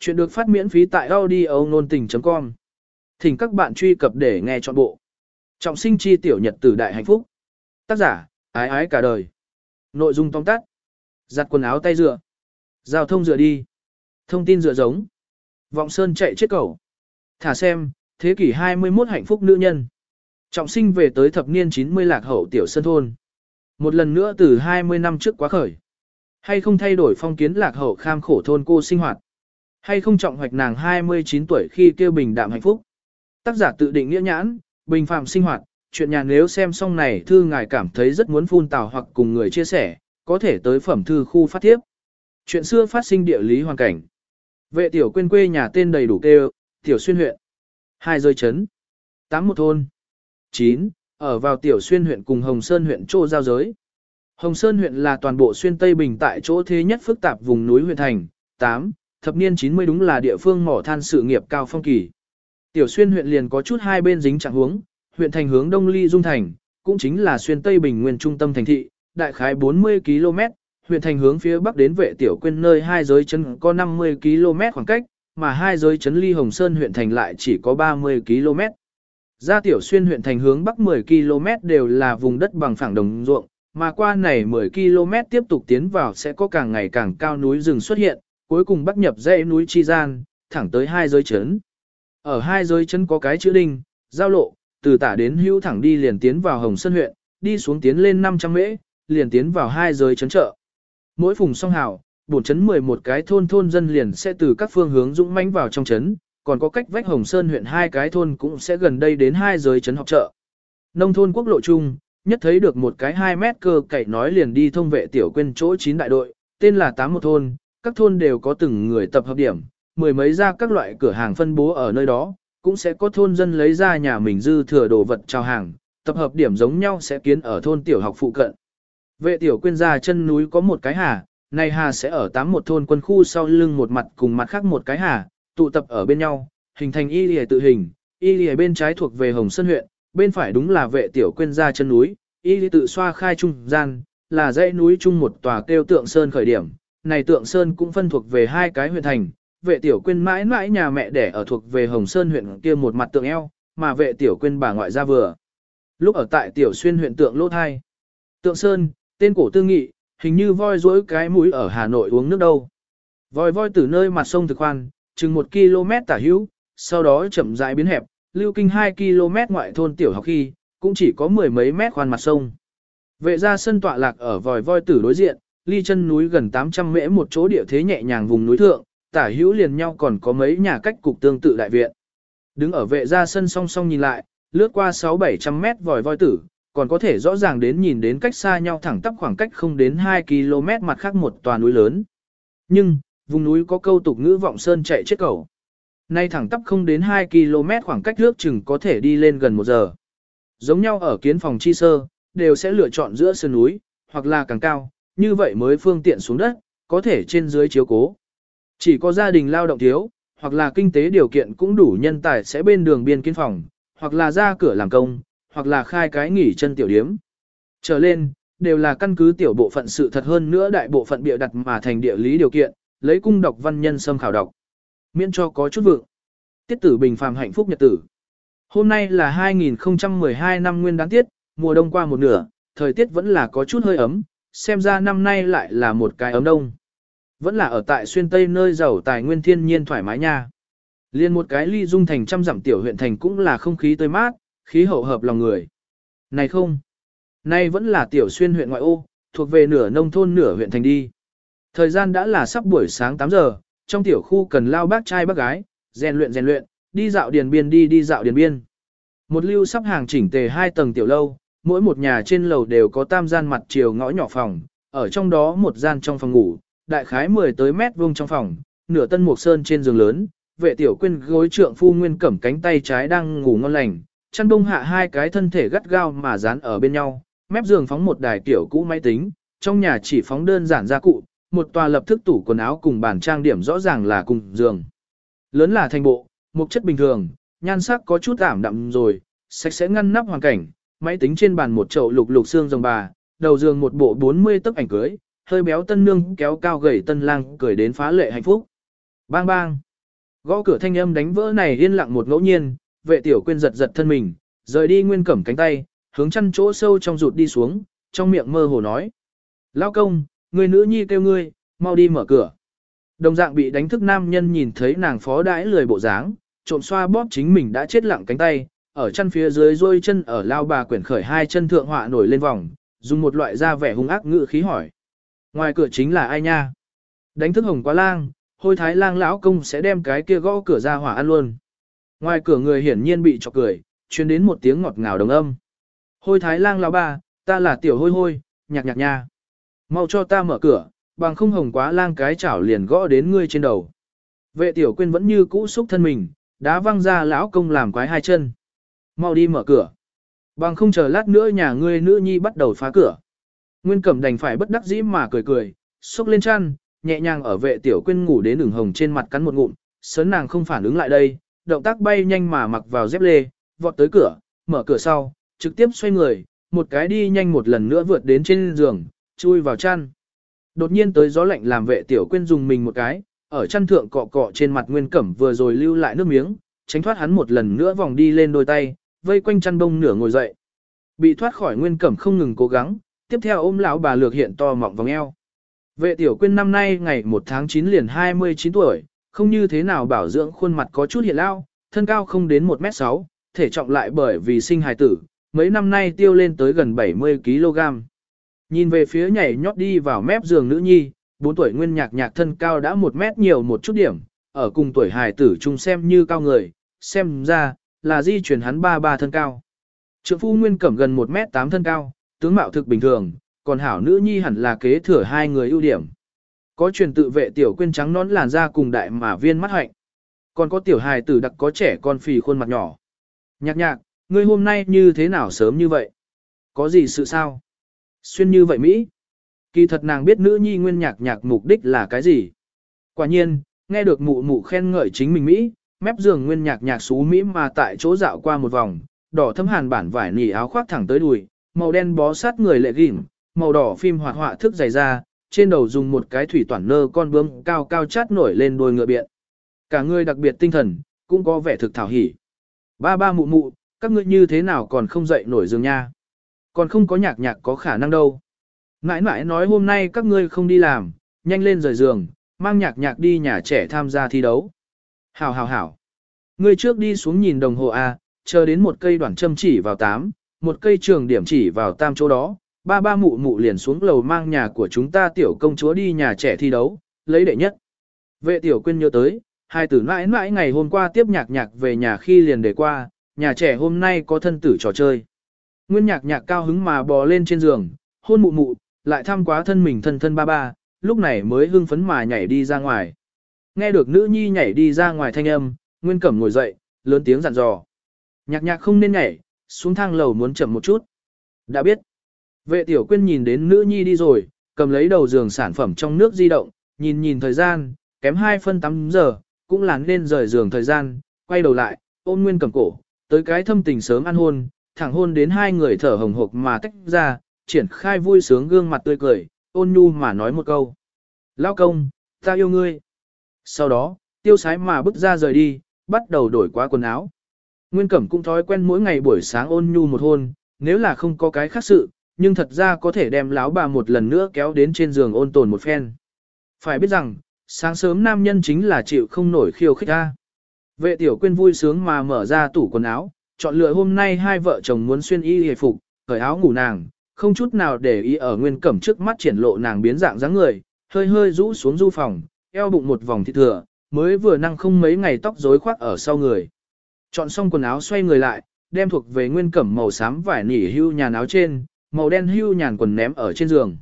Chuyện được phát miễn phí tại audio nôn tình.com. Thỉnh các bạn truy cập để nghe trọn bộ. Trọng sinh chi tiểu nhật tử đại hạnh phúc. Tác giả, ái ái cả đời. Nội dung tóm tắt. Giặt quần áo tay dựa. Giao thông dựa đi. Thông tin dựa giống. Vọng sơn chạy chết cầu. Thả xem, thế kỷ 21 hạnh phúc nữ nhân. Trọng sinh về tới thập niên 90 lạc hậu tiểu sơn thôn. Một lần nữa từ 20 năm trước quá khởi. Hay không thay đổi phong kiến lạc hậu kham khổ thôn cô sinh hoạt. Hay không trọng hoạch nàng 29 tuổi khi kêu bình đạm hạnh phúc. Tác giả tự định nghĩa nhãn, bình phạm sinh hoạt, chuyện nhà nếu xem xong này thư ngài cảm thấy rất muốn phun tào hoặc cùng người chia sẻ, có thể tới phẩm thư khu phát tiếp. Chuyện xưa phát sinh địa lý hoàn cảnh. Vệ tiểu quên quê nhà tên đầy đủ kêu, tiểu xuyên huyện. Hai rơi chấn. Tám một thôn. chín Ở vào tiểu xuyên huyện cùng Hồng Sơn huyện trô giao giới. Hồng Sơn huyện là toàn bộ xuyên Tây Bình tại chỗ thế nhất phức tạp vùng núi huyện thành. tám. Thập niên 90 đúng là địa phương mỏ than sự nghiệp cao phong kỳ. Tiểu xuyên huyện liền có chút hai bên dính trạng hướng, huyện thành hướng đông ly dung thành, cũng chính là xuyên Tây Bình nguyên trung tâm thành thị, đại khái 40 km, huyện thành hướng phía bắc đến vệ tiểu quên nơi hai giới chân có 50 km khoảng cách, mà hai giới chấn ly Hồng Sơn huyện thành lại chỉ có 30 km. Ra tiểu xuyên huyện thành hướng bắc 10 km đều là vùng đất bằng phẳng đồng ruộng, mà qua này 10 km tiếp tục tiến vào sẽ có càng ngày càng cao núi rừng xuất hiện, cuối cùng bắt nhập dãy núi Chi Gian, thẳng tới hai giới chấn. Ở hai giới chấn có cái chữ đinh, giao lộ, từ tả đến hữu thẳng đi liền tiến vào Hồng Sơn huyện, đi xuống tiến lên 500 mễ, liền tiến vào hai giới chấn chợ. Mỗi vùng song hào, bổn chấn 11 cái thôn thôn dân liền sẽ từ các phương hướng dũng mãnh vào trong chấn, còn có cách vách Hồng Sơn huyện hai cái thôn cũng sẽ gần đây đến hai giới chấn học chợ. Nông thôn quốc lộ chung, nhất thấy được một cái 2 mét cơ cậy nói liền đi thông vệ tiểu quên chỗ 9 đại đội, tên là tám một thôn, các thôn đều có từng người tập hợp điểm, mười mấy ra các loại cửa hàng phân bố ở nơi đó, cũng sẽ có thôn dân lấy ra nhà mình dư thừa đồ vật chào hàng, tập hợp điểm giống nhau sẽ kiến ở thôn tiểu học phụ cận. Vệ tiểu quyên ra chân núi có một cái hà, này hà sẽ ở tám một thôn quân khu sau lưng một mặt cùng mặt khác một cái hà, tụ tập ở bên nhau, hình thành y lìa tự hình, y lìa bên trái thuộc về Hồng Sơn huyện, bên phải đúng là vệ tiểu quyên ra chân núi, y lìa tự xoa khai trung gian, là dãy núi chung một tòa kêu tượng sơn khởi điểm, này tượng sơn cũng phân thuộc về hai cái huyện thành, vệ tiểu quên mãi mãi nhà mẹ đẻ ở thuộc về Hồng Sơn huyện kia một mặt tượng eo, mà vệ tiểu quên bà ngoại ra vừa. Lúc ở tại tiểu xuyên huyện tượng lỗ thai. Tượng Sơn, tên cổ tư nghị, hình như voi dối cái mũi ở Hà Nội uống nước đâu. Voi voi từ nơi mặt sông thực khoan, chừng một km tả hữu, sau đó chậm rãi biến hẹp, lưu kinh 2 km ngoại thôn tiểu học khi, cũng chỉ có mười mấy mét khoan mặt sông. Vệ ra sân tọa lạc ở vòi voi tử đối diện, ly chân núi gần 800 mễ một chỗ địa thế nhẹ nhàng vùng núi thượng, tả hữu liền nhau còn có mấy nhà cách cục tương tự đại viện. Đứng ở vệ ra sân song song nhìn lại, lướt qua 6-700 mét vòi voi tử, còn có thể rõ ràng đến nhìn đến cách xa nhau thẳng tắp khoảng cách không đến 2 km mặt khác một tòa núi lớn. Nhưng, vùng núi có câu tục ngữ vọng sơn chạy chết cầu. Nay thẳng tắp không đến 2 km khoảng cách nước chừng có thể đi lên gần 1 giờ. Giống nhau ở kiến phòng chi sơ, đều sẽ lựa chọn giữa sơn núi, hoặc là càng cao, như vậy mới phương tiện xuống đất, có thể trên dưới chiếu cố. Chỉ có gia đình lao động thiếu, hoặc là kinh tế điều kiện cũng đủ nhân tài sẽ bên đường biên kiến phòng, hoặc là ra cửa làm công, hoặc là khai cái nghỉ chân tiểu điếm. Trở lên, đều là căn cứ tiểu bộ phận sự thật hơn nữa đại bộ phận bịa đặt mà thành địa lý điều kiện, lấy cung đọc văn nhân xâm khảo đọc. Miễn cho có chút vượng. Tiết tử bình phàm hạnh phúc nhật tử. Hôm nay là 2012 năm nguyên đáng tiết, mùa đông qua một nửa, thời tiết vẫn là có chút hơi ấm, xem ra năm nay lại là một cái ấm đông. Vẫn là ở tại xuyên tây nơi giàu tài nguyên thiên nhiên thoải mái nha. Liên một cái ly dung thành trăm dặm tiểu huyện thành cũng là không khí tươi mát, khí hậu hợp lòng người. Này không, nay vẫn là tiểu xuyên huyện ngoại ô, thuộc về nửa nông thôn nửa huyện thành đi. Thời gian đã là sắp buổi sáng 8 giờ, trong tiểu khu cần lao bác trai bác gái, rèn luyện rèn luyện, đi dạo điền biên đi đi dạo điền biên. Một lưu sắp hàng chỉnh tề hai tầng tiểu lâu, mỗi một nhà trên lầu đều có tam gian mặt chiều ngõ nhỏ phòng, ở trong đó một gian trong phòng ngủ, đại khái 10 tới mét vuông trong phòng, nửa tân mục sơn trên giường lớn, vệ tiểu quyên gối trượng phu nguyên cẩm cánh tay trái đang ngủ ngon lành, chăn đông hạ hai cái thân thể gắt gao mà dán ở bên nhau, mép giường phóng một đài tiểu cũ máy tính, trong nhà chỉ phóng đơn giản gia cụ, một tòa lập thức tủ quần áo cùng bàn trang điểm rõ ràng là cùng giường. Lớn là thành bộ, mục chất bình thường, nhan sắc có chút ảm đậm rồi, sạch sẽ ngăn nắp hoàn cảnh, máy tính trên bàn một chậu lục lục xương rồng bà, đầu giường một bộ 40 tấc ảnh cưới, hơi béo tân nương kéo cao gầy tân lang cười đến phá lệ hạnh phúc. Bang bang, Gõ cửa thanh âm đánh vỡ này yên lặng một ngẫu nhiên, vệ tiểu quên giật giật thân mình, rời đi nguyên cẩm cánh tay, hướng chăn chỗ sâu trong rụt đi xuống, trong miệng mơ hồ nói. Lao công, người nữ nhi kêu ngươi, mau đi mở cửa. Đồng dạng bị đánh thức nam nhân nhìn thấy nàng phó đãi lười bộ dáng, trộm xoa bóp chính mình đã chết lặng cánh tay, ở chân phía dưới rôi chân ở lao bà quyển khởi hai chân thượng họa nổi lên vòng, dùng một loại da vẻ hung ác ngự khí hỏi. Ngoài cửa chính là ai nha? Đánh thức hồng quá lang, hôi thái lang lão công sẽ đem cái kia gõ cửa ra hỏa ăn luôn. Ngoài cửa người hiển nhiên bị chọc cười, truyền đến một tiếng ngọt ngào đồng âm. Hôi thái lang lão ba, ta là tiểu hôi hôi, nhạc nhạc nha. Mau cho ta mở cửa, bằng không hồng quá lang cái chảo liền gõ đến ngươi trên đầu. Vệ tiểu quyên vẫn như cũ xúc thân mình, đá văng ra lão công làm quái hai chân. Mau đi mở cửa. Bằng không chờ lát nữa nhà ngươi nữ nhi bắt đầu phá cửa. Nguyên cẩm đành phải bất đắc dĩ mà cười cười, xúc lên chăn, nhẹ nhàng ở vệ tiểu quyên ngủ đến đường hồng trên mặt cắn một ngụm, sớn nàng không phản ứng lại đây, động tác bay nhanh mà mặc vào dép lê, vọt tới cửa, mở cửa sau, trực tiếp xoay người, một cái đi nhanh một lần nữa vượt đến trên giường, chui vào chăn. Đột nhiên tới gió lạnh làm vệ tiểu quyên dùng mình một cái, ở chăn thượng cọ cọ trên mặt nguyên cẩm vừa rồi lưu lại nước miếng, tránh thoát hắn một lần nữa vòng đi lên đôi tay, vây quanh chăn bông nửa ngồi dậy. Bị thoát khỏi nguyên cẩm không ngừng cố gắng, tiếp theo ôm lão bà lược hiện to mọng vòng eo. Vệ tiểu quyên năm nay ngày 1 tháng 9 liền 29 tuổi, không như thế nào bảo dưỡng khuôn mặt có chút hiện lao, thân cao không đến 1m6, thể trọng lại bởi vì sinh hài tử, mấy năm nay tiêu lên tới gần 70kg. Nhìn về phía nhảy nhót đi vào mép giường nữ nhi, 4 tuổi nguyên nhạc nhạc thân cao đã 1 mét nhiều một chút điểm, ở cùng tuổi hài tử chung xem như cao người, xem ra, là di chuyển hắn ba ba thân cao. Trượng phu nguyên cẩm gần 1 mét 8 thân cao, tướng mạo thực bình thường, còn hảo nữ nhi hẳn là kế thừa hai người ưu điểm. Có truyền tự vệ tiểu quyên trắng nón làn da cùng đại mà viên mắt hạnh. Còn có tiểu hài tử đặc có trẻ con phì khuôn mặt nhỏ. Nhạc nhạc, ngươi hôm nay như thế nào sớm như vậy? Có gì sự sao? Xuyên như vậy Mỹ? Kỳ thật nàng biết nữ nhi nguyên nhạc nhạc mục đích là cái gì? Quả nhiên, nghe được mụ mụ khen ngợi chính mình Mỹ, mép giường nguyên nhạc nhạc xú Mỹ mà tại chỗ dạo qua một vòng, đỏ thâm hàn bản vải nỉ áo khoác thẳng tới đùi, màu đen bó sát người lệ gỉm, màu đỏ phim hoạt họa thức dày ra, trên đầu dùng một cái thủy toàn nơ con bướm cao cao chát nổi lên đôi ngựa biện. Cả người đặc biệt tinh thần, cũng có vẻ thực thảo hỉ. Ba ba mụ mụ, các ngươi như thế nào còn không dậy nổi giường nha. Còn không có nhạc nhạc có khả năng đâu. Nãi nãi nói hôm nay các ngươi không đi làm, nhanh lên rời giường, mang nhạc nhạc đi nhà trẻ tham gia thi đấu. Hảo hảo hảo. Ngươi trước đi xuống nhìn đồng hồ A, chờ đến một cây đoạn châm chỉ vào tám, một cây trường điểm chỉ vào tam chỗ đó, ba ba mụ mụ liền xuống lầu mang nhà của chúng ta tiểu công chúa đi nhà trẻ thi đấu, lấy đệ nhất. Vệ tiểu quyên nhớ tới, hai tử mãi mãi ngày hôm qua tiếp nhạc nhạc về nhà khi liền để qua, nhà trẻ hôm nay có thân tử trò chơi. Nguyên nhạc nhạc cao hứng mà bò lên trên giường, hôn mụ mụ, lại thăm quá thân mình thân thân ba ba, lúc này mới hưng phấn mà nhảy đi ra ngoài. Nghe được nữ nhi nhảy đi ra ngoài thanh âm, Nguyên Cẩm ngồi dậy, lớn tiếng dặn dò. Nhạc nhạc không nên nhảy, xuống thang lầu muốn chậm một chút. Đã biết. Vệ tiểu quyên nhìn đến nữ nhi đi rồi, cầm lấy đầu giường sản phẩm trong nước di động, nhìn nhìn thời gian, kém 2 phân 8 giờ, cũng là nên rời giường thời gian, quay đầu lại, ôm nguyên cầm cổ, tới cái thâm tình sớm ăn hôn, thẳng hôn đến hai người thở hồng hộc mà tách ra, triển khai vui sướng gương mặt tươi cười, ôn nhu mà nói một câu. Lao công, ta yêu ngươi. Sau đó, tiêu sái mà bước ra rời đi, bắt đầu đổi quá quần áo. Nguyên Cẩm cũng thói quen mỗi ngày buổi sáng ôn nhu một hôn, nếu là không có cái khác sự, nhưng thật ra có thể đem láo bà một lần nữa kéo đến trên giường ôn tồn một phen. Phải biết rằng, sáng sớm nam nhân chính là chịu không nổi khiêu khích ra. Vệ tiểu quyên vui sướng mà mở ra tủ quần áo, chọn lựa hôm nay hai vợ chồng muốn xuyên y hề phục, cởi áo ngủ nàng, không chút nào để ý ở nguyên cẩm trước mắt triển lộ nàng biến dạng dáng người, hơi hơi rũ xuống du phòng, eo bụng một vòng thịt thừa, mới vừa năng không mấy ngày tóc rối khoác ở sau người. Chọn xong quần áo xoay người lại, đem thuộc về nguyên cẩm màu xám vải nỉ hưu nhàn áo trên, màu đen hưu nhàn quần ném ở trên giường.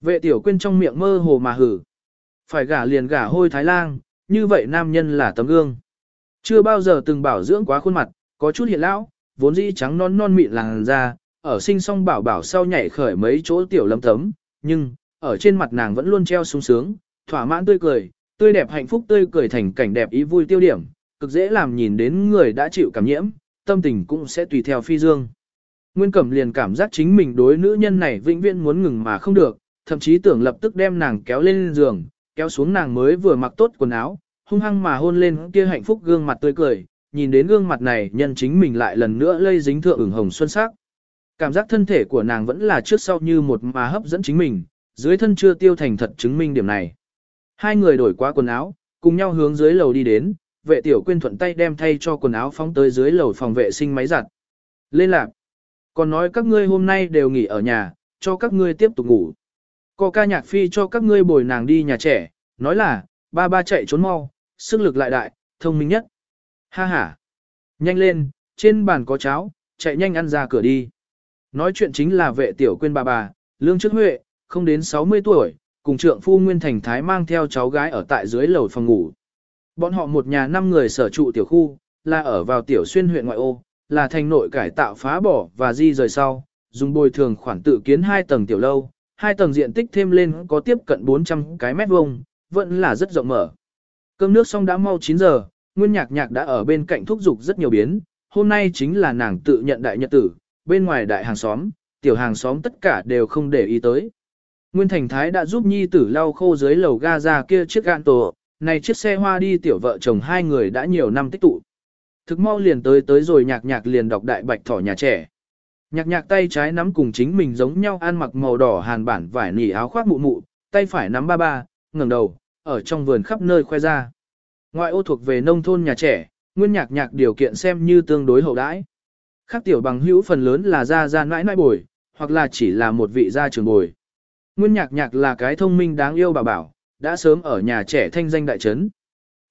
Vệ tiểu quyên trong miệng mơ hồ mà hử. Phải gả liền gả hôi thái lang, như vậy nam nhân là tấm gương. Chưa bao giờ từng bảo dưỡng quá khuôn mặt, có chút hiện lão, vốn dĩ trắng non non mịn làn da, ở sinh song bảo bảo sau nhảy khởi mấy chỗ tiểu lâm tấm, nhưng, ở trên mặt nàng vẫn luôn treo sung sướng, thỏa mãn tươi cười, tươi đẹp hạnh phúc tươi cười thành cảnh đẹp ý vui tiêu điểm, cực dễ làm nhìn đến người đã chịu cảm nhiễm, tâm tình cũng sẽ tùy theo phi dương. Nguyên Cẩm liền cảm giác chính mình đối nữ nhân này vĩnh viễn muốn ngừng mà không được, thậm chí tưởng lập tức đem nàng kéo lên giường, kéo xuống nàng mới vừa mặc tốt quần áo, hung hăng mà hôn lên kia hạnh phúc gương mặt tươi cười, nhìn đến gương mặt này nhân chính mình lại lần nữa lây dính thượng ửng hồng xuân sắc. Cảm giác thân thể của nàng vẫn là trước sau như một mà hấp dẫn chính mình, dưới thân chưa tiêu thành thật chứng minh điểm này. Hai người đổi qua quần áo, cùng nhau hướng dưới lầu đi đến, vệ tiểu quyên thuận tay đem thay cho quần áo phóng tới dưới lầu phòng vệ sinh máy giặt. Lên lạc. Còn nói các ngươi hôm nay đều nghỉ ở nhà, cho các ngươi tiếp tục ngủ. Có ca nhạc phi cho các ngươi bồi nàng đi nhà trẻ, nói là, ba ba chạy trốn mau, sức lực lại đại, thông minh nhất. Ha ha. Nhanh lên, trên bàn có cháo, chạy nhanh ăn ra cửa đi. Nói chuyện chính là vệ tiểu quyên bà bà, lương trước huệ, không đến 60 tuổi, cùng trượng phu Nguyên Thành Thái mang theo cháu gái ở tại dưới lầu phòng ngủ. Bọn họ một nhà năm người sở trụ tiểu khu, là ở vào tiểu xuyên huyện ngoại ô, là thành nội cải tạo phá bỏ và di rời sau, dùng bồi thường khoản tự kiến hai tầng tiểu lâu, hai tầng diện tích thêm lên có tiếp cận 400 cái mét vuông, vẫn là rất rộng mở. Cơm nước xong đã mau 9 giờ, Nguyên Nhạc Nhạc đã ở bên cạnh thúc giục rất nhiều biến, hôm nay chính là nàng tự nhận đại nhật tử, bên ngoài đại hàng xóm, tiểu hàng xóm tất cả đều không để ý tới. Nguyên Thành Thái đã giúp nhi tử lau khô dưới lầu ga ra kia chiếc gạn tổ, này chiếc xe hoa đi tiểu vợ chồng hai người đã nhiều năm tích tụ. Thực mau liền tới tới rồi nhạc nhạc liền đọc đại bạch thỏ nhà trẻ. Nhạc nhạc tay trái nắm cùng chính mình giống nhau ăn mặc màu đỏ hàn bản vải nỉ áo khoác mụ mụ, tay phải nắm ba ba, ngẩng đầu, ở trong vườn khắp nơi khoe ra. Ngoại ô thuộc về nông thôn nhà trẻ, nguyên nhạc nhạc điều kiện xem như tương đối hậu đãi. Khác tiểu bằng hữu phần lớn là gia gia nãi nãi bồi, hoặc là chỉ là một vị gia trường bồi. Nguyên nhạc nhạc là cái thông minh đáng yêu bà bảo, đã sớm ở nhà trẻ thanh danh đại trấn.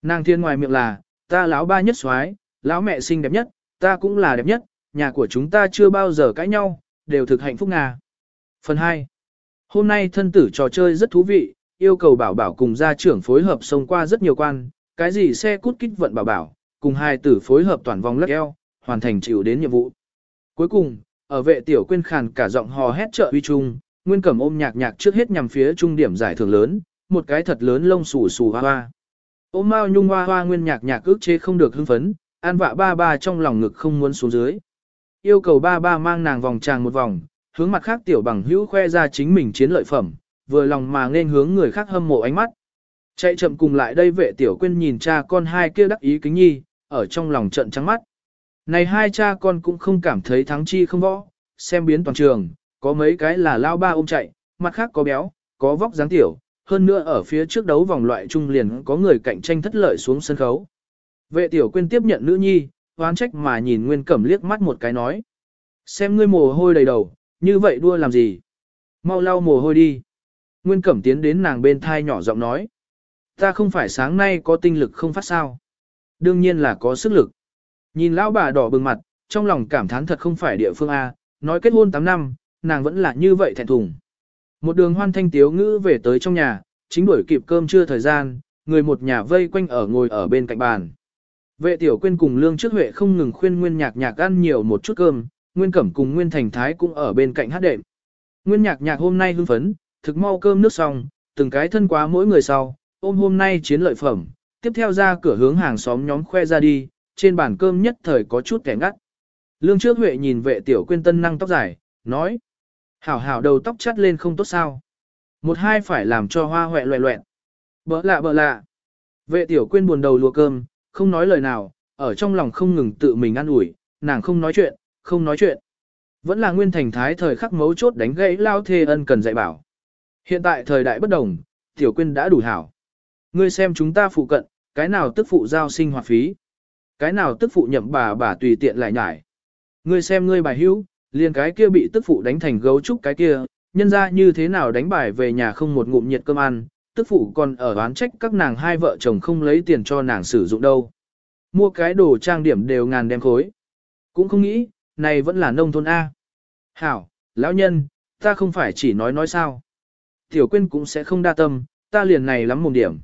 Nàng thiên ngoài miệng là, ta lão ba nhất soái, lão mẹ xinh đẹp nhất, ta cũng là đẹp nhất, nhà của chúng ta chưa bao giờ cãi nhau, đều thực hạnh phúc ngà. Phần 2. Hôm nay thân tử trò chơi rất thú vị, yêu cầu bảo bảo cùng gia trưởng phối hợp xông qua rất nhiều quan, cái gì xe cút kích vận bảo bảo, cùng hai tử phối hợp toàn vòng lắc eo, hoàn thành chịu đến nhiệm vụ. Cuối cùng, ở vệ tiểu quên khàn cả giọng hò hét trợ uy trung, nguyên cẩm ôm nhạc nhạc trước hết nhằm phía trung điểm giải thưởng lớn, một cái thật lớn lông xù xù hoa hoa. Ôm mao nhung hoa hoa nguyên nhạc nhạc ước chế không được hưng phấn, an vạ ba ba trong lòng ngực không muốn xuống dưới. Yêu cầu ba ba mang nàng vòng tràng một vòng, hướng mặt khác tiểu bằng hữu khoe ra chính mình chiến lợi phẩm, vừa lòng mà nên hướng người khác hâm mộ ánh mắt. Chạy chậm cùng lại đây vệ tiểu quên nhìn cha con hai kia đắc ý kính nhi, ở trong lòng trận trắng mắt. Này hai cha con cũng không cảm thấy thắng chi không võ, xem biến toàn trường, có mấy cái là lao ba ôm chạy, mặt khác có béo, có vóc dáng tiểu, hơn nữa ở phía trước đấu vòng loại trung liền có người cạnh tranh thất lợi xuống sân khấu. Vệ tiểu quên tiếp nhận nữ nhi, hoán trách mà nhìn Nguyên Cẩm liếc mắt một cái nói. Xem ngươi mồ hôi đầy đầu, như vậy đua làm gì? Mau lau mồ hôi đi. Nguyên Cẩm tiến đến nàng bên thai nhỏ giọng nói. Ta không phải sáng nay có tinh lực không phát sao. Đương nhiên là có sức lực. Nhìn lão bà đỏ bừng mặt, trong lòng cảm thán thật không phải địa phương A, nói kết hôn 8 năm, nàng vẫn là như vậy thẹn thùng. Một đường hoan thanh tiếu ngữ về tới trong nhà, chính đuổi kịp cơm trưa thời gian, người một nhà vây quanh ở ngồi ở bên cạnh bàn. Vệ tiểu quên cùng lương trước huệ không ngừng khuyên nguyên nhạc nhạc ăn nhiều một chút cơm, nguyên cẩm cùng nguyên thành thái cũng ở bên cạnh hát đệm. Nguyên nhạc nhạc hôm nay hưng phấn, thực mau cơm nước xong, từng cái thân quá mỗi người sau, ôm hôm nay chiến lợi phẩm, tiếp theo ra cửa hướng hàng xóm nhóm khoe ra đi, trên bàn cơm nhất thời có chút kẻ ngắt. Lương trước huệ nhìn vệ tiểu quên tân năng tóc dài, nói. Hảo hảo đầu tóc chắt lên không tốt sao. Một hai phải làm cho hoa hoẹ loẹ loẹn. Bỡ lạ bỡ lạ. Vệ tiểu quên buồn đầu lùa cơm, không nói lời nào, ở trong lòng không ngừng tự mình ăn ủi, nàng không nói chuyện, không nói chuyện. Vẫn là nguyên thành thái thời khắc mấu chốt đánh gãy lao thê ân cần dạy bảo. Hiện tại thời đại bất đồng, tiểu quyên đã đủ hảo. Ngươi xem chúng ta phụ cận, cái nào tức phụ giao sinh hoạt phí. Cái nào tức phụ nhậm bà bà tùy tiện lại nhải. Ngươi xem ngươi bài hữu, liền cái kia bị tức phụ đánh thành gấu trúc cái kia, nhân ra như thế nào đánh bài về nhà không một ngụm nhiệt cơm ăn, tức phụ còn ở oán trách các nàng hai vợ chồng không lấy tiền cho nàng sử dụng đâu. Mua cái đồ trang điểm đều ngàn đem khối. Cũng không nghĩ, này vẫn là nông thôn A. Hảo, lão nhân, ta không phải chỉ nói nói sao. Tiểu quyên cũng sẽ không đa tâm, ta liền này lắm một điểm.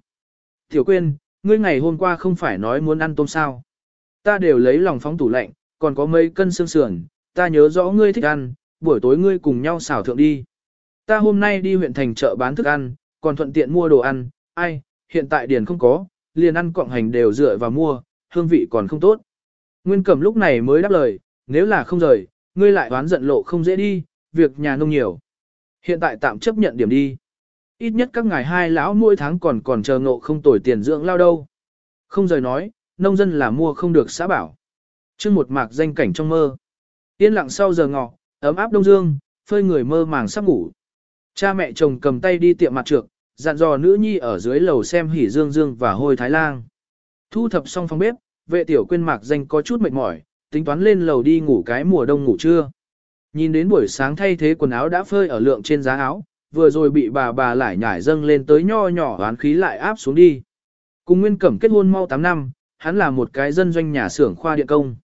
Tiểu quyên, ngươi ngày hôm qua không phải nói muốn ăn tôm sao. Ta đều lấy lòng phóng tủ lạnh, còn có mấy cân xương sườn, ta nhớ rõ ngươi thích ăn, buổi tối ngươi cùng nhau xảo thượng đi. Ta hôm nay đi huyện thành chợ bán thức ăn, còn thuận tiện mua đồ ăn, ai, hiện tại điền không có, liền ăn cọng hành đều dựa vào mua, hương vị còn không tốt. Nguyên Cẩm lúc này mới đáp lời, nếu là không rời, ngươi lại đoán giận lộ không dễ đi, việc nhà nông nhiều. Hiện tại tạm chấp nhận điểm đi. Ít nhất các ngài hai lão mỗi tháng còn còn chờ ngộ không tồi tiền dưỡng lao đâu. Không rời nói, nông dân là mua không được xã bảo. chương một mạc danh cảnh trong mơ. Yên lặng sau giờ ngọ, ấm áp đông dương, phơi người mơ màng sắp ngủ. Cha mẹ chồng cầm tay đi tiệm mặt trược, dặn dò nữ nhi ở dưới lầu xem hỉ dương dương và hôi thái lang. Thu thập xong phòng bếp, vệ tiểu quên mạc danh có chút mệt mỏi, tính toán lên lầu đi ngủ cái mùa đông ngủ trưa. Nhìn đến buổi sáng thay thế quần áo đã phơi ở lượng trên giá áo, vừa rồi bị bà bà lại nhảy dâng lên tới nho nhỏ oán khí lại áp xuống đi. Cùng Nguyên Cẩm kết hôn mau 8 năm, hắn là một cái dân doanh nhà xưởng khoa điện công.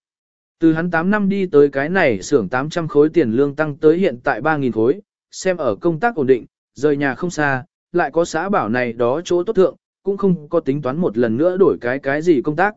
Từ hắn 8 năm đi tới cái này xưởng 800 khối tiền lương tăng tới hiện tại 3.000 khối, xem ở công tác ổn định, rời nhà không xa, lại có xã bảo này đó chỗ tốt thượng, cũng không có tính toán một lần nữa đổi cái cái gì công tác.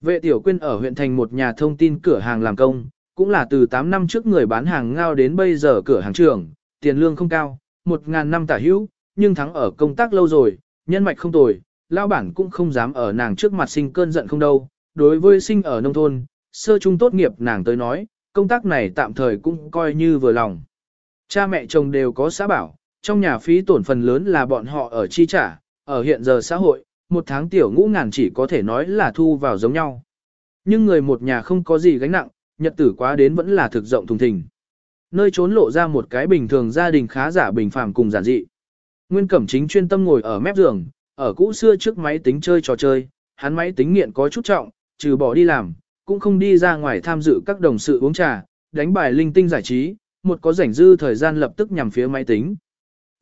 Vệ tiểu quyên ở huyện thành một nhà thông tin cửa hàng làm công, cũng là từ 8 năm trước người bán hàng ngao đến bây giờ cửa hàng trưởng, tiền lương không cao, 1.000 năm tả hữu, nhưng thắng ở công tác lâu rồi, nhân mạch không tồi, lao bản cũng không dám ở nàng trước mặt sinh cơn giận không đâu. Đối với sinh ở nông thôn, sơ trung tốt nghiệp nàng tới nói, công tác này tạm thời cũng coi như vừa lòng. Cha mẹ chồng đều có xã bảo, trong nhà phí tổn phần lớn là bọn họ ở chi trả, ở hiện giờ xã hội, một tháng tiểu ngũ ngàn chỉ có thể nói là thu vào giống nhau. Nhưng người một nhà không có gì gánh nặng, nhật tử quá đến vẫn là thực rộng thùng thình. Nơi trốn lộ ra một cái bình thường gia đình khá giả bình phàm cùng giản dị. Nguyên Cẩm Chính chuyên tâm ngồi ở mép giường, ở cũ xưa trước máy tính chơi trò chơi, hắn máy tính nghiện có chút trọng, trừ bỏ đi làm, cũng không đi ra ngoài tham dự các đồng sự uống trà, đánh bài linh tinh giải trí, một có rảnh dư thời gian lập tức nhằm phía máy tính.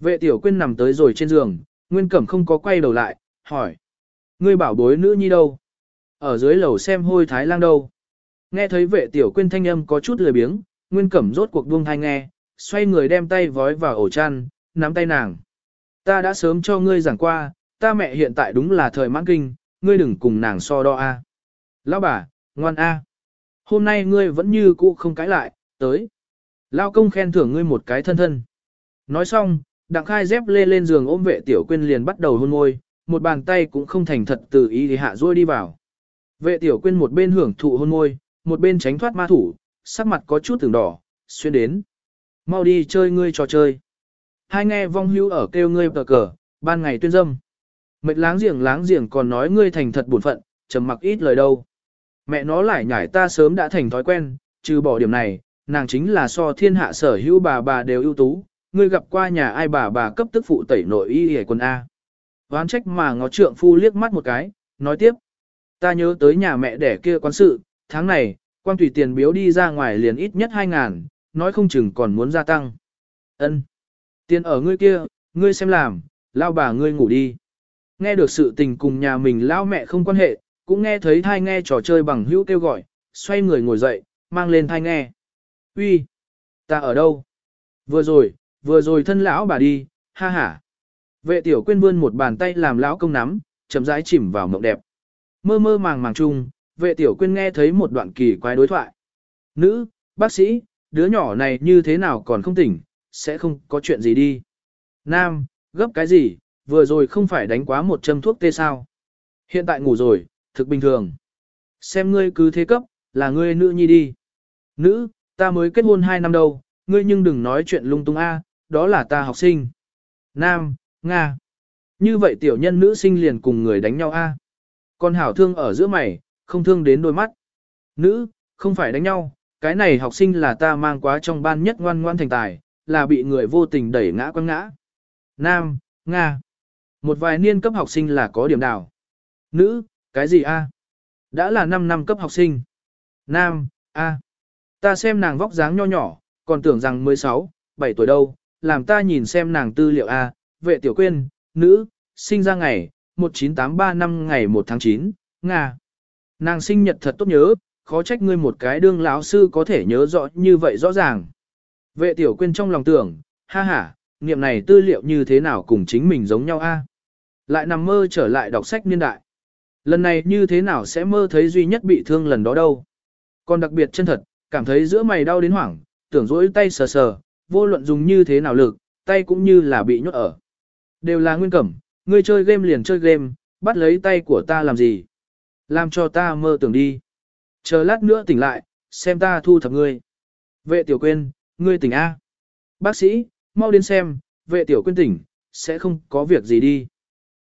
Vệ tiểu quyên nằm tới rồi trên giường, Nguyên Cẩm không có quay đầu lại, hỏi. Ngươi bảo bối nữ nhi đâu? Ở dưới lầu xem hôi thái lang đâu? Nghe thấy vệ tiểu quyên thanh âm có chút lười biếng, Nguyên Cẩm rốt cuộc buông thai nghe, xoay người đem tay vói vào ổ chăn, nắm tay nàng. Ta đã sớm cho ngươi giảng qua, ta mẹ hiện tại đúng là thời mãn kinh, ngươi đừng cùng nàng so đo a. Lão bà, ngoan a. Hôm nay ngươi vẫn như cũ không cãi lại, tới. Lão công khen thưởng ngươi một cái thân thân. Nói xong, đặng khai dép lê lên giường ôm vệ tiểu quyên liền bắt đầu hôn môi, một bàn tay cũng không thành thật từ ý thì hạ ruôi đi vào. Vệ tiểu quyên một bên hưởng thụ hôn môi, một bên tránh thoát ma thủ, sắc mặt có chút từng đỏ, xuyên đến. Mau đi chơi ngươi trò chơi. Hai nghe vong hưu ở kêu ngươi tờ cờ, ban ngày tuyên dâm. Mệt láng giềng láng giềng còn nói ngươi thành thật buồn phận, trầm mặc ít lời đâu. Mẹ nó lại nhảy ta sớm đã thành thói quen, trừ bỏ điểm này, nàng chính là so thiên hạ sở hữu bà bà đều ưu tú, ngươi gặp qua nhà ai bà bà cấp tức phụ tẩy nội y hề quân A. Ván trách mà ngó trượng phu liếc mắt một cái, nói tiếp. Ta nhớ tới nhà mẹ đẻ kia quán sự, tháng này, quan tùy tiền biếu đi ra ngoài liền ít nhất 2 ngàn, nói không chừng còn muốn gia tăng. ân Tiền ở ngươi kia, ngươi xem làm, lao bà ngươi ngủ đi. Nghe được sự tình cùng nhà mình lao mẹ không quan hệ, cũng nghe thấy thai nghe trò chơi bằng hữu kêu gọi, xoay người ngồi dậy, mang lên thai nghe. Uy, ta ở đâu? Vừa rồi, vừa rồi thân lão bà đi, ha ha. Vệ tiểu quyên vươn một bàn tay làm lão công nắm, chậm rãi chìm vào mộng đẹp. Mơ mơ màng màng chung, vệ tiểu quyên nghe thấy một đoạn kỳ quái đối thoại. Nữ, bác sĩ, đứa nhỏ này như thế nào còn không tỉnh, sẽ không có chuyện gì đi. Nam, gấp cái gì, vừa rồi không phải đánh quá một châm thuốc tê sao. Hiện tại ngủ rồi, thực bình thường. Xem ngươi cứ thế cấp, là ngươi nữ nhi đi. Nữ, ta mới kết hôn 2 năm đâu, ngươi nhưng đừng nói chuyện lung tung a, đó là ta học sinh. Nam, Nga. Như vậy tiểu nhân nữ sinh liền cùng người đánh nhau a. Còn hảo thương ở giữa mày, không thương đến đôi mắt. Nữ, không phải đánh nhau, cái này học sinh là ta mang quá trong ban nhất ngoan ngoan thành tài, là bị người vô tình đẩy ngã quăng ngã. Nam, Nga. Một vài niên cấp học sinh là có điểm đảo. Nữ, cái gì a? Đã là 5 năm cấp học sinh. Nam, a. Ta xem nàng vóc dáng nho nhỏ, còn tưởng rằng 16, 7 tuổi đâu, làm ta nhìn xem nàng tư liệu a, vệ tiểu quyên, nữ, sinh ra ngày, 1983 năm ngày 1 tháng 9, Nga. Nàng sinh nhật thật tốt nhớ, khó trách ngươi một cái đương lão sư có thể nhớ rõ như vậy rõ ràng. Vệ tiểu quyên trong lòng tưởng, ha ha, niệm này tư liệu như thế nào cùng chính mình giống nhau a? Lại nằm mơ trở lại đọc sách niên đại. Lần này như thế nào sẽ mơ thấy duy nhất bị thương lần đó đâu. Còn đặc biệt chân thật, cảm thấy giữa mày đau đến hoảng, tưởng rỗi tay sờ sờ, vô luận dùng như thế nào lực, tay cũng như là bị nhốt ở. Đều là nguyên cẩm, ngươi chơi game liền chơi game, bắt lấy tay của ta làm gì? Làm cho ta mơ tưởng đi. Chờ lát nữa tỉnh lại, xem ta thu thập ngươi. Vệ tiểu quên, ngươi tỉnh A. Bác sĩ, mau đến xem, vệ tiểu quên tỉnh, sẽ không có việc gì đi.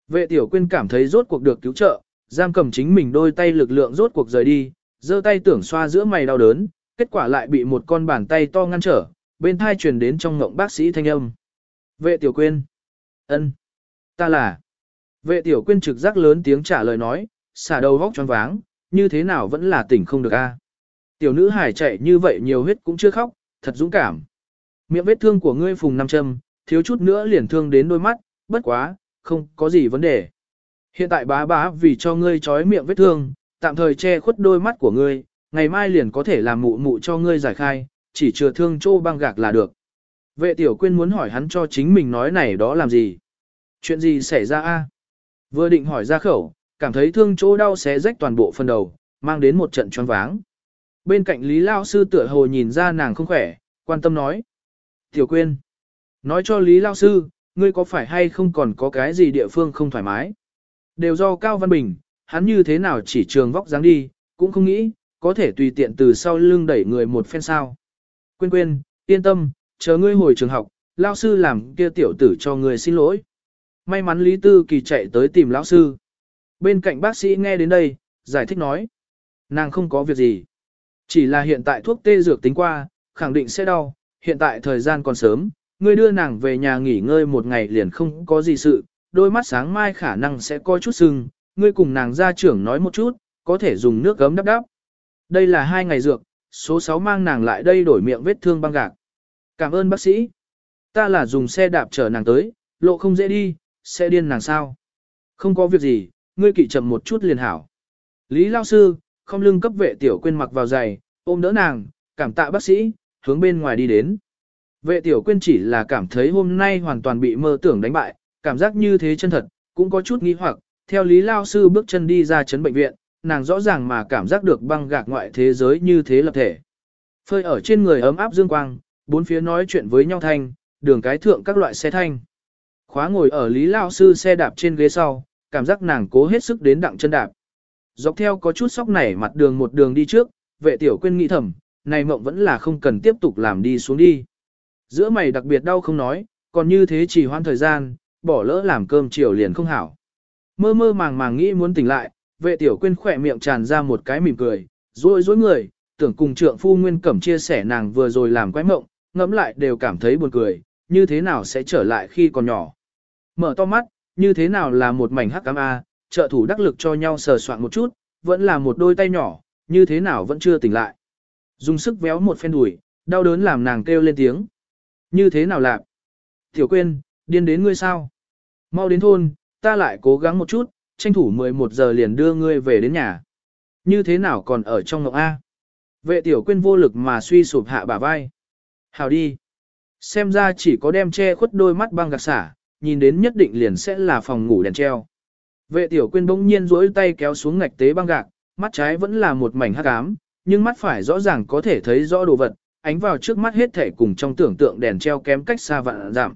Vệ tiểu quên cảm thấy rốt cuộc được cứu trợ, giam cầm chính mình đôi tay lực lượng rốt cuộc rời đi, giơ tay tưởng xoa giữa mày đau đớn, kết quả lại bị một con bàn tay to ngăn trở, bên thai truyền đến trong ngộng bác sĩ thanh âm. Vệ tiểu quyên. ân, Ta là. Vệ tiểu quyên trực giác lớn tiếng trả lời nói, xả đầu vóc tròn váng, như thế nào vẫn là tỉnh không được a. Tiểu nữ hải chạy như vậy nhiều huyết cũng chưa khóc, thật dũng cảm. Miệng vết thương của ngươi phùng năm châm, thiếu chút nữa liền thương đến đôi mắt, bất quá, không có gì vấn đề. Hiện tại bá bá vì cho ngươi trói miệng vết thương, tạm thời che khuất đôi mắt của ngươi, ngày mai liền có thể làm mụ mụ cho ngươi giải khai, chỉ chừa thương chỗ băng gạc là được. Vệ tiểu quyên muốn hỏi hắn cho chính mình nói này đó làm gì? Chuyện gì xảy ra a? Vừa định hỏi ra khẩu, cảm thấy thương chỗ đau xé rách toàn bộ phần đầu, mang đến một trận choáng váng. Bên cạnh Lý Lao Sư tựa hồ nhìn ra nàng không khỏe, quan tâm nói. Tiểu quyên, nói cho Lý Lao Sư, ngươi có phải hay không còn có cái gì địa phương không thoải mái? Đều do Cao Văn Bình, hắn như thế nào chỉ trường vóc dáng đi, cũng không nghĩ, có thể tùy tiện từ sau lưng đẩy người một phen sao. Quên quên, yên tâm, chờ ngươi hồi trường học, Lao Sư làm kia tiểu tử cho ngươi xin lỗi. May mắn Lý Tư Kỳ chạy tới tìm lão sư. Bên cạnh bác sĩ nghe đến đây, giải thích nói. Nàng không có việc gì. Chỉ là hiện tại thuốc tê dược tính qua, khẳng định sẽ đau, hiện tại thời gian còn sớm, ngươi đưa nàng về nhà nghỉ ngơi một ngày liền không có gì sự, đôi mắt sáng mai khả năng sẽ coi chút sưng, ngươi cùng nàng gia trưởng nói một chút, có thể dùng nước gấm đắp đắp. Đây là hai ngày dược, số 6 mang nàng lại đây đổi miệng vết thương băng gạc. Cảm ơn bác sĩ. Ta là dùng xe đạp chở nàng tới, lộ không dễ đi, sẽ điên nàng sao. Không có việc gì, ngươi kỵ chậm một chút liền hảo. Lý Lao Sư, không lưng cấp vệ tiểu quên mặc vào giày, ôm đỡ nàng, cảm tạ bác sĩ, hướng bên ngoài đi đến. Vệ tiểu quên chỉ là cảm thấy hôm nay hoàn toàn bị mơ tưởng đánh bại, cảm giác như thế chân thật, cũng có chút nghi hoặc, theo Lý Lao Sư bước chân đi ra chấn bệnh viện, nàng rõ ràng mà cảm giác được băng gạc ngoại thế giới như thế lập thể. Phơi ở trên người ấm áp dương quang, bốn phía nói chuyện với nhau thanh, đường cái thượng các loại xe thanh. Khóa ngồi ở Lý Lao Sư xe đạp trên ghế sau, cảm giác nàng cố hết sức đến đặng chân đạp. Dọc theo có chút sóc nảy mặt đường một đường đi trước, vệ tiểu quên nghĩ thầm, này mộng vẫn là không cần tiếp tục làm đi xuống đi. Giữa mày đặc biệt đau không nói, còn như thế chỉ hoãn thời gian, bỏ lỡ làm cơm chiều liền không hảo. Mơ mơ màng màng nghĩ muốn tỉnh lại, vệ tiểu quên khỏe miệng tràn ra một cái mỉm cười, rối rối người, tưởng cùng trượng phu nguyên cẩm chia sẻ nàng vừa rồi làm quái mộng, ngẫm lại đều cảm thấy buồn cười, như thế nào sẽ trở lại khi còn nhỏ. Mở to mắt, như thế nào là một mảnh hắc cám A, trợ thủ đắc lực cho nhau sờ soạn một chút, vẫn là một đôi tay nhỏ, như thế nào vẫn chưa tỉnh lại. Dùng sức véo một phen đùi, đau đớn làm nàng kêu lên tiếng. Như thế nào lạc? Tiểu quên, điên đến ngươi sao? Mau đến thôn, ta lại cố gắng một chút, tranh thủ 11 giờ liền đưa ngươi về đến nhà. Như thế nào còn ở trong ngọc A? Vệ tiểu quyên vô lực mà suy sụp hạ bả vai. Hào đi. Xem ra chỉ có đem che khuất đôi mắt băng gạc xả, nhìn đến nhất định liền sẽ là phòng ngủ đèn treo. Vệ tiểu quyên bỗng nhiên duỗi tay kéo xuống ngạch tế băng gạc, mắt trái vẫn là một mảnh hắc ám, nhưng mắt phải rõ ràng có thể thấy rõ đồ vật, ánh vào trước mắt hết thể cùng trong tưởng tượng đèn treo kém cách xa vạn giảm.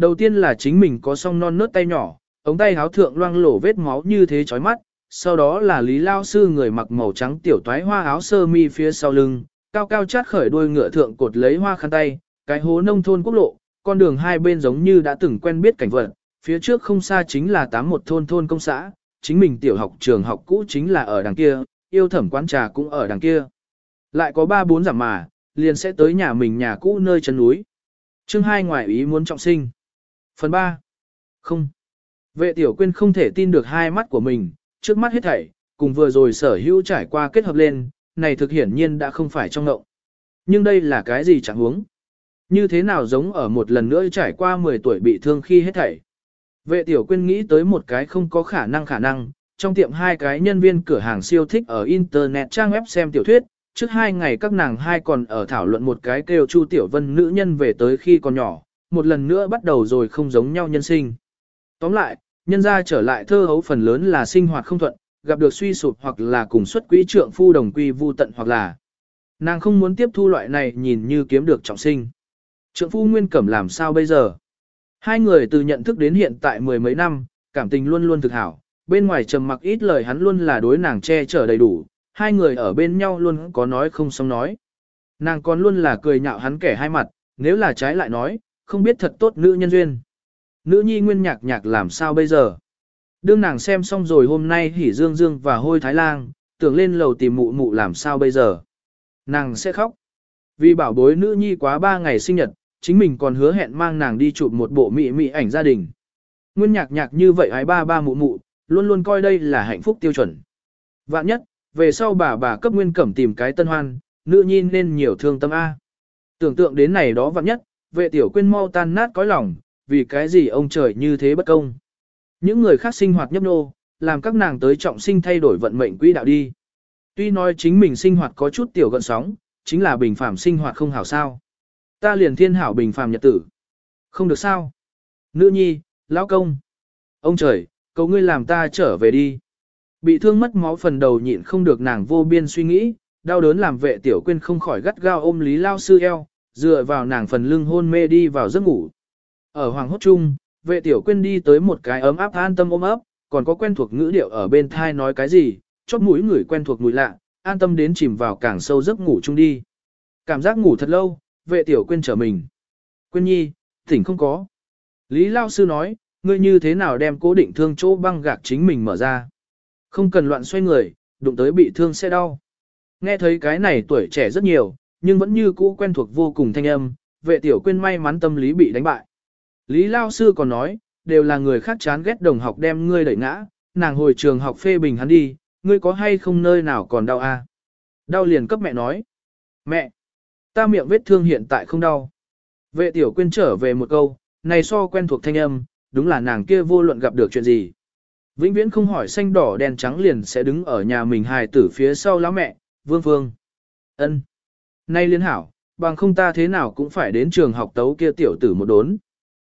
Đầu tiên là chính mình có song non nớt tay nhỏ, ống tay háo thượng loang lổ vết máu như thế chói mắt, sau đó là Lý Lao Sư người mặc màu trắng tiểu toái hoa áo sơ mi phía sau lưng, cao cao chát khởi đuôi ngựa thượng cột lấy hoa khăn tay, cái hố nông thôn quốc lộ, con đường hai bên giống như đã từng quen biết cảnh vật, phía trước không xa chính là tám một thôn thôn công xã, chính mình tiểu học trường học cũ chính là ở đằng kia, yêu thẩm quán trà cũng ở đằng kia. Lại có ba bốn giảm mà, liền sẽ tới nhà mình nhà cũ nơi chân núi. Chương hai ngoài ý muốn trọng sinh. Phần 3. Không. Vệ tiểu quyên không thể tin được hai mắt của mình, trước mắt hết thảy, cùng vừa rồi sở hữu trải qua kết hợp lên, này thực hiển nhiên đã không phải trong ngộng. Nhưng đây là cái gì chẳng huống? Như thế nào giống ở một lần nữa trải qua 10 tuổi bị thương khi hết thảy. Vệ tiểu quyên nghĩ tới một cái không có khả năng khả năng, trong tiệm hai cái nhân viên cửa hàng siêu thích ở internet trang web xem tiểu thuyết, trước hai ngày các nàng hai còn ở thảo luận một cái kêu Chu Tiểu Vân nữ nhân về tới khi còn nhỏ, một lần nữa bắt đầu rồi không giống nhau nhân sinh. Tóm lại, nhân ra trở lại thơ hấu phần lớn là sinh hoạt không thuận, gặp được suy sụp hoặc là cùng xuất quỹ trượng phu đồng quy vu tận hoặc là nàng không muốn tiếp thu loại này nhìn như kiếm được trọng sinh. Trượng phu Nguyên Cẩm làm sao bây giờ? Hai người từ nhận thức đến hiện tại mười mấy năm, cảm tình luôn luôn thực hảo, bên ngoài trầm mặc ít lời hắn luôn là đối nàng che chở đầy đủ, hai người ở bên nhau luôn có nói không xong nói. Nàng còn luôn là cười nhạo hắn kẻ hai mặt, nếu là trái lại nói, không biết thật tốt nữ nhân duyên. Nữ nhi nguyên nhạc nhạc làm sao bây giờ? Đương nàng xem xong rồi hôm nay hỉ dương dương và hôi thái lang, tưởng lên lầu tìm mụ mụ làm sao bây giờ. Nàng sẽ khóc. Vì bảo bối nữ nhi quá ba ngày sinh nhật, chính mình còn hứa hẹn mang nàng đi chụp một bộ mị mị ảnh gia đình. Nguyên nhạc nhạc như vậy ái ba ba mụ mụ, luôn luôn coi đây là hạnh phúc tiêu chuẩn. Vạn nhất, về sau bà bà cấp nguyên cẩm tìm cái tân hoan, nữ nhi nên nhiều thương tâm A. Tưởng tượng đến này đó vạn nhất, vệ tiểu quên mau tan nát cõi lòng, vì cái gì ông trời như thế bất công. Những người khác sinh hoạt nhấp nô, làm các nàng tới trọng sinh thay đổi vận mệnh quỹ đạo đi. Tuy nói chính mình sinh hoạt có chút tiểu gợn sóng, chính là bình phàm sinh hoạt không hảo sao. Ta liền thiên hảo bình phàm nhật tử. Không được sao. Nữ nhi, lão công. Ông trời, cầu ngươi làm ta trở về đi. Bị thương mất máu phần đầu nhịn không được nàng vô biên suy nghĩ, đau đớn làm vệ tiểu quên không khỏi gắt gao ôm lý lao sư eo, dựa vào nàng phần lưng hôn mê đi vào giấc ngủ. Ở hoàng hốt chung, vệ tiểu quên đi tới một cái ấm áp an tâm ôm ấp, còn có quen thuộc ngữ điệu ở bên thai nói cái gì, chóp mũi người quen thuộc mùi lạ, an tâm đến chìm vào càng sâu giấc ngủ chung đi. Cảm giác ngủ thật lâu, vệ tiểu quên trở mình. Quên nhi, tỉnh không có. Lý Lao Sư nói, ngươi như thế nào đem cố định thương chỗ băng gạc chính mình mở ra. Không cần loạn xoay người, đụng tới bị thương sẽ đau. Nghe thấy cái này tuổi trẻ rất nhiều, nhưng vẫn như cũ quen thuộc vô cùng thanh âm, vệ tiểu quyên may mắn tâm lý bị đánh bại. Lý Lao Sư còn nói, đều là người khác chán ghét đồng học đem ngươi đẩy ngã, nàng hồi trường học phê bình hắn đi, ngươi có hay không nơi nào còn đau à? Đau liền cấp mẹ nói. Mẹ, ta miệng vết thương hiện tại không đau. Vệ tiểu quyên trở về một câu, này so quen thuộc thanh âm, đúng là nàng kia vô luận gặp được chuyện gì. Vĩnh viễn không hỏi xanh đỏ đen trắng liền sẽ đứng ở nhà mình hài tử phía sau lão mẹ, vương vương ân Nay liên hảo, bằng không ta thế nào cũng phải đến trường học tấu kia tiểu tử một đốn.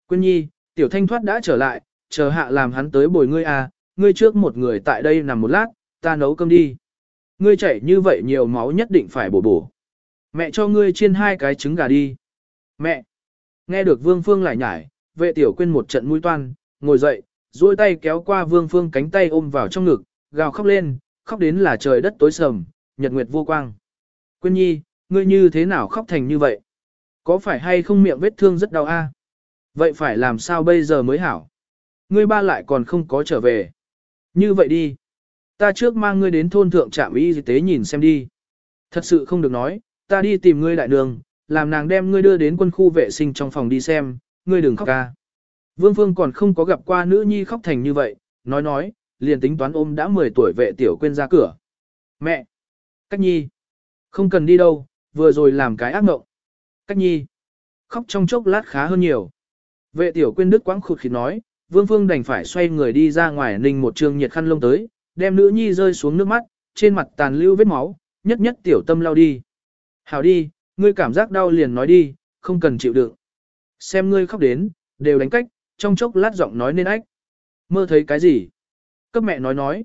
Quyên nhi, tiểu thanh thoát đã trở lại, chờ hạ làm hắn tới bồi ngươi à, ngươi trước một người tại đây nằm một lát, ta nấu cơm đi. Ngươi chảy như vậy nhiều máu nhất định phải bổ bổ. Mẹ cho ngươi chiên hai cái trứng gà đi. Mẹ! Nghe được Vương Phương lại nhải, vệ tiểu quên một trận mũi toan, ngồi dậy, duỗi tay kéo qua Vương Phương cánh tay ôm vào trong ngực, gào khóc lên, khóc đến là trời đất tối sầm, nhật nguyệt vô quang. Quyên nhi, ngươi như thế nào khóc thành như vậy? Có phải hay không miệng vết thương rất đau a? Vậy phải làm sao bây giờ mới hảo? Ngươi ba lại còn không có trở về. Như vậy đi. Ta trước mang ngươi đến thôn thượng trạm y tế nhìn xem đi. Thật sự không được nói, ta đi tìm ngươi đại đường, làm nàng đem ngươi đưa đến quân khu vệ sinh trong phòng đi xem, ngươi đừng khóc ca. Vương Phương còn không có gặp qua nữ nhi khóc thành như vậy, nói nói, liền tính toán ôm đã 10 tuổi vệ tiểu quên ra cửa. Mẹ! Cách nhi! Không cần đi đâu, vừa rồi làm cái ác mộng. Cách nhi! Khóc trong chốc lát khá hơn nhiều. Vệ tiểu quyên đức quãng khụt khịt nói, Vương Phương đành phải xoay người đi ra ngoài ninh một trường nhiệt khăn lông tới, đem nữ nhi rơi xuống nước mắt, trên mặt tàn lưu vết máu, nhất nhất tiểu tâm lao đi. Hảo đi, ngươi cảm giác đau liền nói đi, không cần chịu đựng. Xem ngươi khóc đến, đều đánh cách, trong chốc lát giọng nói nên ách. Mơ thấy cái gì? Cấp mẹ nói nói.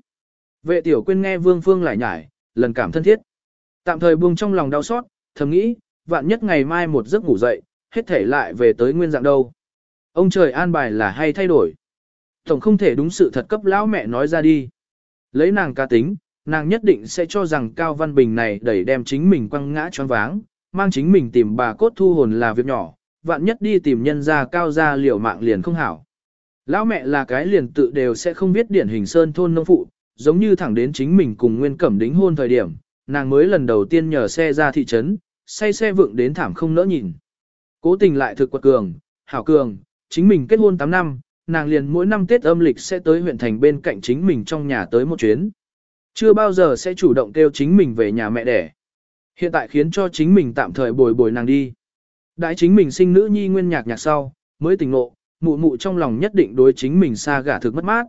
Vệ tiểu quyên nghe Vương Phương lại nhải, lần cảm thân thiết. Tạm thời buông trong lòng đau xót, thầm nghĩ, vạn nhất ngày mai một giấc ngủ dậy, hết thể lại về tới nguyên dạng đâu. Ông trời an bài là hay thay đổi. Tổng không thể đúng sự thật cấp lão mẹ nói ra đi. Lấy nàng ca tính, nàng nhất định sẽ cho rằng Cao Văn Bình này đẩy đem chính mình quăng ngã choáng váng, mang chính mình tìm bà cốt thu hồn là việc nhỏ, vạn nhất đi tìm nhân ra cao ra liều mạng liền không hảo. Lão mẹ là cái liền tự đều sẽ không biết điển hình sơn thôn nông phụ, giống như thẳng đến chính mình cùng Nguyên Cẩm đính hôn thời điểm, nàng mới lần đầu tiên nhờ xe ra thị trấn, say xe vượng đến thảm không nỡ nhìn. Cố tình lại thực quật cường, hảo cường, chính mình kết hôn 8 năm, nàng liền mỗi năm Tết âm lịch sẽ tới huyện thành bên cạnh chính mình trong nhà tới một chuyến. Chưa bao giờ sẽ chủ động kêu chính mình về nhà mẹ đẻ. Hiện tại khiến cho chính mình tạm thời bồi bồi nàng đi. Đại chính mình sinh nữ nhi nguyên nhạc nhạc sau, mới tỉnh ngộ, mụ mụ trong lòng nhất định đối chính mình xa gả thực mất mát.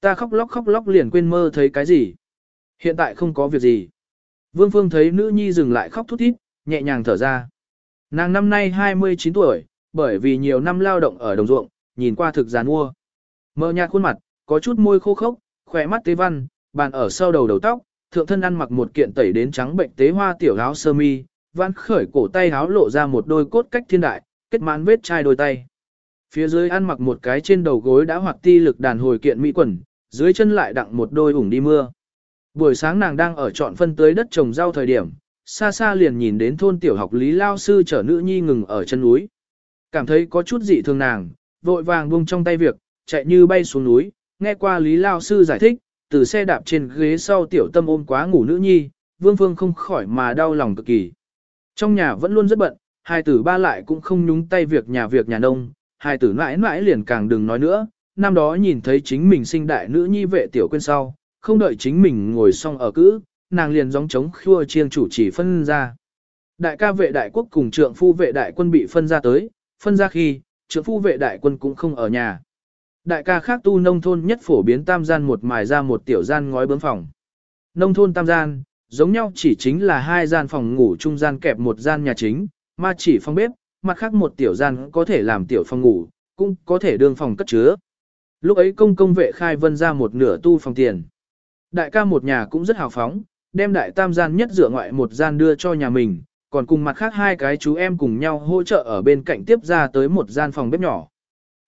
Ta khóc lóc khóc lóc liền quên mơ thấy cái gì. Hiện tại không có việc gì. Vương Phương thấy nữ nhi dừng lại khóc thút thít, nhẹ nhàng thở ra. Nàng năm nay 29 tuổi, bởi vì nhiều năm lao động ở đồng ruộng, nhìn qua thực gián mua. Mơ nhạt khuôn mặt, có chút môi khô khốc, khỏe mắt tế văn, bàn ở sau đầu đầu tóc, thượng thân ăn mặc một kiện tẩy đến trắng bệnh tế hoa tiểu áo sơ mi, văn khởi cổ tay áo lộ ra một đôi cốt cách thiên đại, kết mãn vết chai đôi tay. Phía dưới ăn mặc một cái trên đầu gối đã hoạt ti lực đàn hồi kiện mỹ quần, dưới chân lại đặng một đôi ủng đi mưa. Buổi sáng nàng đang ở trọn phân tới đất trồng rau thời điểm, xa xa liền nhìn đến thôn tiểu học Lý Lao Sư chở nữ nhi ngừng ở chân núi. Cảm thấy có chút dị thường nàng, vội vàng buông trong tay việc, chạy như bay xuống núi, Nghe qua Lý Lao Sư giải thích, từ xe đạp trên ghế sau tiểu tâm ôm quá ngủ nữ nhi, Vương Phương không khỏi mà đau lòng cực kỳ. Trong nhà vẫn luôn rất bận, hai tử ba lại cũng không nhúng tay việc nhà việc nhà nông, hai tử mãi mãi liền càng đừng nói nữa, năm đó nhìn thấy chính mình sinh đại nữ nhi vệ tiểu quên sau, không đợi chính mình ngồi xong ở cữ, nàng liền gióng trống khua chiêng chủ chỉ phân ra. Đại ca vệ đại quốc cùng trượng phu vệ đại quân bị phân ra tới, phân ra khi, trượng phu vệ đại quân cũng không ở nhà. Đại ca khác tu nông thôn nhất phổ biến tam gian một mài ra một tiểu gian ngói bướm phòng. Nông thôn tam gian, giống nhau chỉ chính là hai gian phòng ngủ trung gian kẹp một gian nhà chính, mà chỉ phòng bếp, mặt khác một tiểu gian có thể làm tiểu phòng ngủ, cũng có thể đương phòng cất chứa. Lúc ấy công công vệ khai vân ra một nửa tu phòng tiền. Đại ca một nhà cũng rất hào phóng, đem đại tam gian nhất dựa ngoại một gian đưa cho nhà mình, còn cùng mặt khác hai cái chú em cùng nhau hỗ trợ ở bên cạnh tiếp ra tới một gian phòng bếp nhỏ.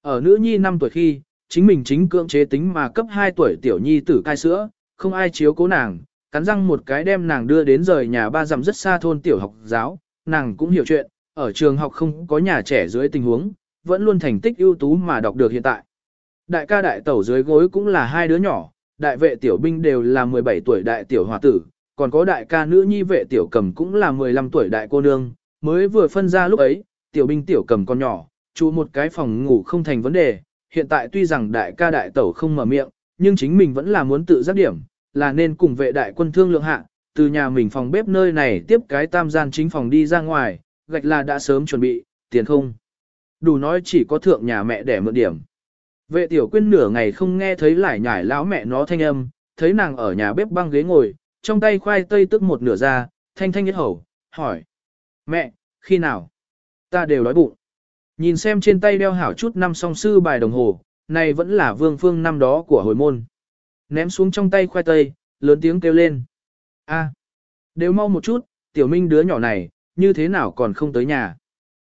Ở nữ nhi 5 tuổi khi, chính mình chính cưỡng chế tính mà cấp 2 tuổi tiểu nhi tử cai sữa, không ai chiếu cố nàng, cắn răng một cái đem nàng đưa đến rời nhà ba dặm rất xa thôn tiểu học giáo, nàng cũng hiểu chuyện, ở trường học không có nhà trẻ dưới tình huống, vẫn luôn thành tích ưu tú mà đọc được hiện tại. Đại ca đại tẩu dưới gối cũng là hai đứa nhỏ, đại vệ tiểu binh đều là 17 tuổi đại tiểu hòa tử, còn có đại ca nữ nhi vệ tiểu cầm cũng là 15 tuổi đại cô nương, mới vừa phân ra lúc ấy, tiểu binh tiểu cầm con nhỏ, chú một cái phòng ngủ không thành vấn đề, hiện tại tuy rằng đại ca đại tẩu không mở miệng, nhưng chính mình vẫn là muốn tự giác điểm, là nên cùng vệ đại quân thương lượng hạ, từ nhà mình phòng bếp nơi này tiếp cái tam gian chính phòng đi ra ngoài, gạch là đã sớm chuẩn bị, tiền không. Đủ nói chỉ có thượng nhà mẹ để mượn điểm. Vệ tiểu quyên nửa ngày không nghe thấy lại nhải lão mẹ nó thanh âm, thấy nàng ở nhà bếp băng ghế ngồi, trong tay khoai tây tức một nửa ra, thanh thanh nhất hầu, hỏi. Mẹ, khi nào? Ta đều đói bụng. Nhìn xem trên tay đeo hảo chút năm song sư bài đồng hồ, này vẫn là vương phương năm đó của hồi môn. Ném xuống trong tay khoai tây, lớn tiếng kêu lên. a đều mau một chút, tiểu minh đứa nhỏ này, như thế nào còn không tới nhà?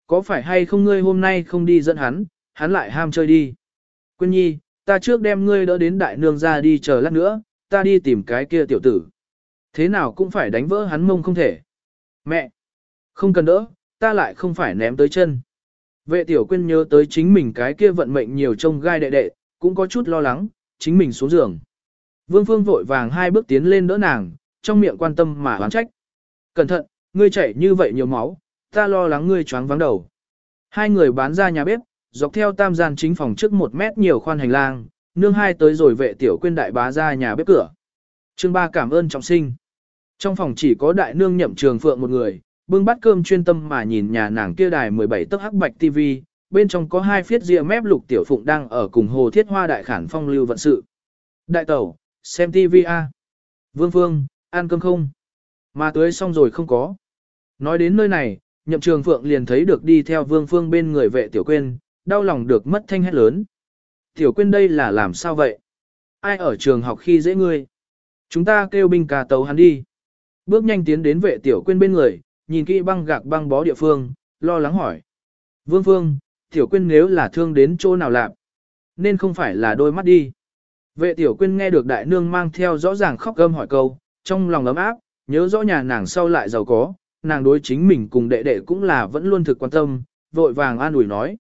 Có phải hay không ngươi hôm nay không đi dẫn hắn, hắn lại ham chơi đi? Quyên nhi, ta trước đem ngươi đỡ đến đại nương ra đi chờ lát nữa, ta đi tìm cái kia tiểu tử. Thế nào cũng phải đánh vỡ hắn mông không thể. Mẹ! Không cần đỡ, ta lại không phải ném tới chân. Vệ tiểu quyên nhớ tới chính mình cái kia vận mệnh nhiều trông gai đệ đệ, cũng có chút lo lắng, chính mình xuống giường. Vương Phương vội vàng hai bước tiến lên đỡ nàng, trong miệng quan tâm mà oán trách. Cẩn thận, ngươi chảy như vậy nhiều máu, ta lo lắng ngươi choáng vắng đầu. Hai người bán ra nhà bếp, dọc theo tam gian chính phòng trước một mét nhiều khoan hành lang, nương hai tới rồi vệ tiểu quyên đại bá ra nhà bếp cửa. Trương ba cảm ơn trọng sinh. Trong phòng chỉ có đại nương nhậm trường phượng một người, bưng bát cơm chuyên tâm mà nhìn nhà nàng kia đài 17 tấc hắc bạch TV, bên trong có hai phiết ria mép lục tiểu phụng đang ở cùng hồ thiết hoa đại khản phong lưu vận sự. Đại tẩu, xem TV a. Vương Phương, ăn cơm không? Mà tưới xong rồi không có. Nói đến nơi này, nhậm trường phượng liền thấy được đi theo Vương Phương bên người vệ tiểu quên, đau lòng được mất thanh hét lớn. Tiểu quên đây là làm sao vậy? Ai ở trường học khi dễ ngươi? Chúng ta kêu binh ca tấu hắn đi. Bước nhanh tiến đến vệ tiểu quên bên người, nhìn kỹ băng gạc băng bó địa phương, lo lắng hỏi. Vương Phương, tiểu quên nếu là thương đến chỗ nào lạp, nên không phải là đôi mắt đi. Vệ tiểu quên nghe được đại nương mang theo rõ ràng khóc gâm hỏi câu, trong lòng ấm áp, nhớ rõ nhà nàng sau lại giàu có, nàng đối chính mình cùng đệ đệ cũng là vẫn luôn thực quan tâm, vội vàng an ủi nói.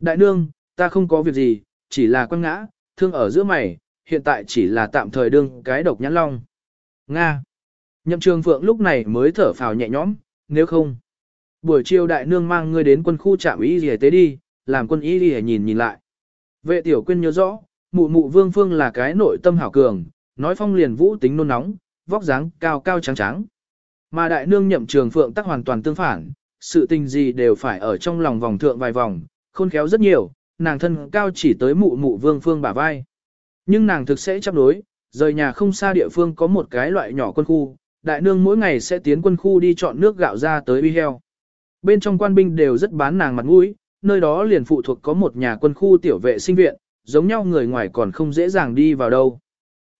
Đại nương, ta không có việc gì, chỉ là quăng ngã, thương ở giữa mày, hiện tại chỉ là tạm thời đương cái độc nhãn long. Nga. Nhậm trường phượng lúc này mới thở phào nhẹ nhõm, nếu không. Buổi chiều đại nương mang ngươi đến quân khu trạm y gì tế đi, làm quân y gì nhìn nhìn lại. Vệ tiểu quyên nhớ rõ, mụ mụ vương phương là cái nội tâm hảo cường, nói phong liền vũ tính nôn nóng, vóc dáng cao cao trắng trắng. Mà đại nương nhậm trường phượng tắc hoàn toàn tương phản, sự tình gì đều phải ở trong lòng vòng thượng vài vòng, khôn khéo rất nhiều, nàng thân cao chỉ tới mụ mụ vương phương bả vai. Nhưng nàng thực sẽ chấp đối, rời nhà không xa địa phương có một cái loại nhỏ quân khu, đại nương mỗi ngày sẽ tiến quân khu đi chọn nước gạo ra tới uy heo. Bên trong quan binh đều rất bán nàng mặt mũi, nơi đó liền phụ thuộc có một nhà quân khu tiểu vệ sinh viện, giống nhau người ngoài còn không dễ dàng đi vào đâu.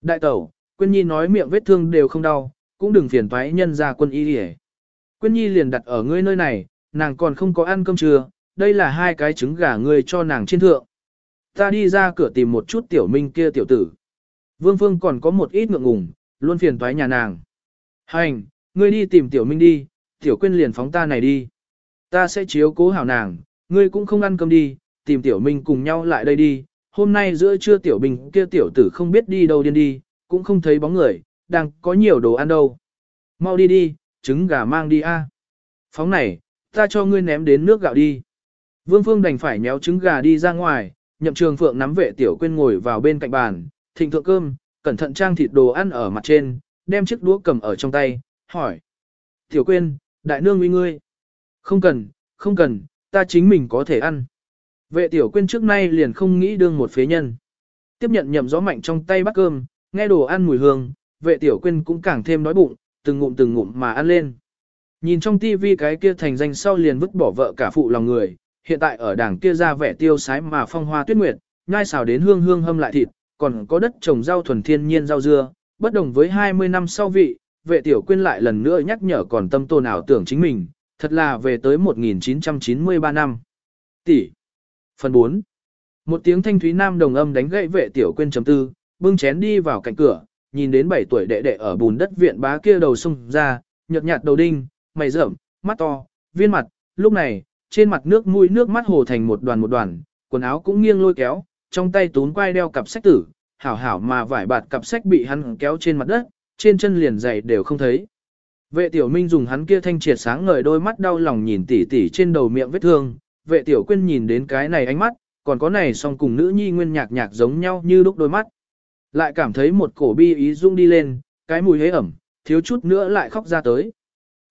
Đại tẩu, Quyên Nhi nói miệng vết thương đều không đau, cũng đừng phiền toái nhân ra quân y đi Quyên Nhi liền đặt ở ngươi nơi này, nàng còn không có ăn cơm trưa, đây là hai cái trứng gà ngươi cho nàng trên thượng. Ta đi ra cửa tìm một chút tiểu minh kia tiểu tử. Vương Phương còn có một ít ngượng ngùng, luôn phiền toái nhà nàng. Hành, ngươi đi tìm tiểu minh đi, tiểu quyên liền phóng ta này đi. Ta sẽ chiếu cố hảo nàng, ngươi cũng không ăn cơm đi, tìm tiểu minh cùng nhau lại đây đi, hôm nay giữa trưa tiểu bình kia tiểu tử không biết đi đâu điên đi, cũng không thấy bóng người, đang có nhiều đồ ăn đâu. Mau đi đi, trứng gà mang đi a. Phóng này, ta cho ngươi ném đến nước gạo đi. Vương Phương đành phải nhéo trứng gà đi ra ngoài, nhậm trường phượng nắm vệ tiểu quên ngồi vào bên cạnh bàn, thịnh thượng cơm, cẩn thận trang thịt đồ ăn ở mặt trên, đem chiếc đũa cầm ở trong tay, hỏi. Tiểu quên, đại nương uy ngươi. Không cần, không cần, ta chính mình có thể ăn. Vệ tiểu quên trước nay liền không nghĩ đương một phế nhân. Tiếp nhận nhậm gió mạnh trong tay bát cơm, nghe đồ ăn mùi hương, vệ tiểu quên cũng càng thêm đói bụng, từng ngụm từng ngụm mà ăn lên. Nhìn trong tivi cái kia thành danh sau liền vứt bỏ vợ cả phụ lòng người, hiện tại ở đảng kia ra vẻ tiêu sái mà phong hoa tuyết nguyệt, nhai xào đến hương hương hâm lại thịt, còn có đất trồng rau thuần thiên nhiên rau dưa, bất đồng với 20 năm sau vị, vệ tiểu quyên lại lần nữa nhắc nhở còn tâm tôn ảo tưởng chính mình, thật là về tới 1993 năm. Tỷ. Phần 4. Một tiếng thanh thúy nam đồng âm đánh gãy vệ tiểu quyên chấm tư, bưng chén đi vào cạnh cửa, nhìn đến 7 tuổi đệ đệ ở bùn đất viện bá kia đầu sung ra, nhợt nhạt đầu đinh, mày rậm, mắt to, viên mặt, lúc này, trên mặt nước mũi nước mắt hồ thành một đoàn một đoàn, quần áo cũng nghiêng lôi kéo, trong tay tún quai đeo cặp sách tử, hảo hảo mà vải bạt cặp sách bị hắn kéo trên mặt đất, trên chân liền giày đều không thấy. Vệ tiểu minh dùng hắn kia thanh triệt sáng ngời đôi mắt đau lòng nhìn tỉ tỉ trên đầu miệng vết thương, vệ tiểu quyên nhìn đến cái này ánh mắt, còn có này song cùng nữ nhi nguyên nhạc nhạc giống nhau như lúc đôi mắt. Lại cảm thấy một cổ bi ý rung đi lên, cái mùi hế ẩm, thiếu chút nữa lại khóc ra tới.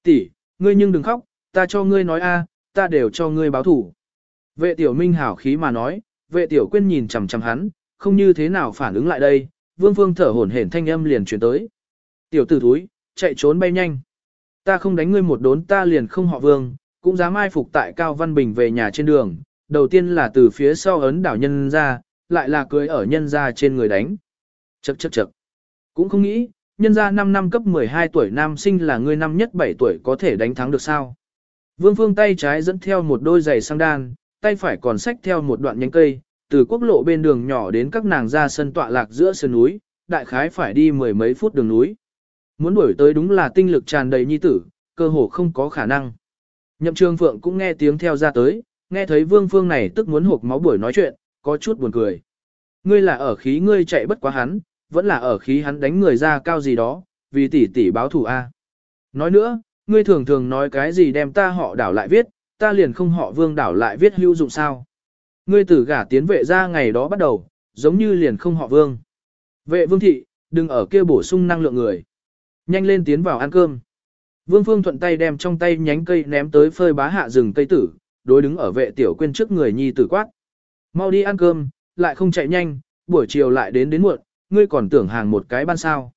Tỷ, ngươi nhưng đừng khóc, ta cho ngươi nói a, ta đều cho ngươi báo thủ. Vệ tiểu minh hảo khí mà nói, vệ tiểu quyên nhìn chằm chằm hắn, không như thế nào phản ứng lại đây, vương phương thở hổn hển thanh âm liền truyền tới. Tiểu tử thúi, chạy trốn bay nhanh. Ta không đánh ngươi một đốn ta liền không họ vương, cũng dám ai phục tại Cao Văn Bình về nhà trên đường, đầu tiên là từ phía sau ấn đảo nhân ra, lại là cưới ở nhân ra trên người đánh. Chậc chậc chậc. Cũng không nghĩ, nhân ra 5 năm cấp 12 tuổi nam sinh là người năm nhất 7 tuổi có thể đánh thắng được sao. Vương Phương tay trái dẫn theo một đôi giày sang đan, tay phải còn xách theo một đoạn nhánh cây, từ quốc lộ bên đường nhỏ đến các nàng ra sân tọa lạc giữa sườn núi, đại khái phải đi mười mấy phút đường núi. Muốn đuổi tới đúng là tinh lực tràn đầy nhi tử, cơ hồ không có khả năng. Nhậm Trường Phượng cũng nghe tiếng theo ra tới, nghe thấy Vương Phương này tức muốn hộp máu buổi nói chuyện, có chút buồn cười. Ngươi là ở khí ngươi chạy bất quá hắn, vẫn là ở khí hắn đánh người ra cao gì đó, vì tỷ tỷ báo thù a. Nói nữa, ngươi thường thường nói cái gì đem ta họ đảo lại viết, ta liền không họ Vương đảo lại viết hữu dụng sao? Ngươi tử gả tiến vệ ra ngày đó bắt đầu, giống như liền không họ Vương. Vệ Vương thị, đừng ở kia bổ sung năng lượng người. Nhanh lên tiến vào ăn cơm. Vương Phương thuận tay đem trong tay nhánh cây ném tới phơi bá hạ rừng cây tử, đối đứng ở vệ tiểu quên trước người nhi tử quát. Mau đi ăn cơm, lại không chạy nhanh, buổi chiều lại đến đến muộn, ngươi còn tưởng hàng một cái ban sao.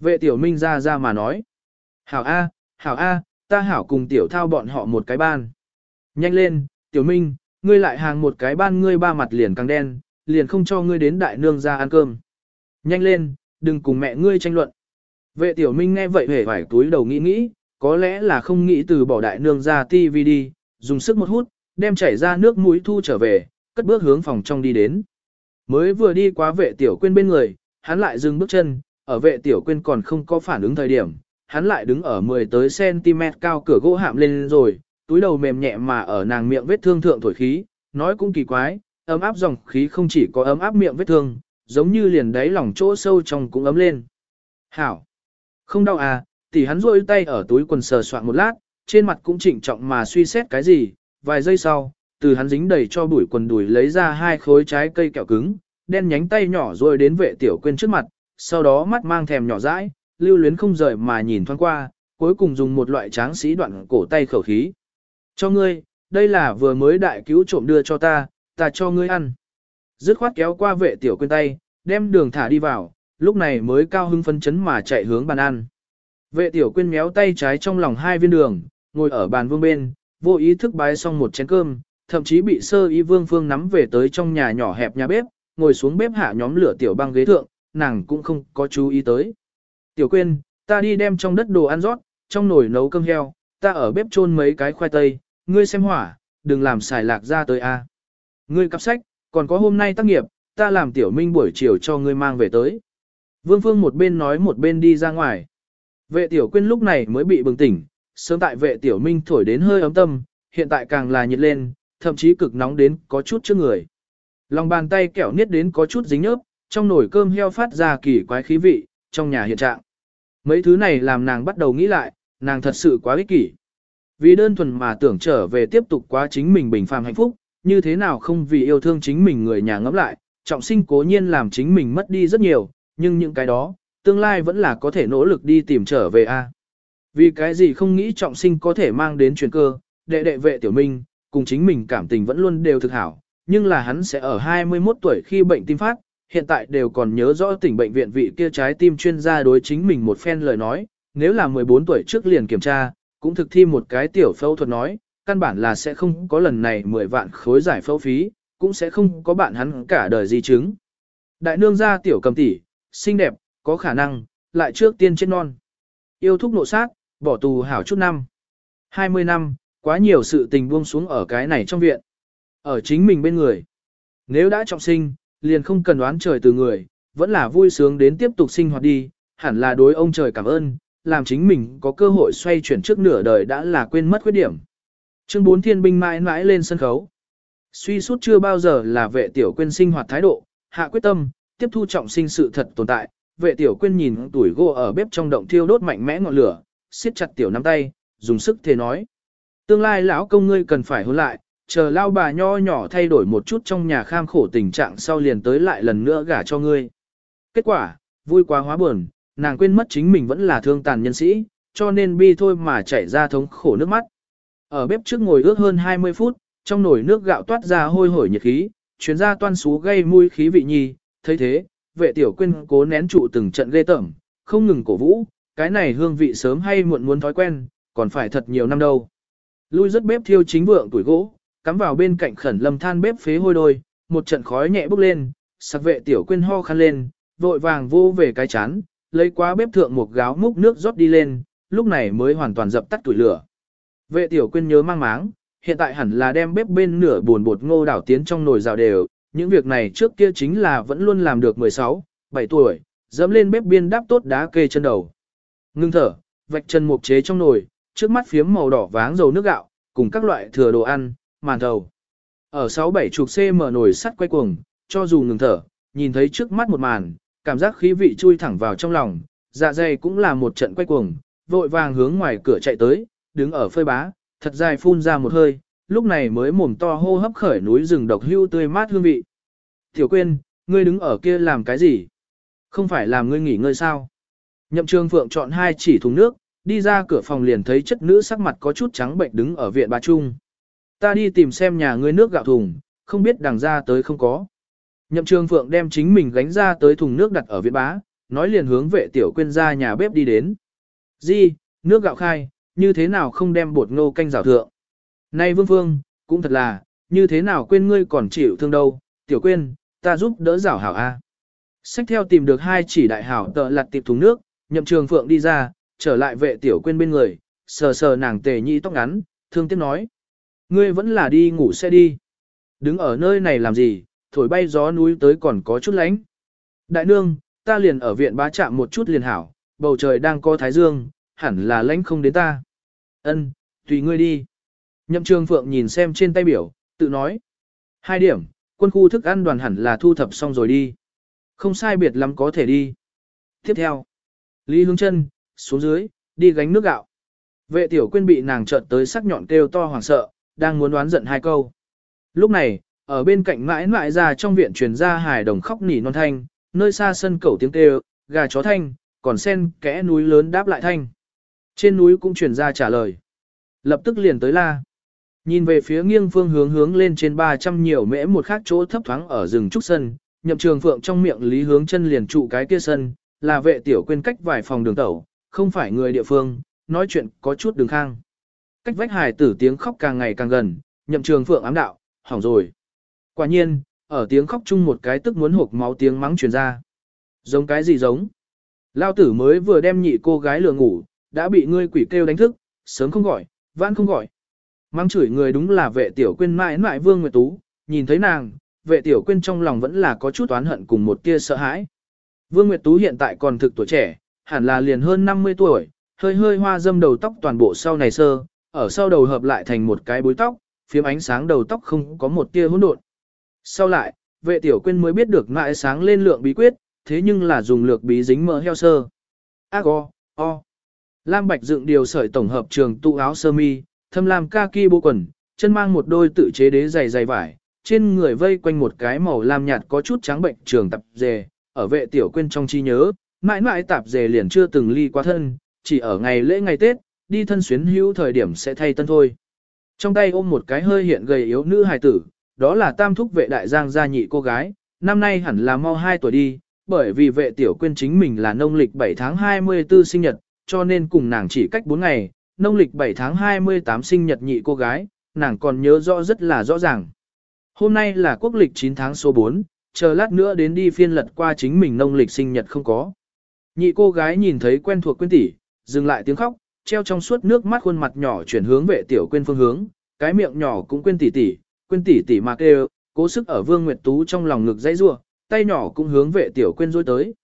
Vệ tiểu minh ra ra mà nói. Hảo A, hảo A, ta hảo cùng tiểu thao bọn họ một cái ban. Nhanh lên, tiểu minh, ngươi lại hàng một cái ban ngươi ba mặt liền càng đen, liền không cho ngươi đến đại nương ra ăn cơm. Nhanh lên, đừng cùng mẹ ngươi tranh luận. Vệ tiểu minh nghe vậy hề phải túi đầu nghĩ nghĩ, có lẽ là không nghĩ từ bỏ đại nương ra TV đi, dùng sức một hút, đem chảy ra nước mũi thu trở về, cất bước hướng phòng trong đi đến. Mới vừa đi qua vệ tiểu quên bên người, hắn lại dừng bước chân, ở vệ tiểu quên còn không có phản ứng thời điểm, hắn lại đứng ở 10 tới cm cao cửa gỗ hạm lên rồi, túi đầu mềm nhẹ mà ở nàng miệng vết thương thượng thổi khí, nói cũng kỳ quái, ấm áp dòng khí không chỉ có ấm áp miệng vết thương, giống như liền đáy lòng chỗ sâu trong cũng ấm lên. Hảo! Không đau à, tỷ hắn rôi tay ở túi quần sờ soạn một lát, trên mặt cũng chỉnh trọng mà suy xét cái gì, vài giây sau, từ hắn dính đầy cho bụi quần đùi lấy ra hai khối trái cây kẹo cứng, đen nhánh tay nhỏ rồi đến vệ tiểu quên trước mặt, sau đó mắt mang thèm nhỏ dãi, lưu luyến không rời mà nhìn thoáng qua, cuối cùng dùng một loại tráng sĩ đoạn cổ tay khẩu khí. Cho ngươi, đây là vừa mới đại cứu trộm đưa cho ta, ta cho ngươi ăn. Dứt khoát kéo qua vệ tiểu quên tay, đem đường thả đi vào, lúc này mới cao hưng phấn chấn mà chạy hướng bàn ăn. Vệ tiểu quên méo tay trái trong lòng hai viên đường, ngồi ở bàn vương bên, vô ý thức bái xong một chén cơm, thậm chí bị sơ ý vương phương nắm về tới trong nhà nhỏ hẹp nhà bếp, ngồi xuống bếp hạ nhóm lửa tiểu băng ghế thượng, nàng cũng không có chú ý tới. Tiểu quên, ta đi đem trong đất đồ ăn rót, trong nồi nấu cơm heo, ta ở bếp chôn mấy cái khoai tây, ngươi xem hỏa, đừng làm xài lạc ra tới a. Ngươi cặp sách, còn có hôm nay tác nghiệp, ta làm tiểu minh buổi chiều cho ngươi mang về tới. Vương Phương một bên nói một bên đi ra ngoài. Vệ tiểu quyên lúc này mới bị bừng tỉnh, sớm tại vệ tiểu minh thổi đến hơi ấm tâm, hiện tại càng là nhiệt lên, thậm chí cực nóng đến có chút trước người. Lòng bàn tay kẹo niết đến có chút dính nhớp, trong nồi cơm heo phát ra kỳ quái khí vị, trong nhà hiện trạng. Mấy thứ này làm nàng bắt đầu nghĩ lại, nàng thật sự quá ích kỷ. Vì đơn thuần mà tưởng trở về tiếp tục quá chính mình bình phàm hạnh phúc, như thế nào không vì yêu thương chính mình người nhà ngẫm lại, trọng sinh cố nhiên làm chính mình mất đi rất nhiều, nhưng những cái đó, tương lai vẫn là có thể nỗ lực đi tìm trở về a. Vì cái gì không nghĩ trọng sinh có thể mang đến chuyển cơ, đệ đệ vệ tiểu minh, cùng chính mình cảm tình vẫn luôn đều thực hảo, nhưng là hắn sẽ ở 21 tuổi khi bệnh tim phát, hiện tại đều còn nhớ rõ tỉnh bệnh viện vị kia trái tim chuyên gia đối chính mình một phen lời nói, nếu là 14 tuổi trước liền kiểm tra, cũng thực thi một cái tiểu phẫu thuật nói, căn bản là sẽ không có lần này 10 vạn khối giải phẫu phí, cũng sẽ không có bạn hắn cả đời di chứng. Đại nương gia tiểu cầm tỷ, xinh đẹp, có khả năng, lại trước tiên chết non. Yêu thúc nộ sát, bỏ tù hảo chút năm. 20 năm, quá nhiều sự tình buông xuống ở cái này trong viện. Ở chính mình bên người. Nếu đã trọng sinh, liền không cần đoán trời từ người, vẫn là vui sướng đến tiếp tục sinh hoạt đi, hẳn là đối ông trời cảm ơn, làm chính mình có cơ hội xoay chuyển trước nửa đời đã là quên mất khuyết điểm. Chương 4 thiên binh mãi mãi lên sân khấu. Suy suốt chưa bao giờ là vệ tiểu quên sinh hoạt thái độ, hạ quyết tâm, tiếp thu trọng sinh sự thật tồn tại. Vệ tiểu quên nhìn tuổi gỗ ở bếp trong động thiêu đốt mạnh mẽ ngọn lửa, siết chặt tiểu nắm tay, dùng sức thề nói. Tương lai lão công ngươi cần phải hôn lại, chờ lao bà nho nhỏ thay đổi một chút trong nhà kham khổ tình trạng sau liền tới lại lần nữa gả cho ngươi. Kết quả, vui quá hóa buồn, nàng quên mất chính mình vẫn là thương tàn nhân sĩ, cho nên bi thôi mà chảy ra thống khổ nước mắt. Ở bếp trước ngồi ước hơn 20 phút, trong nồi nước gạo toát ra hôi hổi nhiệt khí, chuyến ra toan xú gây mùi khí vị nhi, thấy thế, vệ tiểu quên cố nén trụ từng trận ghê tởm, không ngừng cổ vũ, cái này hương vị sớm hay muộn muốn thói quen, còn phải thật nhiều năm đâu. Lui rất bếp thiêu chính vượng tuổi gỗ, cắm vào bên cạnh khẩn lâm than bếp phế hôi đôi, một trận khói nhẹ bốc lên, sặc vệ tiểu quên ho khăn lên, vội vàng vô về cái chán, lấy quá bếp thượng một gáo múc nước rót đi lên, lúc này mới hoàn toàn dập tắt tuổi lửa. Vệ tiểu quên nhớ mang máng, hiện tại hẳn là đem bếp bên nửa buồn bột ngô đảo tiến trong nồi rào đều, những việc này trước kia chính là vẫn luôn làm được 16, 7 tuổi, dẫm lên bếp biên đáp tốt đá kê chân đầu. Ngưng thở, vạch chân mục chế trong nồi, trước mắt phiếm màu đỏ váng dầu nước gạo, cùng các loại thừa đồ ăn, màn thầu. Ở 6-7 chục cm nồi sắt quay cuồng, cho dù ngừng thở, nhìn thấy trước mắt một màn, cảm giác khí vị chui thẳng vào trong lòng, dạ dày cũng là một trận quay cuồng, vội vàng hướng ngoài cửa chạy tới, đứng ở phơi bá, thật dài phun ra một hơi, lúc này mới mồm to hô hấp khởi núi rừng độc hưu tươi mát hương vị. Tiểu quên, ngươi đứng ở kia làm cái gì? Không phải làm ngươi nghỉ ngơi sao? Nhậm trường phượng chọn hai chỉ thùng nước, đi ra cửa phòng liền thấy chất nữ sắc mặt có chút trắng bệnh đứng ở viện bà Trung. Ta đi tìm xem nhà ngươi nước gạo thùng, không biết đằng ra tới không có. Nhậm trường phượng đem chính mình gánh ra tới thùng nước đặt ở viện bá, nói liền hướng vệ tiểu quên ra nhà bếp đi đến. Di, nước gạo khai, như thế nào không đem bột ngô canh rào thượng. Này vương vương, cũng thật là, như thế nào quên ngươi còn chịu thương đâu, tiểu quên, ta giúp đỡ rào hảo a. Sách theo tìm được hai chỉ đại hảo tợ lặt tiệp thùng nước, nhậm trường phượng đi ra, trở lại vệ tiểu quên bên người, sờ sờ nàng tề nhị tóc ngắn, thương tiếc nói. Ngươi vẫn là đi ngủ xe đi. Đứng ở nơi này làm gì, thổi bay gió núi tới còn có chút lánh. Đại nương, ta liền ở viện bá chạm một chút liền hảo, bầu trời đang có thái dương, hẳn là lánh không đến ta. Ân, tùy ngươi đi. Nhậm trường phượng nhìn xem trên tay biểu, tự nói. Hai điểm, quân khu thức ăn đoàn hẳn là thu thập xong rồi đi. Không sai biệt lắm có thể đi. Tiếp theo, Lý hướng chân, xuống dưới, đi gánh nước gạo. Vệ tiểu quyên bị nàng chợt tới sắc nhọn kêu to hoảng sợ, đang muốn đoán giận hai câu. Lúc này, ở bên cạnh mãi mãi ra trong viện truyền ra hài đồng khóc nỉ non thanh, nơi xa sân cẩu tiếng kêu, gà chó thanh, còn sen kẽ núi lớn đáp lại thanh. Trên núi cũng truyền ra trả lời. Lập tức liền tới la. Nhìn về phía nghiêng phương hướng hướng lên trên 300 nhiều mễ một khác chỗ thấp thoáng ở rừng trúc sân, nhậm trường phượng trong miệng lý hướng chân liền trụ cái kia sân, là vệ tiểu quên cách vài phòng đường tẩu, không phải người địa phương, nói chuyện có chút đường khang. Cách vách hài tử tiếng khóc càng ngày càng gần, nhậm trường phượng ám đạo, hỏng rồi. Quả nhiên, ở tiếng khóc chung một cái tức muốn hộp máu tiếng mắng truyền ra. Giống cái gì giống? Lao tử mới vừa đem nhị cô gái lừa ngủ, đã bị ngươi quỷ kêu đánh thức, sớm không gọi, vãn không gọi. Mắng chửi người đúng là vệ tiểu quên mãi mãi vương nguyệt tú, nhìn thấy nàng, vệ tiểu quên trong lòng vẫn là có chút oán hận cùng một tia sợ hãi. Vương Nguyệt Tú hiện tại còn thực tuổi trẻ, hẳn là liền hơn 50 tuổi, hơi hơi hoa dâm đầu tóc toàn bộ sau này sơ, ở sau đầu hợp lại thành một cái bối tóc, phiếm ánh sáng đầu tóc không có một tia hỗn độn. Sau lại, vệ tiểu quên mới biết được ngại sáng lên lượng bí quyết, thế nhưng là dùng lược bí dính mỡ heo sơ. Ác o, o. Lam Bạch dựng điều sợi tổng hợp trường tụ áo sơ mi, thâm lam kaki bộ quần, chân mang một đôi tự chế đế dày dày vải, trên người vây quanh một cái màu lam nhạt có chút trắng bệnh trường tập dề, ở vệ tiểu quên trong chi nhớ, mãi mãi tạp dề liền chưa từng ly qua thân, chỉ ở ngày lễ ngày Tết, đi thân xuyến hữu thời điểm sẽ thay tân thôi. Trong tay ôm một cái hơi hiện gầy yếu nữ hài tử, đó là tam thúc vệ đại giang gia nhị cô gái, năm nay hẳn là mau 2 tuổi đi, bởi vì vệ tiểu quyên chính mình là nông lịch 7 tháng 24 sinh nhật, cho nên cùng nàng chỉ cách 4 ngày, nông lịch 7 tháng 28 sinh nhật nhị cô gái, nàng còn nhớ rõ rất là rõ ràng. Hôm nay là quốc lịch 9 tháng số 4, chờ lát nữa đến đi phiên lật qua chính mình nông lịch sinh nhật không có. Nhị cô gái nhìn thấy quen thuộc quyên tỷ, dừng lại tiếng khóc, treo trong suốt nước mắt khuôn mặt nhỏ chuyển hướng vệ tiểu quên phương hướng, cái miệng nhỏ cũng quên tỉ tỉ quên tỉ tỉ mà kêu, cố sức ở Vương Nguyệt Tú trong lòng ngực dãy rủa, tay nhỏ cũng hướng vệ tiểu quên rối tới.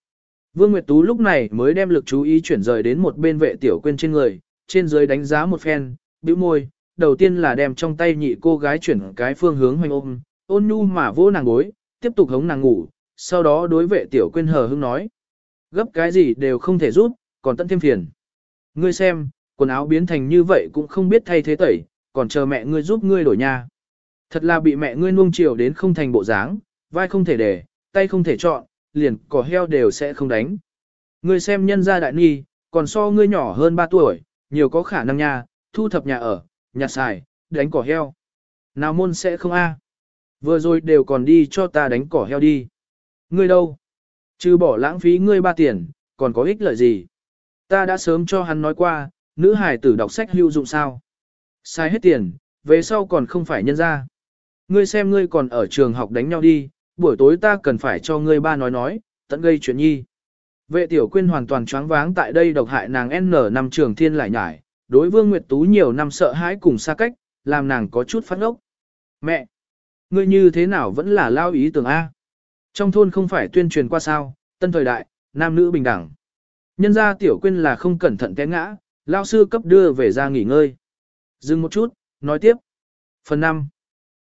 Vương Nguyệt Tú lúc này mới đem lực chú ý chuyển rời đến một bên vệ tiểu quên trên người, trên dưới đánh giá một phen, bĩu môi, đầu tiên là đem trong tay nhị cô gái chuyển cái phương hướng hoành ôm, ôn nhu mà vỗ nàng gối, tiếp tục hống nàng ngủ, sau đó đối vệ tiểu quên hờ hững nói. Gấp cái gì đều không thể rút, còn tận thêm phiền. Ngươi xem, quần áo biến thành như vậy cũng không biết thay thế tẩy, còn chờ mẹ ngươi giúp ngươi đổi nha. Thật là bị mẹ ngươi nuông chiều đến không thành bộ dáng, vai không thể để, tay không thể chọn, liền cỏ heo đều sẽ không đánh. Ngươi xem nhân gia đại nghi, còn so ngươi nhỏ hơn 3 tuổi, nhiều có khả năng nha, thu thập nhà ở, nhà xài, đánh cỏ heo. Nào môn sẽ không a? Vừa rồi đều còn đi cho ta đánh cỏ heo đi. Ngươi đâu? Chứ bỏ lãng phí ngươi ba tiền, còn có ích lợi gì? Ta đã sớm cho hắn nói qua, nữ hài tử đọc sách hữu dụng sao? Sai hết tiền, về sau còn không phải nhân ra. Ngươi xem ngươi còn ở trường học đánh nhau đi, buổi tối ta cần phải cho ngươi ba nói nói, tận gây chuyện nhi. Vệ tiểu quyên hoàn toàn choáng váng tại đây độc hại nàng N năm trường thiên lại nhải, đối vương Nguyệt Tú nhiều năm sợ hãi cùng xa cách, làm nàng có chút phát ốc. Mẹ! Ngươi như thế nào vẫn là lao ý tưởng A? Trong thôn không phải tuyên truyền qua sao, tân thời đại, nam nữ bình đẳng. Nhân ra tiểu quyên là không cẩn thận té ngã, lao sư cấp đưa về ra nghỉ ngơi. Dừng một chút, nói tiếp. Phần 5.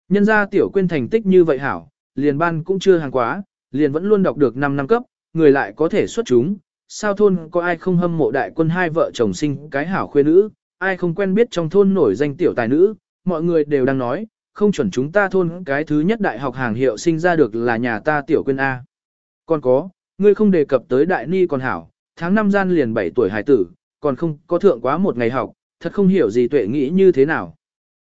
Nhân ra tiểu quyên thành tích như vậy hảo, liền ban cũng chưa hàng quá, liền vẫn luôn đọc được 5 năm cấp, người lại có thể xuất chúng. Sao thôn có ai không hâm mộ đại quân hai vợ chồng sinh cái hảo khuê nữ, ai không quen biết trong thôn nổi danh tiểu tài nữ, mọi người đều đang nói, không chuẩn chúng ta thôn cái thứ nhất đại học hàng hiệu sinh ra được là nhà ta tiểu quyên A. Còn có, ngươi không đề cập tới đại ni còn hảo, tháng năm gian liền 7 tuổi hải tử, còn không có thượng quá một ngày học, thật không hiểu gì tuệ nghĩ như thế nào.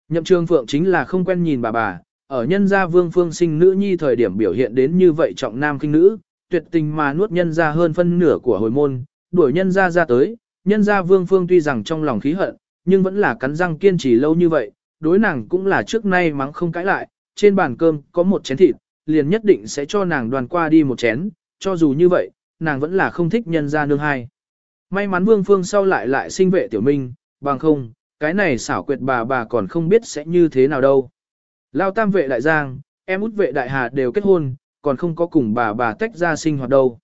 Nhậm trường phượng chính là không quen nhìn bà bà, ở nhân gia vương phương sinh nữ nhi thời điểm biểu hiện đến như vậy trọng nam kinh nữ, tuyệt tình mà nuốt nhân gia hơn phân nửa của hồi môn, đuổi nhân gia ra tới, nhân gia vương phương tuy rằng trong lòng khí hận, nhưng vẫn là cắn răng kiên trì lâu như vậy, đối nàng cũng là trước nay mắng không cãi lại, trên bàn cơm có một chén thịt, liền nhất định sẽ cho nàng đoàn qua đi một chén, cho dù như vậy, nàng vẫn là không thích nhân gia nương hai. May mắn vương phương sau lại lại sinh vệ tiểu minh, bằng không, cái này xảo quyệt bà bà còn không biết sẽ như thế nào đâu. Lao tam vệ đại giang, em út vệ đại hà đều kết hôn, còn không có cùng bà bà tách ra sinh hoạt đâu.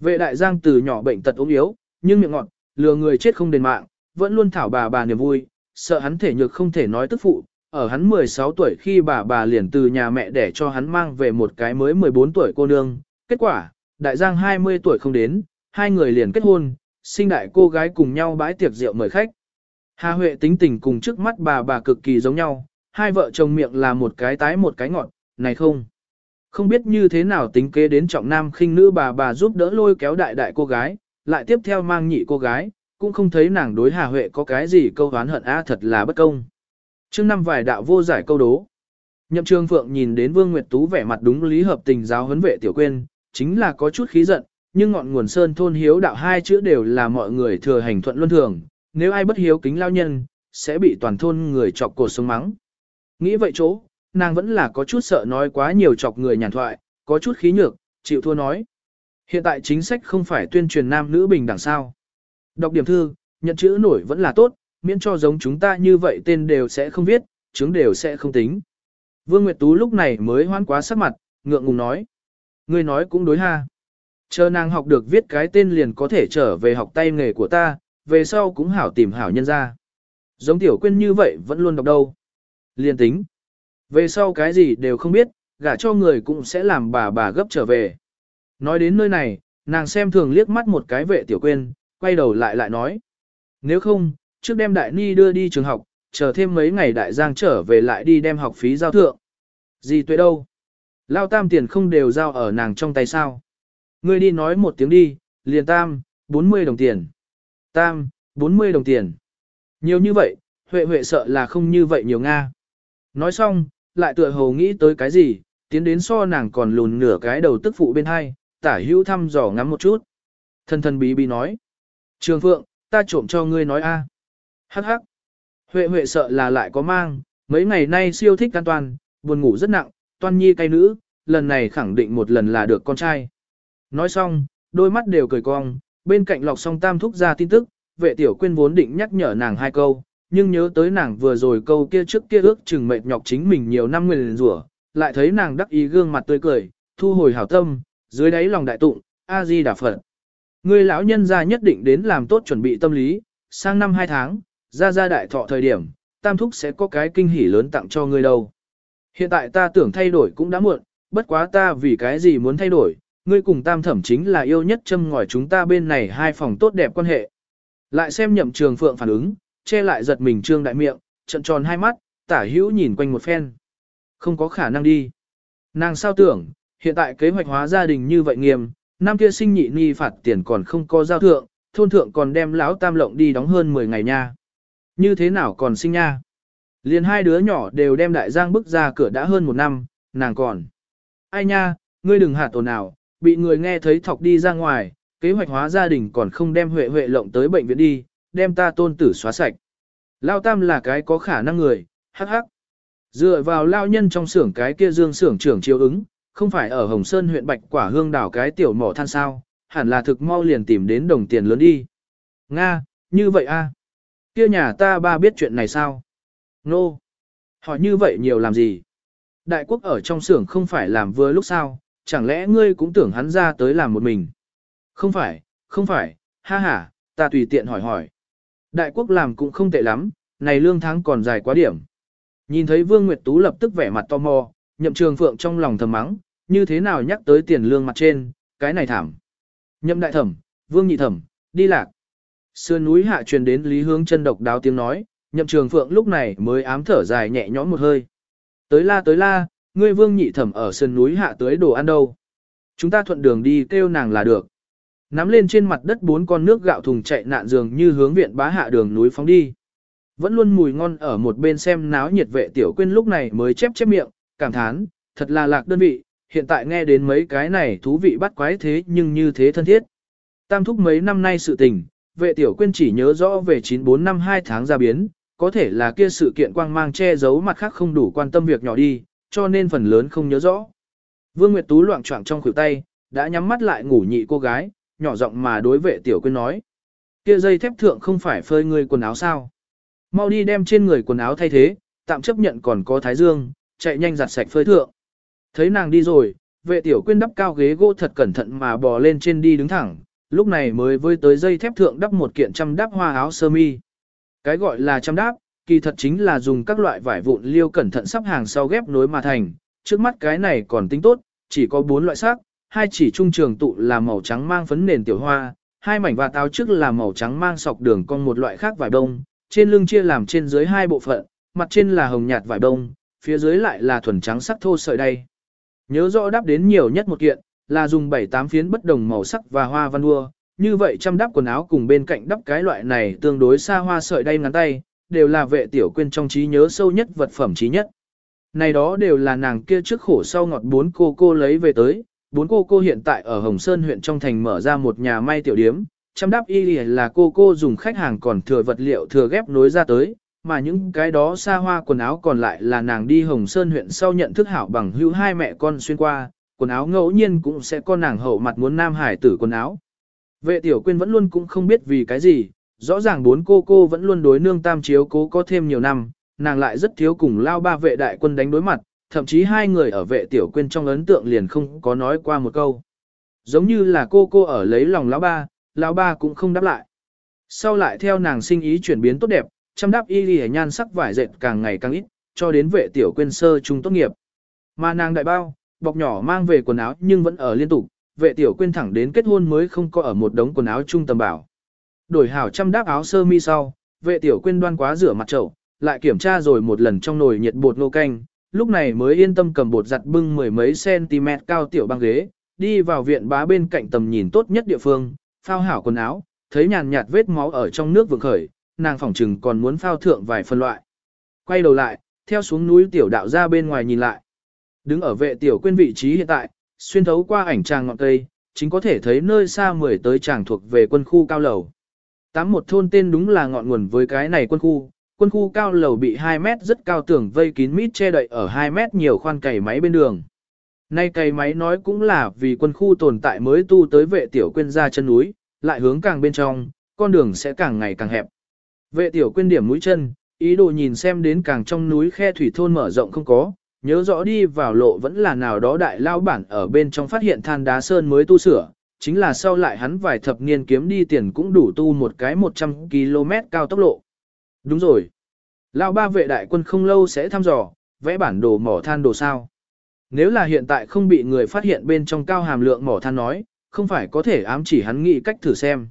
Vệ đại giang từ nhỏ bệnh tật ốm yếu, nhưng miệng ngọt, lừa người chết không đền mạng, vẫn luôn thảo bà bà niềm vui, sợ hắn thể nhược không thể nói tức phụ. Ở hắn 16 tuổi khi bà bà liền từ nhà mẹ để cho hắn mang về một cái mới 14 tuổi cô nương. Kết quả, đại giang 20 tuổi không đến, hai người liền kết hôn, sinh đại cô gái cùng nhau bãi tiệc rượu mời khách. Hà Huệ tính tình cùng trước mắt bà bà cực kỳ giống nhau, hai vợ chồng miệng là một cái tái một cái ngọt, này không. Không biết như thế nào tính kế đến trọng nam khinh nữ bà bà giúp đỡ lôi kéo đại đại cô gái, lại tiếp theo mang nhị cô gái, cũng không thấy nàng đối Hà Huệ có cái gì câu oán hận a thật là bất công. Trước năm vài đạo vô giải câu đố. Nhậm Trương Phượng nhìn đến Vương Nguyệt Tú vẻ mặt đúng lý hợp tình giáo huấn vệ tiểu quên, chính là có chút khí giận, nhưng ngọn nguồn sơn thôn hiếu đạo hai chữ đều là mọi người thừa hành thuận luân thường, nếu ai bất hiếu kính lao nhân, sẽ bị toàn thôn người chọc cổ sống mắng. Nghĩ vậy chỗ, nàng vẫn là có chút sợ nói quá nhiều chọc người nhàn thoại, có chút khí nhược, chịu thua nói. Hiện tại chính sách không phải tuyên truyền nam nữ bình đẳng sao. Đọc điểm thư, nhận chữ nổi vẫn là tốt, miễn cho giống chúng ta như vậy tên đều sẽ không viết, chứng đều sẽ không tính. Vương Nguyệt Tú lúc này mới hoan quá sắc mặt, ngượng ngùng nói. Ngươi nói cũng đối ha. Chờ nàng học được viết cái tên liền có thể trở về học tay nghề của ta, về sau cũng hảo tìm hảo nhân ra. Giống tiểu quên như vậy vẫn luôn đọc đâu. Liên tính. Về sau cái gì đều không biết, gả cho người cũng sẽ làm bà bà gấp trở về. Nói đến nơi này, nàng xem thường liếc mắt một cái vệ tiểu quên, quay đầu lại lại nói. Nếu không, trước đem đại ni đưa đi trường học, chờ thêm mấy ngày đại giang trở về lại đi đem học phí giao thượng. Gì tuệ đâu? Lao tam tiền không đều giao ở nàng trong tay sao? Ngươi đi nói một tiếng đi, liền tam, 40 đồng tiền. Tam, 40 đồng tiền. Nhiều như vậy, Huệ Huệ sợ là không như vậy nhiều Nga. Nói xong, lại tựa hồ nghĩ tới cái gì, tiến đến so nàng còn lùn nửa cái đầu tức phụ bên hai, tả hữu thăm dò ngắm một chút. Thân thân bí bí nói. Trường Phượng, ta trộm cho ngươi nói a. Hắc hắc. Huệ Huệ sợ là lại có mang, mấy ngày nay siêu thích an toàn, buồn ngủ rất nặng, toan nhi cay nữ, lần này khẳng định một lần là được con trai. Nói xong, đôi mắt đều cười cong, bên cạnh lọc song tam thúc ra tin tức, vệ tiểu quyên vốn định nhắc nhở nàng hai câu, nhưng nhớ tới nàng vừa rồi câu kia trước kia ước chừng mệt nhọc chính mình nhiều năm nguyền rủa, lại thấy nàng đắc ý gương mặt tươi cười, thu hồi hảo tâm, dưới đáy lòng đại tụng, A Di Đà Phật. Người lão nhân gia nhất định đến làm tốt chuẩn bị tâm lý, sang năm hai tháng, ra ra đại thọ thời điểm, tam thúc sẽ có cái kinh hỉ lớn tặng cho ngươi đâu. Hiện tại ta tưởng thay đổi cũng đã muộn, bất quá ta vì cái gì muốn thay đổi, ngươi cùng tam thẩm chính là yêu nhất châm ngòi chúng ta bên này hai phòng tốt đẹp quan hệ. Lại xem nhậm trường phượng phản ứng, che lại giật mình trương đại miệng, trận tròn hai mắt, tả hữu nhìn quanh một phen. Không có khả năng đi. Nàng sao tưởng, hiện tại kế hoạch hóa gia đình như vậy nghiêm, năm kia sinh nhị ni phạt tiền còn không có giao thượng, thôn thượng còn đem lão tam lộng đi đóng hơn 10 ngày nha. Như thế nào còn sinh nha? Liền hai đứa nhỏ đều đem đại giang bước ra cửa đã hơn một năm, nàng còn. Ai nha, ngươi đừng hạt ồn nào, bị người nghe thấy thọc đi ra ngoài, kế hoạch hóa gia đình còn không đem huệ huệ lộng tới bệnh viện đi, đem ta tôn tử xóa sạch. Lao tam là cái có khả năng người, hắc hắc. Dựa vào lao nhân trong xưởng cái kia dương xưởng trưởng chiếu ứng, không phải ở Hồng Sơn huyện Bạch Quả Hương đảo cái tiểu mỏ than sao, hẳn là thực mau liền tìm đến đồng tiền lớn đi. Nga, như vậy a? Kia nhà ta ba biết chuyện này sao? Nô. No. Hỏi như vậy nhiều làm gì? Đại quốc ở trong xưởng không phải làm vừa lúc sao, chẳng lẽ ngươi cũng tưởng hắn ra tới làm một mình? Không phải, không phải, ha ha, ta tùy tiện hỏi hỏi. Đại quốc làm cũng không tệ lắm, này lương tháng còn dài quá điểm. Nhìn thấy Vương Nguyệt Tú lập tức vẻ mặt tò mò, nhậm trường phượng trong lòng thầm mắng, như thế nào nhắc tới tiền lương mặt trên, cái này thảm. Nhậm đại thẩm, Vương nhị thẩm, đi lạc. Sườn núi hạ truyền đến Lý Hướng chân độc đáo tiếng nói, nhậm trường phượng lúc này mới ám thở dài nhẹ nhõm một hơi. Tới la tới la, ngươi Vương nhị thẩm ở sườn núi hạ tới đồ ăn đâu. Chúng ta thuận đường đi kêu nàng là được. Nắm lên trên mặt đất bốn con nước gạo thùng chạy nạn dường như hướng viện bá hạ đường núi phóng đi. Vẫn luôn mùi ngon ở một bên xem náo nhiệt vệ tiểu quên lúc này mới chép chép miệng, cảm thán, thật là lạc đơn vị, hiện tại nghe đến mấy cái này thú vị bắt quái thế nhưng như thế thân thiết. Tam thúc mấy năm nay sự tình, vệ tiểu quên chỉ nhớ rõ về 94 năm 2 tháng ra biến, có thể là kia sự kiện quang mang che giấu mặt khác không đủ quan tâm việc nhỏ đi, cho nên phần lớn không nhớ rõ. Vương Nguyệt Tú loạn choạng trong khuỷu tay, đã nhắm mắt lại ngủ nhị cô gái, nhỏ giọng mà đối vệ tiểu quyên nói. Kia dây thép thượng không phải phơi người quần áo sao? Mau đi đem trên người quần áo thay thế, tạm chấp nhận còn có thái dương, chạy nhanh giặt sạch phơi thượng. Thấy nàng đi rồi, vệ tiểu quyên đắp cao ghế gỗ thật cẩn thận mà bò lên trên đi đứng thẳng, lúc này mới với tới dây thép thượng đắp một kiện trăm đắp hoa áo sơ mi. Cái gọi là trăm đáp, kỳ thật chính là dùng các loại vải vụn liêu cẩn thận sắp hàng sau ghép nối mà thành, trước mắt cái này còn tính tốt, chỉ có bốn loại sắc, hai chỉ trung trường tụ là màu trắng mang phấn nền tiểu hoa, hai mảnh và táo trước là màu trắng mang sọc đường con một loại khác vải đông, trên lưng chia làm trên dưới hai bộ phận, mặt trên là hồng nhạt vải đông, phía dưới lại là thuần trắng sắc thô sợi đây. Nhớ rõ đáp đến nhiều nhất một kiện, là dùng 7-8 phiến bất đồng màu sắc và hoa văn đua, như vậy chăm đắp quần áo cùng bên cạnh đắp cái loại này tương đối xa hoa sợi đay ngắn tay, đều là vệ tiểu quên trong trí nhớ sâu nhất vật phẩm trí nhất. Này đó đều là nàng kia trước khổ sau ngọt bốn cô cô lấy về tới, bốn cô cô hiện tại ở Hồng Sơn huyện trong thành mở ra một nhà may tiểu điếm, chăm đắp y là cô cô dùng khách hàng còn thừa vật liệu thừa ghép nối ra tới, mà những cái đó xa hoa quần áo còn lại là nàng đi Hồng Sơn huyện sau nhận thức hảo bằng hữu hai mẹ con xuyên qua, quần áo ngẫu nhiên cũng sẽ con nàng hậu mặt muốn nam hải tử quần áo. Vệ tiểu quyên vẫn luôn cũng không biết vì cái gì, rõ ràng bốn cô cô vẫn luôn đối nương tam chiếu cố có thêm nhiều năm, nàng lại rất thiếu cùng lao ba vệ đại quân đánh đối mặt, thậm chí hai người ở vệ tiểu quyên trong ấn tượng liền không có nói qua một câu. Giống như là cô cô ở lấy lòng lão ba, lão ba cũng không đáp lại. Sau lại theo nàng sinh ý chuyển biến tốt đẹp, chăm đáp y lì nhan sắc vải dệt càng ngày càng ít, cho đến vệ tiểu quyên sơ trung tốt nghiệp. Mà nàng đại bao, bọc nhỏ mang về quần áo nhưng vẫn ở liên tục, vệ tiểu quên thẳng đến kết hôn mới không có ở một đống quần áo trung tầm bảo. Đổi hảo trăm đáp áo sơ mi sau, vệ tiểu quên đoan quá rửa mặt chậu, lại kiểm tra rồi một lần trong nồi nhiệt bột nô canh, lúc này mới yên tâm cầm bột giặt bưng mười mấy cm cao tiểu băng ghế, đi vào viện bá bên cạnh tầm nhìn tốt nhất địa phương, phao hảo quần áo, thấy nhàn nhạt vết máu ở trong nước vượng khởi, nàng phỏng chừng còn muốn phao thượng vài phân loại. Quay đầu lại, theo xuống núi tiểu đạo ra bên ngoài nhìn lại. Đứng ở vệ tiểu quên vị trí hiện tại, xuyên thấu qua ảnh tràng ngọn cây, chính có thể thấy nơi xa mười tới tràng thuộc về quân khu cao lầu. Tám một thôn tên đúng là ngọn nguồn với cái này quân khu, quân khu cao lầu bị 2 mét rất cao tường vây kín mít che đậy ở 2 mét nhiều khoan cày máy bên đường. Nay cày máy nói cũng là vì quân khu tồn tại mới tu tới vệ tiểu quên ra chân núi, lại hướng càng bên trong, con đường sẽ càng ngày càng hẹp. Vệ tiểu quên điểm mũi chân, ý đồ nhìn xem đến càng trong núi khe thủy thôn mở rộng không có, nhớ rõ đi vào lộ vẫn là nào đó đại lao bản ở bên trong phát hiện than đá sơn mới tu sửa, chính là sau lại hắn vài thập niên kiếm đi tiền cũng đủ tu một cái 100 km cao tốc lộ. Đúng rồi. Lao ba vệ đại quân không lâu sẽ thăm dò, vẽ bản đồ mỏ than đồ sao. Nếu là hiện tại không bị người phát hiện bên trong cao hàm lượng mỏ than nói, không phải có thể ám chỉ hắn nghĩ cách thử xem.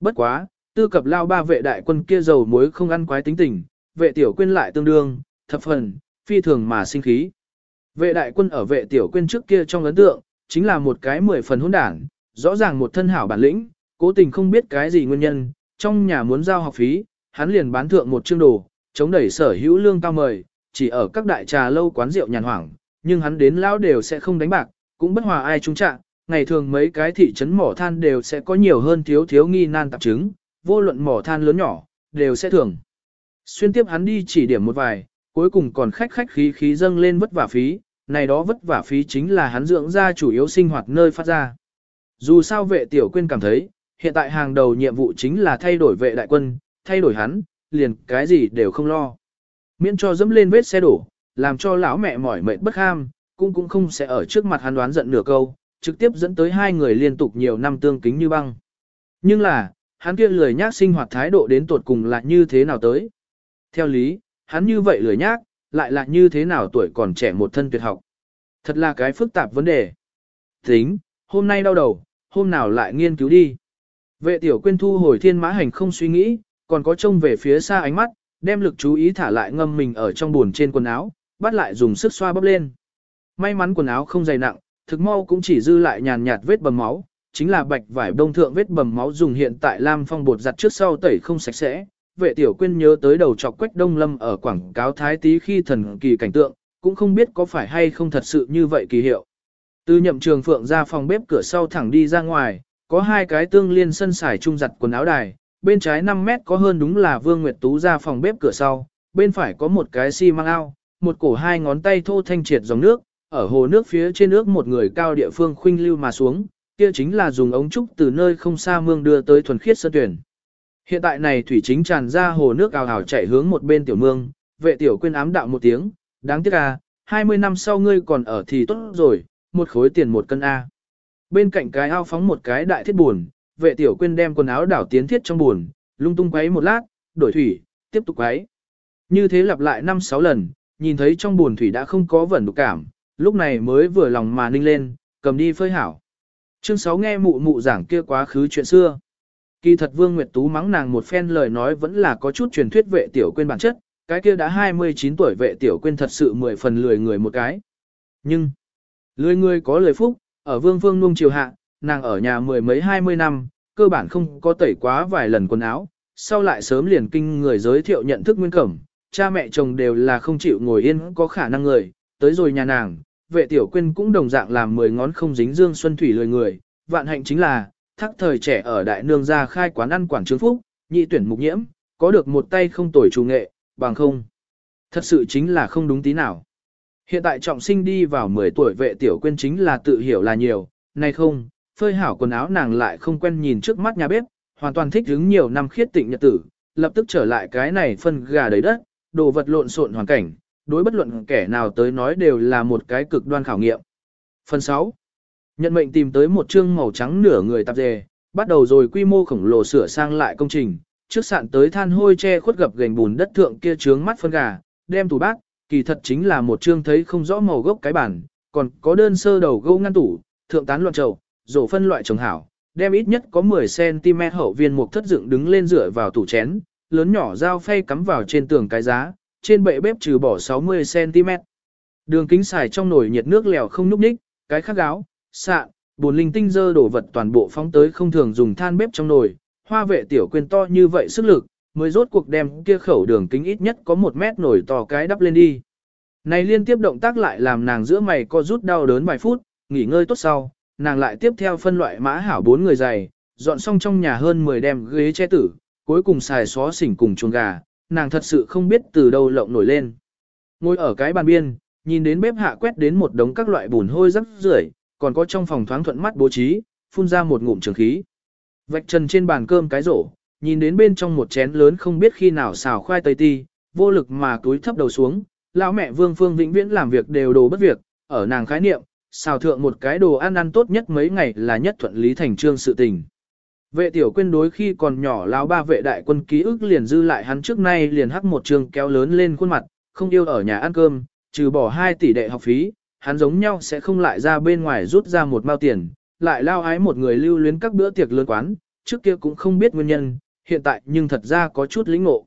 Bất quá, tư cập lao ba vệ đại quân kia dầu muối không ăn quái tính tình, vệ tiểu quên lại tương đương, thập phần, phi thường mà sinh khí. Vệ đại quân ở vệ tiểu quyên trước kia trong ấn tượng, chính là một cái mười phần hỗn đảng, rõ ràng một thân hảo bản lĩnh, cố tình không biết cái gì nguyên nhân, trong nhà muốn giao học phí, hắn liền bán thượng một chương đồ, chống đẩy sở hữu lương cao mời, chỉ ở các đại trà lâu quán rượu nhàn hoảng, nhưng hắn đến lão đều sẽ không đánh bạc, cũng bất hòa ai trung trạng, ngày thường mấy cái thị trấn mỏ than đều sẽ có nhiều hơn thiếu thiếu nghi nan tạp chứng, vô luận mỏ than lớn nhỏ, đều sẽ thường. Xuyên tiếp hắn đi chỉ điểm một vài, cuối cùng còn khách khách khí khí dâng lên vất vả phí, này đó vất vả phí chính là hắn dưỡng ra chủ yếu sinh hoạt nơi phát ra. Dù sao vệ tiểu quyên cảm thấy, hiện tại hàng đầu nhiệm vụ chính là thay đổi vệ đại quân, thay đổi hắn, liền cái gì đều không lo. Miễn cho dẫm lên vết xe đổ, làm cho lão mẹ mỏi mệt bất ham, cũng cũng không sẽ ở trước mặt hắn đoán giận nửa câu, trực tiếp dẫn tới hai người liên tục nhiều năm tương kính như băng. Nhưng là, hắn kia lười nhác sinh hoạt thái độ đến tột cùng là như thế nào tới. Theo lý, hắn như vậy lười nhác, lại là như thế nào tuổi còn trẻ một thân tuyệt học. Thật là cái phức tạp vấn đề. Tính, hôm nay đau đầu, hôm nào lại nghiên cứu đi. Vệ tiểu quyên thu hồi thiên mã hành không suy nghĩ, còn có trông về phía xa ánh mắt, đem lực chú ý thả lại ngâm mình ở trong buồn trên quần áo, bắt lại dùng sức xoa bắp lên. May mắn quần áo không dày nặng, thực mau cũng chỉ dư lại nhàn nhạt vết bầm máu, chính là bạch vải đông thượng vết bầm máu dùng hiện tại lam phong bột giặt trước sau tẩy không sạch sẽ. Vệ tiểu quyên nhớ tới đầu chọc quách đông lâm ở quảng cáo thái tí khi thần kỳ cảnh tượng, cũng không biết có phải hay không thật sự như vậy kỳ hiệu. Từ nhậm trường phượng ra phòng bếp cửa sau thẳng đi ra ngoài, có hai cái tương liên sân xài trung giặt quần áo đài, bên trái 5 mét có hơn đúng là Vương Nguyệt Tú ra phòng bếp cửa sau, bên phải có một cái xi măng ao, một cổ hai ngón tay thô thanh triệt dòng nước, ở hồ nước phía trên nước một người cao địa phương khuynh lưu mà xuống, kia chính là dùng ống trúc từ nơi không xa mương đưa tới thuần khiết sơn tuyển. Hiện tại này thủy chính tràn ra hồ nước ào ào chảy hướng một bên tiểu mương, vệ tiểu quên ám đạo một tiếng, đáng tiếc à, 20 năm sau ngươi còn ở thì tốt rồi, một khối tiền một cân A. Bên cạnh cái ao phóng một cái đại thiết buồn, vệ tiểu quên đem quần áo đảo tiến thiết trong buồn, lung tung quấy một lát, đổi thủy, tiếp tục quấy. Như thế lặp lại 5-6 lần, nhìn thấy trong buồn thủy đã không có vẩn đục cảm, lúc này mới vừa lòng mà ninh lên, cầm đi phơi hảo. Chương 6 nghe mụ mụ giảng kia quá khứ chuyện xưa. Kỳ thật Vương Nguyệt Tú mắng nàng một phen lời nói vẫn là có chút truyền thuyết vệ tiểu quên bản chất, cái kia đã 29 tuổi vệ tiểu quên thật sự mười phần lười người một cái. Nhưng, lười người có lời phúc, ở Vương Vương Nung Triều hạ, nàng ở nhà mười mấy hai mươi năm, cơ bản không có tẩy quá vài lần quần áo, sau lại sớm liền kinh người giới thiệu nhận thức nguyên cẩm, cha mẹ chồng đều là không chịu ngồi yên có khả năng người, tới rồi nhà nàng, vệ tiểu quyên cũng đồng dạng làm mười ngón không dính dương xuân thủy lười người, vạn hạnh chính là, thắc thời trẻ ở đại nương gia khai quán ăn quảng trướng phúc, nhị tuyển mục nhiễm, có được một tay không tuổi trù nghệ, bằng không. Thật sự chính là không đúng tí nào. Hiện tại trọng sinh đi vào 10 tuổi vệ tiểu quyên chính là tự hiểu là nhiều, nay không, phơi hảo quần áo nàng lại không quen nhìn trước mắt nhà bếp, hoàn toàn thích hứng nhiều năm khiết tịnh nhật tử, lập tức trở lại cái này phân gà đầy đất, đồ vật lộn xộn hoàn cảnh, đối bất luận kẻ nào tới nói đều là một cái cực đoan khảo nghiệm. Phần 6. Nhận mệnh tìm tới một chương màu trắng nửa người tạp dề, bắt đầu rồi quy mô khổng lồ sửa sang lại công trình, trước sạn tới than hôi che khuất gập gành bùn đất thượng kia trướng mắt phân gà, đem tủ bác kỳ thật chính là một chương thấy không rõ màu gốc cái bản, còn có đơn sơ đầu gỗ ngăn tủ, thượng tán loạn trầu, rổ phân loại trồng hảo, đem ít nhất có 10cm hậu viên mục thất dựng đứng lên dựa vào tủ chén, lớn nhỏ dao phay cắm vào trên tường cái giá, trên bệ bếp trừ bỏ 60cm. Đường kính xài trong nồi nhiệt nước lèo không núp ních, cái khác gáo, sạ, bồn linh tinh dơ đổ vật toàn bộ phóng tới không thường dùng than bếp trong nồi, hoa vệ tiểu quên to như vậy sức lực, mới rốt cuộc đem kia khẩu đường kính ít nhất có một mét nổi to cái đắp lên đi. Này liên tiếp động tác lại làm nàng giữa mày co rút đau đớn vài phút, nghỉ ngơi tốt sau, nàng lại tiếp theo phân loại mã hảo bốn người dày, dọn xong trong nhà hơn 10 đem ghế che tử, cuối cùng xài xó xỉnh cùng chuồng gà, nàng thật sự không biết từ đâu lộng nổi lên. Ngồi ở cái bàn biên, nhìn đến bếp hạ quét đến một đống các loại bùn hôi rắc rưởi, còn có trong phòng thoáng thuận mắt bố trí, phun ra một ngụm trường khí. Vạch trần trên bàn cơm cái rổ, nhìn đến bên trong một chén lớn không biết khi nào xào khoai tây ti, vô lực mà túi thấp đầu xuống, lão mẹ Vương Phương vĩnh viễn làm việc đều đồ bất việc, ở nàng khái niệm, xào thượng một cái đồ ăn ăn tốt nhất mấy ngày là nhất thuận lý thành trương sự tình. Vệ tiểu quyên đối khi còn nhỏ lão ba vệ đại quân ký ức liền dư lại hắn trước nay liền hắc một trường kéo lớn lên khuôn mặt, không yêu ở nhà ăn cơm, trừ bỏ 2 tỷ đệ học phí, hắn giống nhau sẽ không lại ra bên ngoài rút ra một mao tiền, lại lao ái một người lưu luyến các bữa tiệc lớn quán, trước kia cũng không biết nguyên nhân, hiện tại nhưng thật ra có chút lĩnh ngộ.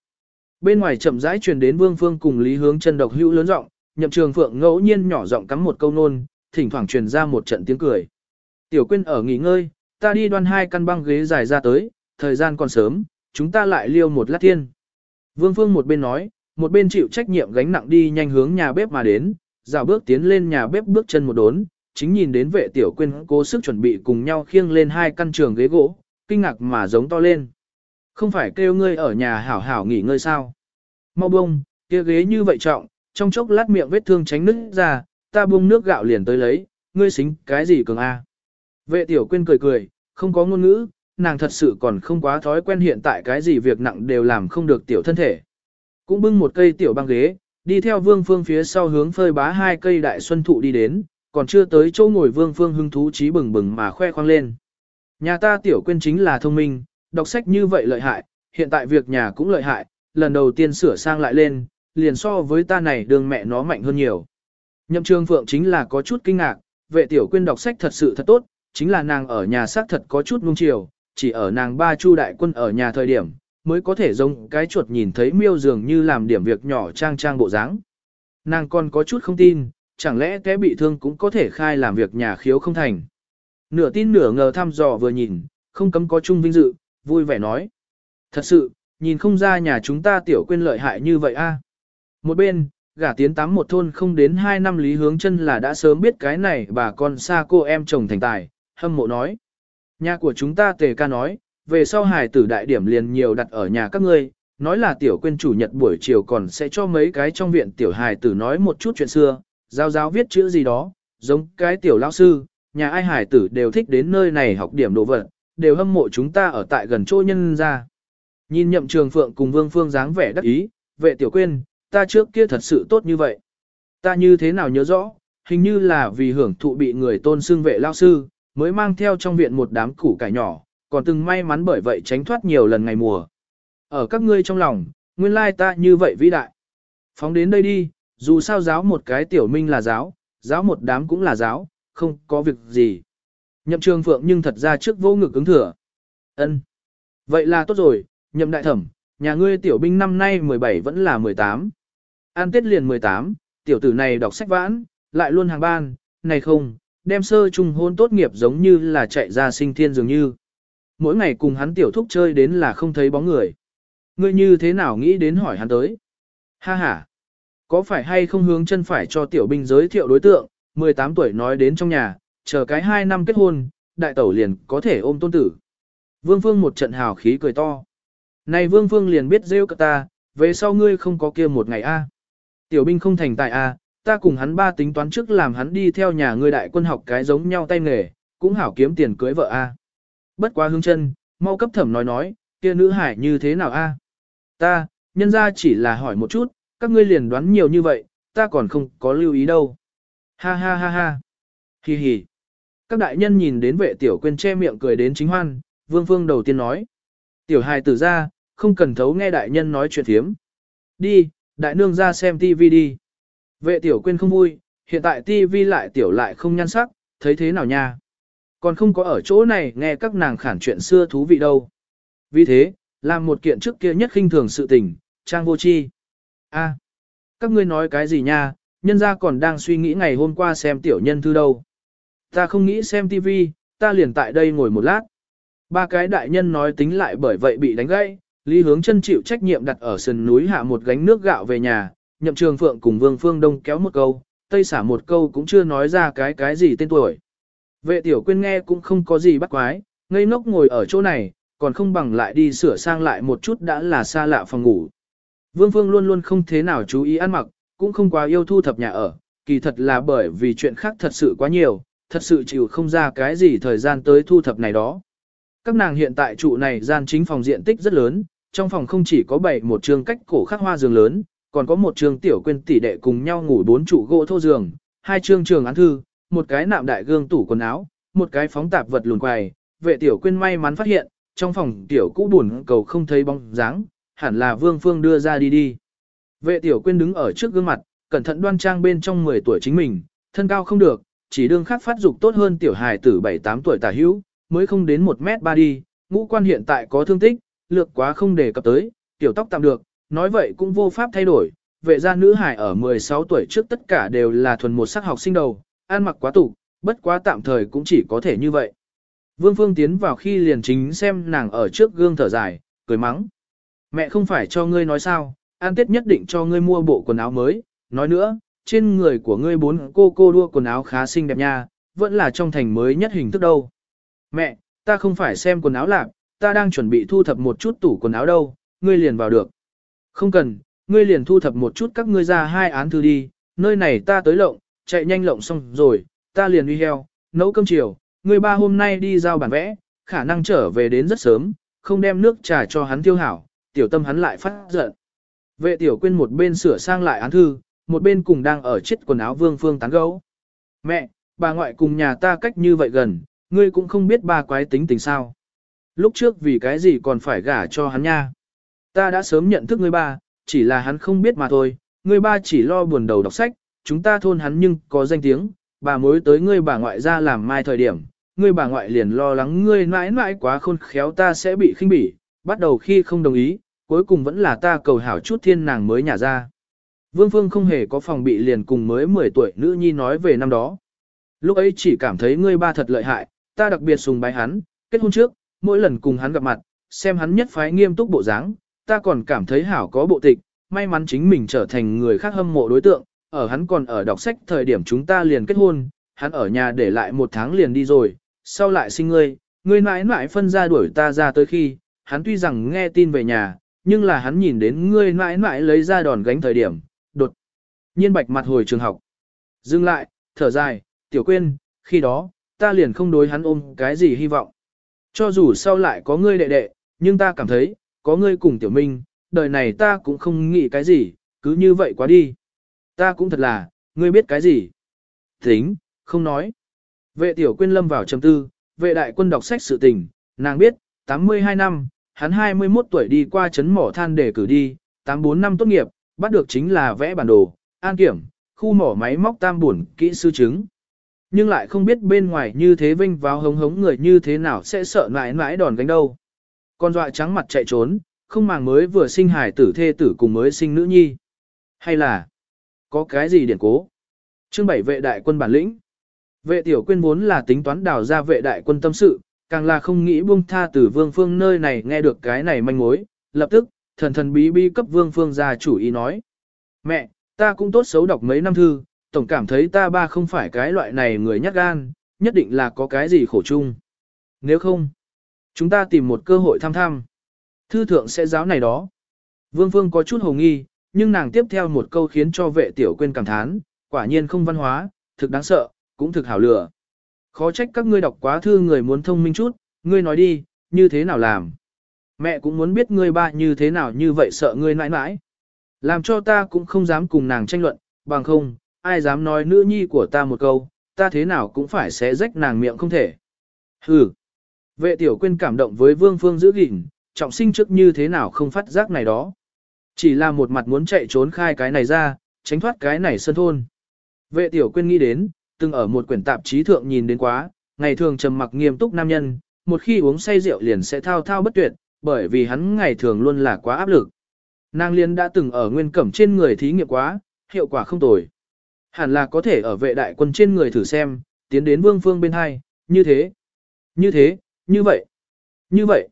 Bên ngoài chậm rãi truyền đến Vương Phương cùng Lý Hướng chân độc hữu lớn giọng, Nhậm Trường Phượng ngẫu nhiên nhỏ giọng cắm một câu nôn, thỉnh thoảng truyền ra một trận tiếng cười. Tiểu Quyên ở nghỉ ngơi, ta đi đoan hai căn băng ghế dài ra tới, thời gian còn sớm, chúng ta lại liêu một lát thiên. Vương Phương một bên nói, một bên chịu trách nhiệm gánh nặng đi nhanh hướng nhà bếp mà đến, dạo bước tiến lên nhà bếp bước chân một đốn, chính nhìn đến vệ tiểu quyên cố sức chuẩn bị cùng nhau khiêng lên hai căn trường ghế gỗ, kinh ngạc mà giống to lên. Không phải kêu ngươi ở nhà hảo hảo nghỉ ngơi sao? Mau bông, kia ghế như vậy trọng, trong chốc lát miệng vết thương tránh nứt ra, ta buông nước gạo liền tới lấy, ngươi xính cái gì cường a? Vệ tiểu quyên cười cười, không có ngôn ngữ, nàng thật sự còn không quá thói quen hiện tại cái gì việc nặng đều làm không được tiểu thân thể. Cũng bưng một cây tiểu băng ghế, đi theo vương phương phía sau hướng phơi bá hai cây đại xuân thụ đi đến, còn chưa tới chỗ ngồi vương phương hưng thú trí bừng bừng mà khoe khoang lên. Nhà ta tiểu quyên chính là thông minh, đọc sách như vậy lợi hại, hiện tại việc nhà cũng lợi hại, lần đầu tiên sửa sang lại lên, liền so với ta này đường mẹ nó mạnh hơn nhiều. Nhậm trường phượng chính là có chút kinh ngạc, vệ tiểu quyên đọc sách thật sự thật tốt, chính là nàng ở nhà xác thật có chút nung chiều, chỉ ở nàng ba chu đại quân ở nhà thời điểm, mới có thể giống cái chuột nhìn thấy miêu dường như làm điểm việc nhỏ trang trang bộ dáng. Nàng còn có chút không tin, chẳng lẽ té bị thương cũng có thể khai làm việc nhà khiếu không thành. Nửa tin nửa ngờ thăm dò vừa nhìn, không cấm có chung vinh dự, vui vẻ nói. Thật sự, nhìn không ra nhà chúng ta tiểu quên lợi hại như vậy a. Một bên, gả tiến tám một thôn không đến hai năm lý hướng chân là đã sớm biết cái này bà con xa cô em chồng thành tài, hâm mộ nói. Nhà của chúng ta tề ca nói, về sau hài tử đại điểm liền nhiều đặt ở nhà các ngươi, nói là tiểu quên chủ nhật buổi chiều còn sẽ cho mấy cái trong viện tiểu hài tử nói một chút chuyện xưa, giao giáo viết chữ gì đó, giống cái tiểu lão sư, nhà ai hài tử đều thích đến nơi này học điểm đồ vật, đều hâm mộ chúng ta ở tại gần chỗ nhân ra. Nhìn nhậm trường phượng cùng vương phương dáng vẻ đắc ý, vệ tiểu quên, ta trước kia thật sự tốt như vậy. Ta như thế nào nhớ rõ, hình như là vì hưởng thụ bị người tôn xưng vệ lao sư, mới mang theo trong viện một đám củ cải nhỏ, còn từng may mắn bởi vậy tránh thoát nhiều lần ngày mùa. Ở các ngươi trong lòng, nguyên lai ta như vậy vĩ đại. Phóng đến đây đi, dù sao giáo một cái tiểu minh là giáo, giáo một đám cũng là giáo, không có việc gì. Nhậm trường phượng nhưng thật ra trước vô ngực ứng thừa. ân Vậy là tốt rồi, nhậm đại thẩm, nhà ngươi tiểu binh năm nay 17 vẫn là 18. An tết liền 18, tiểu tử này đọc sách vãn, lại luôn hàng ban, này không, đem sơ trung hôn tốt nghiệp giống như là chạy ra sinh thiên dường như. Mỗi ngày cùng hắn tiểu thúc chơi đến là không thấy bóng người. Ngươi như thế nào nghĩ đến hỏi hắn tới? Ha ha! Có phải hay không hướng chân phải cho tiểu binh giới thiệu đối tượng, 18 tuổi nói đến trong nhà, chờ cái 2 năm kết hôn, đại tẩu liền có thể ôm tôn tử. Vương Phương một trận hào khí cười to. Này Vương Phương liền biết rêu cả ta, về sau ngươi không có kia một ngày a. Tiểu binh không thành tài a, ta cùng hắn ba tính toán trước làm hắn đi theo nhà ngươi đại quân học cái giống nhau tay nghề, cũng hảo kiếm tiền cưới vợ a. Bất quá hướng chân, mau cấp thẩm nói nói, kia nữ hải như thế nào a? Ta, nhân ra chỉ là hỏi một chút, các ngươi liền đoán nhiều như vậy, ta còn không có lưu ý đâu. Ha ha ha ha. Hi hi. Các đại nhân nhìn đến vệ tiểu quên che miệng cười đến chính hoan, vương phương đầu tiên nói. Tiểu hài tử ra, không cần thấu nghe đại nhân nói chuyện thiếm. Đi, đại nương ra xem tivi đi. Vệ tiểu quên không vui, hiện tại tivi lại tiểu lại không nhan sắc, thấy thế nào nha. Còn không có ở chỗ này nghe các nàng khản chuyện xưa thú vị đâu. Vì thế, làm một kiện trước kia nhất khinh thường sự tình, trang vô chi. a các ngươi nói cái gì nha, nhân gia còn đang suy nghĩ ngày hôm qua xem tiểu nhân thư đâu. Ta không nghĩ xem tivi, ta liền tại đây ngồi một lát. Ba cái đại nhân nói tính lại bởi vậy bị đánh gãy, Lý Hướng chân chịu trách nhiệm đặt ở sườn núi hạ một gánh nước gạo về nhà, nhậm trường phượng cùng Vương Phương Đông kéo một câu, Tây xả một câu cũng chưa nói ra cái cái gì tên tuổi. Vệ tiểu quyên nghe cũng không có gì bắt quái, ngây ngốc ngồi ở chỗ này, còn không bằng lại đi sửa sang lại một chút đã là xa lạ phòng ngủ. Vương Phương luôn luôn không thế nào chú ý ăn mặc, cũng không quá yêu thu thập nhà ở, kỳ thật là bởi vì chuyện khác thật sự quá nhiều, thật sự chịu không ra cái gì thời gian tới thu thập này đó. Các nàng hiện tại trụ này gian chính phòng diện tích rất lớn, trong phòng không chỉ có bảy một trường cách cổ khắc hoa giường lớn, còn có một trường tiểu quên tỷ đệ cùng nhau ngủ bốn trụ gỗ thô giường, hai trường trường án thư, một cái nạm đại gương tủ quần áo, một cái phóng tạp vật lùn quầy. Vệ tiểu quyên may mắn phát hiện, trong phòng tiểu cũ buồn cầu không thấy bóng dáng, hẳn là Vương Phương đưa ra đi đi. Vệ tiểu quyên đứng ở trước gương mặt, cẩn thận đoan trang bên trong 10 tuổi chính mình, thân cao không được, chỉ đương khắc phát dục tốt hơn tiểu hài tử 7-8 tuổi tả hữu, mới không đến 1 mét 3 đi, ngũ quan hiện tại có thương tích, lược quá không đề cập tới, tiểu tóc tạm được, nói vậy cũng vô pháp thay đổi. Vệ gia nữ hải ở 16 tuổi trước tất cả đều là thuần một sắc học sinh đầu, ăn mặc quá tục, bất quá tạm thời cũng chỉ có thể như vậy. Vương Phương tiến vào khi liền chính xem nàng ở trước gương thở dài, cười mắng. Mẹ không phải cho ngươi nói sao, an tết nhất định cho ngươi mua bộ quần áo mới, nói nữa, trên người của ngươi bốn cô cô đua quần áo khá xinh đẹp nha, vẫn là trong thành mới nhất hình thức đâu. Mẹ, ta không phải xem quần áo lạc, ta đang chuẩn bị thu thập một chút tủ quần áo đâu, ngươi liền vào được. Không cần, ngươi liền thu thập một chút các ngươi ra hai án thư đi, nơi này ta tới lộng, chạy nhanh lộng xong rồi, ta liền đi heo, nấu cơm chiều, người ba hôm nay đi giao bản vẽ, khả năng trở về đến rất sớm, không đem nước trà cho hắn tiêu hảo, tiểu tâm hắn lại phát giận. Vệ tiểu quên một bên sửa sang lại án thư, một bên cùng đang ở chết quần áo vương phương tán gấu. Mẹ, bà ngoại cùng nhà ta cách như vậy gần, ngươi cũng không biết ba quái tính tình sao. Lúc trước vì cái gì còn phải gả cho hắn nha. Ta đã sớm nhận thức ngươi ba, chỉ là hắn không biết mà thôi, ngươi ba chỉ lo buồn đầu đọc sách, chúng ta thôn hắn nhưng có danh tiếng, bà mối tới ngươi bà ngoại ra làm mai thời điểm, ngươi bà ngoại liền lo lắng ngươi mãi mãi quá khôn khéo ta sẽ bị khinh bỉ, bắt đầu khi không đồng ý, cuối cùng vẫn là ta cầu hảo chút thiên nàng mới nhả ra. Vương Phương không hề có phòng bị liền cùng mới 10 tuổi nữ nhi nói về năm đó. Lúc ấy chỉ cảm thấy ngươi ba thật lợi hại, ta đặc biệt sùng bái hắn, kết hôn trước, mỗi lần cùng hắn gặp mặt, xem hắn nhất phái nghiêm túc bộ dáng, ta còn cảm thấy hảo có bộ tịch, may mắn chính mình trở thành người khác hâm mộ đối tượng, ở hắn còn ở đọc sách thời điểm chúng ta liền kết hôn, hắn ở nhà để lại một tháng liền đi rồi, sau lại sinh ngươi, ngươi mãi mãi phân ra đuổi ta ra tới khi, hắn tuy rằng nghe tin về nhà, nhưng là hắn nhìn đến ngươi mãi mãi lấy ra đòn gánh thời điểm, đột nhiên bạch mặt hồi trường học. Dừng lại, thở dài, tiểu quên, khi đó, ta liền không đối hắn ôm cái gì hy vọng. Cho dù sau lại có ngươi đệ đệ, nhưng ta cảm thấy, có ngươi cùng tiểu minh, đời này ta cũng không nghĩ cái gì, cứ như vậy quá đi. Ta cũng thật là, ngươi biết cái gì? Tính, không nói. Vệ tiểu quyên lâm vào trầm tư, vệ đại quân đọc sách sự tình, nàng biết, 82 năm, hắn 21 tuổi đi qua chấn mỏ than để cử đi, 84 năm tốt nghiệp, bắt được chính là vẽ bản đồ, an kiểm, khu mỏ máy móc tam buồn, kỹ sư chứng. Nhưng lại không biết bên ngoài như thế vinh vào hống hống người như thế nào sẽ sợ mãi mãi đòn gánh đâu. Con dọa trắng mặt chạy trốn, không màng mới vừa sinh hài tử thê tử cùng mới sinh nữ nhi. Hay là, có cái gì điển cố? Chương bảy vệ đại quân bản lĩnh. Vệ tiểu quyên vốn là tính toán đào ra vệ đại quân tâm sự, càng là không nghĩ buông tha từ vương phương nơi này nghe được cái này manh mối, lập tức, thần thần bí bí cấp vương phương ra chủ ý nói. Mẹ, ta cũng tốt xấu đọc mấy năm thư, tổng cảm thấy ta ba không phải cái loại này người nhát gan, nhất định là có cái gì khổ chung. Nếu không, chúng ta tìm một cơ hội thăm thăm. Thư thượng sẽ giáo này đó. Vương Phương có chút hồ nghi, nhưng nàng tiếp theo một câu khiến cho vệ tiểu quên cảm thán, quả nhiên không văn hóa, thực đáng sợ, cũng thực hảo lửa. Khó trách các ngươi đọc quá thư người muốn thông minh chút, ngươi nói đi, như thế nào làm. Mẹ cũng muốn biết ngươi ba như thế nào như vậy sợ ngươi nãi nãi. Làm cho ta cũng không dám cùng nàng tranh luận, bằng không, ai dám nói nữ nhi của ta một câu, ta thế nào cũng phải xé rách nàng miệng không thể. Hừ. Vệ tiểu quên cảm động với vương phương giữ gìn, trọng sinh trước như thế nào không phát giác này đó. Chỉ là một mặt muốn chạy trốn khai cái này ra, tránh thoát cái này sân thôn. Vệ tiểu quyên nghĩ đến, từng ở một quyển tạp chí thượng nhìn đến quá, ngày thường trầm mặc nghiêm túc nam nhân, một khi uống say rượu liền sẽ thao thao bất tuyệt, bởi vì hắn ngày thường luôn là quá áp lực. Nàng liên đã từng ở nguyên cẩm trên người thí nghiệm quá, hiệu quả không tồi. Hẳn là có thể ở vệ đại quân trên người thử xem, tiến đến vương phương bên hai, như thế, như thế, như vậy, như vậy.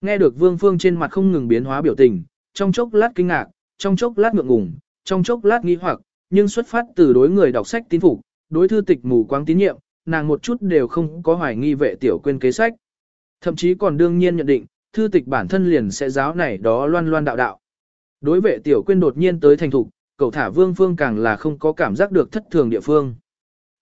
Nghe được vương phương trên mặt không ngừng biến hóa biểu tình, trong chốc lát kinh ngạc, trong chốc lát ngượng ngùng, trong chốc lát nghi hoặc, nhưng xuất phát từ đối người đọc sách tín phục, đối thư tịch mù quáng tín nhiệm, nàng một chút đều không có hoài nghi vệ tiểu quên kế sách. Thậm chí còn đương nhiên nhận định, thư tịch bản thân liền sẽ giáo này đó loan loan đạo đạo. Đối vệ tiểu quên đột nhiên tới thành thục, cậu thả vương phương càng là không có cảm giác được thất thường địa phương.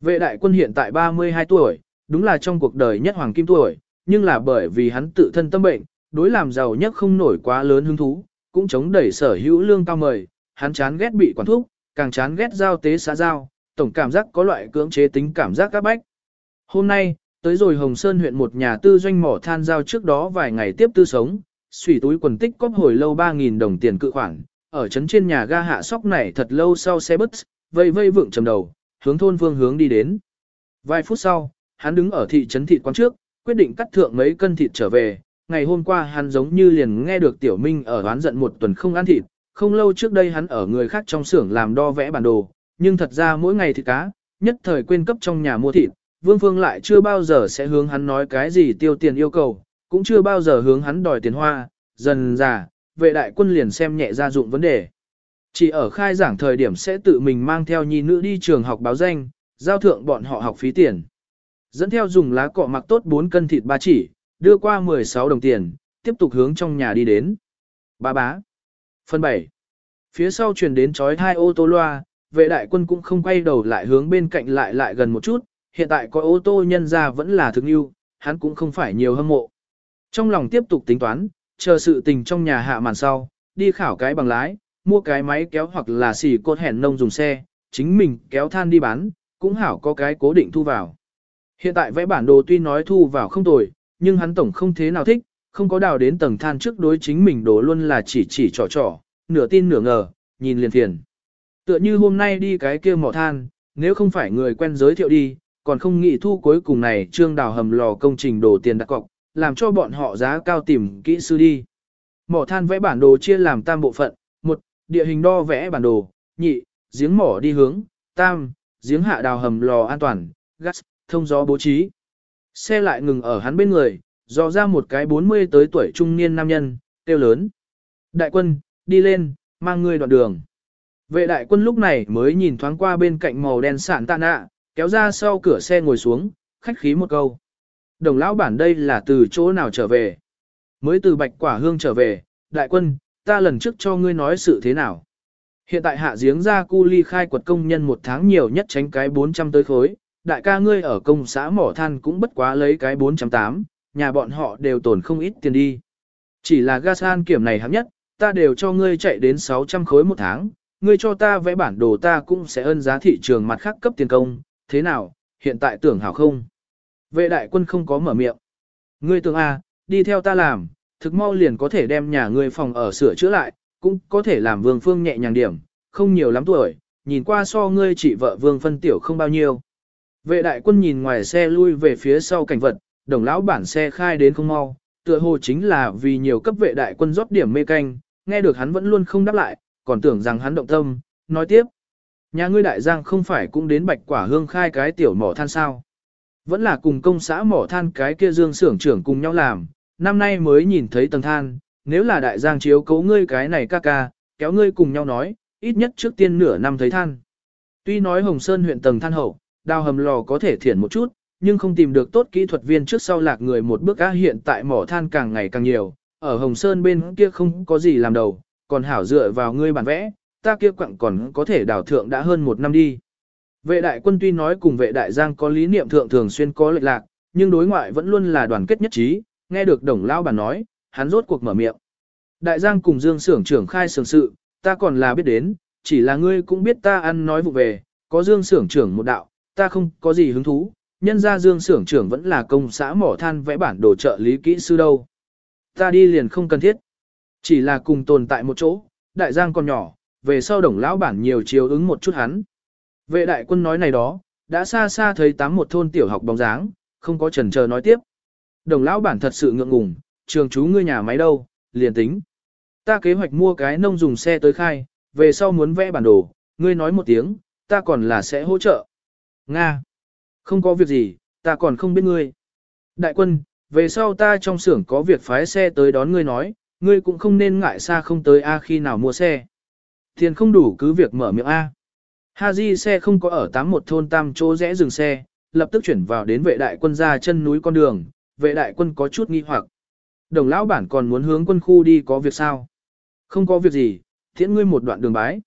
Vệ đại quân hiện tại 32 tuổi, đúng là trong cuộc đời nhất hoàng kim tuổi, nhưng là bởi vì hắn tự thân tâm bệnh, đối làm giàu nhất không nổi quá lớn hứng thú, cũng chống đẩy sở hữu lương cao mời, hắn chán ghét bị quản thúc, càng chán ghét giao tế xã giao, tổng cảm giác có loại cưỡng chế tính cảm giác các bách. Hôm nay, tới rồi Hồng Sơn huyện một nhà tư doanh mỏ than giao trước đó vài ngày tiếp tư sống, xủy túi quần tích cóp hồi lâu 3.000 đồng tiền cự khoản, ở trấn trên nhà ga hạ sóc này thật lâu sau xe bus, vây vây vượng trầm đầu, hướng thôn phương hướng đi đến. Vài phút sau, hắn đứng ở thị trấn thị quán trước, quyết định cắt thượng mấy cân thịt trở về. Ngày hôm qua hắn giống như liền nghe được Tiểu Minh ở oán giận một tuần không ăn thịt, không lâu trước đây hắn ở người khác trong xưởng làm đo vẽ bản đồ, nhưng thật ra mỗi ngày thịt cá, nhất thời quên cấp trong nhà mua thịt, Vương Phương lại chưa bao giờ sẽ hướng hắn nói cái gì tiêu tiền yêu cầu, cũng chưa bao giờ hướng hắn đòi tiền hoa, dần già, vệ đại quân liền xem nhẹ gia dụng vấn đề. Chỉ ở khai giảng thời điểm sẽ tự mình mang theo nhi nữ đi trường học báo danh, giao thượng bọn họ học phí tiền. Dẫn theo dùng lá cọ mặc tốt 4 cân thịt ba chỉ, đưa qua 16 đồng tiền, tiếp tục hướng trong nhà đi đến. Ba bá. Phần 7. Phía sau truyền đến chói hai ô tô loa, vệ đại quân cũng không quay đầu lại hướng bên cạnh lại lại gần một chút, hiện tại có ô tô nhân ra vẫn là thực yêu, hắn cũng không phải nhiều hâm mộ. Trong lòng tiếp tục tính toán, chờ sự tình trong nhà hạ màn sau, đi khảo cái bằng lái, mua cái máy kéo hoặc là xỉ cột hẻn nông dùng xe, chính mình kéo than đi bán, cũng hảo có cái cố định thu vào. Hiện tại vẽ bản đồ tuy nói thu vào không tồi, nhưng hắn tổng không thế nào thích, không có đào đến tầng than trước đối chính mình đổ luôn là chỉ chỉ trò trò, nửa tin nửa ngờ, nhìn liền thiền. Tựa như hôm nay đi cái kia mỏ than, nếu không phải người quen giới thiệu đi, còn không nghĩ thu cuối cùng này trương đào hầm lò công trình đổ tiền đặt cọc, làm cho bọn họ giá cao tìm kỹ sư đi. Mỏ than vẽ bản đồ chia làm tam bộ phận, một, địa hình đo vẽ bản đồ, nhị, giếng mỏ đi hướng, tam, giếng hạ đào hầm lò an toàn, gas, thông gió bố trí. Xe lại ngừng ở hắn bên người, dò ra một cái 40 tới tuổi trung niên nam nhân, kêu lớn. Đại quân, đi lên, mang người đoạn đường. Vệ đại quân lúc này mới nhìn thoáng qua bên cạnh màu đen sản tạ nạ, kéo ra sau cửa xe ngồi xuống, khách khí một câu. Đồng lão bản đây là từ chỗ nào trở về? Mới từ bạch quả hương trở về, đại quân, ta lần trước cho ngươi nói sự thế nào? Hiện tại hạ giếng ra cu ly khai quật công nhân một tháng nhiều nhất tránh cái 400 tới khối, đại ca ngươi ở công xã mỏ than cũng bất quá lấy cái 408, nhà bọn họ đều tổn không ít tiền đi. Chỉ là gas an kiểm này hấp nhất, ta đều cho ngươi chạy đến 600 khối một tháng, ngươi cho ta vẽ bản đồ ta cũng sẽ ân giá thị trường mặt khác cấp tiền công, thế nào, hiện tại tưởng hảo không? Vệ đại quân không có mở miệng. Ngươi tưởng à, đi theo ta làm, thực mau liền có thể đem nhà ngươi phòng ở sửa chữa lại, cũng có thể làm vương phương nhẹ nhàng điểm, không nhiều lắm tuổi, nhìn qua so ngươi chỉ vợ vương phân tiểu không bao nhiêu. Vệ đại quân nhìn ngoài xe lui về phía sau cảnh vật, đồng lão bản xe khai đến không mau, tựa hồ chính là vì nhiều cấp vệ đại quân rót điểm mê canh, nghe được hắn vẫn luôn không đáp lại, còn tưởng rằng hắn động tâm, nói tiếp. Nhà ngươi đại giang không phải cũng đến bạch quả hương khai cái tiểu mỏ than sao. Vẫn là cùng công xã mỏ than cái kia dương xưởng trưởng cùng nhau làm, năm nay mới nhìn thấy tầng than, nếu là đại giang chiếu cấu ngươi cái này ca ca, kéo ngươi cùng nhau nói, ít nhất trước tiên nửa năm thấy than. Tuy nói Hồng Sơn huyện tầng than hậu, đào hầm lò có thể thiển một chút, nhưng không tìm được tốt kỹ thuật viên trước sau lạc người một bước á hiện tại mỏ than càng ngày càng nhiều, ở Hồng Sơn bên kia không có gì làm đầu, còn hảo dựa vào ngươi bản vẽ, ta kia quặng còn có thể đào thượng đã hơn một năm đi. Vệ đại quân tuy nói cùng vệ đại giang có lý niệm thượng thường xuyên có lệch lạc, nhưng đối ngoại vẫn luôn là đoàn kết nhất trí, nghe được đồng lao bản nói, hắn rốt cuộc mở miệng. Đại giang cùng dương xưởng trưởng khai sường sự, ta còn là biết đến, chỉ là ngươi cũng biết ta ăn nói vụ về, có dương xưởng trưởng một đạo, ta không có gì hứng thú, nhân ra dương xưởng trưởng vẫn là công xã mỏ than vẽ bản đồ trợ lý kỹ sư đâu. Ta đi liền không cần thiết. Chỉ là cùng tồn tại một chỗ, đại giang còn nhỏ, về sau đồng lão bản nhiều chiều ứng một chút hắn. Vệ đại quân nói này đó, đã xa xa thấy tám một thôn tiểu học bóng dáng, không có chần chờ nói tiếp. Đồng lão bản thật sự ngượng ngùng, trường chú ngươi nhà máy đâu, liền tính. Ta kế hoạch mua cái nông dùng xe tới khai, về sau muốn vẽ bản đồ, ngươi nói một tiếng, ta còn là sẽ hỗ trợ. Nga. Không có việc gì, ta còn không biết ngươi. Đại quân, về sau ta trong xưởng có việc phái xe tới đón ngươi nói, ngươi cũng không nên ngại xa không tới A khi nào mua xe. Tiền không đủ cứ việc mở miệng A. Haji xe không có ở tám một thôn tam chỗ rẽ dừng xe, lập tức chuyển vào đến vệ đại quân ra chân núi con đường, vệ đại quân có chút nghi hoặc. Đồng lão bản còn muốn hướng quân khu đi có việc sao? Không có việc gì, thiện ngươi một đoạn đường bái.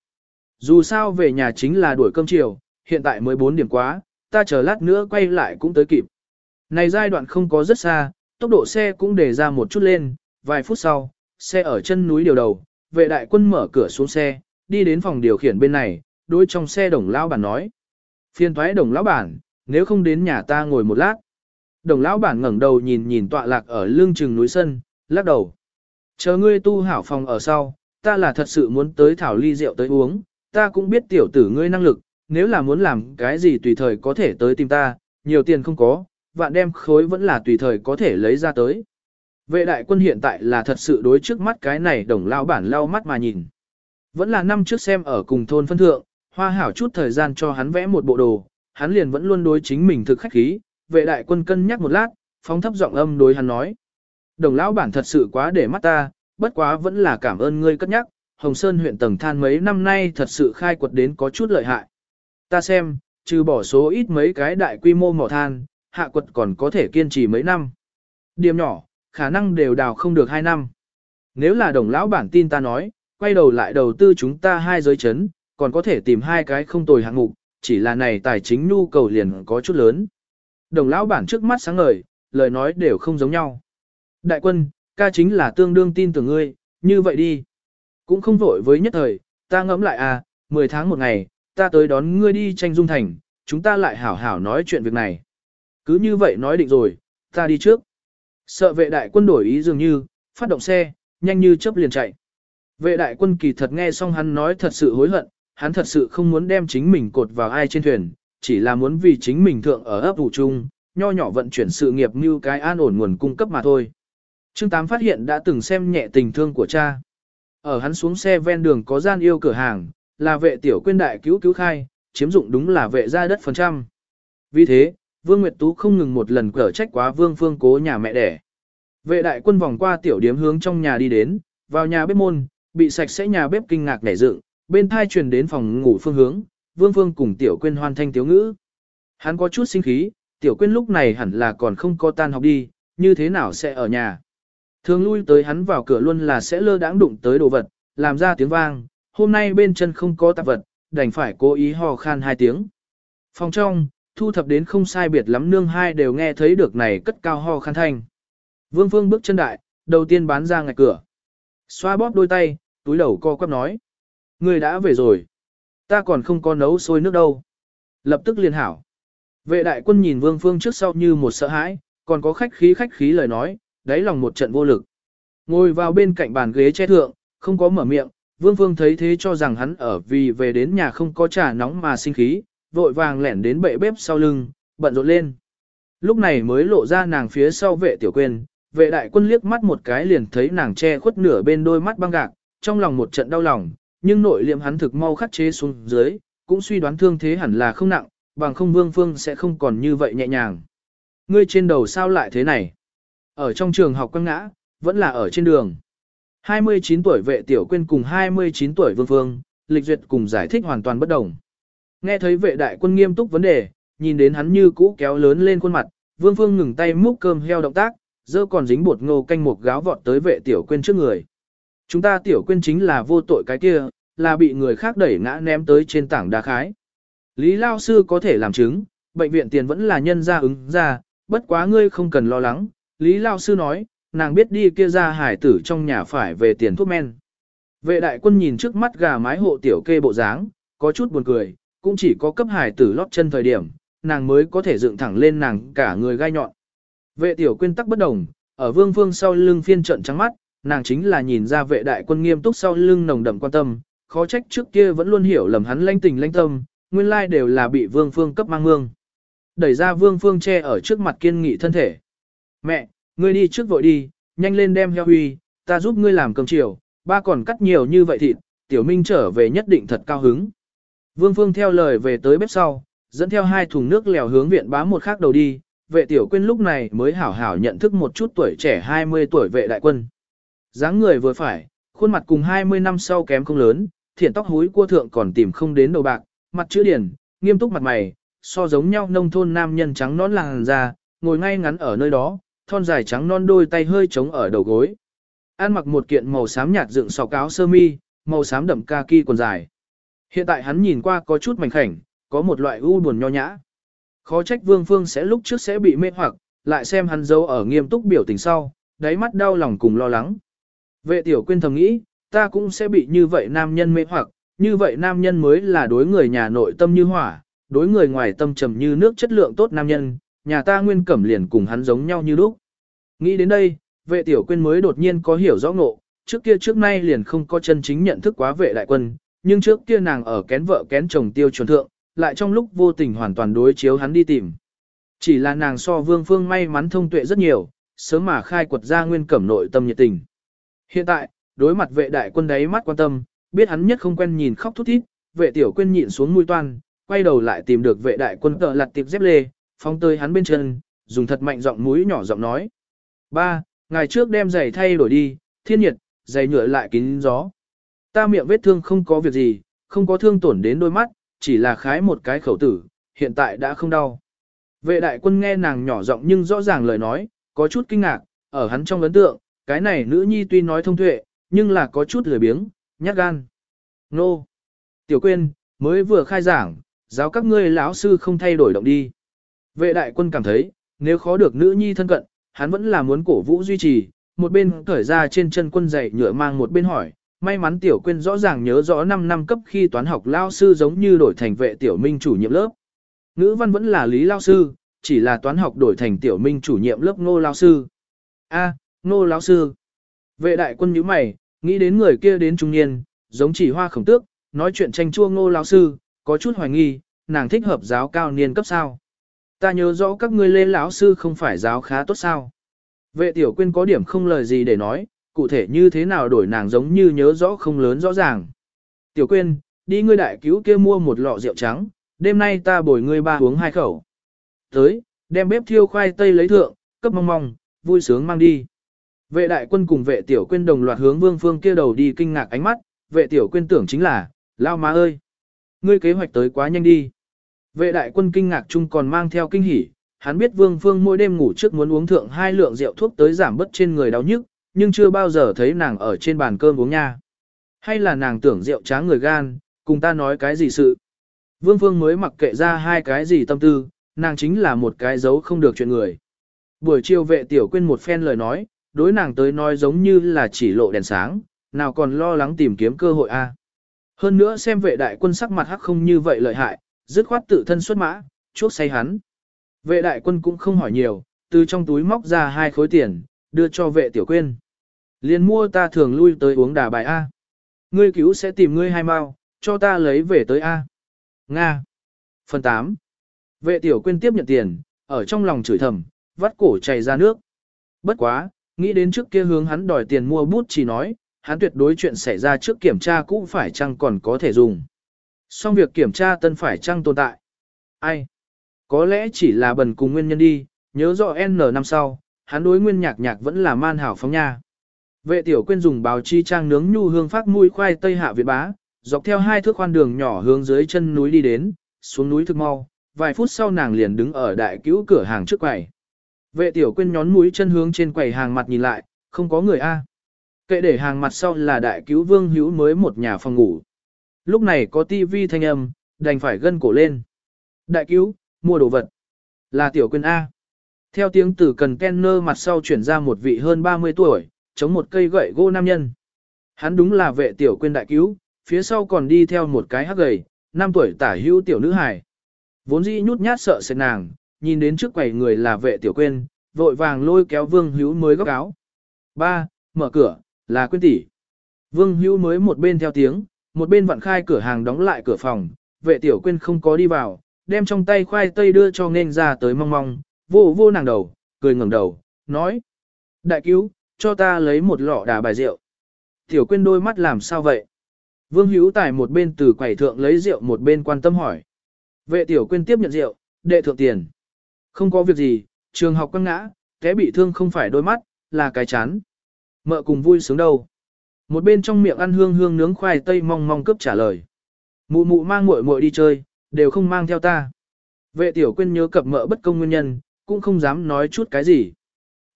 Dù sao về nhà chính là đuổi cơm chiều, hiện tại mới 4 điểm quá, ta chờ lát nữa quay lại cũng tới kịp. Này giai đoạn không có rất xa, tốc độ xe cũng để ra một chút lên, vài phút sau, xe ở chân núi điều đầu, vệ đại quân mở cửa xuống xe, đi đến phòng điều khiển bên này, đối trong xe đồng lão bản nói. Phiên thoái đồng lão bản, nếu không đến nhà ta ngồi một lát. Đồng lão bản ngẩng đầu nhìn nhìn tọa lạc ở lương trừng núi sân, lắc đầu. Chờ ngươi tu hảo phòng ở sau, ta là thật sự muốn tới thảo ly rượu tới uống, ta cũng biết tiểu tử ngươi năng lực, nếu là muốn làm cái gì tùy thời có thể tới tìm ta, nhiều tiền không có, vạn đem khối vẫn là tùy thời có thể lấy ra tới. Vệ đại quân hiện tại là thật sự đối trước mắt cái này đồng lao bản lau mắt mà nhìn. Vẫn là năm trước xem ở cùng thôn phân thượng, hoa hảo chút thời gian cho hắn vẽ một bộ đồ, hắn liền vẫn luôn đối chính mình thực khách khí, vệ đại quân cân nhắc một lát, phóng thấp giọng âm đối hắn nói. Đồng lão bản thật sự quá để mắt ta, bất quá vẫn là cảm ơn ngươi cất nhắc, Hồng Sơn huyện tầng than mấy năm nay thật sự khai quật đến có chút lợi hại. Ta xem, trừ bỏ số ít mấy cái đại quy mô mỏ than, hạ quật còn có thể kiên trì mấy năm. Điểm nhỏ, khả năng đều đào không được hai năm. Nếu là đồng lão bản tin ta nói, quay đầu lại đầu tư chúng ta hai giới chấn, còn có thể tìm hai cái không tồi hạng mục, chỉ là này tài chính nhu cầu liền có chút lớn. Đồng lão bản trước mắt sáng ngời, lời nói đều không giống nhau. Đại quân, ca chính là tương đương tin tưởng ngươi, như vậy đi. Cũng không vội với nhất thời, ta ngẫm lại à, 10 tháng một ngày, ta tới đón ngươi đi tranh dung thành, chúng ta lại hảo hảo nói chuyện việc này. Cứ như vậy nói định rồi, ta đi trước. Sợ vệ đại quân đổi ý dường như, phát động xe, nhanh như chớp liền chạy. Vệ đại quân kỳ thật nghe xong hắn nói thật sự hối hận, hắn thật sự không muốn đem chính mình cột vào ai trên thuyền, chỉ là muốn vì chính mình thượng ở ấp vụ chung, nho nhỏ vận chuyển sự nghiệp như cái an ổn nguồn cung cấp mà thôi. Trương Tám phát hiện đã từng xem nhẹ tình thương của cha. Ở hắn xuống xe ven đường có gian yêu cửa hàng, là vệ tiểu quyên đại cứu cứu khai, chiếm dụng đúng là vệ gia đất phần trăm. Vì thế, Vương Nguyệt Tú không ngừng một lần cở trách quá Vương Phương cố nhà mẹ đẻ. Vệ đại quân vòng qua tiểu điếm hướng trong nhà đi đến, vào nhà bếp môn, bị sạch sẽ nhà bếp kinh ngạc nảy dựng, bên thai truyền đến phòng ngủ phương hướng, Vương Phương cùng tiểu quyên hoan thanh tiếu ngữ. Hắn có chút sinh khí, tiểu quyên lúc này hẳn là còn không có tan học đi, như thế nào sẽ ở nhà. Thường lui tới hắn vào cửa luôn là sẽ lơ đãng đụng tới đồ vật, làm ra tiếng vang, hôm nay bên chân không có tạp vật, đành phải cố ý hò khan hai tiếng. Phòng trong, thu thập đến không sai biệt lắm nương hai đều nghe thấy được này cất cao ho khan thanh. Vương Phương bước chân đại, đầu tiên bán ra ngạch cửa. Xoa bóp đôi tay, túi đầu co quắp nói. Người đã về rồi. Ta còn không có nấu sôi nước đâu. Lập tức liền hảo. Vệ đại quân nhìn Vương Phương trước sau như một sợ hãi, còn có khách khí khách khí lời nói, đáy lòng một trận vô lực. Ngồi vào bên cạnh bàn ghế che thượng, không có mở miệng, Vương Phương thấy thế cho rằng hắn ở vì về đến nhà không có trà nóng mà sinh khí, vội vàng lẻn đến bệ bếp sau lưng, bận rộn lên. Lúc này mới lộ ra nàng phía sau vệ tiểu quên, vệ đại quân liếc mắt một cái liền thấy nàng che khuất nửa bên đôi mắt băng gạc, trong lòng một trận đau lòng, nhưng nội liệm hắn thực mau khắc chế xuống dưới, cũng suy đoán thương thế hẳn là không nặng, bằng không vương phương sẽ không còn như vậy nhẹ nhàng. Ngươi trên đầu sao lại thế này? Ở trong trường học quăng ngã, vẫn là ở trên đường. 29 tuổi vệ tiểu quyên cùng 29 tuổi vương phương, lịch duyệt cùng giải thích hoàn toàn bất đồng. Nghe thấy vệ đại quân nghiêm túc vấn đề, nhìn đến hắn như cũ kéo lớn lên khuôn mặt, vương phương ngừng tay múc cơm heo động tác, dơ còn dính bột ngô canh một gáo vọt tới vệ tiểu quyên trước người. Chúng ta tiểu quyên chính là vô tội cái kia, là bị người khác đẩy ngã ném tới trên tảng đá khái. Lý Lao Sư có thể làm chứng, bệnh viện tiền vẫn là nhân ra ứng ra, bất quá ngươi không cần lo lắng. Lý Lao Sư nói, nàng biết đi kia ra hải tử trong nhà phải về tiền thuốc men. Vệ đại quân nhìn trước mắt gà mái hộ tiểu kê bộ dáng, có chút buồn cười, cũng chỉ có cấp hải tử lót chân thời điểm, nàng mới có thể dựng thẳng lên nàng cả người gai nhọn. Vệ tiểu quyên tắc bất đồng, ở vương phương sau lưng phiên trận trắng mắt, nàng chính là nhìn ra vệ đại quân nghiêm túc sau lưng nồng đậm quan tâm, khó trách trước kia vẫn luôn hiểu lầm hắn lanh tình lanh tâm, nguyên lai đều là bị Vương Phương cấp mang mương. Đẩy ra Vương Phương che ở trước mặt kiên nghị thân thể. Mẹ, ngươi đi trước vội đi, nhanh lên đem heo huy, ta giúp ngươi làm cơm chiều, ba còn cắt nhiều như vậy thịt, tiểu minh trở về nhất định thật cao hứng. Vương Phương theo lời về tới bếp sau, dẫn theo hai thùng nước lèo hướng viện bá một khác đầu đi, vệ tiểu quên lúc này mới hảo hảo nhận thức một chút tuổi trẻ 20 tuổi vệ đại quân. dáng người vừa phải, khuôn mặt cùng 20 năm sau kém không lớn, thiện tóc húi cua thượng còn tìm không đến đầu bạc, mặt chữ điển, nghiêm túc mặt mày, so giống nhau nông thôn nam nhân trắng nón làng ra, ngồi ngay ngắn ở nơi đó, thon dài trắng non đôi tay hơi trống ở đầu gối. An mặc một kiện màu xám nhạt dựng sọc áo sơ mi, màu xám đậm kaki quần dài. Hiện tại hắn nhìn qua có chút mảnh khảnh, có một loại u buồn nho nhã. Khó trách Vương Phương sẽ lúc trước sẽ bị mê hoặc, lại xem hắn dấu ở nghiêm túc biểu tình sau, đáy mắt đau lòng cùng lo lắng. Vệ tiểu quyên thầm nghĩ, ta cũng sẽ bị như vậy nam nhân mê hoặc, như vậy nam nhân mới là đối người nhà nội tâm như hỏa, đối người ngoài tâm trầm như nước chất lượng tốt nam nhân, nhà ta nguyên cẩm liền cùng hắn giống nhau như lúc. Nghĩ đến đây, vệ tiểu quyên mới đột nhiên có hiểu rõ ngộ, trước kia trước nay liền không có chân chính nhận thức quá vệ đại quân, nhưng trước kia nàng ở kén vợ kén chồng tiêu chuẩn thượng, lại trong lúc vô tình hoàn toàn đối chiếu hắn đi tìm. Chỉ là nàng so vương phương may mắn thông tuệ rất nhiều, sớm mà khai quật ra nguyên cẩm nội tâm nhiệt tình. Hiện tại, đối mặt vệ đại quân đấy mắt quan tâm, biết hắn nhất không quen nhìn khóc thút thít, vệ tiểu quyên nhịn xuống mũi toan, quay đầu lại tìm được vệ đại quân tợ lặt tiệp dép lê, phóng tới hắn bên chân, dùng thật mạnh giọng mũi nhỏ giọng nói. Ba, ngày trước đem giày thay đổi đi, thiên nhiệt, giày nhựa lại kín gió. Ta miệng vết thương không có việc gì, không có thương tổn đến đôi mắt, chỉ là khái một cái khẩu tử, hiện tại đã không đau. Vệ đại quân nghe nàng nhỏ giọng nhưng rõ ràng lời nói, có chút kinh ngạc, ở hắn trong ấn tượng, cái này nữ nhi tuy nói thông tuệ, nhưng là có chút lười biếng, nhát gan. Nô! Tiểu quên, mới vừa khai giảng, giáo các ngươi lão sư không thay đổi động đi. Vệ đại quân cảm thấy, nếu khó được nữ nhi thân cận, hắn vẫn là muốn cổ vũ duy trì, một bên thở ra trên chân quân dạy nhựa mang một bên hỏi, may mắn tiểu quên rõ ràng nhớ rõ 5 năm cấp khi toán học lao sư giống như đổi thành vệ tiểu minh chủ nhiệm lớp. Ngữ văn vẫn là lý lao sư, chỉ là toán học đổi thành tiểu minh chủ nhiệm lớp ngô lao sư. A, ngô lao sư. Vệ đại quân nhíu mày, nghĩ đến người kia đến trung niên, giống chỉ hoa khổng tước, nói chuyện tranh chua ngô lao sư, có chút hoài nghi, nàng thích hợp giáo cao niên cấp sao. Ta nhớ rõ các ngươi lên lão sư không phải giáo khá tốt sao. Vệ tiểu quyên có điểm không lời gì để nói, cụ thể như thế nào đổi nàng giống như nhớ rõ không lớn rõ ràng. Tiểu quyên, đi ngươi đại cứu kia mua một lọ rượu trắng, đêm nay ta bồi ngươi ba uống hai khẩu. Tới, đem bếp thiêu khoai tây lấy thượng, cấp mong mong, vui sướng mang đi. Vệ đại quân cùng vệ tiểu quyên đồng loạt hướng vương phương kia đầu đi kinh ngạc ánh mắt, vệ tiểu quyên tưởng chính là, lao má ơi. Ngươi kế hoạch tới quá nhanh đi. Vệ đại quân kinh ngạc chung còn mang theo kinh hỉ, hắn biết vương phương mỗi đêm ngủ trước muốn uống thượng hai lượng rượu thuốc tới giảm bớt trên người đau nhức, nhưng chưa bao giờ thấy nàng ở trên bàn cơm uống nha. Hay là nàng tưởng rượu tráng người gan, cùng ta nói cái gì sự. Vương phương mới mặc kệ ra hai cái gì tâm tư, nàng chính là một cái giấu không được chuyện người. Buổi chiều vệ tiểu quên một phen lời nói, đối nàng tới nói giống như là chỉ lộ đèn sáng, nào còn lo lắng tìm kiếm cơ hội a. Hơn nữa xem vệ đại quân sắc mặt hắc không như vậy lợi hại, dứt khoát tự thân xuất mã, chuốc say hắn. Vệ đại quân cũng không hỏi nhiều, từ trong túi móc ra hai khối tiền, đưa cho vệ tiểu quyên. Liên mua ta thường lui tới uống đà bài A. Ngươi cứu sẽ tìm ngươi hai mau, cho ta lấy về tới A. Nga. Phần 8. Vệ tiểu quyên tiếp nhận tiền, ở trong lòng chửi thầm, vắt cổ chảy ra nước. Bất quá, nghĩ đến trước kia hướng hắn đòi tiền mua bút chỉ nói, hắn tuyệt đối chuyện xảy ra trước kiểm tra cũng phải chăng còn có thể dùng. Xong việc kiểm tra tân phải chăng tồn tại. Ai? Có lẽ chỉ là bần cùng nguyên nhân đi, nhớ rõ N năm sau, hắn đối nguyên nhạc nhạc vẫn là man hảo phóng nha. Vệ tiểu quên dùng báo chi trang nướng nhu hương phát mũi khoai tây hạ Việt bá, dọc theo hai thước khoan đường nhỏ hướng dưới chân núi đi đến, xuống núi thực mau, vài phút sau nàng liền đứng ở đại cứu cửa hàng trước quầy. Vệ tiểu quên nhón mũi chân hướng trên quầy hàng mặt nhìn lại, không có người A. Kệ để hàng mặt sau là đại cứu vương hữu mới một nhà phòng ngủ. Lúc này có tivi thanh âm, đành phải gân cổ lên. Đại cứu, mua đồ vật. Là tiểu quên A. Theo tiếng từ cần Kenner mặt sau chuyển ra một vị hơn 30 tuổi, chống một cây gậy gỗ nam nhân. Hắn đúng là vệ tiểu quên đại cứu, phía sau còn đi theo một cái hắc gầy, năm tuổi tả hữu tiểu nữ hài. Vốn dĩ nhút nhát sợ sệt nàng, nhìn đến trước quầy người là vệ tiểu quên, vội vàng lôi kéo vương hữu mới góc áo. Ba, mở cửa, là quên tỷ. Vương hữu mới một bên theo tiếng, một bên vặn khai cửa hàng đóng lại cửa phòng, vệ tiểu quyên không có đi vào, đem trong tay khoai tây đưa cho nên ra tới mong mong, vô vô nàng đầu, cười ngẩng đầu, nói. Đại cứu, cho ta lấy một lọ đà bài rượu. Tiểu quyên đôi mắt làm sao vậy? Vương Hữu Tài một bên từ quầy thượng lấy rượu một bên quan tâm hỏi. Vệ tiểu quyên tiếp nhận rượu, đệ thượng tiền. Không có việc gì, trường học quăng ngã, té bị thương không phải đôi mắt, là cái chán. Mợ cùng vui sướng đâu. Một bên trong miệng ăn hương hương nướng khoai tây mong mong cướp trả lời. Mụ mụ mang muội muội đi chơi, đều không mang theo ta. Vệ tiểu quyên nhớ cập mợ bất công nguyên nhân, cũng không dám nói chút cái gì.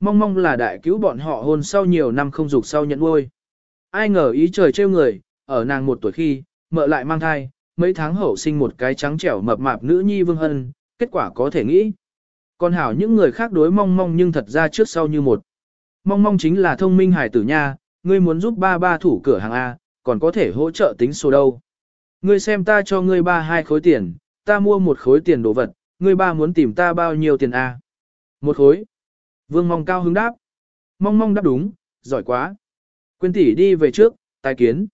Mong mong là đại cứu bọn họ hôn sau nhiều năm không dục sau nhận nuôi. Ai ngờ ý trời trêu người, ở nàng một tuổi khi, mợ lại mang thai, mấy tháng hậu sinh một cái trắng trẻo mập mạp nữ nhi vương hân, kết quả có thể nghĩ. Còn hảo những người khác đối mong mong nhưng thật ra trước sau như một. Mong mong chính là thông minh hải tử nha, ngươi muốn giúp ba ba thủ cửa hàng A, còn có thể hỗ trợ tính số đâu. Ngươi xem ta cho ngươi ba hai khối tiền, ta mua một khối tiền đồ vật, ngươi ba muốn tìm ta bao nhiêu tiền A. Một khối. Vương mong cao hứng đáp. Mong mong đáp đúng, giỏi quá. Quyên tỷ đi về trước, tài kiến.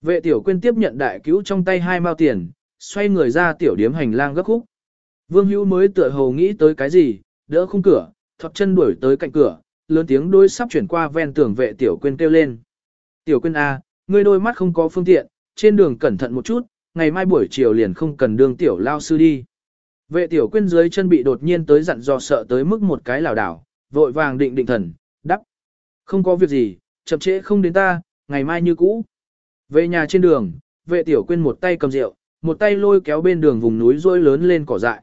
Vệ tiểu quyên tiếp nhận đại cứu trong tay hai mao tiền, xoay người ra tiểu điếm hành lang gấp khúc. Vương hữu mới tựa hồ nghĩ tới cái gì, đỡ khung cửa, thọc chân đuổi tới cạnh cửa, lớn tiếng đôi sắp chuyển qua ven tường vệ tiểu quyên kêu lên. Tiểu quyên A, ngươi đôi mắt không có phương tiện, trên đường cẩn thận một chút, ngày mai buổi chiều liền không cần đường tiểu lao sư đi. Vệ tiểu quyên dưới chân bị đột nhiên tới dặn dò sợ tới mức một cái lảo đảo, vội vàng định định thần, đắp. Không có việc gì, chậm trễ không đến ta, ngày mai như cũ. Về nhà trên đường, vệ tiểu quyên một tay cầm rượu, một tay lôi kéo bên đường vùng núi rôi lớn lên cỏ dại.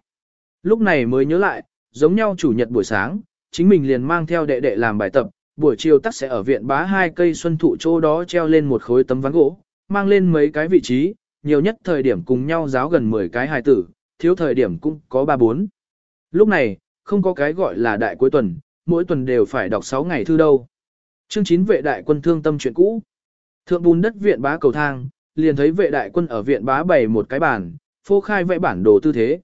Lúc này mới nhớ lại, giống nhau chủ nhật buổi sáng, chính mình liền mang theo đệ đệ làm bài tập, buổi chiều tắc sẽ ở viện bá hai cây xuân thụ chỗ đó treo lên một khối tấm ván gỗ, mang lên mấy cái vị trí, nhiều nhất thời điểm cùng nhau giáo gần 10 cái hài tử, thiếu thời điểm cũng có 3-4. Lúc này, không có cái gọi là đại cuối tuần, mỗi tuần đều phải đọc 6 ngày thư đâu. Chương 9 vệ đại quân thương tâm chuyện cũ. Thượng bùn đất viện bá cầu thang, liền thấy vệ đại quân ở viện bá bày một cái bàn, phô khai vẽ bản đồ tư thế.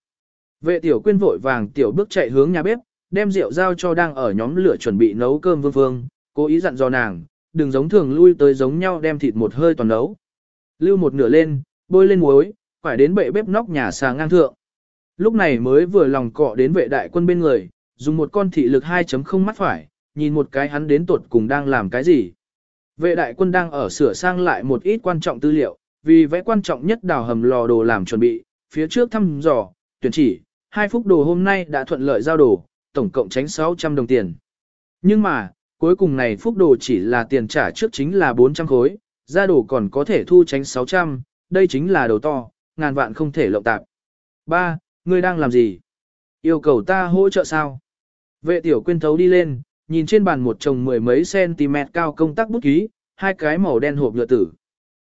Vệ tiểu quyên vội vàng tiểu bước chạy hướng nhà bếp, đem rượu giao cho đang ở nhóm lửa chuẩn bị nấu cơm vương vương, cố ý dặn dò nàng, đừng giống thường lui tới giống nhau đem thịt một hơi toàn nấu. Lưu một nửa lên, bôi lên muối, phải đến bệ bếp nóc nhà xà ngang thượng. Lúc này mới vừa lòng cọ đến vệ đại quân bên người, dùng một con thị lực 2.0 mắt phải, nhìn một cái hắn đến tuột cùng đang làm cái gì. Vệ đại quân đang ở sửa sang lại một ít quan trọng tư liệu, vì vẽ quan trọng nhất đào hầm lò đồ làm chuẩn bị, phía trước thăm dò, tuyển chỉ, hai phút đồ hôm nay đã thuận lợi giao đồ, tổng cộng tránh 600 đồng tiền. Nhưng mà, cuối cùng này phúc đồ chỉ là tiền trả trước chính là 400 khối, ra đồ còn có thể thu tránh 600, đây chính là đầu to, ngàn vạn không thể lộng tạp. Ba, Ngươi đang làm gì? Yêu cầu ta hỗ trợ sao? Vệ tiểu quyên thấu đi lên, nhìn trên bàn một chồng mười mấy cm cao công tác bút ký, hai cái màu đen hộp nhựa tử.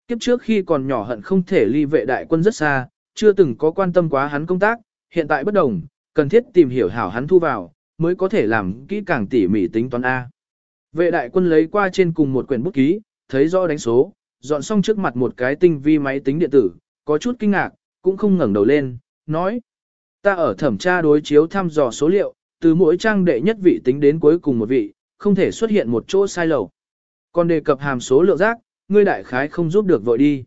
Kiếp trước khi còn nhỏ hận không thể ly vệ đại quân rất xa, chưa từng có quan tâm quá hắn công tác, hiện tại bất đồng, cần thiết tìm hiểu hảo hắn thu vào, mới có thể làm kỹ càng tỉ mỉ tính toán A. Vệ đại quân lấy qua trên cùng một quyển bút ký, thấy rõ đánh số, dọn xong trước mặt một cái tinh vi máy tính điện tử, có chút kinh ngạc, cũng không ngẩng đầu lên, nói. Ta ở thẩm tra đối chiếu thăm dò số liệu, từ mỗi trang đệ nhất vị tính đến cuối cùng một vị, không thể xuất hiện một chỗ sai lầu. Còn đề cập hàm số lượng rác, ngươi đại khái không giúp được vội đi.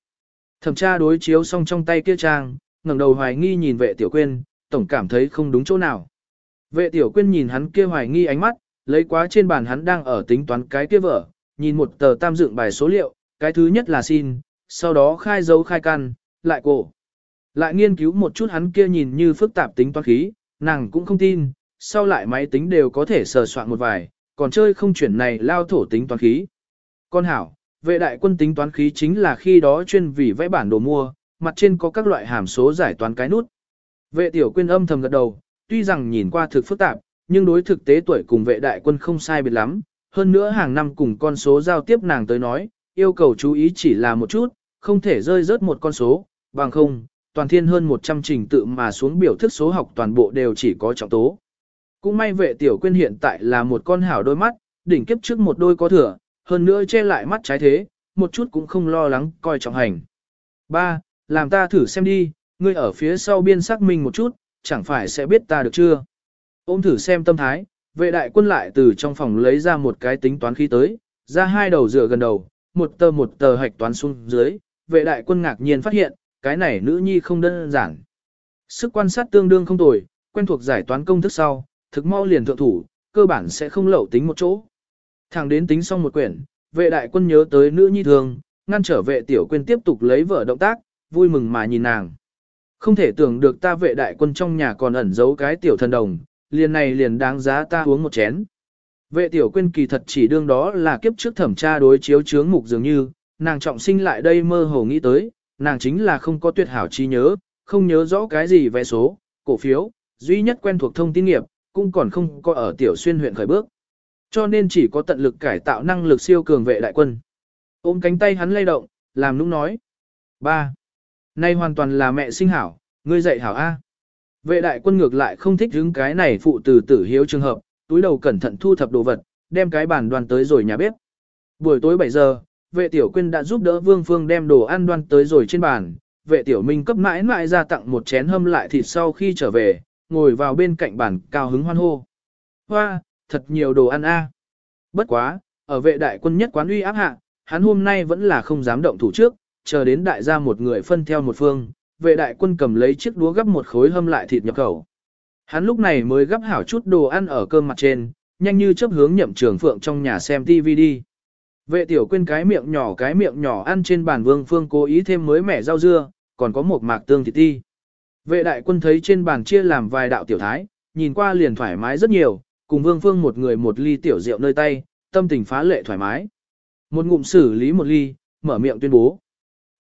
Thẩm tra đối chiếu xong trong tay kia trang, ngẩng đầu hoài nghi nhìn vệ tiểu quyên, tổng cảm thấy không đúng chỗ nào. Vệ tiểu quyên nhìn hắn kia hoài nghi ánh mắt, lấy quá trên bàn hắn đang ở tính toán cái kia vở, nhìn một tờ tam dựng bài số liệu, cái thứ nhất là xin, sau đó khai dấu khai căn, lại cổ. Lại nghiên cứu một chút hắn kia nhìn như phức tạp tính toán khí, nàng cũng không tin, sau lại máy tính đều có thể sờ soạn một vài, còn chơi không chuyển này lao thổ tính toán khí. Con hảo, vệ đại quân tính toán khí chính là khi đó chuyên vì vẽ bản đồ mua, mặt trên có các loại hàm số giải toán cái nút. Vệ tiểu quyên âm thầm gật đầu, tuy rằng nhìn qua thực phức tạp, nhưng đối thực tế tuổi cùng vệ đại quân không sai biệt lắm, hơn nữa hàng năm cùng con số giao tiếp nàng tới nói, yêu cầu chú ý chỉ là một chút, không thể rơi rớt một con số, bằng không, toàn thiên hơn 100 trình tự mà xuống biểu thức số học toàn bộ đều chỉ có trọng tố. Cũng may vệ tiểu quyên hiện tại là một con hảo đôi mắt, đỉnh kiếp trước một đôi có thừa, hơn nữa che lại mắt trái thế, một chút cũng không lo lắng coi trọng hành. Ba, Làm ta thử xem đi, ngươi ở phía sau biên xác minh một chút, chẳng phải sẽ biết ta được chưa? Ôm thử xem tâm thái, vệ đại quân lại từ trong phòng lấy ra một cái tính toán khí tới, ra hai đầu dựa gần đầu, một tờ một tờ hạch toán xuống dưới, vệ đại quân ngạc nhiên phát hiện, cái này nữ nhi không đơn giản. Sức quan sát tương đương không tồi, quen thuộc giải toán công thức sau, thực mau liền thượng thủ, cơ bản sẽ không lậu tính một chỗ. Thẳng đến tính xong một quyển, vệ đại quân nhớ tới nữ nhi thường, ngăn trở vệ tiểu quên tiếp tục lấy vợ động tác, vui mừng mà nhìn nàng. Không thể tưởng được ta vệ đại quân trong nhà còn ẩn giấu cái tiểu thần đồng, liền này liền đáng giá ta uống một chén. Vệ tiểu quên kỳ thật chỉ đương đó là kiếp trước thẩm tra đối chiếu chướng mục dường như, nàng trọng sinh lại đây mơ hồ nghĩ tới, nàng chính là không có tuyệt hảo trí nhớ, không nhớ rõ cái gì vé số, cổ phiếu, duy nhất quen thuộc thông tin nghiệp, cũng còn không có ở tiểu xuyên huyện khởi bước. Cho nên chỉ có tận lực cải tạo năng lực siêu cường vệ đại quân. Ôm cánh tay hắn lay động, làm nũng nói. ba Nay hoàn toàn là mẹ sinh hảo, ngươi dạy hảo A. Vệ đại quân ngược lại không thích hứng cái này phụ từ tử hiếu trường hợp, túi đầu cẩn thận thu thập đồ vật, đem cái bàn đoàn tới rồi nhà bếp. Buổi tối 7 giờ, vệ tiểu quyên đã giúp đỡ Vương Phương đem đồ ăn đoan tới rồi trên bàn. Vệ tiểu minh cấp mãi mãi ra tặng một chén hâm lại thịt sau khi trở về, ngồi vào bên cạnh bàn cao hứng hoan hô. Hoa, thật nhiều đồ ăn a. Bất quá, ở vệ đại quân nhất quán uy áp hạ, hắn hôm nay vẫn là không dám động thủ trước, chờ đến đại gia một người phân theo một phương, vệ đại quân cầm lấy chiếc đũa gấp một khối hâm lại thịt nhập khẩu. Hắn lúc này mới gấp hảo chút đồ ăn ở cơm mặt trên, nhanh như chấp hướng nhậm trường phượng trong nhà xem TV đi. Vệ tiểu quên cái miệng nhỏ cái miệng nhỏ ăn trên bàn vương phương cố ý thêm mới mẻ rau dưa, còn có một mạc tương thịt ti. Vệ đại quân thấy trên bàn chia làm vài đạo tiểu thái, nhìn qua liền thoải mái rất nhiều, cùng vương phương một người một ly tiểu rượu nơi tay, tâm tình phá lệ thoải mái. Một ngụm xử lý một ly, mở miệng tuyên bố.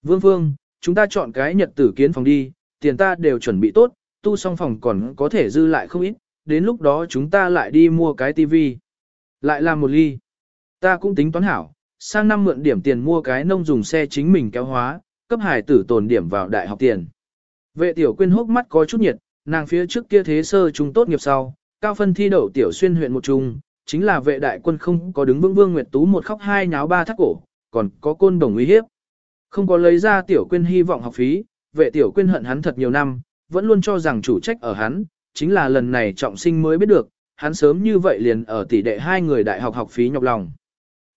Vương phương, chúng ta chọn cái nhật tử kiến phòng đi, tiền ta đều chuẩn bị tốt, tu xong phòng còn có thể dư lại không ít, đến lúc đó chúng ta lại đi mua cái tivi. Lại làm một ly. Ta cũng tính toán hảo, sang năm mượn điểm tiền mua cái nông dùng xe chính mình kéo hóa, cấp hải tử tồn điểm vào đại học tiền. Vệ tiểu quyên hốc mắt có chút nhiệt, nàng phía trước kia thế sơ trung tốt nghiệp sau, cao phân thi đậu tiểu xuyên huyện một trung, chính là vệ đại quân không có đứng vững vương nguyệt tú một khóc hai nháo ba thắt cổ, còn có côn đồng uy hiếp. Không có lấy ra tiểu quyên hy vọng học phí, vệ tiểu quyên hận hắn thật nhiều năm, vẫn luôn cho rằng chủ trách ở hắn, chính là lần này trọng sinh mới biết được, hắn sớm như vậy liền ở tỷ đệ hai người đại học học phí nhọc lòng.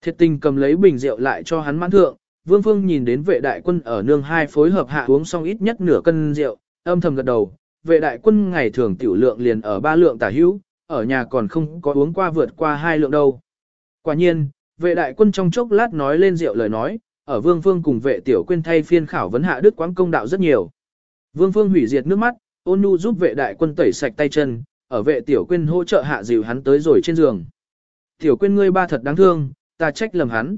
Thiệt tình cầm lấy bình rượu lại cho hắn mãn thượng, Vương Phương nhìn đến vệ đại quân ở nương hai phối hợp hạ uống xong ít nhất nửa cân rượu, âm thầm gật đầu, vệ đại quân ngày thường tiểu lượng liền ở ba lượng tả hữu, ở nhà còn không có uống qua vượt qua hai lượng đâu. Quả nhiên, vệ đại quân trong chốc lát nói lên rượu lời nói, ở Vương Phương cùng vệ tiểu quên thay phiên khảo vấn hạ đức quán công đạo rất nhiều. Vương Phương hủy diệt nước mắt, ôn nhu giúp vệ đại quân tẩy sạch tay chân, ở vệ tiểu quên hỗ trợ hạ dìu hắn tới rồi trên giường. Tiểu quên ngươi ba thật đáng thương, ta trách lầm hắn.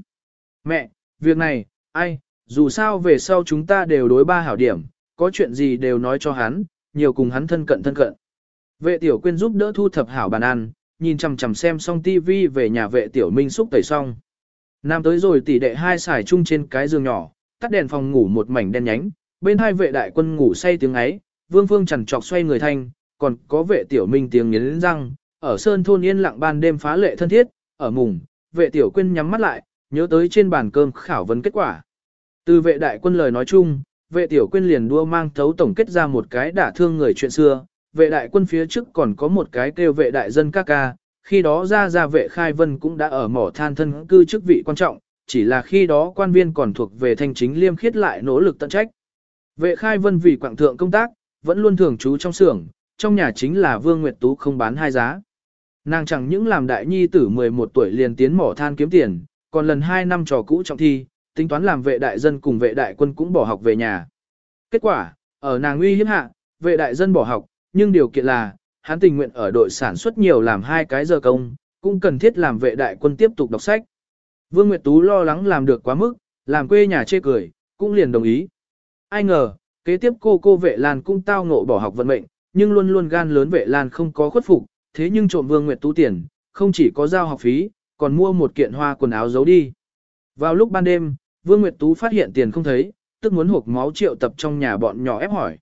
Mẹ, việc này, ai, dù sao về sau chúng ta đều đối ba hảo điểm, có chuyện gì đều nói cho hắn, nhiều cùng hắn thân cận thân cận. Vệ tiểu quên giúp đỡ thu thập hảo bàn ăn, nhìn chằm chằm xem xong tivi về nhà vệ tiểu minh xúc tẩy xong. Nam tới rồi tỷ đệ hai xài chung trên cái giường nhỏ, tắt đèn phòng ngủ một mảnh đen nhánh, bên hai vệ đại quân ngủ say tiếng ấy, vương phương chẳng trọc xoay người thanh, còn có vệ tiểu minh tiếng nghiến răng, ở sơn thôn yên lặng ban đêm phá lệ thân thiết, ở mùng, vệ tiểu quyên nhắm mắt lại, nhớ tới trên bàn cơm khảo vấn kết quả. Từ vệ đại quân lời nói chung, vệ tiểu quyên liền đua mang thấu tổng kết ra một cái đả thương người chuyện xưa, vệ đại quân phía trước còn có một cái kêu vệ đại dân ca ca, khi đó ra ra vệ khai vân cũng đã ở mỏ than thân cư chức vị quan trọng, chỉ là khi đó quan viên còn thuộc về thanh chính liêm khiết lại nỗ lực tận trách. Vệ khai vân vì quảng thượng công tác, vẫn luôn thường trú trong xưởng, trong nhà chính là Vương Nguyệt Tú không bán hai giá. Nàng chẳng những làm đại nhi tử 11 tuổi liền tiến mỏ than kiếm tiền, còn lần 2 năm trò cũ trọng thi, tính toán làm vệ đại dân cùng vệ đại quân cũng bỏ học về nhà. Kết quả, ở nàng uy hiếp hạ, vệ đại dân bỏ học, nhưng điều kiện là, hắn tình nguyện ở đội sản xuất nhiều làm hai cái giờ công, cũng cần thiết làm vệ đại quân tiếp tục đọc sách. Vương Nguyệt Tú lo lắng làm được quá mức, làm quê nhà chê cười, cũng liền đồng ý. Ai ngờ, kế tiếp cô cô vệ Lan cũng tao ngộ bỏ học vận mệnh, nhưng luôn luôn gan lớn vệ Lan không có khuất phục, thế nhưng trộm Vương Nguyệt Tú tiền, không chỉ có giao học phí, còn mua một kiện hoa quần áo giấu đi. Vào lúc ban đêm, Vương Nguyệt Tú phát hiện tiền không thấy, tức muốn hộp máu triệu tập trong nhà bọn nhỏ ép hỏi.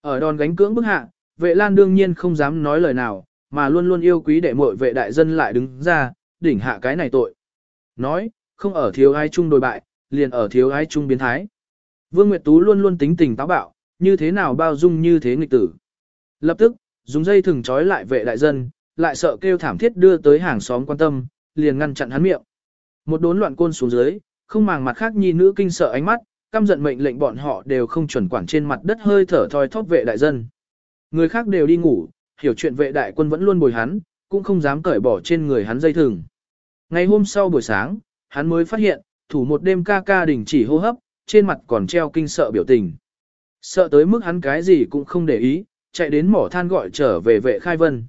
Ở đòn gánh cưỡng bức hạ, vệ Lan đương nhiên không dám nói lời nào, mà luôn luôn yêu quý đệ muội vệ đại dân lại đứng ra, đỉnh hạ cái này tội. Nói, không ở thiếu ai chung đồi bại, liền ở thiếu ai chung biến thái. Vương Nguyệt Tú luôn luôn tính tình táo bạo, như thế nào bao dung như thế nghịch tử. Lập tức, dùng dây thừng trói lại vệ đại dân, lại sợ kêu thảm thiết đưa tới hàng xóm quan tâm, liền ngăn chặn hắn miệng. Một đốn loạn côn xuống dưới, không màng mặt khác nhi nữ kinh sợ ánh mắt, căm giận mệnh lệnh bọn họ đều không chuẩn quản trên mặt đất hơi thở thoi thóp vệ đại dân. Người khác đều đi ngủ, hiểu chuyện vệ đại quân vẫn luôn bồi hắn, cũng không dám cởi bỏ trên người hắn dây thừng. Ngày hôm sau buổi sáng, hắn mới phát hiện, thủ một đêm ca ca đình chỉ hô hấp, trên mặt còn treo kinh sợ biểu tình. Sợ tới mức hắn cái gì cũng không để ý, chạy đến mỏ than gọi trở về vệ khai vân.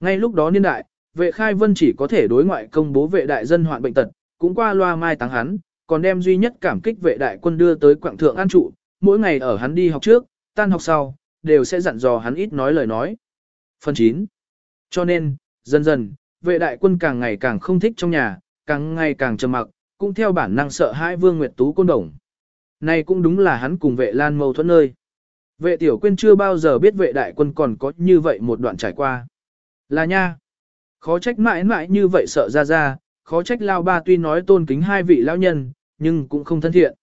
Ngay lúc đó niên đại, vệ khai vân chỉ có thể đối ngoại công bố vệ đại dân hoạn bệnh tật, cũng qua loa mai táng hắn, còn đem duy nhất cảm kích vệ đại quân đưa tới quảng thượng an trụ, mỗi ngày ở hắn đi học trước, tan học sau, đều sẽ dặn dò hắn ít nói lời nói. Phần 9. Cho nên, dần dần, vệ đại quân càng ngày càng không thích trong nhà, càng ngày càng trầm mặc, cũng theo bản năng sợ hãi Vương Nguyệt Tú côn đồng. Này cũng đúng là hắn cùng vệ lan mâu thuẫn nơi. Vệ tiểu quyên chưa bao giờ biết vệ đại quân còn có như vậy một đoạn trải qua. Là nha. Khó trách mãi mãi như vậy sợ ra ra, khó trách lao ba tuy nói tôn kính hai vị lão nhân, nhưng cũng không thân thiện.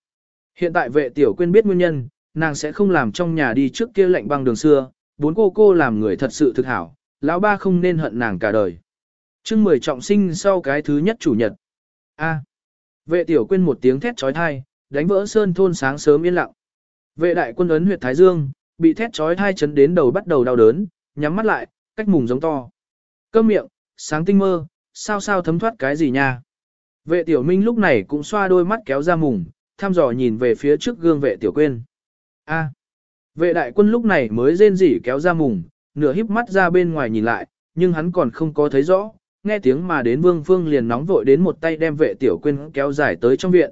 Hiện tại vệ tiểu quyên biết nguyên nhân, nàng sẽ không làm trong nhà đi trước kia lạnh băng đường xưa, bốn cô cô làm người thật sự thực hảo, lão ba không nên hận nàng cả đời. chương mười trọng sinh sau cái thứ nhất chủ nhật. A. Vệ tiểu quên một tiếng thét chói tai, đánh vỡ sơn thôn sáng sớm yên lặng. Vệ đại quân ấn huyệt Thái Dương, bị thét chói tai chấn đến đầu bắt đầu đau đớn, nhắm mắt lại, cách mùng giống to. Câm miệng, sáng tinh mơ, sao sao thấm thoát cái gì nha. Vệ tiểu minh lúc này cũng xoa đôi mắt kéo ra mùng, thăm dò nhìn về phía trước gương vệ tiểu quên. A. Vệ đại quân lúc này mới rên rỉ kéo ra mùng, nửa híp mắt ra bên ngoài nhìn lại, nhưng hắn còn không có thấy rõ, nghe tiếng mà đến vương phương liền nóng vội đến một tay đem vệ tiểu quên kéo dài tới trong viện.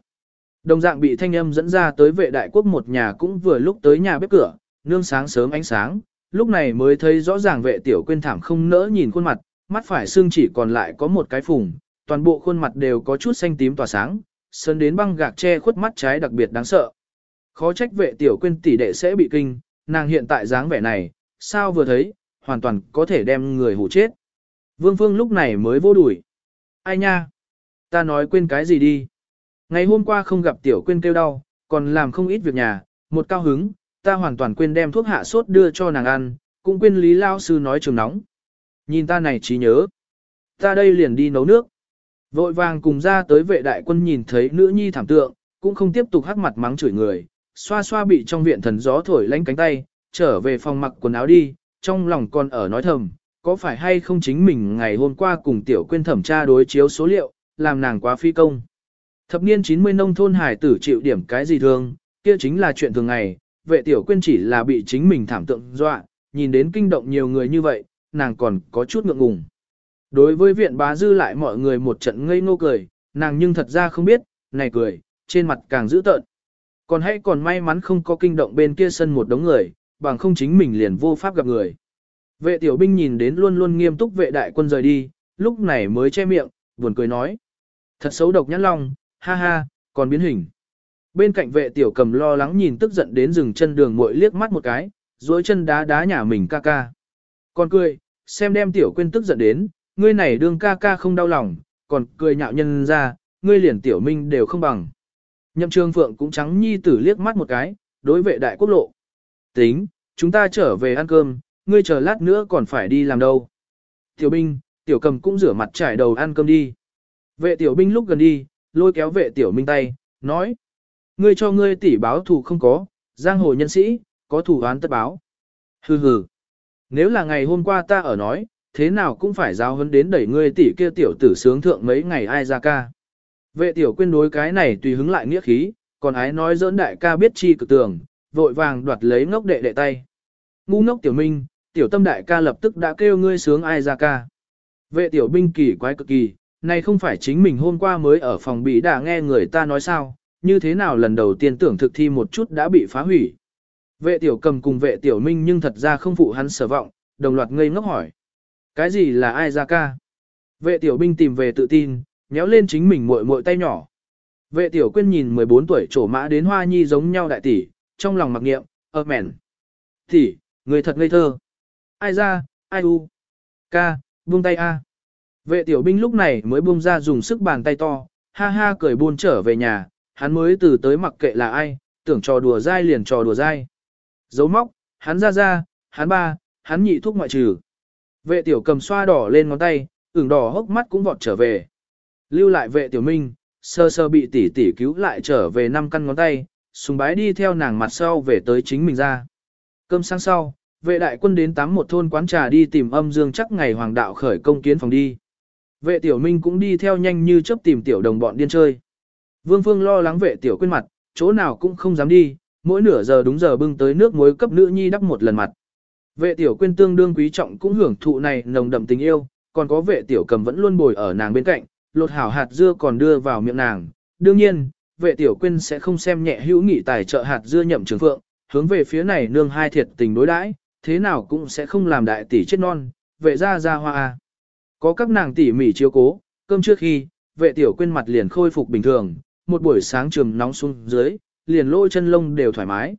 Đồng dạng bị thanh âm dẫn ra tới vệ đại quốc một nhà cũng vừa lúc tới nhà bếp cửa, nương sáng sớm ánh sáng, lúc này mới thấy rõ ràng vệ tiểu quên thảm không nỡ nhìn khuôn mặt, mắt phải xương chỉ còn lại có một cái phùng, toàn bộ khuôn mặt đều có chút xanh tím tỏa sáng, sơn đến băng gạc che khuất mắt trái đặc biệt đáng sợ. Khó trách vệ tiểu quên tỷ đệ sẽ bị kinh, nàng hiện tại dáng vẻ này, sao vừa thấy, hoàn toàn có thể đem người hủ chết. Vương Phương lúc này mới vô đuổi. Ai nha? Ta nói quên cái gì đi? Ngày hôm qua không gặp tiểu quên kêu đau, còn làm không ít việc nhà, một cao hứng, ta hoàn toàn quên đem thuốc hạ sốt đưa cho nàng ăn, cũng quên lý lao sư nói trường nóng. Nhìn ta này trí nhớ. Ta đây liền đi nấu nước. Vội vàng cùng ra tới vệ đại quân nhìn thấy nữ nhi thảm tượng, cũng không tiếp tục hắc mặt mắng chửi người, xoa xoa bị trong viện thần gió thổi lánh cánh tay, trở về phòng mặc quần áo đi, trong lòng còn ở nói thầm, có phải hay không chính mình ngày hôm qua cùng tiểu quên thẩm tra đối chiếu số liệu, làm nàng quá phi công. Thập niên 90 nông thôn hải tử chịu điểm cái gì thương, kia chính là chuyện thường ngày, vệ tiểu quên chỉ là bị chính mình thảm tượng dọa, nhìn đến kinh động nhiều người như vậy, nàng còn có chút ngượng ngùng. Đối với viện bá dư lại mọi người một trận ngây ngô cười, nàng nhưng thật ra không biết, này cười, trên mặt càng dữ tợn. Còn hãy còn may mắn không có kinh động bên kia sân một đống người, bằng không chính mình liền vô pháp gặp người. Vệ tiểu binh nhìn đến luôn luôn nghiêm túc vệ đại quân rời đi, lúc này mới che miệng, buồn cười nói. Thật xấu độc nhãn long, ha ha, còn biến hình. Bên cạnh vệ tiểu cầm lo lắng nhìn tức giận đến dừng chân đường muội liếc mắt một cái, duỗi chân đá đá nhà mình ca ca. Còn cười, xem đem tiểu quên tức giận đến, ngươi này đương ca ca không đau lòng, còn cười nhạo nhân ra, ngươi liền tiểu minh đều không bằng. Nhậm trường phượng cũng trắng nhi tử liếc mắt một cái, đối vệ đại quốc lộ. Tính, chúng ta trở về ăn cơm, ngươi chờ lát nữa còn phải đi làm đâu. Tiểu binh, tiểu cầm cũng rửa mặt trải đầu ăn cơm đi. Vệ tiểu binh lúc gần đi, lôi kéo vệ tiểu minh tay, nói. Ngươi cho ngươi tỷ báo thù không có, giang hồ nhân sĩ, có thủ án tất báo. Hừ hừ. Nếu là ngày hôm qua ta ở nói, thế nào cũng phải giao hấn đến đẩy ngươi tỷ kia tiểu tử sướng thượng mấy ngày ai ra ca. Vệ tiểu quyên đối cái này tùy hứng lại nghĩa khí, còn ái nói giỡn đại ca biết chi cực tường, vội vàng đoạt lấy ngốc đệ đệ tay. Ngu ngốc tiểu minh, tiểu tâm đại ca lập tức đã kêu ngươi sướng ai ra ca. Vệ tiểu binh kỳ quái cực kỳ, này không phải chính mình hôm qua mới ở phòng bị đã nghe người ta nói sao, như thế nào lần đầu tiên tưởng thực thi một chút đã bị phá hủy. Vệ tiểu cầm cùng vệ tiểu minh nhưng thật ra không phụ hắn sở vọng, đồng loạt ngây ngốc hỏi. Cái gì là ai ra ca? Vệ tiểu binh tìm về tự tin, nhéo lên chính mình muội muội tay nhỏ. Vệ tiểu quyên nhìn 14 tuổi trổ mã đến hoa nhi giống nhau đại tỷ, trong lòng mặc niệm, ơ mèn. Tỷ, người thật ngây thơ. Ai ra, ai u. Ca, buông tay a. Vệ tiểu binh lúc này mới buông ra dùng sức bàn tay to, ha ha cười buôn trở về nhà, hắn mới từ tới mặc kệ là ai, tưởng trò đùa dai liền trò đùa dai. Dấu móc, hắn ra ra, hắn ba, hắn nhị thuốc ngoại trừ. Vệ tiểu cầm xoa đỏ lên ngón tay, ửng đỏ hốc mắt cũng vọt trở về. Lưu lại vệ tiểu minh, sơ sơ bị tỷ tỷ cứu lại trở về năm căn ngón tay, sùng bái đi theo nàng mặt sau về tới chính mình ra. Cơm sáng sau, vệ đại quân đến tắm một thôn quán trà đi tìm âm dương chắc ngày hoàng đạo khởi công kiến phòng đi. Vệ tiểu minh cũng đi theo nhanh như chớp tìm tiểu đồng bọn điên chơi. Vương Phương lo lắng vệ tiểu quên mặt, chỗ nào cũng không dám đi, mỗi nửa giờ đúng giờ bưng tới nước muối cấp nữ nhi đắp một lần mặt. Vệ tiểu quên tương đương quý trọng cũng hưởng thụ này nồng đậm tình yêu, còn có vệ tiểu cầm vẫn luôn bồi ở nàng bên cạnh, lột hảo hạt dưa còn đưa vào miệng nàng. Đương nhiên, vệ tiểu quyên sẽ không xem nhẹ hữu nghị tài trợ hạt dưa nhậm trường phượng, hướng về phía này nương hai thiệt tình đối đãi, thế nào cũng sẽ không làm đại tỷ chết non, vệ ra ra hoa. Có các nàng tỉ mỉ chiếu cố, cơm trước khi, vệ tiểu quyên mặt liền khôi phục bình thường, một buổi sáng trường nóng xuống dưới, liền lôi chân lông đều thoải mái.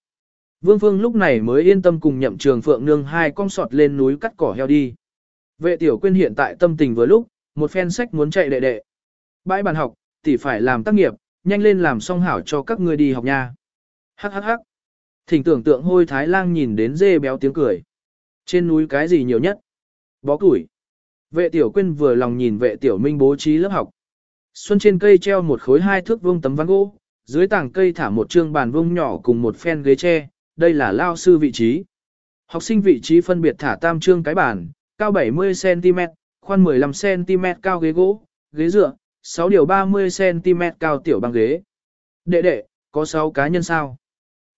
Vương Phương lúc này mới yên tâm cùng nhậm trường phượng nương hai con sọt lên núi cắt cỏ heo đi. Vệ tiểu quyên hiện tại tâm tình với lúc, một phen sách muốn chạy đệ đệ. Bãi bàn học, tỷ phải làm tác nghiệp, nhanh lên làm xong hảo cho các ngươi đi học nha. Hắc hắc hắc. Thỉnh tưởng tượng hôi thái lang nhìn đến dê béo tiếng cười. Trên núi cái gì nhiều nhất? Bó củi. Vệ tiểu quyên vừa lòng nhìn vệ tiểu minh bố trí lớp học. Xuân trên cây treo một khối hai thước vuông tấm ván gỗ, dưới tảng cây thả một trương bàn vuông nhỏ cùng một phen ghế tre, đây là lao sư vị trí. Học sinh vị trí phân biệt thả tam trương cái bàn, cao 70cm, khoan 15cm cao ghế gỗ, ghế dựa, 6 điều 30cm cao tiểu băng ghế. Đệ đệ, có 6 cá nhân sao?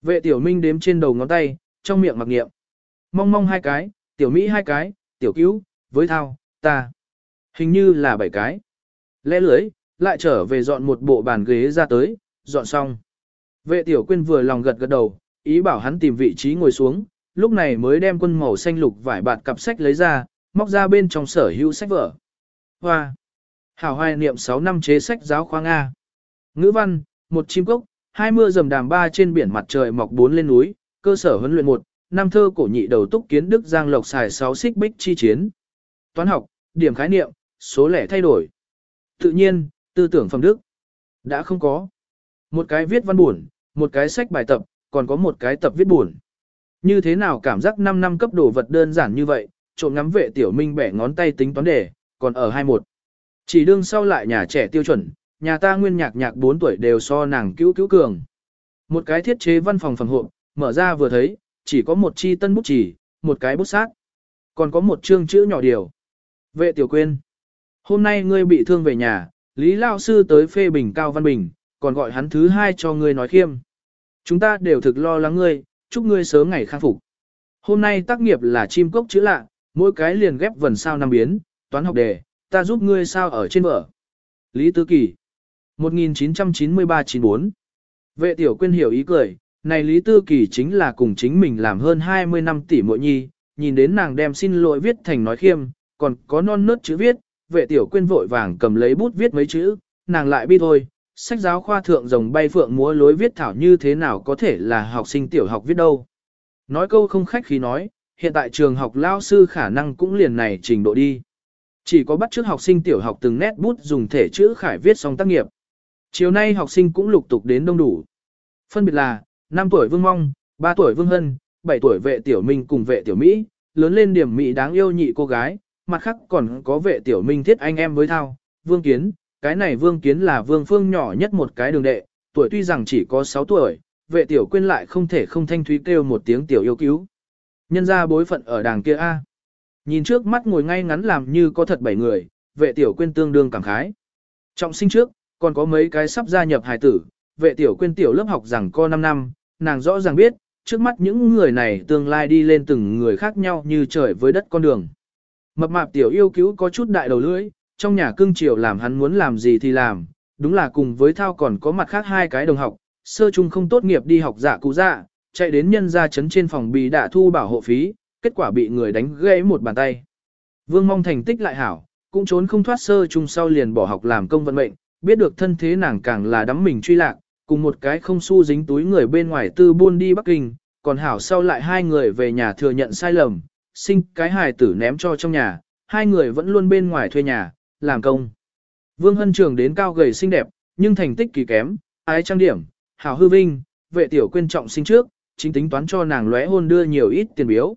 Vệ tiểu minh đếm trên đầu ngón tay, trong miệng mặc niệm. Mong mong hai cái, tiểu Mỹ hai cái, tiểu cứu, với thao, ta. Hình như là bảy cái. Lẽ lưới, lại trở về dọn một bộ bàn ghế ra tới, dọn xong. Vệ tiểu quyên vừa lòng gật gật đầu, ý bảo hắn tìm vị trí ngồi xuống, lúc này mới đem quân màu xanh lục vải bạt cặp sách lấy ra, móc ra bên trong sở hữu sách vở. Hoa! Hảo hoài niệm 6 năm chế sách giáo khoa Nga. Ngữ văn, một chim cốc, hai mưa rầm đàm ba trên biển mặt trời mọc bốn lên núi, cơ sở huấn luyện một, năm thơ cổ nhị đầu túc kiến đức giang lộc xài 6 xích bích chi chiến. Toán học, điểm khái niệm, số lẻ thay đổi. Tự nhiên, tư tưởng phẩm đức. Đã không có. Một cái viết văn buồn, một cái sách bài tập, còn có một cái tập viết buồn. Như thế nào cảm giác 5 năm cấp đồ vật đơn giản như vậy, trộm ngắm vệ tiểu minh bẻ ngón tay tính toán đề, còn ở 21. Chỉ đương sau lại nhà trẻ tiêu chuẩn, nhà ta nguyên nhạc nhạc 4 tuổi đều so nàng cứu cứu cường. Một cái thiết chế văn phòng phòng hộ, mở ra vừa thấy, chỉ có một chi tân bút chỉ, một cái bút sát. Còn có một chương chữ nhỏ điều. Vệ tiểu quên. Hôm nay ngươi bị thương về nhà, Lý Lao Sư tới phê bình Cao Văn Bình, còn gọi hắn thứ hai cho ngươi nói khiêm. Chúng ta đều thực lo lắng ngươi, chúc ngươi sớm ngày khang phục. Hôm nay tác nghiệp là chim cốc chữ lạ, mỗi cái liền ghép vần sao năm biến, toán học đề, ta giúp ngươi sao ở trên vở. Lý Tư Kỳ 1993-94 Vệ tiểu quyên hiểu ý cười, này Lý Tư Kỳ chính là cùng chính mình làm hơn 20 năm tỷ mội nhi, nhìn đến nàng đem xin lỗi viết thành nói khiêm, còn có non nớt chữ viết, vệ tiểu quyên vội vàng cầm lấy bút viết mấy chữ, nàng lại bi thôi, sách giáo khoa thượng rồng bay phượng múa lối viết thảo như thế nào có thể là học sinh tiểu học viết đâu. Nói câu không khách khí nói, hiện tại trường học lao sư khả năng cũng liền này trình độ đi. Chỉ có bắt trước học sinh tiểu học từng nét bút dùng thể chữ khải viết xong tác nghiệp. Chiều nay học sinh cũng lục tục đến đông đủ. Phân biệt là, 5 tuổi Vương Mong, 3 tuổi Vương Hân, 7 tuổi vệ tiểu minh cùng vệ tiểu Mỹ, lớn lên điểm Mỹ đáng yêu nhị cô gái, mặt khác còn có vệ tiểu minh thiết anh em với thao, Vương Kiến, cái này Vương Kiến là Vương Phương nhỏ nhất một cái đường đệ, tuổi tuy rằng chỉ có 6 tuổi, vệ tiểu quên lại không thể không thanh thúy kêu một tiếng tiểu yêu cứu. Nhân ra bối phận ở đàng kia A. Nhìn trước mắt ngồi ngay ngắn làm như có thật bảy người, vệ tiểu quên tương đương cảm khái. Trọng sinh trước, còn có mấy cái sắp gia nhập hài tử, vệ tiểu quên tiểu lớp học rằng co 5 năm, nàng rõ ràng biết, trước mắt những người này tương lai đi lên từng người khác nhau như trời với đất con đường. Mập mạp tiểu yêu cứu có chút đại đầu lưỡi, trong nhà cưng chiều làm hắn muốn làm gì thì làm, đúng là cùng với thao còn có mặt khác hai cái đồng học, sơ chung không tốt nghiệp đi học giả cụ dạ, chạy đến nhân gia chấn trên phòng bị đạ thu bảo hộ phí, kết quả bị người đánh gãy một bàn tay. Vương mong thành tích lại hảo, cũng trốn không thoát sơ chung sau liền bỏ học làm công vận mệnh, biết được thân thế nàng càng là đắm mình truy lạc, cùng một cái không xu dính túi người bên ngoài tư buôn đi Bắc Kinh, còn hảo sau lại hai người về nhà thừa nhận sai lầm, sinh cái hài tử ném cho trong nhà, hai người vẫn luôn bên ngoài thuê nhà, làm công. Vương Hân Trường đến cao gầy xinh đẹp, nhưng thành tích kỳ kém, ái trang điểm, hảo hư vinh, vệ tiểu quên trọng sinh trước, chính tính toán cho nàng lóe hôn đưa nhiều ít tiền biếu.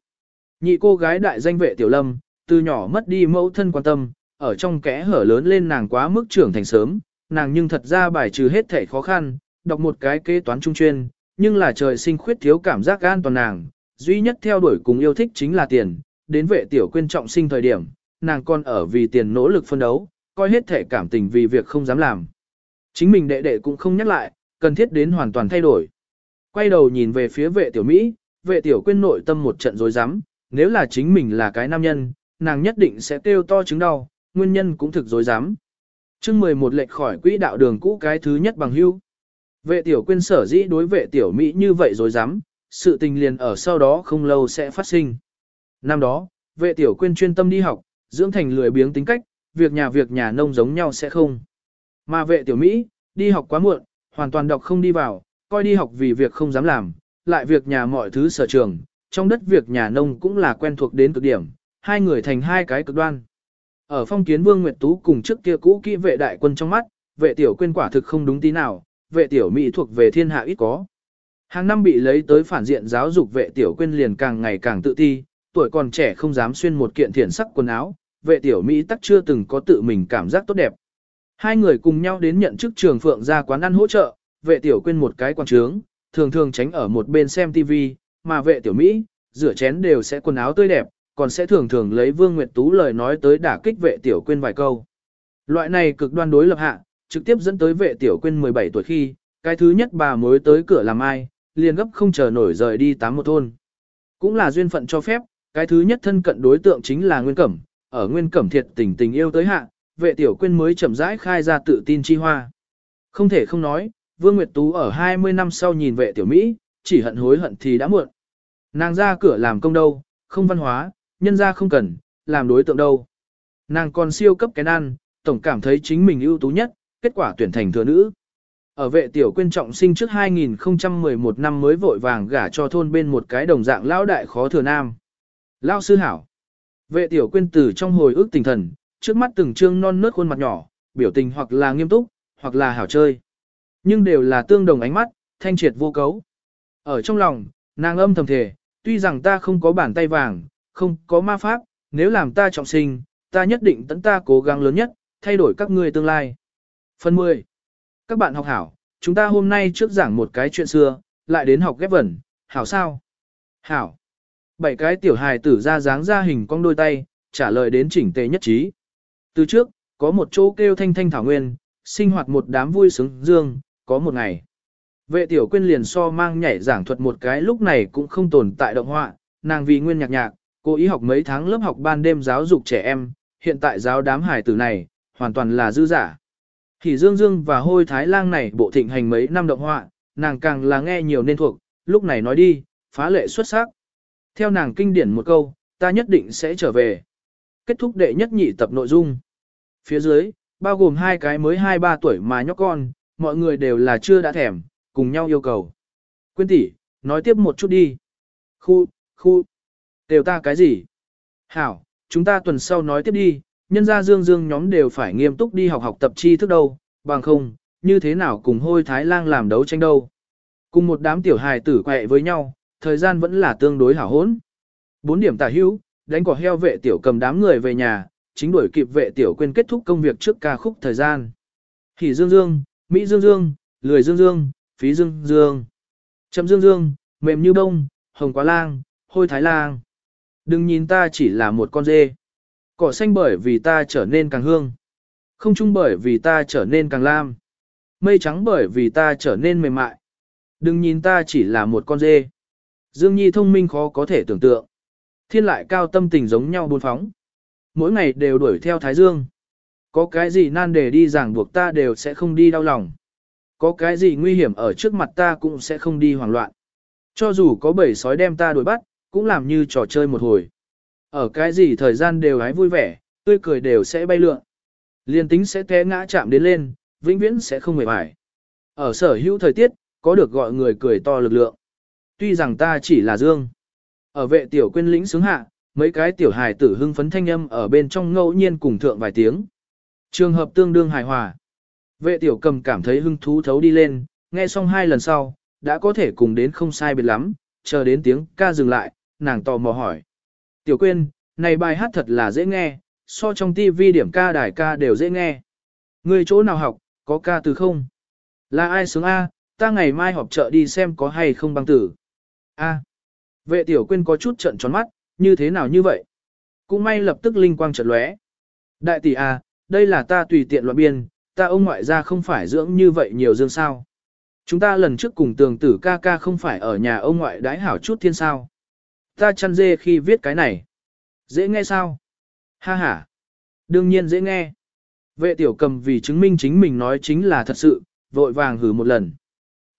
Nhị cô gái đại danh vệ tiểu lâm, từ nhỏ mất đi mẫu thân quan tâm, ở trong kẽ hở lớn lên nàng quá mức trưởng thành sớm, nàng nhưng thật ra bài trừ hết thể khó khăn, đọc một cái kế toán trung chuyên, nhưng là trời sinh khuyết thiếu cảm giác an toàn nàng, duy nhất theo đuổi cùng yêu thích chính là tiền, đến vệ tiểu quyên trọng sinh thời điểm, nàng còn ở vì tiền nỗ lực phân đấu, coi hết thể cảm tình vì việc không dám làm. Chính mình đệ đệ cũng không nhắc lại, cần thiết đến hoàn toàn thay đổi. Quay đầu nhìn về phía vệ tiểu Mỹ, vệ tiểu quyên nội tâm một trận rối rắm, nếu là chính mình là cái nam nhân, nàng nhất định sẽ kêu to chứng đau, nguyên nhân cũng thực rối rắm. chương 11 lệch khỏi quỹ đạo đường cũ cái thứ nhất bằng hưu. Vệ tiểu quyên sở dĩ đối vệ tiểu Mỹ như vậy rối rắm, sự tình liền ở sau đó không lâu sẽ phát sinh. Năm đó, vệ tiểu quyên chuyên tâm đi học, dưỡng thành lười biếng tính cách, việc nhà việc nhà nông giống nhau sẽ không. Mà vệ tiểu Mỹ, đi học quá muộn, hoàn toàn đọc không đi vào, coi đi học vì việc không dám làm, lại việc nhà mọi thứ sở trường, trong đất việc nhà nông cũng là quen thuộc đến cực điểm, hai người thành hai cái cực đoan. Ở phong kiến vương Nguyệt Tú cùng trước kia cũ kỹ vệ đại quân trong mắt, vệ tiểu quên quả thực không đúng tí nào, vệ tiểu Mỹ thuộc về thiên hạ ít có. Hàng năm bị lấy tới phản diện giáo dục vệ tiểu quên liền càng ngày càng tự ti, tuổi còn trẻ không dám xuyên một kiện thiển sắc quần áo, vệ tiểu Mỹ tắc chưa từng có tự mình cảm giác tốt đẹp. Hai người cùng nhau đến nhận chức trường phượng ra quán ăn hỗ trợ, vệ tiểu quên một cái quan trướng, thường thường tránh ở một bên xem TV, mà vệ tiểu Mỹ, rửa chén đều sẽ quần áo tươi đẹp, còn sẽ thường thường lấy Vương Nguyệt Tú lời nói tới đả kích vệ tiểu quên vài câu. Loại này cực đoan đối lập hạ, trực tiếp dẫn tới vệ tiểu quên 17 tuổi khi, cái thứ nhất bà mới tới cửa làm ai, liền gấp không chờ nổi rời đi tám một thôn. Cũng là duyên phận cho phép, cái thứ nhất thân cận đối tượng chính là Nguyên Cẩm, ở Nguyên Cẩm thiệt tình tình yêu tới hạ, vệ tiểu quên mới chậm rãi khai ra tự tin chi hoa. Không thể không nói, Vương Nguyệt Tú ở 20 năm sau nhìn vệ tiểu Mỹ, chỉ hận hối hận thì đã muộn. Nàng ra cửa làm công đâu, không văn hóa, nhân ra không cần, làm đối tượng đâu. Nàng còn siêu cấp cái ăn, tổng cảm thấy chính mình ưu tú nhất, kết quả tuyển thành thừa nữ. Ở vệ tiểu quyên trọng sinh trước 2011 năm mới vội vàng gả cho thôn bên một cái đồng dạng lão đại khó thừa nam. Lão sư hảo. Vệ tiểu quyên từ trong hồi ức tinh thần, trước mắt từng trương non nớt khuôn mặt nhỏ, biểu tình hoặc là nghiêm túc, hoặc là hảo chơi. Nhưng đều là tương đồng ánh mắt, thanh triệt vô cấu. Ở trong lòng, nàng âm thầm thề, tuy rằng ta không có bàn tay vàng, không có ma pháp, nếu làm ta trọng sinh, ta nhất định tận ta cố gắng lớn nhất, thay đổi các ngươi tương lai. Phần 10. Các bạn học hảo, chúng ta hôm nay trước giảng một cái chuyện xưa, lại đến học ghép vẩn, hảo sao? Hảo. Bảy cái tiểu hài tử ra dáng ra hình cong đôi tay, trả lời đến chỉnh tề nhất trí. Từ trước, có một chỗ kêu thanh thanh thảo nguyên, sinh hoạt một đám vui sướng dương, có một ngày. Vệ tiểu quyên liền so mang nhảy giảng thuật một cái lúc này cũng không tồn tại động họa, nàng vì nguyên nhạc nhạc, cô ý học mấy tháng lớp học ban đêm giáo dục trẻ em, hiện tại giáo đám hải tử này, hoàn toàn là dư giả. Thì Dương Dương và Hôi Thái Lang này bộ thịnh hành mấy năm động họa, nàng càng là nghe nhiều nên thuộc, lúc này nói đi, phá lệ xuất sắc. Theo nàng kinh điển một câu, ta nhất định sẽ trở về. Kết thúc đệ nhất nhị tập nội dung. Phía dưới, bao gồm hai cái mới 2-3 tuổi mà nhóc con, mọi người đều là chưa đã thèm, cùng nhau yêu cầu. Quyên tỷ, nói tiếp một chút đi. Khu, khu, đều ta cái gì? Hảo, chúng ta tuần sau nói tiếp đi, nhân gia dương dương nhóm đều phải nghiêm túc đi học học tập tri thức đâu, bằng không, như thế nào cùng hôi thái lang làm đấu tranh đâu. Cùng một đám tiểu hài tử quẹ với nhau, thời gian vẫn là tương đối hảo hốn. Bốn điểm tả hữu, đánh cỏ heo vệ tiểu cầm đám người về nhà, chính đuổi kịp vệ tiểu quên kết thúc công việc trước ca khúc thời gian. Hỉ dương dương, Mỹ dương dương, lười dương dương, phí dương dương. Chậm dương dương, mềm như bông, hồng quá lang, hôi thái lang. Đừng nhìn ta chỉ là một con dê. Cỏ xanh bởi vì ta trở nên càng hương. Không trung bởi vì ta trở nên càng lam. Mây trắng bởi vì ta trở nên mềm mại. Đừng nhìn ta chỉ là một con dê. Dương Nhi thông minh khó có thể tưởng tượng. Thiên lại cao tâm tình giống nhau buôn phóng. Mỗi ngày đều đuổi theo Thái Dương. Có cái gì nan đề đi giảng buộc ta đều sẽ không đi đau lòng. Có cái gì nguy hiểm ở trước mặt ta cũng sẽ không đi hoảng loạn. Cho dù có bầy sói đem ta đuổi bắt, cũng làm như trò chơi một hồi. Ở cái gì thời gian đều hái vui vẻ, tươi cười đều sẽ bay lượn. Liên tính sẽ té ngã chạm đến lên, vĩnh viễn sẽ không mệt mỏi. Ở sở hữu thời tiết, có được gọi người cười to lực lượng. Tuy rằng ta chỉ là dương. Ở vệ tiểu quyên lĩnh sướng hạ, mấy cái tiểu hài tử hưng phấn thanh âm ở bên trong ngẫu nhiên cùng thượng vài tiếng. Trường hợp tương đương hài hòa. Vệ tiểu cầm cảm thấy hứng thú thấu đi lên, nghe xong hai lần sau, đã có thể cùng đến không sai biệt lắm, chờ đến tiếng ca dừng lại, nàng tò mò hỏi. Tiểu quyên, này bài hát thật là dễ nghe, so trong TV điểm ca đài ca đều dễ nghe. Người chỗ nào học, có ca từ không? Là ai sướng A, ta ngày mai họp chợ đi xem có hay không băng tử. A. Vệ tiểu quyên có chút trận tròn mắt, như thế nào như vậy? Cũng may lập tức linh quang chợt lóe. Đại tỷ a, đây là ta tùy tiện loạn biên, ta ông ngoại gia không phải dưỡng như vậy nhiều dương sao. Chúng ta lần trước cùng tường tử ca ca không phải ở nhà ông ngoại đái hảo chút thiên sao. Ta chăn dê khi viết cái này. Dễ nghe sao? Ha ha. Đương nhiên dễ nghe. Vệ tiểu cầm vì chứng minh chính mình nói chính là thật sự, vội vàng hử một lần.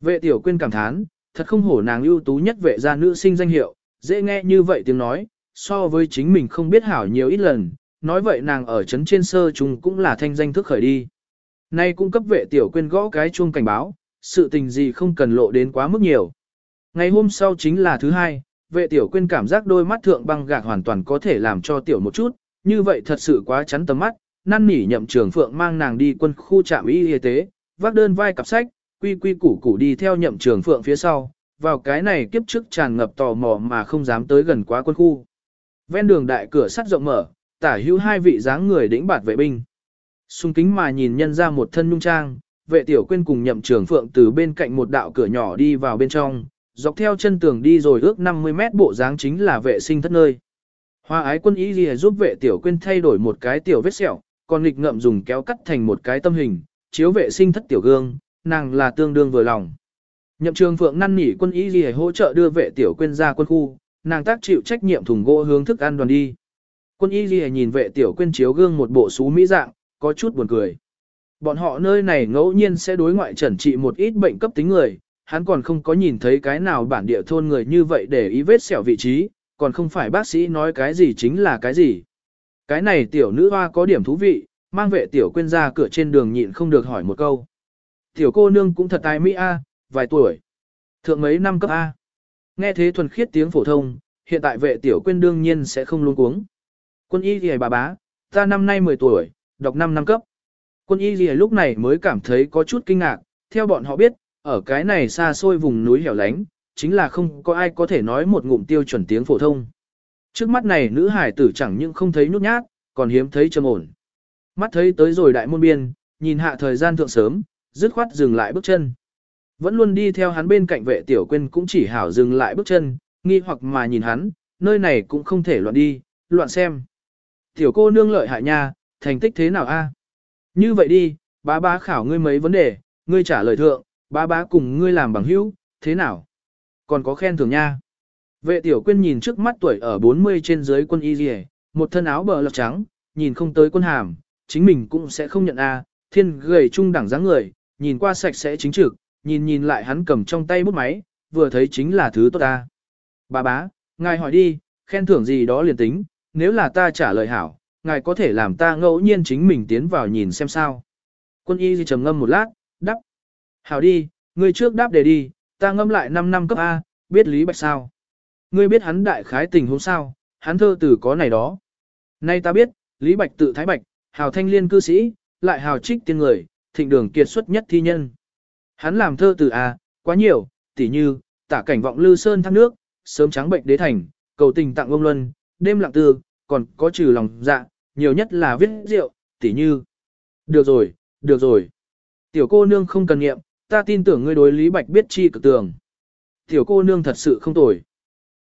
Vệ tiểu quên cảm thán, thật không hổ nàng ưu tú nhất vệ gia nữ sinh danh hiệu, dễ nghe như vậy tiếng nói, so với chính mình không biết hảo nhiều ít lần, nói vậy nàng ở chấn trên sơ trùng cũng là thanh danh thức khởi đi. Nay cung cấp vệ tiểu quên gõ cái chuông cảnh báo, sự tình gì không cần lộ đến quá mức nhiều. Ngày hôm sau chính là thứ hai, vệ tiểu quên cảm giác đôi mắt thượng băng gạc hoàn toàn có thể làm cho tiểu một chút, như vậy thật sự quá chắn tầm mắt, năn nỉ nhậm trường phượng mang nàng đi quân khu trạm y y tế, vác đơn vai cặp sách, quy quy củ củ đi theo nhậm trường phượng phía sau, vào cái này kiếp trước tràn ngập tò mò mà không dám tới gần quá quân khu. Ven đường đại cửa sắt rộng mở, tả hữu hai vị dáng người đĩnh bạt vệ binh. Xung kính mà nhìn nhân ra một thân nhung trang, vệ tiểu quên cùng nhậm trường phượng từ bên cạnh một đạo cửa nhỏ đi vào bên trong, dọc theo chân tường đi rồi ước 50 mét bộ dáng chính là vệ sinh thất nơi. Hoa ái quân ý gì giúp vệ tiểu quên thay đổi một cái tiểu vết sẹo, còn nghịch ngậm dùng kéo cắt thành một cái tâm hình, chiếu vệ sinh thất tiểu gương, nàng là tương đương vừa lòng. Nhậm trường phượng năn nỉ quân ý gì hỗ trợ đưa vệ tiểu quên ra quân khu, nàng tác chịu trách nhiệm thùng gỗ hướng thức ăn đoàn đi. Quân y ghi nhìn vệ tiểu quyên chiếu gương một bộ xú mỹ dạng, có chút buồn cười. Bọn họ nơi này ngẫu nhiên sẽ đối ngoại trần trị một ít bệnh cấp tính người, hắn còn không có nhìn thấy cái nào bản địa thôn người như vậy để ý vết sẹo vị trí, còn không phải bác sĩ nói cái gì chính là cái gì. Cái này tiểu nữ hoa có điểm thú vị, mang vệ tiểu quyên ra cửa trên đường nhịn không được hỏi một câu. Tiểu cô nương cũng thật tài mỹ A, vài tuổi. Thượng mấy năm cấp A. Nghe thế thuần khiết tiếng phổ thông, hiện tại vệ tiểu quyên đương nhiên sẽ không luôn cuống. Quân y gì bà bá, ta năm nay 10 tuổi, đọc 5 năm cấp. Quân y gì lúc này mới cảm thấy có chút kinh ngạc, theo bọn họ biết, ở cái này xa xôi vùng núi hẻo lánh, chính là không có ai có thể nói một ngụm tiêu chuẩn tiếng phổ thông. Trước mắt này nữ hải tử chẳng những không thấy nhút nhát, còn hiếm thấy trầm ổn. Mắt thấy tới rồi đại môn biên, nhìn hạ thời gian thượng sớm, dứt khoát dừng lại bước chân. Vẫn luôn đi theo hắn bên cạnh vệ tiểu quên cũng chỉ hảo dừng lại bước chân, nghi hoặc mà nhìn hắn, nơi này cũng không thể loạn đi, loạn xem. Tiểu cô nương lợi hại nha, thành tích thế nào a? Như vậy đi, bá bá khảo ngươi mấy vấn đề, ngươi trả lời thượng, bá bá cùng ngươi làm bằng hữu, thế nào? Còn có khen thưởng nha. Vệ tiểu quyên nhìn trước mắt tuổi ở 40 trên dưới quân y rìa, một thân áo bờ lọc trắng, nhìn không tới quân hàm, chính mình cũng sẽ không nhận a. thiên gầy trung đẳng dáng người, nhìn qua sạch sẽ chính trực, nhìn nhìn lại hắn cầm trong tay bút máy, vừa thấy chính là thứ tốt ta. Bà bá, ngài hỏi đi, khen thưởng gì đó liền tính, nếu là ta trả lời hảo, ngài có thể làm ta ngẫu nhiên chính mình tiến vào nhìn xem sao. Quân y trầm ngâm một lát, đáp. Hảo đi, ngươi trước đáp để đi, ta ngâm lại 5 năm cấp A, biết Lý Bạch sao. Ngươi biết hắn đại khái tình huống sao, hắn thơ từ có này đó. Nay ta biết, Lý Bạch tự Thái Bạch, hào thanh liên cư sĩ, lại hào trích tiên người, thịnh đường kiệt xuất nhất thi nhân. Hắn làm thơ từ A, quá nhiều, tỉ như, tả cảnh vọng lư sơn thác nước, sớm trắng bệnh đế thành, cầu tình tặng ông luân, đêm lặng tư, còn có trừ lòng dạ, nhiều nhất là viết rượu, tỉ như. Được rồi, được rồi. Tiểu cô nương không cần nghiệm, ta tin tưởng ngươi đối Lý Bạch biết chi cực tường. Tiểu cô nương thật sự không tồi.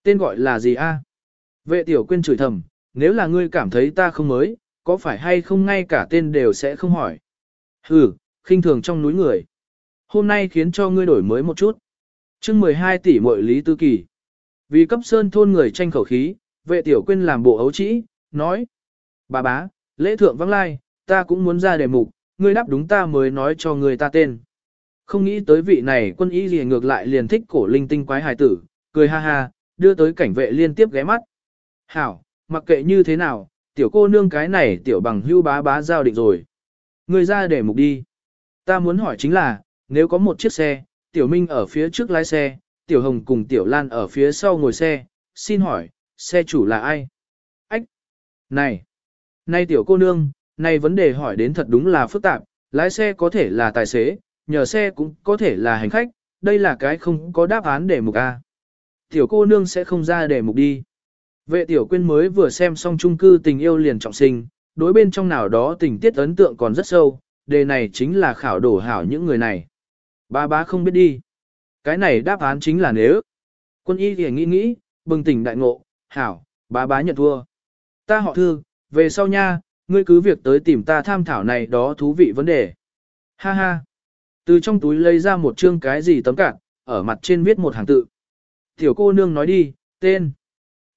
Tên gọi là gì a? Vệ tiểu quên chửi thầm, nếu là ngươi cảm thấy ta không mới, có phải hay không ngay cả tên đều sẽ không hỏi. Hừ, khinh thường trong núi người. Hôm nay khiến cho ngươi đổi mới một chút. chương 12 tỷ mội Lý Tư Kỳ. Vì cấp sơn thôn người tranh khẩu khí, vệ tiểu Quyên làm bộ ấu trĩ, nói. Bà bá, lễ thượng vắng lai, ta cũng muốn ra đề mục, ngươi đáp đúng ta mới nói cho người ta tên. Không nghĩ tới vị này quân y gì ngược lại liền thích cổ linh tinh quái hài tử, cười ha ha, đưa tới cảnh vệ liên tiếp ghé mắt. Hảo, mặc kệ như thế nào, tiểu cô nương cái này tiểu bằng hưu bá bá giao định rồi. Ngươi ra để mục đi. Ta muốn hỏi chính là, nếu có một chiếc xe, tiểu minh ở phía trước lái xe, tiểu hồng cùng tiểu lan ở phía sau ngồi xe, xin hỏi, xe chủ là ai? Ách! Này! Này tiểu cô nương, này vấn đề hỏi đến thật đúng là phức tạp, lái xe có thể là tài xế, nhờ xe cũng có thể là hành khách, đây là cái không có đáp án để mục A. Tiểu cô nương sẽ không ra để mục đi. Vệ tiểu quyên mới vừa xem xong chung cư tình yêu liền trọng sinh, đối bên trong nào đó tình tiết ấn tượng còn rất sâu, đề này chính là khảo đổ hảo những người này. Ba bá không biết đi. Cái này đáp án chính là nếu. Quân y thì nghĩ nghĩ, bừng tỉnh đại ngộ, hảo, bá bá nhận thua. Ta họ thư, về sau nha, ngươi cứ việc tới tìm ta tham thảo này đó thú vị vấn đề. Ha ha. Từ trong túi lấy ra một chương cái gì tấm cạn, ở mặt trên viết một hàng tự. Tiểu cô nương nói đi, tên.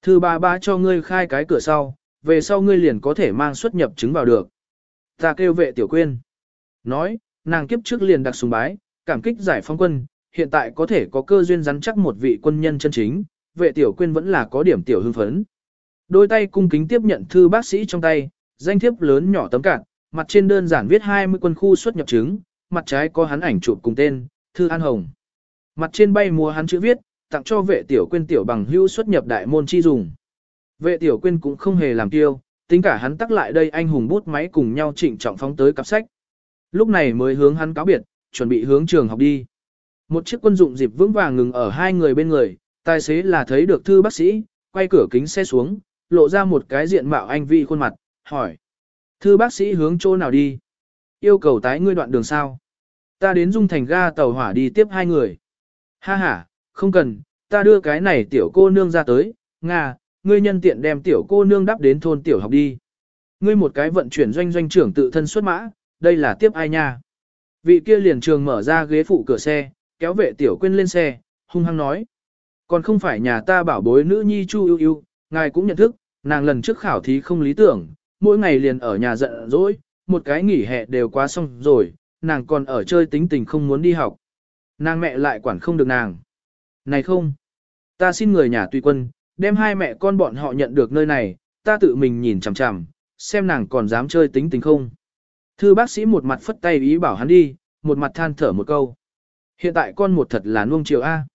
Thư ba ba cho ngươi khai cái cửa sau, về sau ngươi liền có thể mang xuất nhập chứng vào được. Ta kêu vệ tiểu quyên. Nói, nàng kiếp trước liền đặc sùng bái, cảm kích giải phóng quân, hiện tại có thể có cơ duyên rắn chắc một vị quân nhân chân chính, vệ tiểu quyên vẫn là có điểm tiểu hưng phấn. Đôi tay cung kính tiếp nhận thư bác sĩ trong tay, danh thiếp lớn nhỏ tấm cạn, mặt trên đơn giản viết 20 quân khu xuất nhập chứng, mặt trái có hắn ảnh chụp cùng tên, Thư An Hồng. Mặt trên bay mùa hắn chữ viết, tặng cho vệ tiểu quyên tiểu bằng hưu xuất nhập đại môn chi dùng. Vệ tiểu quyên cũng không hề làm tiêu, tính cả hắn tắc lại đây anh hùng bút máy cùng nhau trịnh trọng phóng tới cặp sách. Lúc này mới hướng hắn cáo biệt, chuẩn bị hướng trường học đi. Một chiếc quân dụng dịp vững vàng ngừng ở hai người bên người, tài xế là thấy được thư bác sĩ, quay cửa kính xe xuống, lộ ra một cái diện mạo anh vi khuôn mặt, hỏi. Thư bác sĩ hướng chỗ nào đi? Yêu cầu tái ngươi đoạn đường sao? Ta đến dung thành ga tàu hỏa đi tiếp hai người. Ha ha, không cần, ta đưa cái này tiểu cô nương ra tới, Nga, ngươi nhân tiện đem tiểu cô nương đắp đến thôn tiểu học đi. Ngươi một cái vận chuyển doanh doanh trưởng tự thân xuất mã, đây là tiếp ai nha? Vị kia liền trường mở ra ghế phụ cửa xe, kéo vệ tiểu quên lên xe, hung hăng nói. Còn không phải nhà ta bảo bối nữ nhi chu yêu yêu, ngài cũng nhận thức, nàng lần trước khảo thí không lý tưởng, mỗi ngày liền ở nhà giận dỗi, một cái nghỉ hè đều quá xong rồi, nàng còn ở chơi tính tình không muốn đi học. Nàng mẹ lại quản không được nàng. Này không, ta xin người nhà tùy quân, đem hai mẹ con bọn họ nhận được nơi này, ta tự mình nhìn chằm chằm, xem nàng còn dám chơi tính tình không. Thư bác sĩ một mặt phất tay ý bảo hắn đi, một mặt than thở một câu. Hiện tại con một thật là nuông chiều A.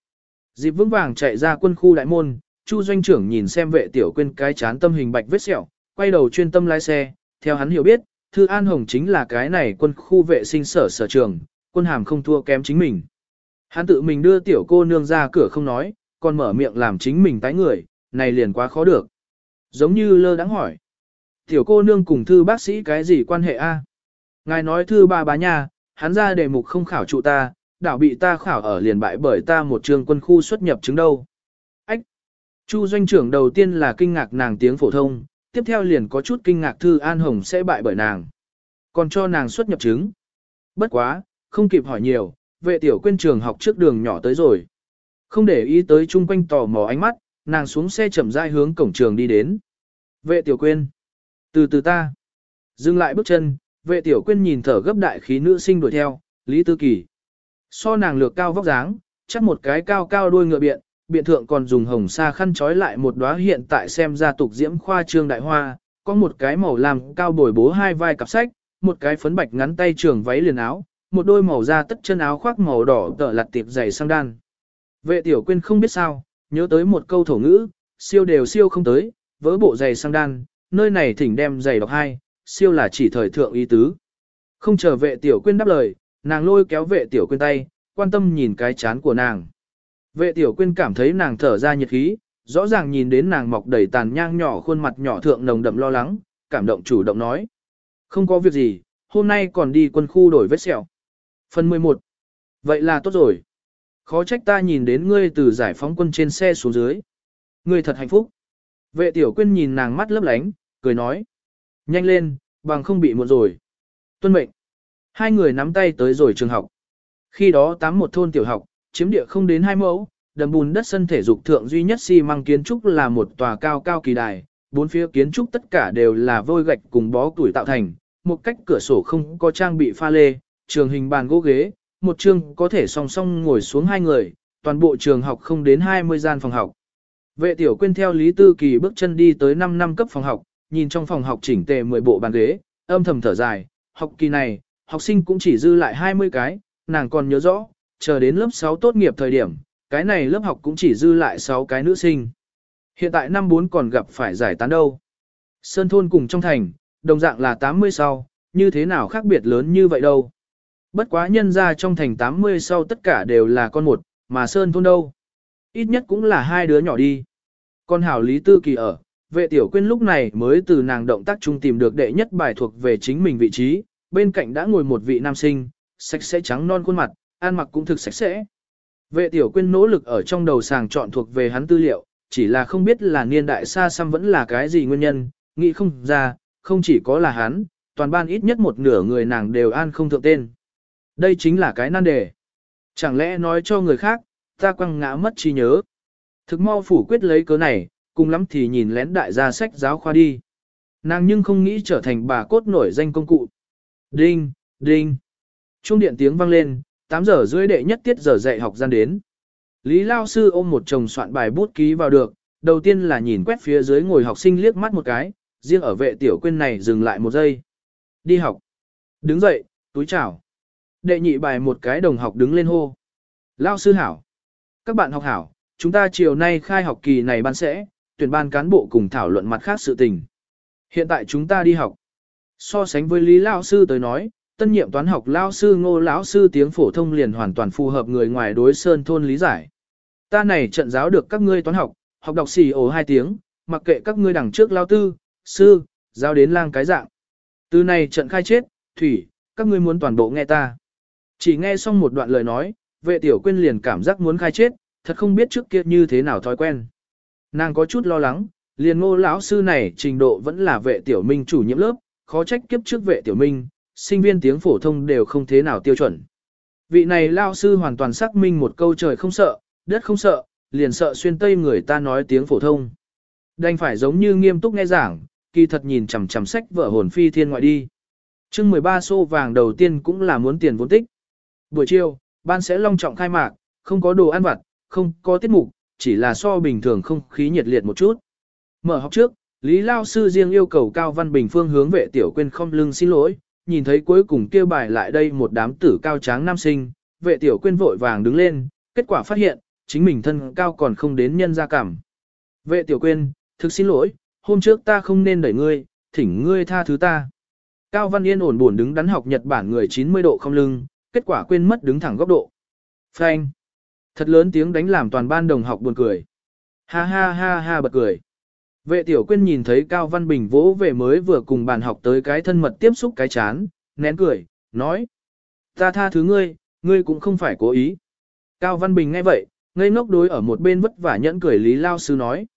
Dịp vững vàng chạy ra quân khu đại môn, Chu doanh trưởng nhìn xem vệ tiểu quên cái chán tâm hình bạch vết sẹo, quay đầu chuyên tâm lái xe, theo hắn hiểu biết, Thư An Hồng chính là cái này quân khu vệ sinh sở sở trường, quân hàm không thua kém chính mình. Hắn tự mình đưa tiểu cô nương ra cửa không nói, còn mở miệng làm chính mình tái người, này liền quá khó được. Giống như lơ đáng hỏi. Tiểu cô nương cùng thư bác sĩ cái gì quan hệ a? Ngài nói thư ba bá nha, hắn ra đề mục không khảo trụ ta, đảo bị ta khảo ở liền bại bởi ta một trường quân khu xuất nhập chứng đâu. Ách! Chu doanh trưởng đầu tiên là kinh ngạc nàng tiếng phổ thông, tiếp theo liền có chút kinh ngạc Thư An Hồng sẽ bại bởi nàng. Còn cho nàng xuất nhập chứng. Bất quá, không kịp hỏi nhiều, vệ tiểu quên trường học trước đường nhỏ tới rồi. Không để ý tới chung quanh tò mò ánh mắt, nàng xuống xe chậm rãi hướng cổng trường đi đến. Vệ tiểu quên. Từ từ ta. Dừng lại bước chân, vệ tiểu quên nhìn thở gấp đại khí nữ sinh đuổi theo, Lý Tư Kỳ. So nàng lược cao vóc dáng, chắc một cái cao cao đuôi ngựa biện, biện thượng còn dùng hồng sa khăn trói lại một đóa hiện tại xem ra tục diễm khoa trương đại hoa, có một cái màu làm cao bồi bố hai vai cặp sách, một cái phấn bạch ngắn tay trường váy liền áo, một đôi màu da tất chân áo khoác màu đỏ tợ lặt tiệp dày sang đan. Vệ tiểu quyên không biết sao, nhớ tới một câu thổ ngữ, siêu đều siêu không tới, vỡ bộ giày sang đan, nơi này thỉnh đem giày đọc hai, siêu là chỉ thời thượng ý tứ. Không chờ vệ tiểu quyên đáp lời, nàng lôi kéo vệ tiểu quyên tay, quan tâm nhìn cái chán của nàng. Vệ tiểu quyên cảm thấy nàng thở ra nhiệt khí, rõ ràng nhìn đến nàng mọc đầy tàn nhang nhỏ khuôn mặt nhỏ thượng nồng đậm lo lắng, cảm động chủ động nói. Không có việc gì, hôm nay còn đi quân khu đổi vết sẹo. Phần 11. Vậy là tốt rồi. Khó trách ta nhìn đến ngươi từ giải phóng quân trên xe xuống dưới. Ngươi thật hạnh phúc. Vệ tiểu quyên nhìn nàng mắt lấp lánh, cười nói. Nhanh lên, bằng không bị muộn rồi. Tuân mệnh. Hai người nắm tay tới rồi trường học. Khi đó tám một thôn tiểu học, chiếm địa không đến hai mẫu, đầm bùn đất sân thể dục thượng duy nhất xi si măng kiến trúc là một tòa cao cao kỳ đài, bốn phía kiến trúc tất cả đều là vôi gạch cùng bó tuổi tạo thành, một cách cửa sổ không có trang bị pha lê, trường hình bàn gỗ ghế, một trường có thể song song ngồi xuống hai người, toàn bộ trường học không đến 20 gian phòng học. Vệ tiểu quên theo Lý Tư Kỳ bước chân đi tới 5 năm cấp phòng học, nhìn trong phòng học chỉnh tề 10 bộ bàn ghế, âm thầm thở dài, học kỳ này, học sinh cũng chỉ dư lại 20 cái, nàng còn nhớ rõ, chờ đến lớp 6 tốt nghiệp thời điểm, cái này lớp học cũng chỉ dư lại 6 cái nữ sinh. Hiện tại năm 4 còn gặp phải giải tán đâu. Sơn thôn cùng trong thành, đồng dạng là 80 sau, như thế nào khác biệt lớn như vậy đâu. Bất quá nhân ra trong thành 80 sau tất cả đều là con một, mà Sơn thôn đâu. Ít nhất cũng là hai đứa nhỏ đi. Con hảo Lý Tư Kỳ ở, vệ tiểu quyên lúc này mới từ nàng động tác chung tìm được đệ nhất bài thuộc về chính mình vị trí, bên cạnh đã ngồi một vị nam sinh, sạch sẽ trắng non khuôn mặt, ăn mặc cũng thực sạch sẽ. Vệ tiểu quyên nỗ lực ở trong đầu sàng chọn thuộc về hắn tư liệu, chỉ là không biết là niên đại xa xăm vẫn là cái gì nguyên nhân, nghĩ không ra, không chỉ có là hắn, toàn ban ít nhất một nửa người nàng đều an không thượng tên. Đây chính là cái nan đề. Chẳng lẽ nói cho người khác, ta quăng ngã mất trí nhớ. Thực mau phủ quyết lấy cớ này, cùng lắm thì nhìn lén đại gia sách giáo khoa đi. Nàng nhưng không nghĩ trở thành bà cốt nổi danh công cụ. Đinh, đinh. Trung điện tiếng vang lên, 8 giờ rưỡi đệ nhất tiết giờ dạy học gian đến. Lý Lao Sư ôm một chồng soạn bài bút ký vào được, đầu tiên là nhìn quét phía dưới ngồi học sinh liếc mắt một cái, riêng ở vệ tiểu quyên này dừng lại một giây. Đi học. Đứng dậy, túi chào. Đệ nhị bài một cái đồng học đứng lên hô. Lao Sư hảo. Các bạn học hảo, chúng ta chiều nay khai học kỳ này ban sẽ, tuyển ban cán bộ cùng thảo luận mặt khác sự tình. Hiện tại chúng ta đi học. So sánh với Lý Lao Sư tới nói, tân nhiệm toán học Lao Sư ngô lão Sư tiếng phổ thông liền hoàn toàn phù hợp người ngoài đối sơn thôn lý giải. Ta này trận giáo được các ngươi toán học, học đọc xì ổ hai tiếng, mặc kệ các ngươi đằng trước Lao Tư, Sư, giao đến lang cái dạng. Từ này trận khai chết, Thủy, các ngươi muốn toàn bộ nghe ta. Chỉ nghe xong một đoạn lời nói, vệ tiểu quyên liền cảm giác muốn khai chết, thật không biết trước kia như thế nào thói quen. Nàng có chút lo lắng, liền ngô lão sư này trình độ vẫn là vệ tiểu minh chủ nhiệm lớp, khó trách kiếp trước vệ tiểu minh, sinh viên tiếng phổ thông đều không thế nào tiêu chuẩn. Vị này lao sư hoàn toàn xác minh một câu trời không sợ, đất không sợ, liền sợ xuyên tây người ta nói tiếng phổ thông. Đành phải giống như nghiêm túc nghe giảng, kỳ thật nhìn chằm chằm sách vợ hồn phi thiên ngoại đi. chương 13 xô vàng đầu tiên cũng là muốn tiền vốn tích. Buổi chiều, ban sẽ long trọng khai mạc, không có đồ ăn vặt, không có tiết mục, chỉ là so bình thường không khí nhiệt liệt một chút. Mở học trước, Lý Lao Sư riêng yêu cầu Cao Văn Bình Phương hướng vệ tiểu quên không lưng xin lỗi, nhìn thấy cuối cùng kêu bài lại đây một đám tử cao tráng nam sinh, vệ tiểu quên vội vàng đứng lên, kết quả phát hiện, chính mình thân cao còn không đến nhân gia cảm. Vệ tiểu quên, thực xin lỗi, hôm trước ta không nên đẩy ngươi, thỉnh ngươi tha thứ ta. Cao Văn Yên ổn buồn đứng đắn học Nhật Bản người 90 độ không lưng, kết quả quên mất đứng thẳng góc độ. Phanh. Thật lớn tiếng đánh làm toàn ban đồng học buồn cười. Ha ha ha ha bật cười. Vệ tiểu quyên nhìn thấy Cao Văn Bình vỗ về mới vừa cùng bàn học tới cái thân mật tiếp xúc cái chán, nén cười, nói. Ta tha thứ ngươi, ngươi cũng không phải cố ý. Cao Văn Bình nghe vậy, ngây ngốc đối ở một bên vất vả nhẫn cười Lý Lao Sư nói.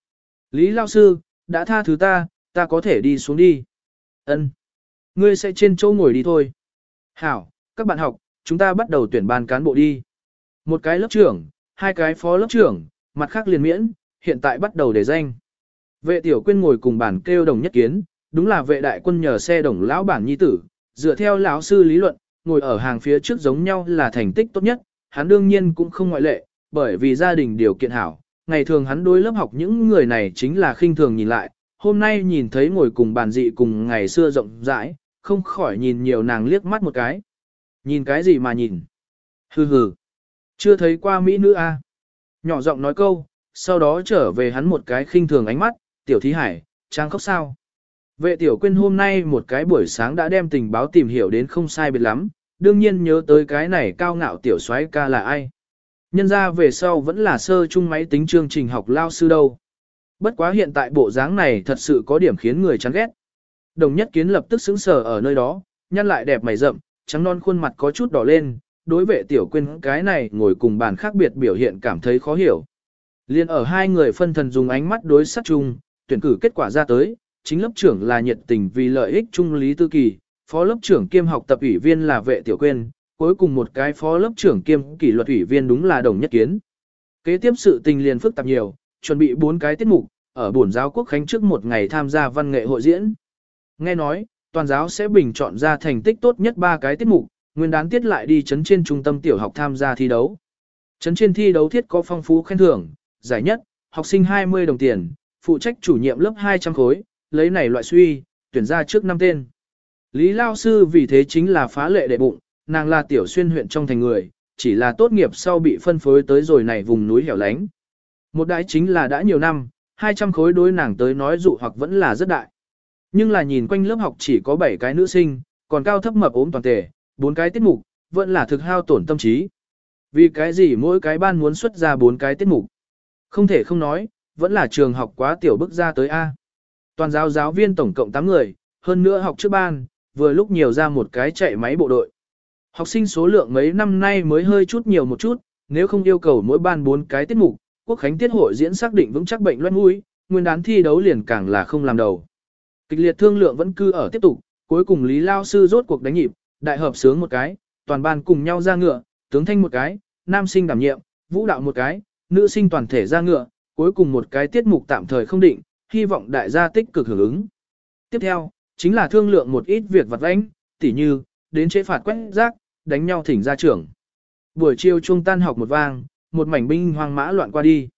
Lý Lao Sư, đã tha thứ ta, ta có thể đi xuống đi. Ân, Ngươi sẽ trên chỗ ngồi đi thôi. Hảo, các bạn học, chúng ta bắt đầu tuyển ban cán bộ đi. Một cái lớp trưởng, hai cái phó lớp trưởng, mặt khác liền miễn, hiện tại bắt đầu để danh. Vệ tiểu quyên ngồi cùng bản kêu đồng nhất kiến, đúng là vệ đại quân nhờ xe đồng lão bản nhi tử, dựa theo lão sư lý luận, ngồi ở hàng phía trước giống nhau là thành tích tốt nhất, hắn đương nhiên cũng không ngoại lệ, bởi vì gia đình điều kiện hảo, ngày thường hắn đối lớp học những người này chính là khinh thường nhìn lại, hôm nay nhìn thấy ngồi cùng bàn dị cùng ngày xưa rộng rãi, không khỏi nhìn nhiều nàng liếc mắt một cái. Nhìn cái gì mà nhìn? Hừ hừ. Chưa thấy qua Mỹ nữ a Nhỏ giọng nói câu, sau đó trở về hắn một cái khinh thường ánh mắt, tiểu thí hải, trang khóc sao. Vệ tiểu quyên hôm nay một cái buổi sáng đã đem tình báo tìm hiểu đến không sai biệt lắm, đương nhiên nhớ tới cái này cao ngạo tiểu soái ca là ai. Nhân ra về sau vẫn là sơ chung máy tính chương trình học lao sư đâu. Bất quá hiện tại bộ dáng này thật sự có điểm khiến người chán ghét. Đồng nhất kiến lập tức sững sờ ở nơi đó, nhăn lại đẹp mày rậm, trắng non khuôn mặt có chút đỏ lên, đối vệ tiểu quyên cái này ngồi cùng bàn khác biệt biểu hiện cảm thấy khó hiểu. Liên ở hai người phân thần dùng ánh mắt đối sát chung, tuyển cử kết quả ra tới, chính lớp trưởng là nhiệt tình vì lợi ích chung Lý Tư Kỳ, phó lớp trưởng kiêm học tập ủy viên là vệ tiểu quyên, cuối cùng một cái phó lớp trưởng kiêm kỷ luật ủy viên đúng là đồng nhất kiến. Kế tiếp sự tình liền phức tạp nhiều, chuẩn bị bốn cái tiết mục, ở buổi giáo quốc khánh trước một ngày tham gia văn nghệ hội diễn. Nghe nói, toàn giáo sẽ bình chọn ra thành tích tốt nhất ba cái tiết mục, nguyên đán tiết lại đi chấn trên trung tâm tiểu học tham gia thi đấu. Chấn trên thi đấu thiết có phong phú khen thưởng, giải nhất, học sinh 20 đồng tiền, phụ trách chủ nhiệm lớp 200 khối, lấy này loại suy, tuyển ra trước năm tên. Lý Lao Sư vì thế chính là phá lệ đệ bụng, nàng là tiểu xuyên huyện trong thành người, chỉ là tốt nghiệp sau bị phân phối tới rồi này vùng núi hẻo lánh. Một đại chính là đã nhiều năm, 200 khối đối nàng tới nói dụ hoặc vẫn là rất đại. Nhưng là nhìn quanh lớp học chỉ có 7 cái nữ sinh, còn cao thấp mập ốm toàn thể bốn cái tiết mục, vẫn là thực hao tổn tâm trí. Vì cái gì mỗi cái ban muốn xuất ra bốn cái tiết mục? Không thể không nói, vẫn là trường học quá tiểu bức ra tới A. Toàn giáo giáo viên tổng cộng 8 người, hơn nữa học trước ban, vừa lúc nhiều ra một cái chạy máy bộ đội. Học sinh số lượng mấy năm nay mới hơi chút nhiều một chút, nếu không yêu cầu mỗi ban 4 cái tiết mục, quốc khánh tiết hội diễn xác định vững chắc bệnh loét mũi, nguyên đán thi đấu liền càng là không làm đầu. Kịch liệt thương lượng vẫn cứ ở tiếp tục, cuối cùng Lý Lao sư rốt cuộc đánh nhịp, đại hợp sướng một cái, toàn ban cùng nhau ra ngựa, tướng thanh một cái, nam sinh đảm nhiệm, vũ đạo một cái, nữ sinh toàn thể ra ngựa, cuối cùng một cái tiết mục tạm thời không định, hy vọng đại gia tích cực hưởng ứng. Tiếp theo, chính là thương lượng một ít việc vặt vãnh, tỉ như, đến chế phạt quét rác, đánh nhau thỉnh ra trưởng. Buổi chiều trung tan học một vang, một mảnh binh hoang mã loạn qua đi.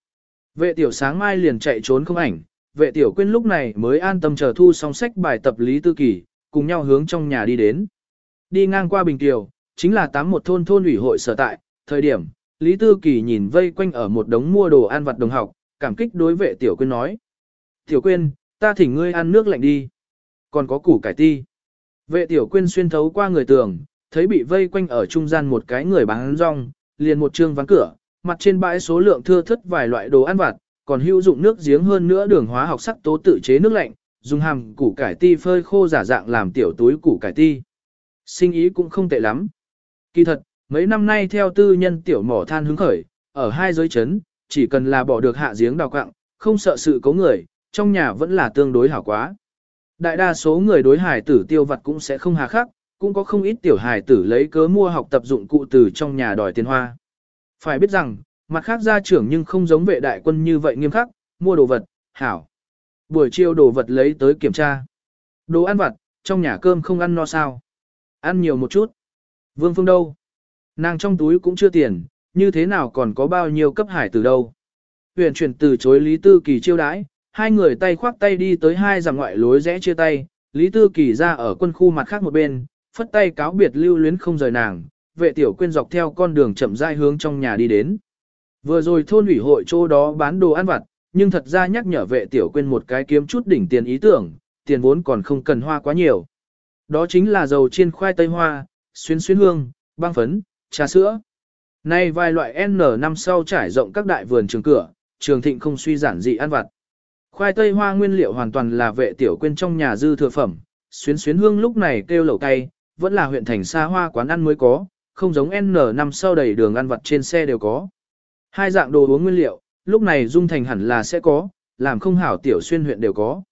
Vệ tiểu sáng mai liền chạy trốn không ảnh, vệ tiểu quên lúc này mới an tâm chờ thu xong sách bài tập lý tư kỳ, cùng nhau hướng trong nhà đi đến. Đi ngang qua Bình Kiều, chính là tám một thôn thôn ủy hội sở tại, thời điểm, Lý Tư Kỳ nhìn vây quanh ở một đống mua đồ ăn vặt đồng học, cảm kích đối vệ tiểu quyên nói. Tiểu quyên ta thỉnh ngươi ăn nước lạnh đi. Còn có củ cải ti. Vệ tiểu quyên xuyên thấu qua người tường, thấy bị vây quanh ở trung gian một cái người bán rong, liền một trương ván cửa, mặt trên bãi số lượng thưa thất vài loại đồ ăn vặt, còn hữu dụng nước giếng hơn nữa đường hóa học sắc tố tự chế nước lạnh, dùng hàm củ cải ti phơi khô giả dạng làm tiểu túi củ cải ti. Sinh ý cũng không tệ lắm. Kỳ thật, mấy năm nay theo tư nhân tiểu mỏ than hứng khởi, ở hai giới chấn, chỉ cần là bỏ được hạ giếng đào quặng, không sợ sự cố người, trong nhà vẫn là tương đối hảo quá. Đại đa số người đối hải tử tiêu vật cũng sẽ không hà khắc, cũng có không ít tiểu hải tử lấy cớ mua học tập dụng cụ từ trong nhà đòi tiền hoa. Phải biết rằng, mặt khác gia trưởng nhưng không giống vệ đại quân như vậy nghiêm khắc, mua đồ vật, hảo. Buổi chiều đồ vật lấy tới kiểm tra. Đồ ăn vặt, trong nhà cơm không ăn no sao. Ăn nhiều một chút. Vương Phương đâu? Nàng trong túi cũng chưa tiền, như thế nào còn có bao nhiêu cấp hải từ đâu. Huyền chuyển từ chối Lý Tư Kỳ chiêu đãi, hai người tay khoác tay đi tới hai dặm ngoại lối rẽ chia tay, Lý Tư Kỳ ra ở quân khu mặt khác một bên, phất tay cáo biệt lưu luyến không rời nàng, vệ tiểu quên dọc theo con đường chậm rãi hướng trong nhà đi đến. Vừa rồi thôn ủy hội chỗ đó bán đồ ăn vặt, nhưng thật ra nhắc nhở vệ tiểu quên một cái kiếm chút đỉnh tiền ý tưởng, tiền vốn còn không cần hoa quá nhiều. Đó chính là dầu chiên khoai tây hoa, xuyên xuyên hương, băng phấn, trà sữa. Nay vài loại N năm sau trải rộng các đại vườn trường cửa, trường thịnh không suy giản dị ăn vặt. Khoai tây hoa nguyên liệu hoàn toàn là vệ tiểu quên trong nhà dư thừa phẩm, xuyến xuyến hương lúc này kêu lẩu cay, vẫn là huyện thành xa hoa quán ăn mới có, không giống N năm sau đầy đường ăn vặt trên xe đều có. Hai dạng đồ uống nguyên liệu, lúc này dung thành hẳn là sẽ có, làm không hảo tiểu xuyên huyện đều có.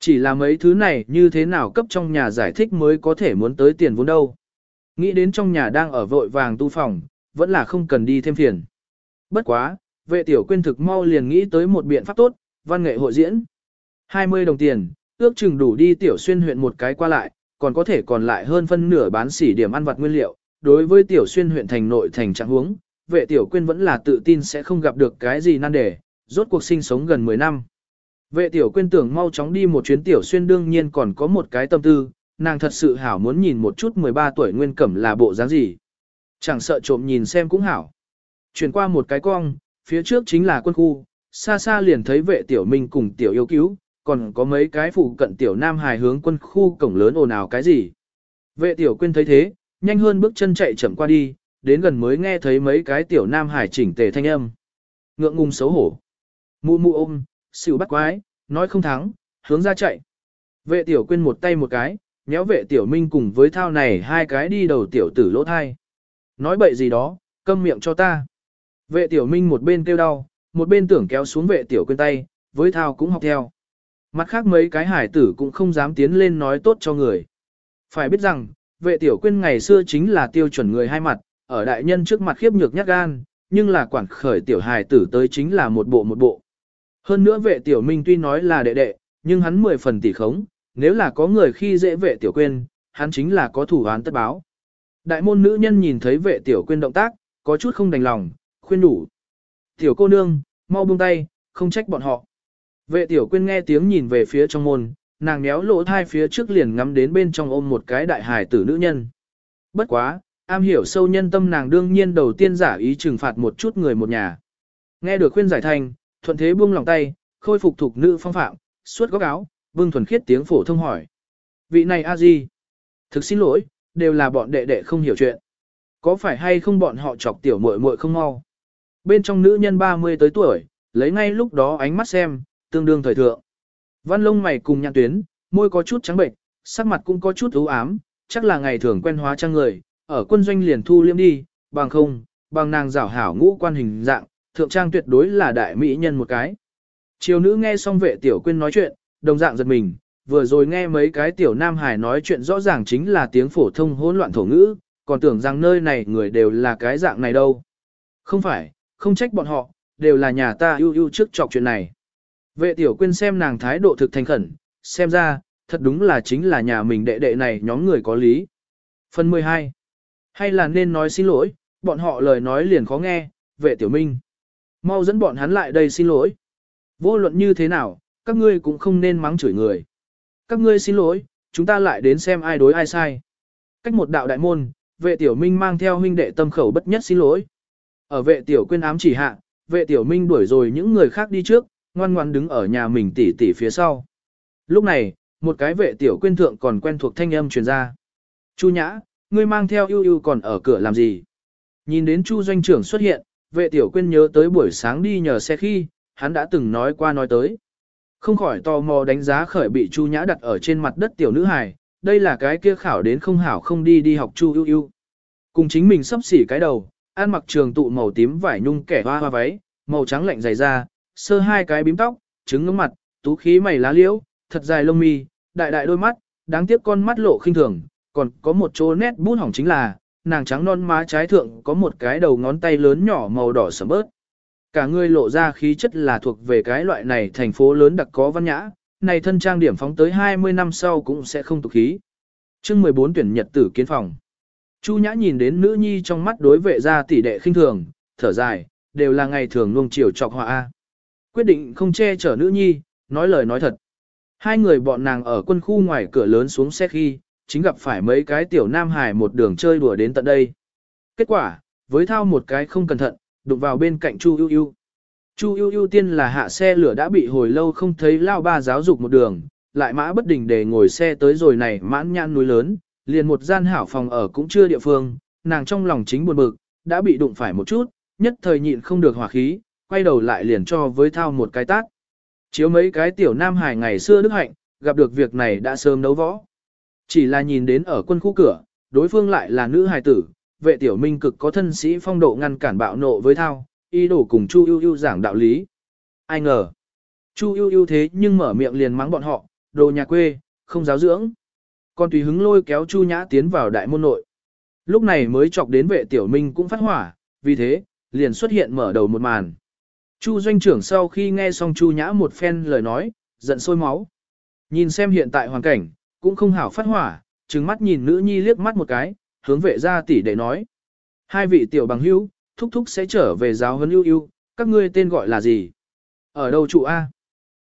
Chỉ là mấy thứ này như thế nào cấp trong nhà giải thích mới có thể muốn tới tiền vốn đâu. Nghĩ đến trong nhà đang ở vội vàng tu phòng, vẫn là không cần đi thêm phiền. Bất quá, vệ tiểu quyên thực mau liền nghĩ tới một biện pháp tốt, văn nghệ hội diễn. 20 đồng tiền, ước chừng đủ đi tiểu xuyên huyện một cái qua lại, còn có thể còn lại hơn phân nửa bán sỉ điểm ăn vặt nguyên liệu. Đối với tiểu xuyên huyện thành nội thành trạng huống, vệ tiểu quyên vẫn là tự tin sẽ không gặp được cái gì nan đề, rốt cuộc sinh sống gần 10 năm. Vệ tiểu quyên tưởng mau chóng đi một chuyến tiểu xuyên đương nhiên còn có một cái tâm tư, nàng thật sự hảo muốn nhìn một chút 13 tuổi nguyên cẩm là bộ dáng gì. Chẳng sợ trộm nhìn xem cũng hảo. Chuyển qua một cái cong, phía trước chính là quân khu, xa xa liền thấy vệ tiểu minh cùng tiểu yêu cứu, còn có mấy cái phụ cận tiểu nam hài hướng quân khu cổng lớn ồn ào cái gì. Vệ tiểu quyên thấy thế, nhanh hơn bước chân chạy chậm qua đi, đến gần mới nghe thấy mấy cái tiểu nam hải chỉnh tề thanh âm. Ngượng ngùng xấu hổ. Mụ mụ ôm, xỉu bắt quái, nói không thắng, hướng ra chạy. Vệ tiểu quyên một tay một cái, nhéo vệ tiểu minh cùng với thao này hai cái đi đầu tiểu tử lỗ thai. Nói bậy gì đó, câm miệng cho ta. Vệ tiểu minh một bên kêu đau, một bên tưởng kéo xuống vệ tiểu quyên tay, với thao cũng học theo. Mặt khác mấy cái hải tử cũng không dám tiến lên nói tốt cho người. Phải biết rằng, vệ tiểu quyên ngày xưa chính là tiêu chuẩn người hai mặt, ở đại nhân trước mặt khiếp nhược nhát gan, nhưng là quản khởi tiểu hài tử tới chính là một bộ một bộ. Hơn nữa vệ tiểu minh tuy nói là đệ đệ, nhưng hắn mười phần tỷ khống, nếu là có người khi dễ vệ tiểu quên, hắn chính là có thủ án tất báo. Đại môn nữ nhân nhìn thấy vệ tiểu quên động tác, có chút không đành lòng, khuyên đủ. Tiểu cô nương, mau buông tay, không trách bọn họ. Vệ tiểu quên nghe tiếng nhìn về phía trong môn, nàng méo lỗ thai phía trước liền ngắm đến bên trong ôm một cái đại hài tử nữ nhân. Bất quá, am hiểu sâu nhân tâm nàng đương nhiên đầu tiên giả ý trừng phạt một chút người một nhà. Nghe được khuyên giải thành, thuận thế buông lòng tay, khôi phục thuộc nữ phong phạm, suốt góc áo, vương thuần khiết tiếng phổ thông hỏi. Vị này a di Thực xin lỗi, đều là bọn đệ đệ không hiểu chuyện. Có phải hay không bọn họ chọc tiểu muội muội không mau? Bên trong nữ nhân 30 tới tuổi, lấy ngay lúc đó ánh mắt xem, tương đương thời thượng. Văn lông mày cùng nhãn tuyến, môi có chút trắng bệnh, sắc mặt cũng có chút ưu ám, chắc là ngày thường quen hóa trang người, ở quân doanh liền thu liêm đi, bằng không, bằng nàng rảo hảo ngũ quan hình dạng, thượng trang tuyệt đối là đại mỹ nhân một cái. Chiều nữ nghe xong vệ tiểu quyên nói chuyện, đồng dạng giật mình, vừa rồi nghe mấy cái tiểu nam hải nói chuyện rõ ràng chính là tiếng phổ thông hỗn loạn thổ ngữ, còn tưởng rằng nơi này người đều là cái dạng này đâu. Không phải, không trách bọn họ, đều là nhà ta ưu ưu trước chọc chuyện này. Vệ tiểu quyên xem nàng thái độ thực thành khẩn, xem ra, thật đúng là chính là nhà mình đệ đệ này nhóm người có lý. Phần 12. Hay là nên nói xin lỗi, bọn họ lời nói liền khó nghe, vệ tiểu minh. Mau dẫn bọn hắn lại đây xin lỗi. Vô luận như thế nào, các ngươi cũng không nên mắng chửi người. Các ngươi xin lỗi, chúng ta lại đến xem ai đối ai sai. Cách một đạo đại môn, vệ tiểu minh mang theo huynh đệ tâm khẩu bất nhất xin lỗi. Ở vệ tiểu quyên ám chỉ hạ, vệ tiểu minh đuổi rồi những người khác đi trước, ngoan ngoan đứng ở nhà mình tỉ tỉ phía sau. Lúc này, một cái vệ tiểu quyên thượng còn quen thuộc thanh âm truyền ra. Chu nhã, ngươi mang theo yêu yêu còn ở cửa làm gì? Nhìn đến chu doanh trưởng xuất hiện, vệ tiểu quyên nhớ tới buổi sáng đi nhờ xe khi, hắn đã từng nói qua nói tới. Không khỏi tò mò đánh giá khởi bị chu nhã đặt ở trên mặt đất tiểu nữ hài, đây là cái kia khảo đến không hảo không đi đi học chu ưu ưu. Cùng chính mình sắp xỉ cái đầu, ăn mặc trường tụ màu tím vải nhung kẻ hoa hoa váy, màu trắng lạnh dày da, sơ hai cái bím tóc, trứng ngưỡng mặt, tú khí mày lá liễu, thật dài lông mi, đại đại đôi mắt, đáng tiếc con mắt lộ khinh thường, còn có một chỗ nét bút hỏng chính là, nàng trắng non má trái thượng có một cái đầu ngón tay lớn nhỏ màu đỏ sẫm bớt. Cả người lộ ra khí chất là thuộc về cái loại này thành phố lớn đặc có văn nhã, này thân trang điểm phóng tới 20 năm sau cũng sẽ không tục khí. chương 14 tuyển nhật tử kiến phòng. Chu Nhã nhìn đến nữ nhi trong mắt đối vệ ra tỷ đệ khinh thường, thở dài, đều là ngày thường nuông chiều trọc họa A. Quyết định không che chở nữ nhi, nói lời nói thật. Hai người bọn nàng ở quân khu ngoài cửa lớn xuống xe khi, chính gặp phải mấy cái tiểu nam hải một đường chơi đùa đến tận đây. Kết quả, với thao một cái không cẩn thận, đụng vào bên cạnh Chu Ưu Ưu. Chu Ưu Ưu tiên là hạ xe lửa đã bị hồi lâu không thấy lao ba giáo dục một đường, lại mã bất đình để ngồi xe tới rồi này mãn nhãn núi lớn, liền một gian hảo phòng ở cũng chưa địa phương, nàng trong lòng chính buồn bực, đã bị đụng phải một chút, nhất thời nhịn không được hỏa khí, quay đầu lại liền cho với thao một cái tát. Chiếu mấy cái tiểu nam hải ngày xưa đức hạnh, gặp được việc này đã sớm đấu võ. Chỉ là nhìn đến ở quân khu cửa, đối phương lại là nữ hài tử, vệ tiểu minh cực có thân sĩ phong độ ngăn cản bạo nộ với thao, ý đồ cùng Chu Ưu Ưu giảng đạo lý. Ai ngờ, Chu Ưu Ưu thế nhưng mở miệng liền mắng bọn họ, đồ nhà quê, không giáo dưỡng. Còn tùy hứng lôi kéo Chu Nhã tiến vào đại môn nội. Lúc này mới chọc đến vệ tiểu minh cũng phát hỏa, vì thế, liền xuất hiện mở đầu một màn. Chu doanh trưởng sau khi nghe xong Chu Nhã một phen lời nói, giận sôi máu. Nhìn xem hiện tại hoàn cảnh, cũng không hảo phát hỏa, trừng mắt nhìn nữ nhi liếc mắt một cái, hướng vệ gia tỷ để nói. Hai vị tiểu bằng hữu, thúc thúc sẽ trở về giáo huấn ưu ưu, các ngươi tên gọi là gì? Ở đâu trụ A?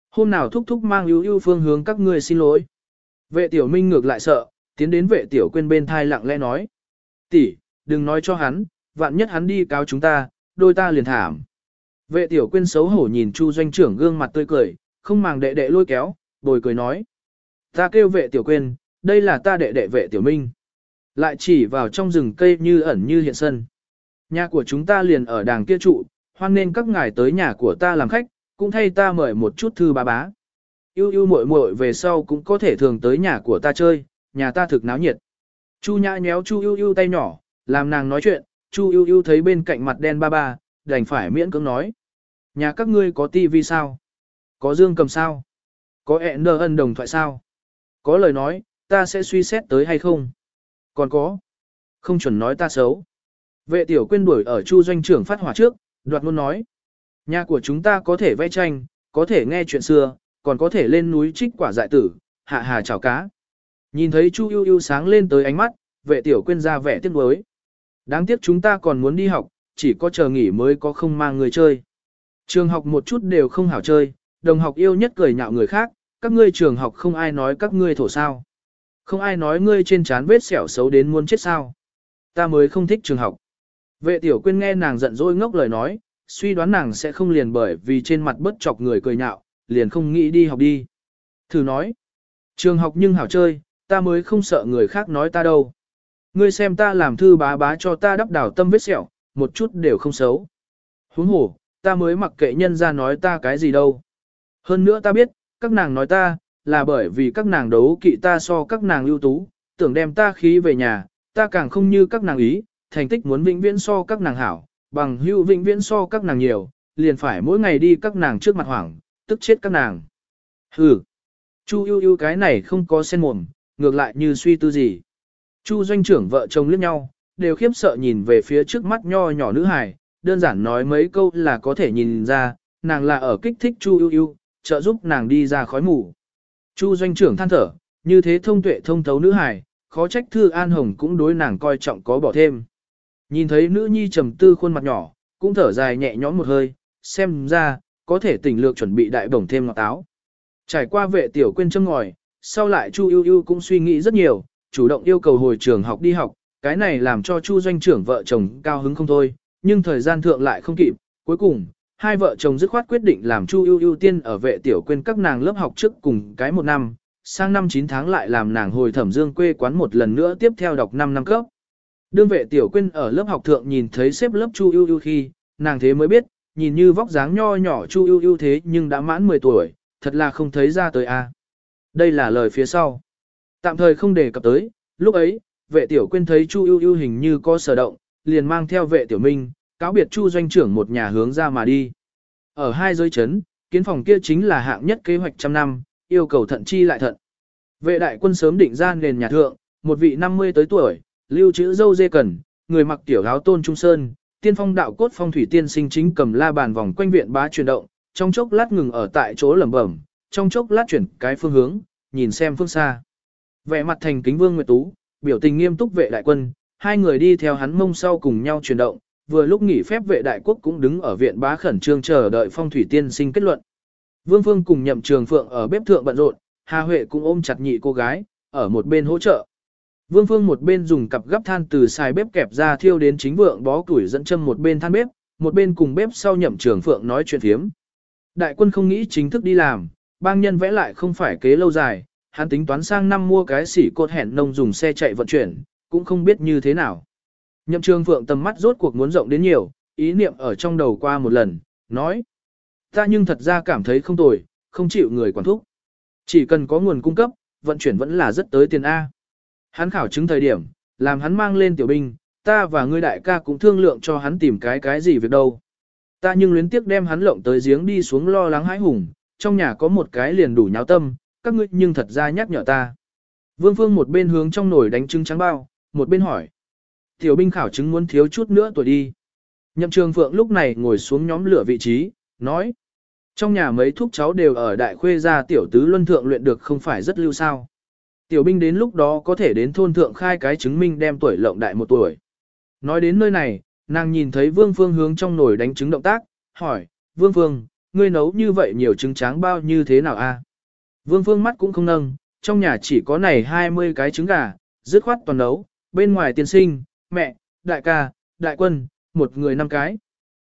Hôm nào thúc thúc mang ưu ưu phương hướng các ngươi xin lỗi. Vệ tiểu minh ngược lại sợ, tiến đến vệ tiểu quên bên thai lặng lẽ nói. Tỷ, đừng nói cho hắn, vạn nhất hắn đi cáo chúng ta, đôi ta liền thảm. Vệ tiểu quên xấu hổ nhìn Chu doanh trưởng gương mặt tươi cười, không màng đệ đệ lôi kéo, bồi cười nói. Ta kêu vệ tiểu quên đây là ta đệ đệ vệ tiểu minh. Lại chỉ vào trong rừng cây như ẩn như hiện sân. Nhà của chúng ta liền ở đàng kia trụ, hoan nên các ngài tới nhà của ta làm khách, cũng thay ta mời một chút thư bá bá. Yêu yêu muội muội về sau cũng có thể thường tới nhà của ta chơi, nhà ta thực náo nhiệt. Chu nhã nhéo Chu yêu yêu tay nhỏ, làm nàng nói chuyện, Chu yêu yêu thấy bên cạnh mặt đen ba ba, đành phải miễn cưỡng nói. Nhà các ngươi có tivi sao? Có dương cầm sao? Có ẹ nơ ân đồng thoại sao? Có lời nói, ta sẽ suy xét tới hay không? Còn có. Không chuẩn nói ta xấu. Vệ tiểu quyên đuổi ở chu doanh trưởng phát hỏa trước, đoạt luôn nói. Nhà của chúng ta có thể vẽ tranh, có thể nghe chuyện xưa, còn có thể lên núi trích quả dại tử, hạ hà chảo cá. Nhìn thấy chu yêu yêu sáng lên tới ánh mắt, vệ tiểu quyên ra vẻ tiếc nuối. Đáng tiếc chúng ta còn muốn đi học, chỉ có chờ nghỉ mới có không mang người chơi. Trường học một chút đều không hảo chơi, đồng học yêu nhất cười nhạo người khác, các ngươi trường học không ai nói các ngươi thổ sao. Không ai nói ngươi trên trán vết sẹo xấu đến muốn chết sao. Ta mới không thích trường học. Vệ tiểu quyên nghe nàng giận dỗi ngốc lời nói, suy đoán nàng sẽ không liền bởi vì trên mặt bất chọc người cười nhạo, liền không nghĩ đi học đi. Thử nói, trường học nhưng hảo chơi, ta mới không sợ người khác nói ta đâu. Ngươi xem ta làm thư bá bá cho ta đắp đảo tâm vết sẹo, một chút đều không xấu. Huống hổ, ta mới mặc kệ nhân ra nói ta cái gì đâu. Hơn nữa ta biết, các nàng nói ta, là bởi vì các nàng đấu kỵ ta so các nàng ưu tú, tưởng đem ta khí về nhà, ta càng không như các nàng ý, thành tích muốn vĩnh viễn so các nàng hảo, bằng hữu vĩnh viễn so các nàng nhiều, liền phải mỗi ngày đi các nàng trước mặt hoảng, tức chết các nàng. Hừ, Chu ưu ưu cái này không có sen mồm, ngược lại như suy tư gì. Chu doanh trưởng vợ chồng liếc nhau, đều khiếp sợ nhìn về phía trước mắt nho nhỏ nữ hài, đơn giản nói mấy câu là có thể nhìn ra, nàng là ở kích thích Chu ưu ưu, trợ giúp nàng đi ra khói mù. Chu doanh trưởng than thở, như thế thông tuệ thông thấu nữ hài, khó trách Thư An Hồng cũng đối nàng coi trọng có bỏ thêm. Nhìn thấy nữ nhi trầm tư khuôn mặt nhỏ, cũng thở dài nhẹ nhõm một hơi, xem ra, có thể tỉnh lược chuẩn bị đại bổng thêm ngọt táo. Trải qua vệ tiểu quên châm ngòi, sau lại Chu yêu yêu cũng suy nghĩ rất nhiều, chủ động yêu cầu hồi trường học đi học, cái này làm cho Chu doanh trưởng vợ chồng cao hứng không thôi, nhưng thời gian thượng lại không kịp, cuối cùng, hai vợ chồng dứt khoát quyết định làm Chu ưu ưu tiên ở vệ tiểu quên các nàng lớp học trước cùng cái một năm, sang năm 9 tháng lại làm nàng hồi thẩm dương quê quán một lần nữa tiếp theo đọc 5 năm cấp. Đương vệ tiểu quên ở lớp học thượng nhìn thấy xếp lớp Chu ưu ưu khi, nàng thế mới biết, nhìn như vóc dáng nho nhỏ Chu ưu ưu thế nhưng đã mãn 10 tuổi, thật là không thấy ra tới a. Đây là lời phía sau. Tạm thời không đề cập tới, lúc ấy, vệ tiểu quên thấy Chu ưu ưu hình như có sở động, liền mang theo vệ tiểu minh, cáo biệt Chu doanh trưởng một nhà hướng ra mà đi. Ở hai giới chấn, kiến phòng kia chính là hạng nhất kế hoạch trăm năm, yêu cầu thận chi lại thận. Vệ đại quân sớm định ra nền nhà thượng, một vị 50 tới tuổi, lưu trữ dâu dê cần, người mặc tiểu áo tôn trung sơn, tiên phong đạo cốt phong thủy tiên sinh chính cầm la bàn vòng quanh viện bá chuyển động, trong chốc lát ngừng ở tại chỗ lẩm bẩm, trong chốc lát chuyển cái phương hướng, nhìn xem phương xa. Vẻ mặt thành kính vương nguyệt tú, biểu tình nghiêm túc vệ đại quân, hai người đi theo hắn mông sau cùng nhau chuyển động, vừa lúc nghỉ phép vệ đại quốc cũng đứng ở viện bá khẩn trương chờ đợi phong thủy tiên sinh kết luận. Vương Phương cùng nhậm trường phượng ở bếp thượng bận rộn, Hà Huệ cũng ôm chặt nhị cô gái, ở một bên hỗ trợ. Vương Phương một bên dùng cặp gấp than từ xài bếp kẹp ra thiêu đến chính vượng bó củi dẫn châm một bên than bếp, một bên cùng bếp sau nhậm trường phượng nói chuyện thiếm. Đại quân không nghĩ chính thức đi làm, bang nhân vẽ lại không phải kế lâu dài, hắn tính toán sang năm mua cái xỉ cột hẹn nông dùng xe chạy vận chuyển, cũng không biết như thế nào. Nhậm trường phượng tầm mắt rốt cuộc muốn rộng đến nhiều, ý niệm ở trong đầu qua một lần, nói. Ta nhưng thật ra cảm thấy không tồi, không chịu người quản thúc. Chỉ cần có nguồn cung cấp, vận chuyển vẫn là rất tới tiền A. Hắn khảo chứng thời điểm, làm hắn mang lên tiểu binh, ta và ngươi đại ca cũng thương lượng cho hắn tìm cái cái gì việc đâu. Ta nhưng luyến tiếc đem hắn lộng tới giếng đi xuống lo lắng hãi hùng, trong nhà có một cái liền đủ nháo tâm, các ngươi nhưng thật ra nhắc nhở ta. Vương Phương một bên hướng trong nồi đánh trứng trắng bao, một bên hỏi. Tiểu binh khảo chứng muốn thiếu chút nữa tuổi đi. Nhậm trường phượng lúc này ngồi xuống nhóm lửa vị trí, nói. Trong nhà mấy thúc cháu đều ở đại khuê gia tiểu tứ luân thượng luyện được không phải rất lưu sao. Tiểu binh đến lúc đó có thể đến thôn thượng khai cái chứng minh đem tuổi lộng đại một tuổi. Nói đến nơi này, nàng nhìn thấy Vương Phương hướng trong nồi đánh trứng động tác, hỏi, Vương Phương, ngươi nấu như vậy nhiều trứng tráng bao như thế nào a? Vương Phương mắt cũng không nâng, trong nhà chỉ có này 20 cái trứng gà, dứt khoát toàn nấu, bên ngoài tiên sinh, mẹ, đại ca, đại quân, một người năm cái.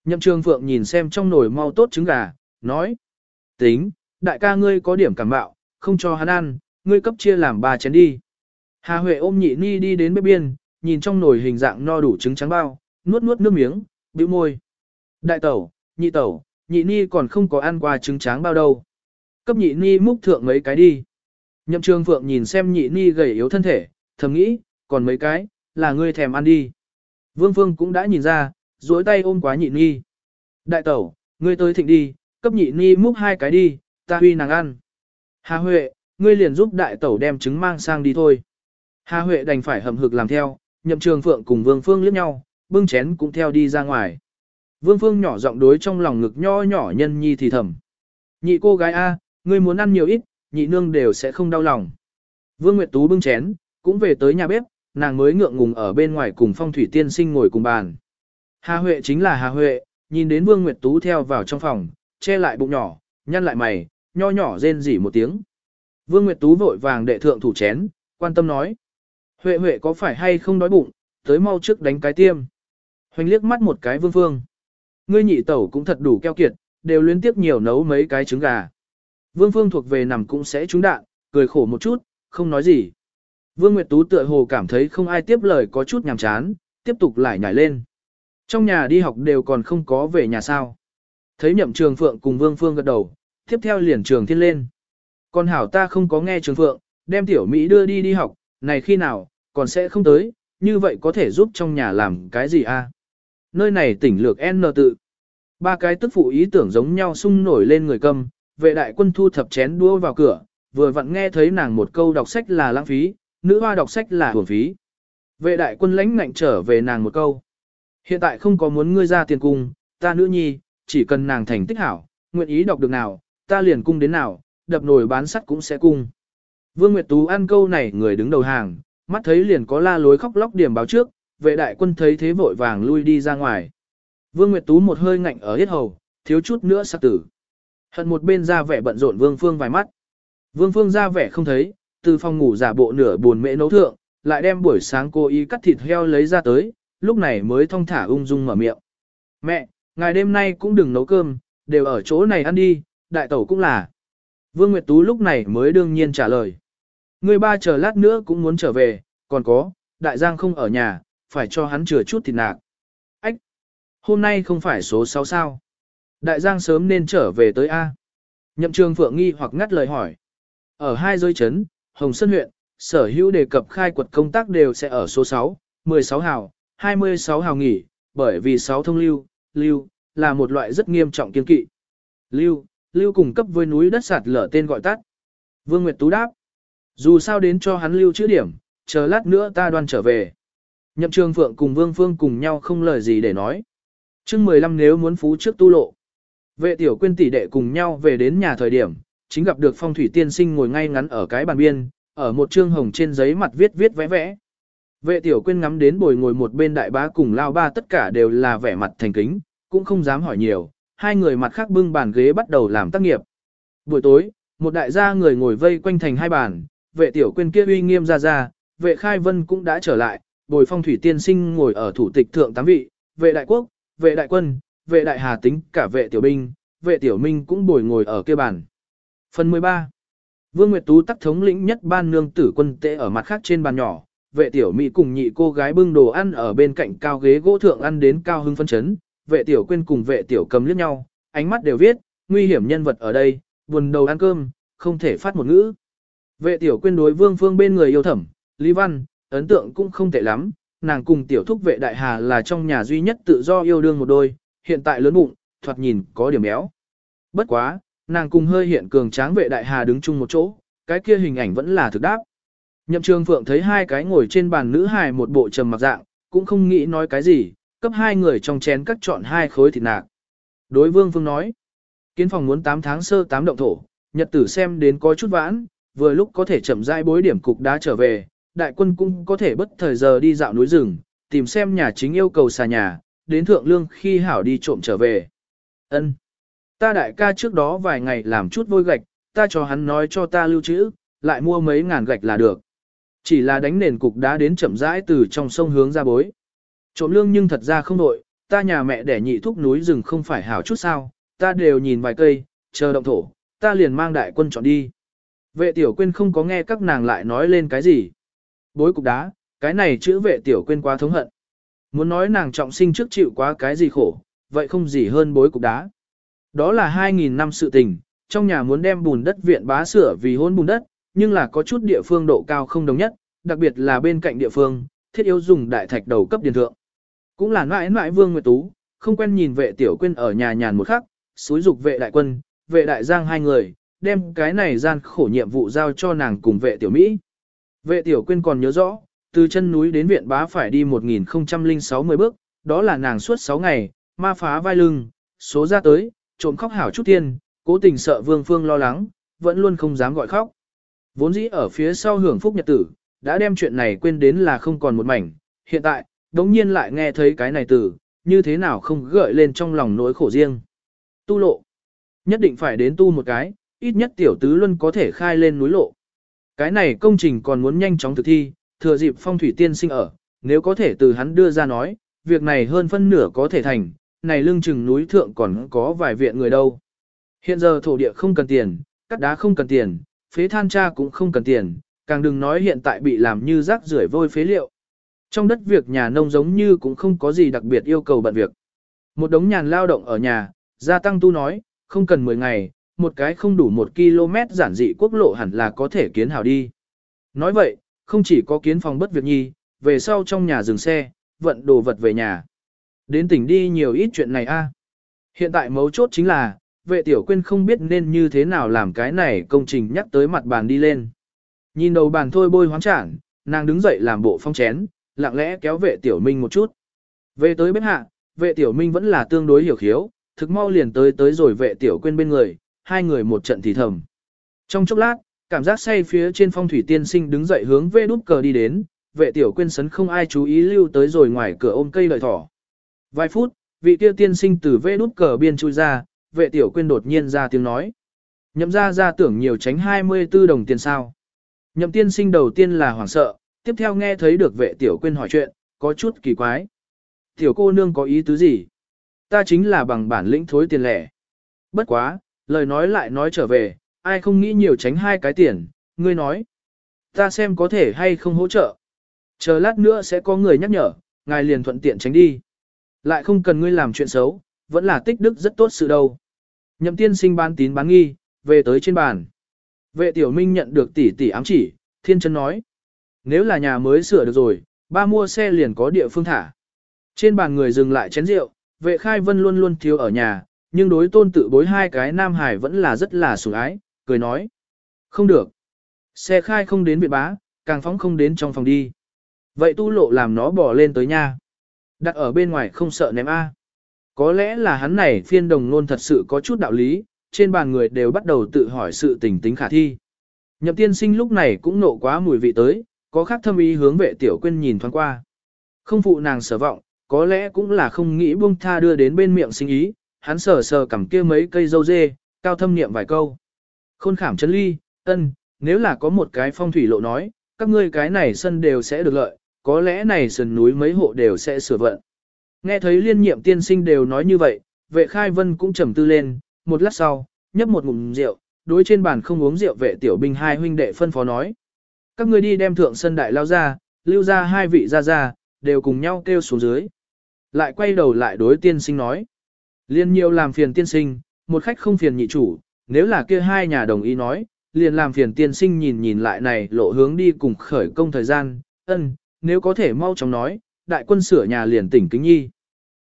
Nhậm trường phượng nhìn xem trong nồi mau tốt trứng gà, nói. Tính, đại ca ngươi có điểm cảm bạo, không cho hắn ăn, ngươi cấp chia làm ba chén đi. Hà Huệ ôm nhị ni đi đến bếp biên, nhìn trong nồi hình dạng no đủ trứng trắng bao, nuốt nuốt nước miếng, bĩu môi. Đại tẩu, nhị tẩu, nhị ni còn không có ăn qua trứng tráng bao đâu. Cấp nhị ni múc thượng mấy cái đi. Nhậm trường phượng nhìn xem nhị ni gầy yếu thân thể, thầm nghĩ, còn mấy cái, là ngươi thèm ăn đi. Vương Phương cũng đã nhìn ra, duỗi tay ôm quá nhị nhi. Đại tẩu, ngươi tới thịnh đi, cấp nhị nhi múc hai cái đi, ta huy nàng ăn. Hà Huệ, ngươi liền giúp đại tẩu đem trứng mang sang đi thôi. Hà Huệ đành phải hầm hực làm theo, nhậm trường phượng cùng Vương Phương liếc nhau, bưng chén cũng theo đi ra ngoài. Vương Phương nhỏ giọng đối trong lòng ngực nho nhỏ nhân nhi thì thầm. Nhị cô gái A, ngươi muốn ăn nhiều ít, nhị nương đều sẽ không đau lòng. Vương Nguyệt Tú bưng chén, cũng về tới nhà bếp, nàng mới ngượng ngùng ở bên ngoài cùng phong thủy tiên sinh ngồi cùng bàn. Hà Huệ chính là Hà Huệ, nhìn đến Vương Nguyệt Tú theo vào trong phòng, che lại bụng nhỏ, nhăn lại mày, nho nhỏ rên rỉ một tiếng. Vương Nguyệt Tú vội vàng đệ thượng thủ chén, quan tâm nói. Huệ Huệ có phải hay không đói bụng, tới mau trước đánh cái tiêm. Hoành liếc mắt một cái Vương Phương. Ngươi nhị tẩu cũng thật đủ keo kiệt, đều liên tiếp nhiều nấu mấy cái trứng gà. Vương Phương thuộc về nằm cũng sẽ trúng đạn, cười khổ một chút, không nói gì. Vương Nguyệt Tú tựa hồ cảm thấy không ai tiếp lời có chút nhàm chán, tiếp tục lại nhảy lên. Trong nhà đi học đều còn không có về nhà sao. Thấy nhậm trường phượng cùng Vương Phương gật đầu, tiếp theo liền trường thiên lên. Còn hảo ta không có nghe trường phượng, đem tiểu Mỹ đưa đi đi học, này khi nào, còn sẽ không tới, như vậy có thể giúp trong nhà làm cái gì a? Nơi này tỉnh lược N tự. Ba cái tức phụ ý tưởng giống nhau sung nổi lên người câm, vệ đại quân thu thập chén đua vào cửa, vừa vặn nghe thấy nàng một câu đọc sách là lãng phí, nữ hoa đọc sách là hưởng phí. Vệ đại quân lãnh ngạnh trở về nàng một câu. Hiện tại không có muốn ngươi ra tiền cung, ta nữ nhi, chỉ cần nàng thành tích hảo, nguyện ý đọc được nào, ta liền cung đến nào, đập nồi bán sắt cũng sẽ cung. Vương Nguyệt Tú ăn câu này người đứng đầu hàng, mắt thấy liền có la lối khóc lóc điểm báo trước, vệ đại quân thấy thế vội vàng lui đi ra ngoài. Vương Nguyệt Tú một hơi ngạnh ở hết hầu, thiếu chút nữa sắc tử. Hận một bên ra vẻ bận rộn Vương Phương vài mắt. Vương Phương ra vẻ không thấy, từ phòng ngủ giả bộ nửa buồn mễ nấu thượng, lại đem buổi sáng cô y cắt thịt heo lấy ra tới, lúc này mới thong thả ung dung mở miệng. Mẹ, ngày đêm nay cũng đừng nấu cơm, đều ở chỗ này ăn đi, đại tẩu cũng là. Vương Nguyệt Tú lúc này mới đương nhiên trả lời. Người ba chờ lát nữa cũng muốn trở về, còn có, đại giang không ở nhà, phải cho hắn chừa chút thịt nạc. Ách! Hôm nay không phải số 6 sao. Đại giang sớm nên trở về tới A. Nhậm trường phượng nghi hoặc ngắt lời hỏi. Ở hai giới chấn, Hồng Sơn huyện, sở hữu đề cập khai quật công tác đều sẽ ở số 6, 16 hào, 26 hào nghỉ, bởi vì 6 thông lưu, lưu, là một loại rất nghiêm trọng kiên kỵ. Lưu, lưu cùng cấp với núi đất sạt lở tên gọi tắt. Vương Nguyệt Tú đáp. Dù sao đến cho hắn lưu chữ điểm, chờ lát nữa ta đoan trở về. Nhậm trường phượng cùng Vương Phương cùng nhau không lời gì để nói. chương 15 nếu muốn phú trước tu lộ. Vệ tiểu quyên tỷ đệ cùng nhau về đến nhà thời điểm, chính gặp được phong thủy tiên sinh ngồi ngay ngắn ở cái bàn biên, ở một trương hồng trên giấy mặt viết viết vẽ vẽ. Vệ tiểu quyên ngắm đến bồi ngồi một bên đại bá cùng lao ba tất cả đều là vẻ mặt thành kính, cũng không dám hỏi nhiều, hai người mặt khác bưng bàn ghế bắt đầu làm tác nghiệp. Buổi tối, một đại gia người ngồi vây quanh thành hai bàn, vệ tiểu quyên kia uy nghiêm ra ra, vệ khai vân cũng đã trở lại, bồi phong thủy tiên sinh ngồi ở thủ tịch thượng tám vị, vệ đại quốc, vệ đại quân, vệ đại hà tính, cả vệ tiểu binh, vệ tiểu minh cũng bồi ngồi ở kia bàn. Phần 13 Vương Nguyệt Tú tắc thống lĩnh nhất ban nương tử quân tệ ở mặt khác trên bàn nhỏ, vệ tiểu mỹ cùng nhị cô gái bưng đồ ăn ở bên cạnh cao ghế gỗ thượng ăn đến cao hưng phân chấn, vệ tiểu quên cùng vệ tiểu cầm liếc nhau, ánh mắt đều viết, nguy hiểm nhân vật ở đây, buồn đầu ăn cơm, không thể phát một ngữ. Vệ tiểu quên đối vương phương bên người yêu thẩm, Lý Văn, ấn tượng cũng không tệ lắm, nàng cùng tiểu thúc vệ đại hà là trong nhà duy nhất tự do yêu đương một đôi, hiện tại lớn bụng, thoạt nhìn có điểm béo. Bất quá, nàng cùng hơi hiện cường tráng vệ đại hà đứng chung một chỗ, cái kia hình ảnh vẫn là thực đáp. Nhậm trường phượng thấy hai cái ngồi trên bàn nữ hài một bộ trầm mặc dạng, cũng không nghĩ nói cái gì, cấp hai người trong chén cắt chọn hai khối thịt nạc. Đối vương phương nói, kiến phòng muốn 8 tháng sơ 8 động thổ, nhật tử xem đến có chút vãn, vừa lúc có thể chậm rãi bối điểm cục đá trở về, đại quân cũng có thể bất thời giờ đi dạo núi rừng, tìm xem nhà chính yêu cầu xà nhà, đến thượng lương khi hảo đi trộm trở về. Ân, Ta đại ca trước đó vài ngày làm chút vôi gạch, ta cho hắn nói cho ta lưu trữ, lại mua mấy ngàn gạch là được. Chỉ là đánh nền cục đá đến chậm rãi từ trong sông hướng ra bối. Trộm lương nhưng thật ra không đội, ta nhà mẹ để nhị thúc núi rừng không phải hảo chút sao, ta đều nhìn vài cây, chờ động thổ, ta liền mang đại quân chọn đi. Vệ tiểu quên không có nghe các nàng lại nói lên cái gì. Bối cục đá, cái này chữ vệ tiểu quên quá thống hận. Muốn nói nàng trọng sinh trước chịu quá cái gì khổ, vậy không gì hơn bối cục đá. Đó là 2.000 năm sự tình, trong nhà muốn đem bùn đất viện bá sửa vì hôn bùn đất, nhưng là có chút địa phương độ cao không đồng nhất, đặc biệt là bên cạnh địa phương, thiết yếu dùng đại thạch đầu cấp điện thượng. Cũng là mãi mãi vương nguyệt tú, không quen nhìn vệ tiểu quyên ở nhà nhàn một khắc, xúi dục vệ đại quân, vệ đại giang hai người, đem cái này gian khổ nhiệm vụ giao cho nàng cùng vệ tiểu Mỹ. Vệ tiểu quyên còn nhớ rõ, từ chân núi đến viện bá phải đi 1060 bước, đó là nàng suốt 6 ngày, ma phá vai lưng, số ra tới, trộm khóc hảo chút tiên, cố tình sợ vương phương lo lắng, vẫn luôn không dám gọi khóc. Vốn dĩ ở phía sau hưởng phúc nhật tử, đã đem chuyện này quên đến là không còn một mảnh, hiện tại, đống nhiên lại nghe thấy cái này từ, như thế nào không gợi lên trong lòng nỗi khổ riêng. Tu lộ, nhất định phải đến tu một cái, ít nhất tiểu tứ luân có thể khai lên núi lộ. Cái này công trình còn muốn nhanh chóng thực thi, thừa dịp phong thủy tiên sinh ở, nếu có thể từ hắn đưa ra nói, việc này hơn phân nửa có thể thành, này lưng chừng núi thượng còn có vài viện người đâu. Hiện giờ thổ địa không cần tiền, cắt đá không cần tiền, phế than cha cũng không cần tiền, càng đừng nói hiện tại bị làm như rác rưởi vôi phế liệu. Trong đất việc nhà nông giống như cũng không có gì đặc biệt yêu cầu bận việc. Một đống nhàn lao động ở nhà, gia tăng tu nói, không cần 10 ngày, một cái không đủ một km giản dị quốc lộ hẳn là có thể kiến hào đi. Nói vậy, không chỉ có kiến phòng bất việc nhi, về sau trong nhà dừng xe, vận đồ vật về nhà. Đến tỉnh đi nhiều ít chuyện này a. Hiện tại mấu chốt chính là, vệ tiểu quyên không biết nên như thế nào làm cái này công trình nhắc tới mặt bàn đi lên. Nhìn đầu bàn thôi bôi hoáng trản, nàng đứng dậy làm bộ phong chén, lặng lẽ kéo vệ tiểu minh một chút. Về tới bếp hạ, vệ tiểu minh vẫn là tương đối hiểu khiếu, thực mau liền tới tới rồi vệ tiểu quyên bên người, hai người một trận thì thầm. Trong chốc lát, cảm giác say phía trên phong thủy tiên sinh đứng dậy hướng về đút cờ đi đến, vệ tiểu quyên sấn không ai chú ý lưu tới rồi ngoài cửa ôm cây lợi thỏ. Vài phút, vị kia tiên sinh từ vê đút cờ biên chui ra, vệ tiểu quên đột nhiên ra tiếng nói. Nhậm ra ra tưởng nhiều tránh 24 đồng tiền sao. Nhậm tiên sinh đầu tiên là hoảng sợ, tiếp theo nghe thấy được vệ tiểu quên hỏi chuyện, có chút kỳ quái. Tiểu cô nương có ý tứ gì? Ta chính là bằng bản lĩnh thối tiền lẻ. Bất quá, lời nói lại nói trở về, ai không nghĩ nhiều tránh hai cái tiền, ngươi nói. Ta xem có thể hay không hỗ trợ. Chờ lát nữa sẽ có người nhắc nhở, ngài liền thuận tiện tránh đi. Lại không cần ngươi làm chuyện xấu, vẫn là tích đức rất tốt sự đâu. Nhậm tiên sinh bán tín bán nghi, về tới trên bàn. Vệ tiểu minh nhận được tỷ tỷ ám chỉ, thiên chân nói. Nếu là nhà mới sửa được rồi, ba mua xe liền có địa phương thả. Trên bàn người dừng lại chén rượu, vệ khai vân luôn luôn thiếu ở nhà, nhưng đối tôn tự bối hai cái nam hải vẫn là rất là sủng ái, cười nói. Không được. Xe khai không đến viện bá, càng phóng không đến trong phòng đi. Vậy tu lộ làm nó bỏ lên tới nha. Đặt ở bên ngoài không sợ ném A. Có lẽ là hắn này phiên đồng nôn thật sự có chút đạo lý, trên bàn người đều bắt đầu tự hỏi sự tình tính khả thi. Nhậm tiên sinh lúc này cũng nộ quá mùi vị tới, có khác thâm ý hướng vệ tiểu quên nhìn thoáng qua. Không phụ nàng sở vọng, có lẽ cũng là không nghĩ buông tha đưa đến bên miệng sinh ý, hắn sờ sờ cầm kia mấy cây dâu dê, cao thâm niệm vài câu. Khôn khảm chân ly, ân, nếu là có một cái phong thủy lộ nói, các ngươi cái này sân đều sẽ được lợi, có lẽ này sườn núi mấy hộ đều sẽ sửa vận. Nghe thấy liên nhiệm tiên sinh đều nói như vậy, vệ khai vân cũng trầm tư lên, một lát sau, nhấp một ngụm rượu, đối trên bàn không uống rượu vệ tiểu binh hai huynh đệ phân phó nói. Các ngươi đi đem thượng sân đại lao ra, lưu ra hai vị ra ra, đều cùng nhau kêu xuống dưới. Lại quay đầu lại đối tiên sinh nói. Liên nhiều làm phiền tiên sinh, một khách không phiền nhị chủ, nếu là kia hai nhà đồng ý nói, liền làm phiền tiên sinh nhìn nhìn lại này lộ hướng đi cùng khởi công thời gian, ân, nếu có thể mau chóng nói, đại quân sửa nhà liền tỉnh kính nhi.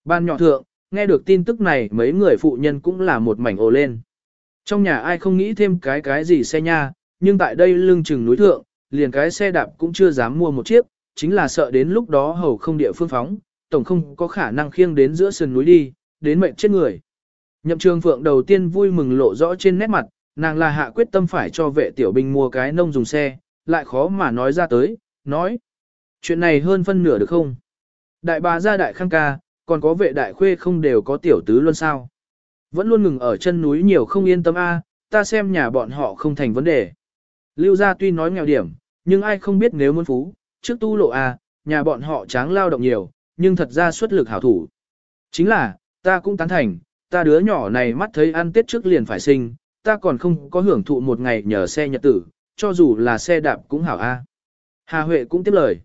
Ban nhỏ thượng, nghe được tin tức này mấy người phụ nhân cũng là một mảnh ồ lên. Trong nhà ai không nghĩ thêm cái cái gì xe nha, nhưng tại đây lưng chừng núi thượng, liền cái xe đạp cũng chưa dám mua một chiếc, chính là sợ đến lúc đó hầu không địa phương phóng, tổng không có khả năng khiêng đến giữa sườn núi đi, đến mệnh chết người. Nhậm trường phượng đầu tiên vui mừng lộ rõ trên nét mặt, nàng là hạ quyết tâm phải cho vệ tiểu binh mua cái nông dùng xe, lại khó mà nói ra tới, nói. Chuyện này hơn phân nửa được không? Đại bà gia đại khang ca, còn có vệ đại khuê không đều có tiểu tứ luôn sao? Vẫn luôn ngừng ở chân núi nhiều không yên tâm a, ta xem nhà bọn họ không thành vấn đề. Lưu gia tuy nói nghèo điểm, nhưng ai không biết nếu muốn phú, trước tu lộ a, nhà bọn họ tráng lao động nhiều, nhưng thật ra xuất lực hảo thủ. Chính là, ta cũng tán thành, ta đứa nhỏ này mắt thấy ăn tết trước liền phải sinh, ta còn không có hưởng thụ một ngày nhờ xe nhật tử, cho dù là xe đạp cũng hảo a. Hà Huệ cũng tiếp lời.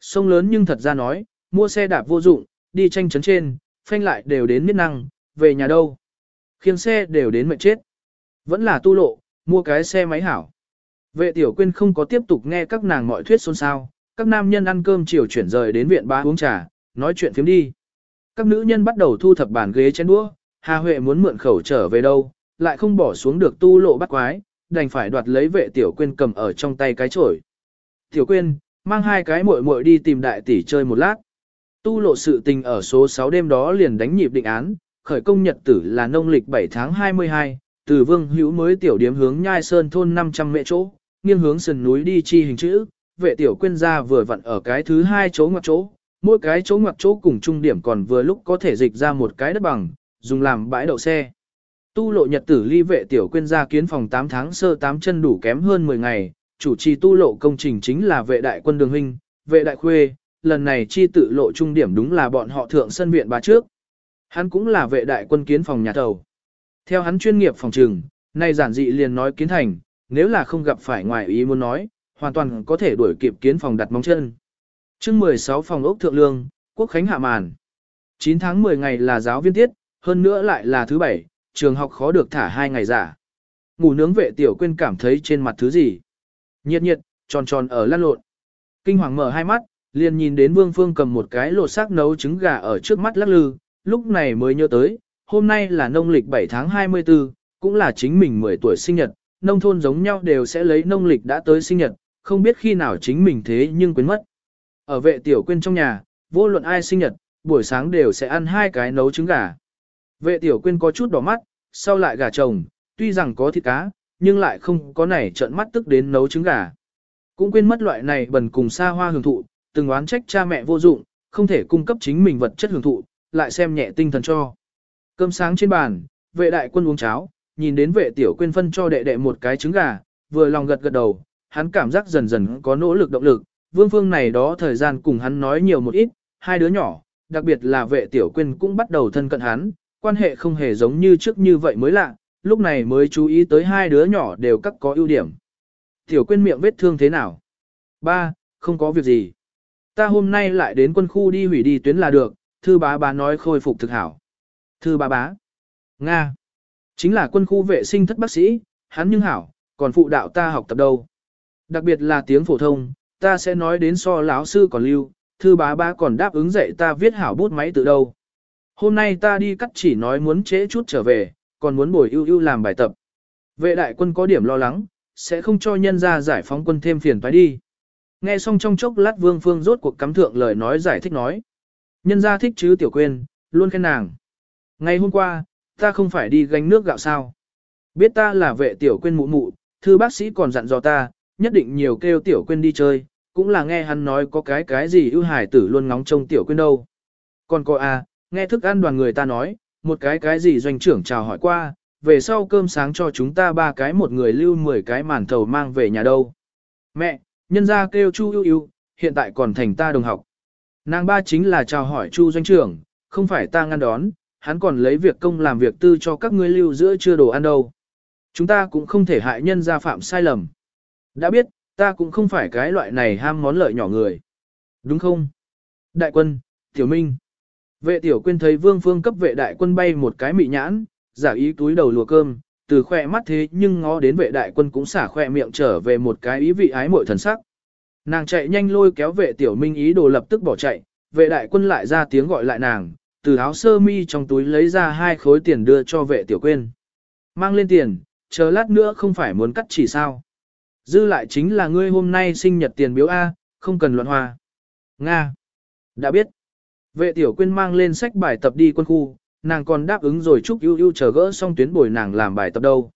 Sông lớn nhưng thật ra nói, mua xe đạp vô dụng, đi tranh chấn trên, phanh lại đều đến miết năng, về nhà đâu. Khiêng xe đều đến mệnh chết. Vẫn là tu lộ, mua cái xe máy hảo. Vệ tiểu quyên không có tiếp tục nghe các nàng mọi thuyết xôn xao, các nam nhân ăn cơm chiều chuyển rời đến viện ba uống trà, nói chuyện phiếm đi. Các nữ nhân bắt đầu thu thập bàn ghế chén đũa, Hà Huệ muốn mượn khẩu trở về đâu, lại không bỏ xuống được tu lộ bắt quái, đành phải đoạt lấy vệ tiểu quyên cầm ở trong tay cái chổi. Tiểu quyên, mang hai cái muội muội đi tìm đại tỷ chơi một lát. Tu lộ sự tình ở số 6 đêm đó liền đánh nhịp định án, khởi công nhật tử là nông lịch 7 tháng 22, từ vương hữu mới tiểu điếm hướng nhai sơn thôn 500 mẹ chỗ, nghiêng hướng sườn núi đi chi hình chữ, vệ tiểu quên gia vừa vặn ở cái thứ hai chỗ ngoặc chỗ, mỗi cái chỗ ngoặc chỗ cùng trung điểm còn vừa lúc có thể dịch ra một cái đất bằng, dùng làm bãi đậu xe. Tu lộ nhật tử ly vệ tiểu quên gia kiến phòng 8 tháng sơ 8 chân đủ kém hơn 10 ngày, chủ trì tu lộ công trình chính là vệ đại quân đường huynh, vệ đại khuê, lần này chi tự lộ trung điểm đúng là bọn họ thượng sân viện bà trước. Hắn cũng là vệ đại quân kiến phòng nhà thầu. Theo hắn chuyên nghiệp phòng trừng, nay giản dị liền nói kiến thành, nếu là không gặp phải ngoài ý muốn nói, hoàn toàn có thể đuổi kịp kiến phòng đặt móng chân. chương 16 phòng ốc thượng lương, quốc khánh hạ màn. 9 tháng 10 ngày là giáo viên tiết, hơn nữa lại là thứ bảy, trường học khó được thả hai ngày giả. Ngủ nướng vệ tiểu quên cảm thấy trên mặt thứ gì. Nhiệt nhiệt, tròn tròn ở lăn lộn. Kinh hoàng mở hai mắt, liền nhìn đến Vương Phương cầm một cái lột xác nấu trứng gà ở trước mắt lắc lư, lúc này mới nhớ tới, hôm nay là nông lịch 7 tháng 24, cũng là chính mình 10 tuổi sinh nhật, nông thôn giống nhau đều sẽ lấy nông lịch đã tới sinh nhật, không biết khi nào chính mình thế nhưng quên mất. Ở vệ tiểu quên trong nhà, vô luận ai sinh nhật, buổi sáng đều sẽ ăn hai cái nấu trứng gà. Vệ tiểu quên có chút đỏ mắt, sau lại gà chồng, tuy rằng có thịt cá, nhưng lại không có này trợn mắt tức đến nấu trứng gà. Cũng quên mất loại này bần cùng xa hoa hưởng thụ, từng oán trách cha mẹ vô dụng, không thể cung cấp chính mình vật chất hưởng thụ, lại xem nhẹ tinh thần cho. Cơm sáng trên bàn, vệ đại quân uống cháo, nhìn đến vệ tiểu quên phân cho đệ đệ một cái trứng gà, vừa lòng gật gật đầu, hắn cảm giác dần dần có nỗ lực động lực, vương phương này đó thời gian cùng hắn nói nhiều một ít, hai đứa nhỏ, đặc biệt là vệ tiểu quên cũng bắt đầu thân cận hắn, quan hệ không hề giống như trước như vậy mới lạ, lúc này mới chú ý tới hai đứa nhỏ đều các có ưu điểm. Tiểu quên miệng vết thương thế nào? Ba, không có việc gì. Ta hôm nay lại đến quân khu đi hủy đi tuyến là được, thư bá bá nói khôi phục thực hảo. Thư bá bá. Nga. Chính là quân khu vệ sinh thất bác sĩ, hắn nhưng hảo, còn phụ đạo ta học tập đâu. Đặc biệt là tiếng phổ thông, ta sẽ nói đến so lão sư còn lưu, thư bá bá còn đáp ứng dạy ta viết hảo bút máy từ đâu. Hôm nay ta đi cắt chỉ nói muốn trễ chút trở về, còn muốn bồi ưu ưu làm bài tập. Vệ đại quân có điểm lo lắng, sẽ không cho nhân ra giải phóng quân thêm phiền phải đi. Nghe xong trong chốc lát vương phương rốt cuộc cắm thượng lời nói giải thích nói. Nhân ra thích chứ tiểu quên, luôn khen nàng. Ngày hôm qua, ta không phải đi gánh nước gạo sao. Biết ta là vệ tiểu quên mụ mụ, thư bác sĩ còn dặn dò ta, nhất định nhiều kêu tiểu quên đi chơi, cũng là nghe hắn nói có cái cái gì ưu hải tử luôn ngóng trông tiểu quên đâu. Còn cô à, nghe thức ăn đoàn người ta nói, một cái cái gì doanh trưởng chào hỏi qua, về sau cơm sáng cho chúng ta ba cái một người lưu 10 cái màn thầu mang về nhà đâu. Mẹ, nhân gia kêu Chu ưu ưu, hiện tại còn thành ta đồng học. Nàng ba chính là chào hỏi Chu doanh trưởng, không phải ta ngăn đón, hắn còn lấy việc công làm việc tư cho các ngươi lưu giữa chưa đồ ăn đâu. Chúng ta cũng không thể hại nhân gia phạm sai lầm. Đã biết, ta cũng không phải cái loại này ham món lợi nhỏ người. Đúng không? Đại quân, Tiểu Minh. Vệ Tiểu Quyên thấy Vương Phương cấp vệ đại quân bay một cái mị nhãn, giả ý túi đầu lùa cơm, từ khoe mắt thế nhưng ngó đến vệ đại quân cũng xả khoe miệng trở về một cái ý vị ái mội thần sắc. Nàng chạy nhanh lôi kéo vệ Tiểu Minh ý đồ lập tức bỏ chạy, vệ đại quân lại ra tiếng gọi lại nàng, từ áo sơ mi trong túi lấy ra hai khối tiền đưa cho vệ Tiểu Quyên. Mang lên tiền, chờ lát nữa không phải muốn cắt chỉ sao. Dư lại chính là ngươi hôm nay sinh nhật tiền biếu A, không cần luận hòa. Nga. Đã biết. Vệ tiểu quyên mang lên sách bài tập đi quân khu, nàng còn đáp ứng rồi chúc ưu ưu chờ gỡ xong tuyến bồi nàng làm bài tập đâu.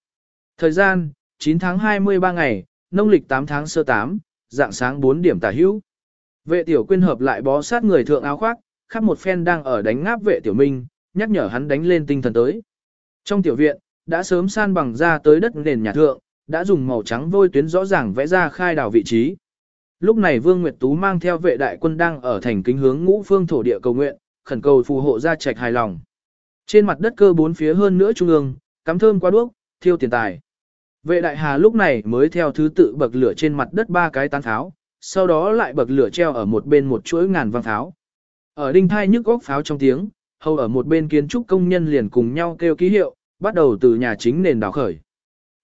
Thời gian, 9 tháng 23 ngày, nông lịch 8 tháng sơ 8, dạng sáng 4 điểm tả hữu. Vệ tiểu quyên hợp lại bó sát người thượng áo khoác, khắp một phen đang ở đánh ngáp vệ tiểu minh, nhắc nhở hắn đánh lên tinh thần tới. Trong tiểu viện, đã sớm san bằng ra tới đất nền nhà thượng, đã dùng màu trắng vôi tuyến rõ ràng vẽ ra khai đảo vị trí. Lúc này Vương Nguyệt Tú mang theo vệ đại quân đang ở thành kính hướng ngũ phương thổ địa cầu nguyện, khẩn cầu phù hộ gia trạch hài lòng. Trên mặt đất cơ bốn phía hơn nữa trung ương, cắm thơm qua đuốc, thiêu tiền tài. Vệ đại hà lúc này mới theo thứ tự bậc lửa trên mặt đất ba cái tán tháo sau đó lại bậc lửa treo ở một bên một chuỗi ngàn vang pháo. Ở đinh thai nhức góc pháo trong tiếng, hầu ở một bên kiến trúc công nhân liền cùng nhau kêu ký hiệu, bắt đầu từ nhà chính nền đào khởi.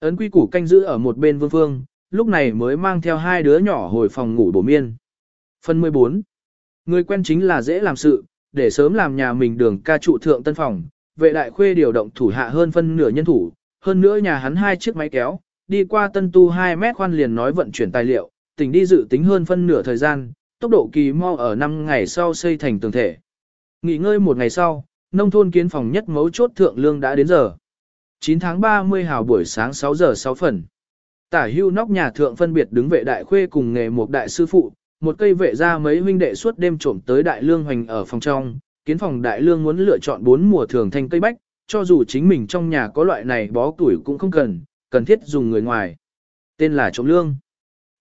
Ấn quy củ canh giữ ở một bên vương phương, lúc này mới mang theo hai đứa nhỏ hồi phòng ngủ bổ miên. Phần 14. Người quen chính là dễ làm sự, để sớm làm nhà mình đường ca trụ thượng tân phòng, vệ đại khuê điều động thủ hạ hơn phân nửa nhân thủ, hơn nữa nhà hắn hai chiếc máy kéo, đi qua tân tu 2 mét khoan liền nói vận chuyển tài liệu, tỉnh đi dự tính hơn phân nửa thời gian, tốc độ kỳ mo ở 5 ngày sau xây thành tường thể. Nghỉ ngơi một ngày sau, nông thôn kiến phòng nhất mấu chốt thượng lương đã đến giờ. 9 tháng 30 hào buổi sáng 6 giờ 6 phần. Tả hưu nóc nhà thượng phân biệt đứng vệ đại khuê cùng nghề một đại sư phụ, một cây vệ ra mấy huynh đệ suốt đêm trộm tới đại lương hoành ở phòng trong, kiến phòng đại lương muốn lựa chọn bốn mùa thường thanh cây bách, cho dù chính mình trong nhà có loại này bó tuổi cũng không cần, cần thiết dùng người ngoài. Tên là trộm lương.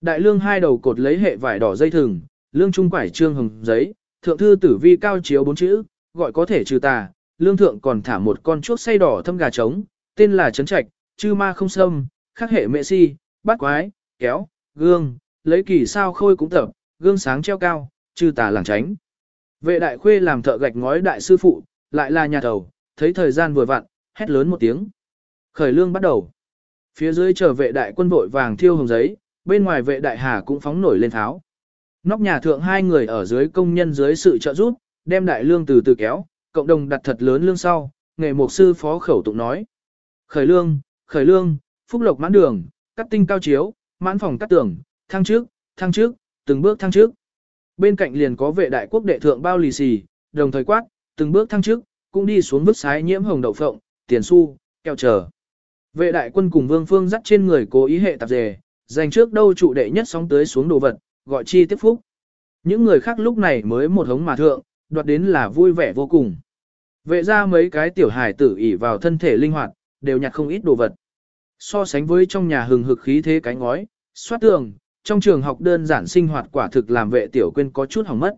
Đại lương hai đầu cột lấy hệ vải đỏ dây thừng, lương trung quải trương hồng giấy, thượng thư tử vi cao chiếu bốn chữ, gọi có thể trừ tà, lương thượng còn thả một con chuốc say đỏ thâm gà trống, tên là Trấn Trạch, chư ma không xâm, khắc hệ mẹ si, bắt quái, kéo, gương, lấy kỳ sao khôi cũng tập, gương sáng treo cao, chư tà làng tránh. Vệ đại khuê làm thợ gạch ngói đại sư phụ, lại là nhà thầu, thấy thời gian vừa vặn, hét lớn một tiếng. Khởi lương bắt đầu. Phía dưới chờ vệ đại quân vội vàng thiêu hồng giấy, bên ngoài vệ đại hà cũng phóng nổi lên tháo. Nóc nhà thượng hai người ở dưới công nhân dưới sự trợ giúp, đem đại lương từ từ kéo, cộng đồng đặt thật lớn lương sau, nghề mục sư phó khẩu tụng nói. Khởi lương, khởi lương, phúc lộc mãn đường, cắt tinh cao chiếu, mãn phòng cắt tường, thăng trước, thăng trước, từng bước thăng trước. Bên cạnh liền có vệ đại quốc đệ thượng bao lì xì, đồng thời quát, từng bước thăng trước, cũng đi xuống vứt sái nhiễm hồng đậu phộng, tiền xu, keo chờ. Vệ đại quân cùng vương phương dắt trên người cố ý hệ tạp dề, dành trước đâu trụ đệ nhất sóng tới xuống đồ vật, gọi chi tiếp phúc. Những người khác lúc này mới một hống mà thượng, đoạt đến là vui vẻ vô cùng. Vệ ra mấy cái tiểu hài tử ỉ vào thân thể linh hoạt, đều nhặt không ít đồ vật. So sánh với trong nhà hừng hực khí thế cái ngói, xoát tường, trong trường học đơn giản sinh hoạt quả thực làm vệ tiểu quên có chút hỏng mất.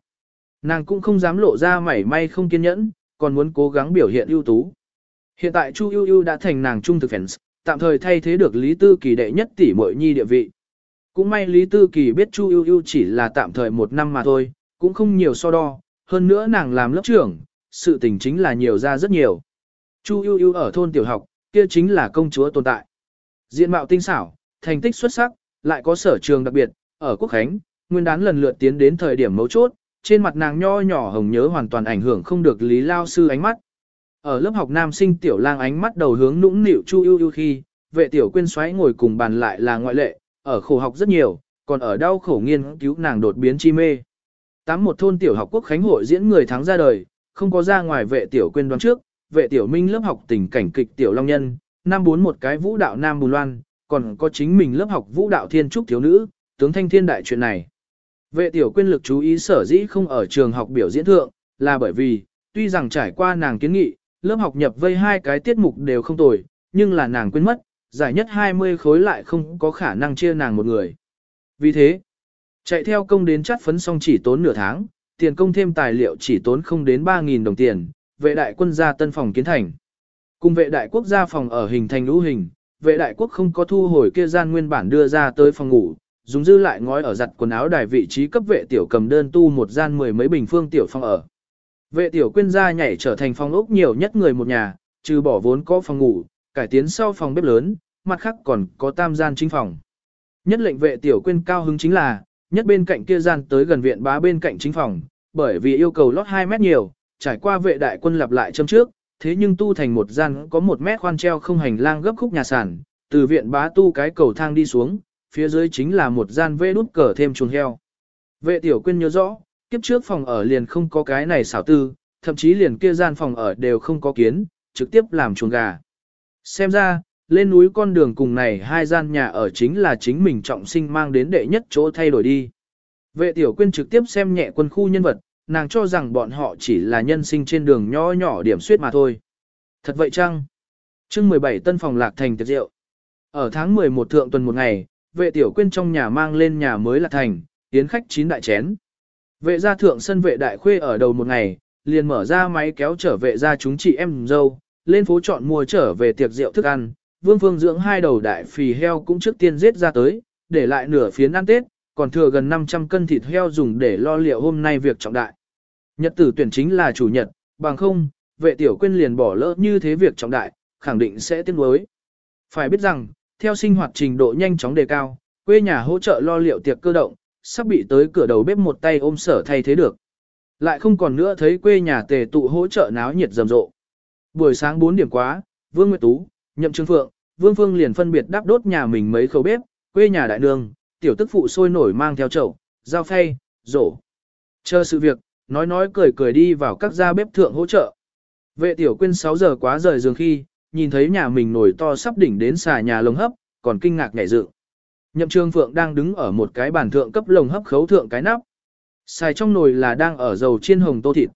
Nàng cũng không dám lộ ra mảy may không kiên nhẫn, còn muốn cố gắng biểu hiện ưu tú. Hiện tại Chu Yu Yu đã thành nàng trung thực fans, tạm thời thay thế được Lý Tư Kỳ đệ nhất tỷ muội nhi địa vị. Cũng may Lý Tư Kỳ biết Chu Yu Yu chỉ là tạm thời một năm mà thôi, cũng không nhiều so đo, hơn nữa nàng làm lớp trưởng, sự tình chính là nhiều ra rất nhiều. Chu Yu Yu ở thôn tiểu học, kia chính là công chúa tồn tại. Diện mạo tinh xảo, thành tích xuất sắc, lại có sở trường đặc biệt, ở Quốc Khánh, nguyên đán lần lượt tiến đến thời điểm mấu chốt, trên mặt nàng nho nhỏ hồng nhớ hoàn toàn ảnh hưởng không được Lý Lao sư ánh mắt. Ở lớp học nam sinh tiểu lang ánh mắt đầu hướng nũng nịu Chu Yu Yu khi, vệ tiểu quyên xoáy ngồi cùng bàn lại là ngoại lệ, ở khổ học rất nhiều, còn ở đau khổ nghiên cứu nàng đột biến chi mê. Tám một thôn tiểu học quốc khánh hội diễn người thắng ra đời, không có ra ngoài vệ tiểu quyên đoán trước, vệ tiểu minh lớp học tình cảnh kịch tiểu long nhân, năm bốn một cái vũ đạo nam bùn loan, còn có chính mình lớp học vũ đạo thiên trúc thiếu nữ, tướng thanh thiên đại chuyện này. Vệ tiểu quyên lực chú ý sở dĩ không ở trường học biểu diễn thượng, là bởi vì, tuy rằng trải qua nàng kiến nghị, lớp học nhập vây hai cái tiết mục đều không tồi, nhưng là nàng quên mất, giải nhất 20 khối lại không có khả năng chia nàng một người. Vì thế, chạy theo công đến chắt phấn xong chỉ tốn nửa tháng, tiền công thêm tài liệu chỉ tốn không đến 3.000 đồng tiền, vệ đại quân ra tân phòng kiến thành. Cùng vệ đại quốc gia phòng ở hình thành lũ hình, vệ đại quốc không có thu hồi kia gian nguyên bản đưa ra tới phòng ngủ, dùng dư lại ngói ở giặt quần áo đài vị trí cấp vệ tiểu cầm đơn tu một gian mười mấy bình phương tiểu phòng ở. Vệ tiểu quyên gia nhảy trở thành phòng ốc nhiều nhất người một nhà, trừ bỏ vốn có phòng ngủ, cải tiến sau phòng bếp lớn, mặt khác còn có tam gian chính phòng. Nhất lệnh vệ tiểu quyên cao hứng chính là, nhất bên cạnh kia gian tới gần viện bá bên cạnh chính phòng, bởi vì yêu cầu lót 2 mét nhiều, trải qua vệ đại quân lặp lại châm trước, thế nhưng tu thành một gian có một mét khoan treo không hành lang gấp khúc nhà sản, từ viện bá tu cái cầu thang đi xuống, phía dưới chính là một gian vê đút cờ thêm chuồng heo. Vệ tiểu quyên nhớ rõ, kiếp trước phòng ở liền không có cái này xảo tư, thậm chí liền kia gian phòng ở đều không có kiến, trực tiếp làm chuồng gà. Xem ra, lên núi con đường cùng này hai gian nhà ở chính là chính mình trọng sinh mang đến đệ nhất chỗ thay đổi đi. Vệ tiểu quyên trực tiếp xem nhẹ quân khu nhân vật, nàng cho rằng bọn họ chỉ là nhân sinh trên đường nhỏ nhỏ điểm suyết mà thôi. Thật vậy chăng? chương 17 tân phòng lạc thành tiệc rượu. Ở tháng 11 thượng tuần một ngày, vệ tiểu quyên trong nhà mang lên nhà mới lạc thành, tiến khách chín đại chén. Vệ gia thượng sân vệ đại khuê ở đầu một ngày, liền mở ra máy kéo trở vệ gia chúng chị em dâu, lên phố chọn mua trở về tiệc rượu thức ăn, Vương Phương dưỡng hai đầu đại phì heo cũng trước tiên giết ra tới, để lại nửa phiến ăn Tết, còn thừa gần 500 cân thịt heo dùng để lo liệu hôm nay việc trọng đại. Nhật tử tuyển chính là chủ nhật, bằng không, vệ tiểu quyên liền bỏ lỡ như thế việc trọng đại, khẳng định sẽ tiếc nuối. Phải biết rằng, theo sinh hoạt trình độ nhanh chóng đề cao, quê nhà hỗ trợ lo liệu tiệc cơ động, sắp bị tới cửa đầu bếp một tay ôm sở thay thế được. Lại không còn nữa thấy quê nhà tề tụ hỗ trợ náo nhiệt rầm rộ. Buổi sáng 4 điểm quá, Vương Nguyệt Tú, Nhậm Trương Phượng, Vương Phương liền phân biệt đáp đốt nhà mình mấy khẩu bếp, quê nhà đại nương, tiểu tức phụ sôi nổi mang theo chậu, dao phay, rổ. Chờ sự việc, nói nói cười cười đi vào các gia bếp thượng hỗ trợ. Vệ tiểu quyên 6 giờ quá rời giường khi, nhìn thấy nhà mình nổi to sắp đỉnh đến xà nhà lồng hấp, còn kinh ngạc nhảy dựng. Nhậm Trương Phượng đang đứng ở một cái bàn thượng cấp lồng hấp khấu thượng cái nắp. Xài trong nồi là đang ở dầu chiên hồng tô thịt.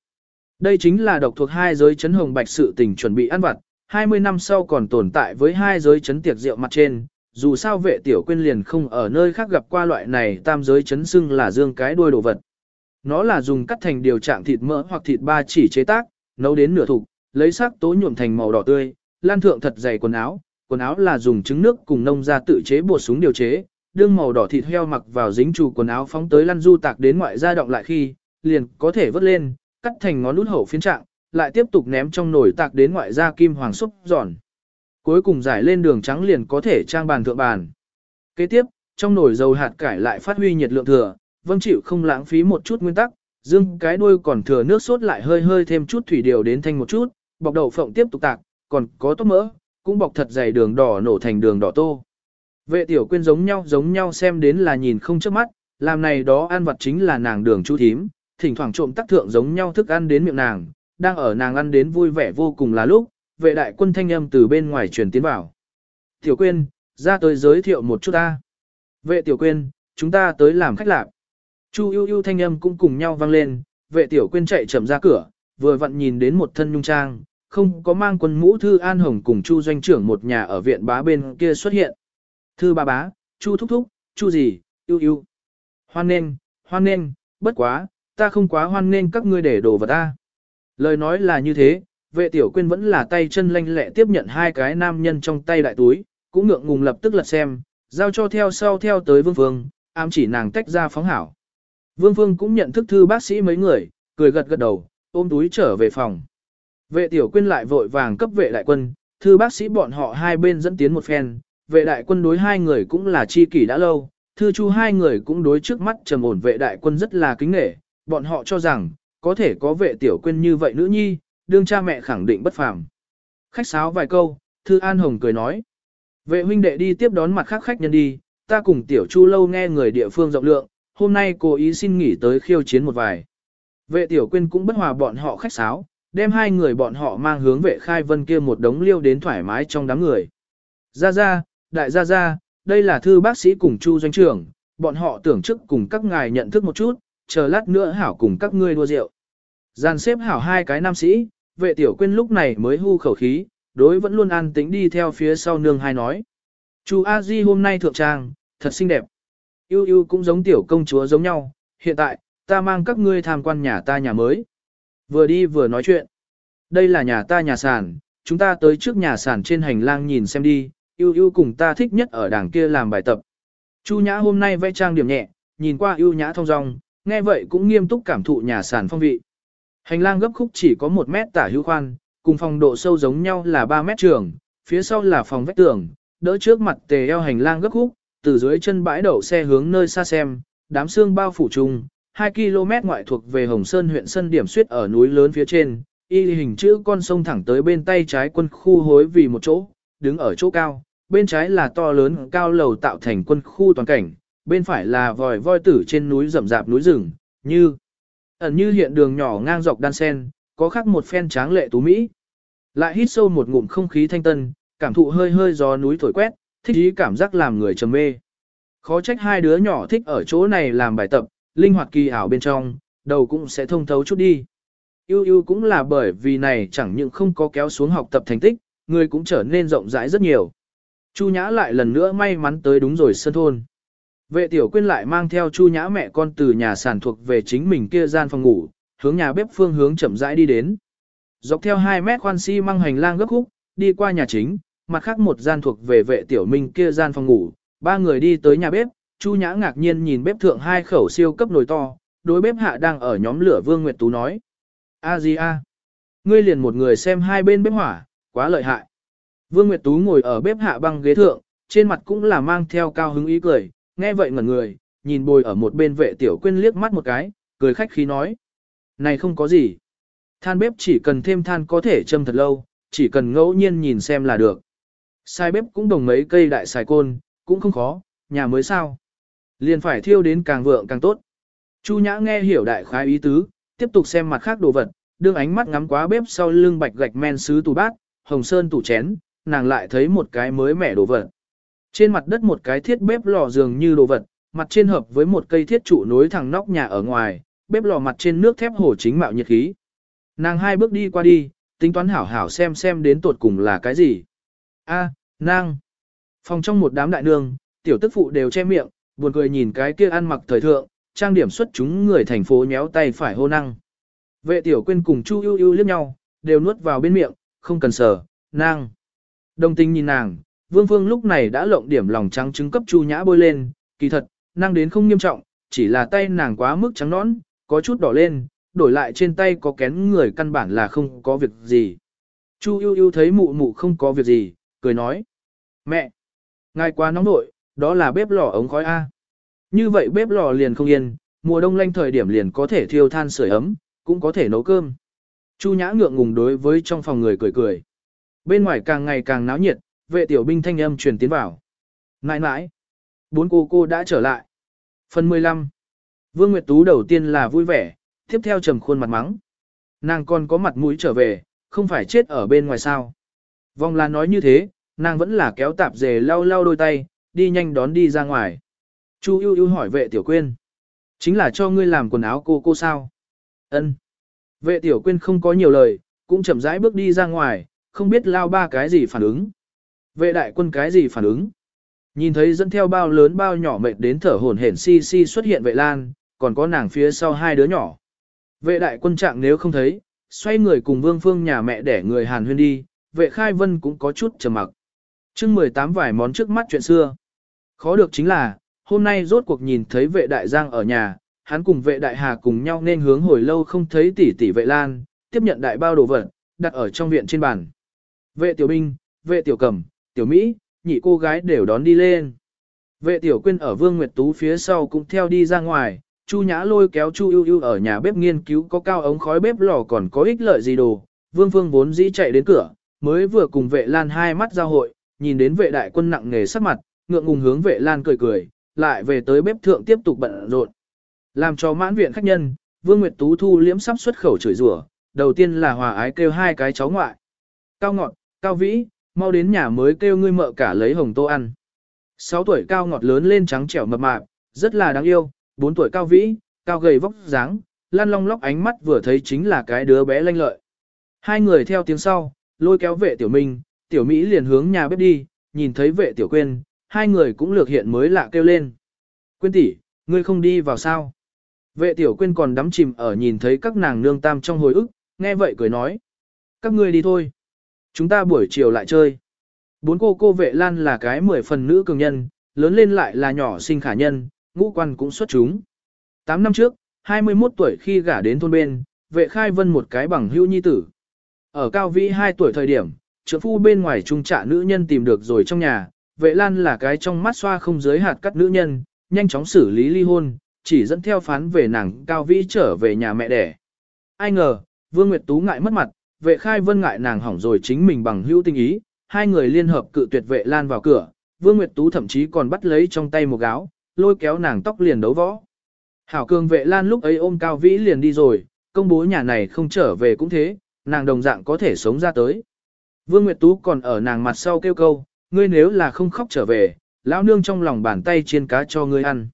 Đây chính là độc thuộc hai giới chấn hồng bạch sự tình chuẩn bị ăn vặt, 20 năm sau còn tồn tại với hai giới chấn tiệc rượu mặt trên, dù sao vệ tiểu quyên liền không ở nơi khác gặp qua loại này tam giới chấn xưng là dương cái đuôi đồ vật. Nó là dùng cắt thành điều trạng thịt mỡ hoặc thịt ba chỉ chế tác, nấu đến nửa thục, lấy sắc tố nhuộm thành màu đỏ tươi, lan thượng thật dày quần áo, quần áo là dùng trứng nước cùng nông ra tự chế bột súng điều chế, đương màu đỏ thịt heo mặc vào dính trù quần áo phóng tới lăn du tạc đến ngoại gia động lại khi, liền có thể vớt lên, cắt thành ngón út hậu phiến trạng, lại tiếp tục ném trong nồi tạc đến ngoại gia kim hoàng xúc giòn. Cuối cùng giải lên đường trắng liền có thể trang bàn thượng bàn. Kế tiếp, trong nồi dầu hạt cải lại phát huy nhiệt lượng thừa, vâng chịu không lãng phí một chút nguyên tắc, dương cái đuôi còn thừa nước sốt lại hơi hơi thêm chút thủy điều đến thanh một chút, bọc đậu phộng tiếp tục tạc, còn có tốt mỡ, cũng bọc thật dày đường đỏ nổ thành đường đỏ tô. Vệ tiểu quyên giống nhau giống nhau xem đến là nhìn không trước mắt, làm này đó ăn vật chính là nàng đường chu thím, thỉnh thoảng trộm tác thượng giống nhau thức ăn đến miệng nàng, đang ở nàng ăn đến vui vẻ vô cùng là lúc, vệ đại quân thanh âm từ bên ngoài truyền tiến vào. Tiểu quyên, ra tới giới thiệu một chút ta. Vệ tiểu quyên, chúng ta tới làm khách lạc. Chu yêu yêu thanh âm cũng cùng nhau vang lên, vệ tiểu quyên chạy chậm ra cửa, vừa vặn nhìn đến một thân nhung trang, không có mang quân mũ thư an hồng cùng chu doanh trưởng một nhà ở viện bá bên kia xuất hiện. Thư ba bá, chu thúc thúc, chu gì, yêu yêu. Hoan nên, hoan nên, bất quá, ta không quá hoan nên các ngươi để đồ vào ta. Lời nói là như thế, vệ tiểu quyên vẫn là tay chân lanh lẹ tiếp nhận hai cái nam nhân trong tay đại túi, cũng ngượng ngùng lập tức lật xem, giao cho theo sau theo tới vương phương, ám chỉ nàng tách ra phóng hảo. Vương phương cũng nhận thức thư bác sĩ mấy người, cười gật gật đầu, ôm túi trở về phòng. Vệ tiểu quyên lại vội vàng cấp vệ đại quân, thư bác sĩ bọn họ hai bên dẫn tiến một phen, vệ đại quân đối hai người cũng là chi kỷ đã lâu, thư chu hai người cũng đối trước mắt trầm ổn vệ đại quân rất là kính nghệ, bọn họ cho rằng, có thể có vệ tiểu quyên như vậy nữ nhi, đương cha mẹ khẳng định bất phàm. Khách sáo vài câu, thư an hồng cười nói. Vệ huynh đệ đi tiếp đón mặt khác khách nhân đi, ta cùng tiểu chu lâu nghe người địa phương rộng lượng, hôm nay cô ý xin nghỉ tới khiêu chiến một vài. Vệ tiểu quyên cũng bất hòa bọn họ khách sáo, đem hai người bọn họ mang hướng vệ khai vân kia một đống liêu đến thoải mái trong đám người. Ra ra, đại gia gia, đây là thư bác sĩ cùng chu doanh trưởng, bọn họ tưởng trước cùng các ngài nhận thức một chút, chờ lát nữa hảo cùng các ngươi đua rượu. Gian xếp hảo hai cái nam sĩ, vệ tiểu quyên lúc này mới hưu khẩu khí, đối vẫn luôn an tĩnh đi theo phía sau nương hai nói. Chu A Di hôm nay thượng trang, thật xinh đẹp. Yêu yêu cũng giống tiểu công chúa giống nhau, hiện tại, ta mang các ngươi tham quan nhà ta nhà mới. Vừa đi vừa nói chuyện. Đây là nhà ta nhà sản, chúng ta tới trước nhà sản trên hành lang nhìn xem đi, yêu yêu cùng ta thích nhất ở đảng kia làm bài tập. Chu Nhã hôm nay vẽ trang điểm nhẹ, nhìn qua yêu nhã thông dong, nghe vậy cũng nghiêm túc cảm thụ nhà sản phong vị. Hành lang gấp khúc chỉ có một mét tả hữu khoan, cùng phòng độ sâu giống nhau là 3 mét trường, phía sau là phòng vách tường, đỡ trước mặt tề eo hành lang gấp khúc, từ dưới chân bãi đậu xe hướng nơi xa xem, đám xương bao phủ trùng, 2 km ngoại thuộc về Hồng Sơn huyện sân điểm suyết ở núi lớn phía trên, y hình chữ con sông thẳng tới bên tay trái quân khu hối vì một chỗ, đứng ở chỗ cao, bên trái là to lớn cao lầu tạo thành quân khu toàn cảnh, bên phải là vòi voi tử trên núi rậm rạp núi rừng, như ẩn như hiện đường nhỏ ngang dọc đan sen, có khắc một phen tráng lệ tú Mỹ. Lại hít sâu một ngụm không khí thanh tân, cảm thụ hơi hơi gió núi thổi quét, thích ý cảm giác làm người trầm mê. Khó trách hai đứa nhỏ thích ở chỗ này làm bài tập, linh hoạt kỳ ảo bên trong, đầu cũng sẽ thông thấu chút đi. Yêu yêu cũng là bởi vì này chẳng những không có kéo xuống học tập thành tích, người cũng trở nên rộng rãi rất nhiều. Chu Nhã lại lần nữa may mắn tới đúng rồi sân thôn. Vệ tiểu quyên lại mang theo Chu Nhã mẹ con từ nhà sản thuộc về chính mình kia gian phòng ngủ, hướng nhà bếp phương hướng chậm rãi đi đến. Dọc theo 2 mét khoan xi si măng hành lang gấp khúc, đi qua nhà chính, mặt khác một gian thuộc về vệ tiểu minh kia gian phòng ngủ, ba người đi tới nhà bếp, Chu Nhã ngạc nhiên nhìn bếp thượng hai khẩu siêu cấp nồi to, đối bếp hạ đang ở nhóm lửa Vương Nguyệt Tú nói. A gì a? Ngươi liền một người xem hai bên bếp hỏa, quá lợi hại. Vương Nguyệt Tú ngồi ở bếp hạ băng ghế thượng, trên mặt cũng là mang theo cao hứng ý cười, nghe vậy ngẩn người, nhìn bồi ở một bên vệ tiểu quyên liếc mắt một cái, cười khách khí nói. Này không có gì. Than bếp chỉ cần thêm than có thể châm thật lâu, chỉ cần ngẫu nhiên nhìn xem là được. Sai bếp cũng đồng mấy cây đại xài côn, cũng không khó, nhà mới sao. Liền phải thiêu đến càng vượng càng tốt. Chu Nhã nghe hiểu đại khái ý tứ, tiếp tục xem mặt khác đồ vật, đương ánh mắt ngắm quá bếp sau lưng bạch gạch men sứ tủ bát, hồng sơn tủ chén, nàng lại thấy một cái mới mẻ đồ vật. Trên mặt đất một cái thiết bếp lò dường như đồ vật, mặt trên hợp với một cây thiết trụ nối thẳng nóc nhà ở ngoài, bếp lò mặt trên nước thép hồ chính mạo nhiệt khí. Nàng hai bước đi qua đi, tính toán hảo hảo xem xem đến tột cùng là cái gì. A, à. Phòng trong một đám đại nương, tiểu tức phụ đều che miệng, buồn cười nhìn cái kia ăn mặc thời thượng, trang điểm xuất chúng người thành phố nhéo tay phải hô năng. Vệ tiểu quên cùng Chu ưu ưu liếc nhau, đều nuốt vào bên miệng, không cần sờ, Nang, Đồng tình nhìn nàng, Vương Phương lúc này đã lộng điểm lòng trắng trứng cấp Chu Nhã bôi lên, kỳ thật, năng đến không nghiêm trọng, chỉ là tay nàng quá mức trắng nõn, có chút đỏ lên, đổi lại trên tay có kén người căn bản là không có việc gì. Chu yêu yêu thấy mụ mụ không có việc gì, cười nói. Mẹ! Ngài quá nóng nội, đó là bếp lò ống khói A. Như vậy bếp lò liền không yên, mùa đông lanh thời điểm liền có thể thiêu than sưởi ấm, cũng có thể nấu cơm. Chu Nhã ngượng ngùng đối với trong phòng người cười cười. Bên ngoài càng ngày càng náo nhiệt, vệ tiểu binh thanh âm truyền tiến vào. Nãi nãi, bốn cô cô đã trở lại. Phần 15 Vương Nguyệt Tú đầu tiên là vui vẻ, tiếp theo trầm khuôn mặt mắng. Nàng còn có mặt mũi trở về, không phải chết ở bên ngoài sao. Vong là nói như thế, nàng vẫn là kéo tạp dề lau lau đôi tay, đi nhanh đón đi ra ngoài. Chu ưu ưu hỏi vệ tiểu quyên. Chính là cho ngươi làm quần áo cô cô sao? Ân. Vệ tiểu quyên không có nhiều lời, cũng chậm rãi bước đi ra ngoài, không biết lao ba cái gì phản ứng. Vệ đại quân cái gì phản ứng. Nhìn thấy dẫn theo bao lớn bao nhỏ mệt đến thở hổn hển si si xuất hiện vệ lan, còn có nàng phía sau hai đứa nhỏ. Vệ đại quân trạng nếu không thấy, xoay người cùng vương phương nhà mẹ để người Hàn huyên đi, vệ khai vân cũng có chút trầm mặc. chương 18 vài món trước mắt chuyện xưa. Khó được chính là, hôm nay rốt cuộc nhìn thấy vệ đại giang ở nhà, hắn cùng vệ đại hà cùng nhau nên hướng hồi lâu không thấy tỷ tỷ vệ lan, tiếp nhận đại bao đồ vật, đặt ở trong viện trên bàn. Vệ tiểu binh, vệ tiểu cẩm, tiểu Mỹ, nhị cô gái đều đón đi lên. Vệ tiểu quyên ở Vương Nguyệt Tú phía sau cũng theo đi ra ngoài, Chu Nhã lôi kéo Chu Ưu Ưu ở nhà bếp nghiên cứu có cao ống khói bếp lò còn có ích lợi gì đồ. Vương Phương vốn dĩ chạy đến cửa, mới vừa cùng vệ lan hai mắt giao hội, nhìn đến vệ đại quân nặng nề sắc mặt, ngượng ngùng hướng vệ lan cười cười, lại về tới bếp thượng tiếp tục bận rộn. Làm cho mãn viện khách nhân, Vương Nguyệt Tú thu liễm sắp xuất khẩu chửi rủa, đầu tiên là hòa ái kêu hai cái cháu ngoại. Cao ngọt, cao vĩ, mau đến nhà mới kêu ngươi mợ cả lấy hồng tô ăn. 6 tuổi cao ngọt lớn lên trắng trẻo mập mạp, rất là đáng yêu, 4 tuổi cao vĩ, cao gầy vóc dáng, lan long lóc ánh mắt vừa thấy chính là cái đứa bé lanh lợi. Hai người theo tiếng sau, lôi kéo vệ tiểu minh, tiểu Mỹ liền hướng nhà bếp đi, nhìn thấy vệ tiểu quên, hai người cũng lược hiện mới lạ kêu lên. Quên tỷ, ngươi không đi vào sao? Vệ tiểu quên còn đắm chìm ở nhìn thấy các nàng nương tam trong hồi ức, nghe vậy cười nói. Các ngươi đi thôi. Chúng ta buổi chiều lại chơi. Bốn cô cô vệ lan là cái mười phần nữ cường nhân, lớn lên lại là nhỏ sinh khả nhân, ngũ quan cũng xuất chúng. Tám năm trước, 21 tuổi khi gả đến thôn bên, vệ khai vân một cái bằng hữu nhi tử. Ở cao vĩ 2 tuổi thời điểm, trưởng phu bên ngoài trung trạ nữ nhân tìm được rồi trong nhà, vệ lan là cái trong mắt xoa không giới hạt cắt nữ nhân, nhanh chóng xử lý ly hôn, chỉ dẫn theo phán về nàng cao vĩ trở về nhà mẹ đẻ. Ai ngờ, Vương Nguyệt Tú ngại mất mặt, vệ khai vân ngại nàng hỏng rồi chính mình bằng hữu tình ý, hai người liên hợp cự tuyệt vệ lan vào cửa, Vương Nguyệt Tú thậm chí còn bắt lấy trong tay một gáo, lôi kéo nàng tóc liền đấu võ. Hảo cường vệ lan lúc ấy ôm cao vĩ liền đi rồi, công bố nhà này không trở về cũng thế, nàng đồng dạng có thể sống ra tới. Vương Nguyệt Tú còn ở nàng mặt sau kêu câu, ngươi nếu là không khóc trở về, lão nương trong lòng bàn tay chiên cá cho ngươi ăn.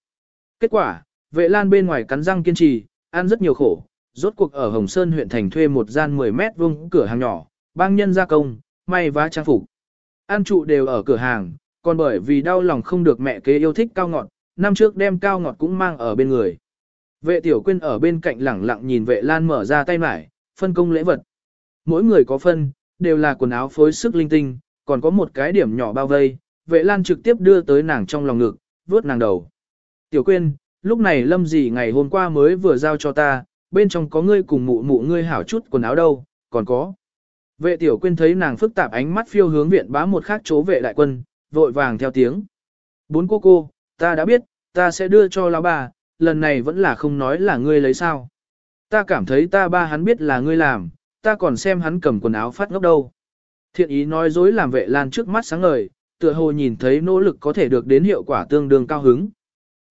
Kết quả, vệ lan bên ngoài cắn răng kiên trì, ăn rất nhiều khổ, rốt cuộc ở Hồng Sơn huyện thành thuê một gian 10 mét vuông cửa hàng nhỏ, bang nhân gia công, may vá trang phục. Ăn trụ đều ở cửa hàng, còn bởi vì đau lòng không được mẹ kế yêu thích cao ngọt, năm trước đem cao ngọt cũng mang ở bên người. Vệ tiểu quyên ở bên cạnh lẳng lặng nhìn vệ lan mở ra tay mải, phân công lễ vật. Mỗi người có phân, đều là quần áo phối sức linh tinh, còn có một cái điểm nhỏ bao vây, vệ lan trực tiếp đưa tới nàng trong lòng ngực, vớt nàng đầu. Tiểu quyên, lúc này lâm gì ngày hôm qua mới vừa giao cho ta, bên trong có ngươi cùng mụ mụ ngươi hảo chút quần áo đâu, còn có. Vệ tiểu quyên thấy nàng phức tạp ánh mắt phiêu hướng viện bá một khác chỗ vệ đại quân, vội vàng theo tiếng. Bốn cô cô, ta đã biết, ta sẽ đưa cho lão bà, lần này vẫn là không nói là ngươi lấy sao. Ta cảm thấy ta ba hắn biết là ngươi làm, ta còn xem hắn cầm quần áo phát ngốc đâu. Thiện ý nói dối làm vệ lan trước mắt sáng ngời, tựa hồ nhìn thấy nỗ lực có thể được đến hiệu quả tương đương cao hứng.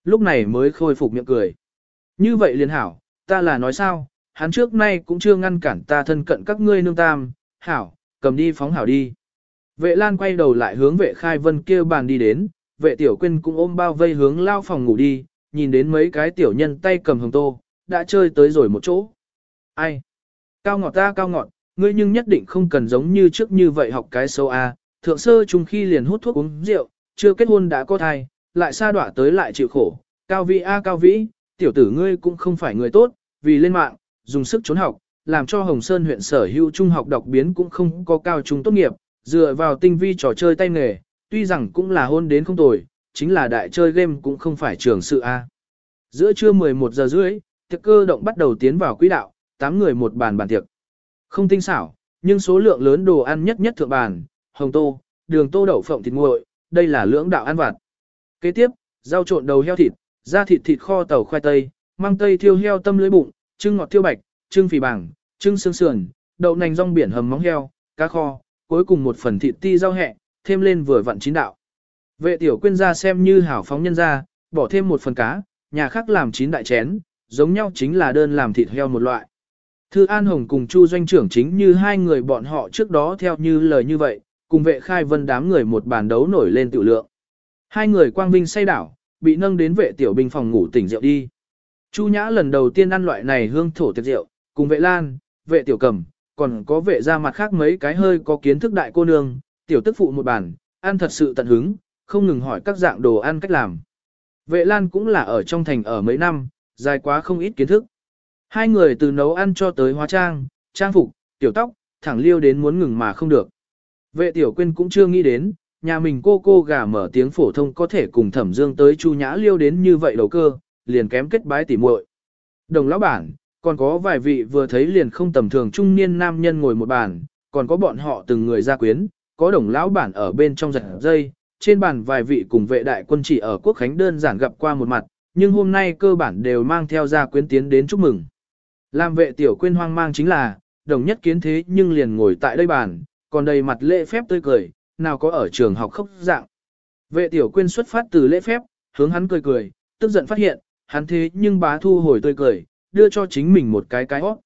Lúc này mới khôi phục miệng cười. Như vậy liền hảo, ta là nói sao, hắn trước nay cũng chưa ngăn cản ta thân cận các ngươi nương tam, hảo, cầm đi phóng hảo đi. Vệ lan quay đầu lại hướng vệ khai vân kêu bàn đi đến, vệ tiểu quyên cũng ôm bao vây hướng lao phòng ngủ đi, nhìn đến mấy cái tiểu nhân tay cầm hồng tô, đã chơi tới rồi một chỗ. Ai? Cao ngọt ta cao ngọt, ngươi nhưng nhất định không cần giống như trước như vậy học cái sâu A, thượng sơ chung khi liền hút thuốc uống rượu, chưa kết hôn đã có thai, lại xa đọa tới lại chịu khổ. Cao vĩ A cao vĩ, tiểu tử ngươi cũng không phải người tốt, vì lên mạng, dùng sức trốn học, làm cho Hồng Sơn huyện sở hữu trung học đọc biến cũng không có cao trung tốt nghiệp, dựa vào tinh vi trò chơi tay nghề, tuy rằng cũng là hôn đến không tồi, chính là đại chơi game cũng không phải trường sự A. Giữa trưa 11 giờ rưỡi, tiệc cơ động bắt đầu tiến vào quỹ đạo, tám người một bàn bàn tiệc. Không tinh xảo, nhưng số lượng lớn đồ ăn nhất nhất thượng bàn, hồng tô, đường tô đậu phộng thịt nguội, đây là lưỡng đạo ăn vặt. Kế tiếp, rau trộn đầu heo thịt, da thịt thịt kho tàu khoai tây, mang tây thiêu heo tâm lưới bụng, trưng ngọt thiêu bạch, trưng phì bảng, trưng xương sườn, đậu nành rong biển hầm móng heo, cá kho, cuối cùng một phần thịt ti rau hẹ, thêm lên vừa vặn chín đạo. Vệ tiểu quyên ra xem như hảo phóng nhân ra, bỏ thêm một phần cá, nhà khác làm chín đại chén, giống nhau chính là đơn làm thịt heo một loại. Thư An Hồng cùng Chu doanh trưởng chính như hai người bọn họ trước đó theo như lời như vậy, cùng vệ khai vân đám người một bàn đấu nổi lên tự lượng. Hai người quang vinh say đảo, bị nâng đến vệ tiểu binh phòng ngủ tỉnh rượu đi. Chu Nhã lần đầu tiên ăn loại này hương thổ tiệc rượu, cùng vệ lan, vệ tiểu cầm, còn có vệ ra mặt khác mấy cái hơi có kiến thức đại cô nương, tiểu tức phụ một bàn, ăn thật sự tận hứng, không ngừng hỏi các dạng đồ ăn cách làm. Vệ lan cũng là ở trong thành ở mấy năm, dài quá không ít kiến thức. Hai người từ nấu ăn cho tới hóa trang, trang phục, tiểu tóc, thẳng liêu đến muốn ngừng mà không được. Vệ tiểu quyên cũng chưa nghĩ đến, nhà mình cô cô gà mở tiếng phổ thông có thể cùng thẩm dương tới chu nhã liêu đến như vậy đầu cơ, liền kém kết bái tỉ muội. Đồng lão bản, còn có vài vị vừa thấy liền không tầm thường trung niên nam nhân ngồi một bàn, còn có bọn họ từng người ra quyến, có đồng lão bản ở bên trong giật dây, trên bàn vài vị cùng vệ đại quân chỉ ở quốc khánh đơn giản gặp qua một mặt, nhưng hôm nay cơ bản đều mang theo ra quyến tiến đến chúc mừng. Làm vệ tiểu quyên hoang mang chính là, đồng nhất kiến thế nhưng liền ngồi tại đây bàn, còn đầy mặt lễ phép tươi cười, nào có ở trường học khóc dạng. Vệ tiểu quyên xuất phát từ lễ phép, hướng hắn cười cười, tức giận phát hiện, hắn thế nhưng bá thu hồi tươi cười, đưa cho chính mình một cái cái hót.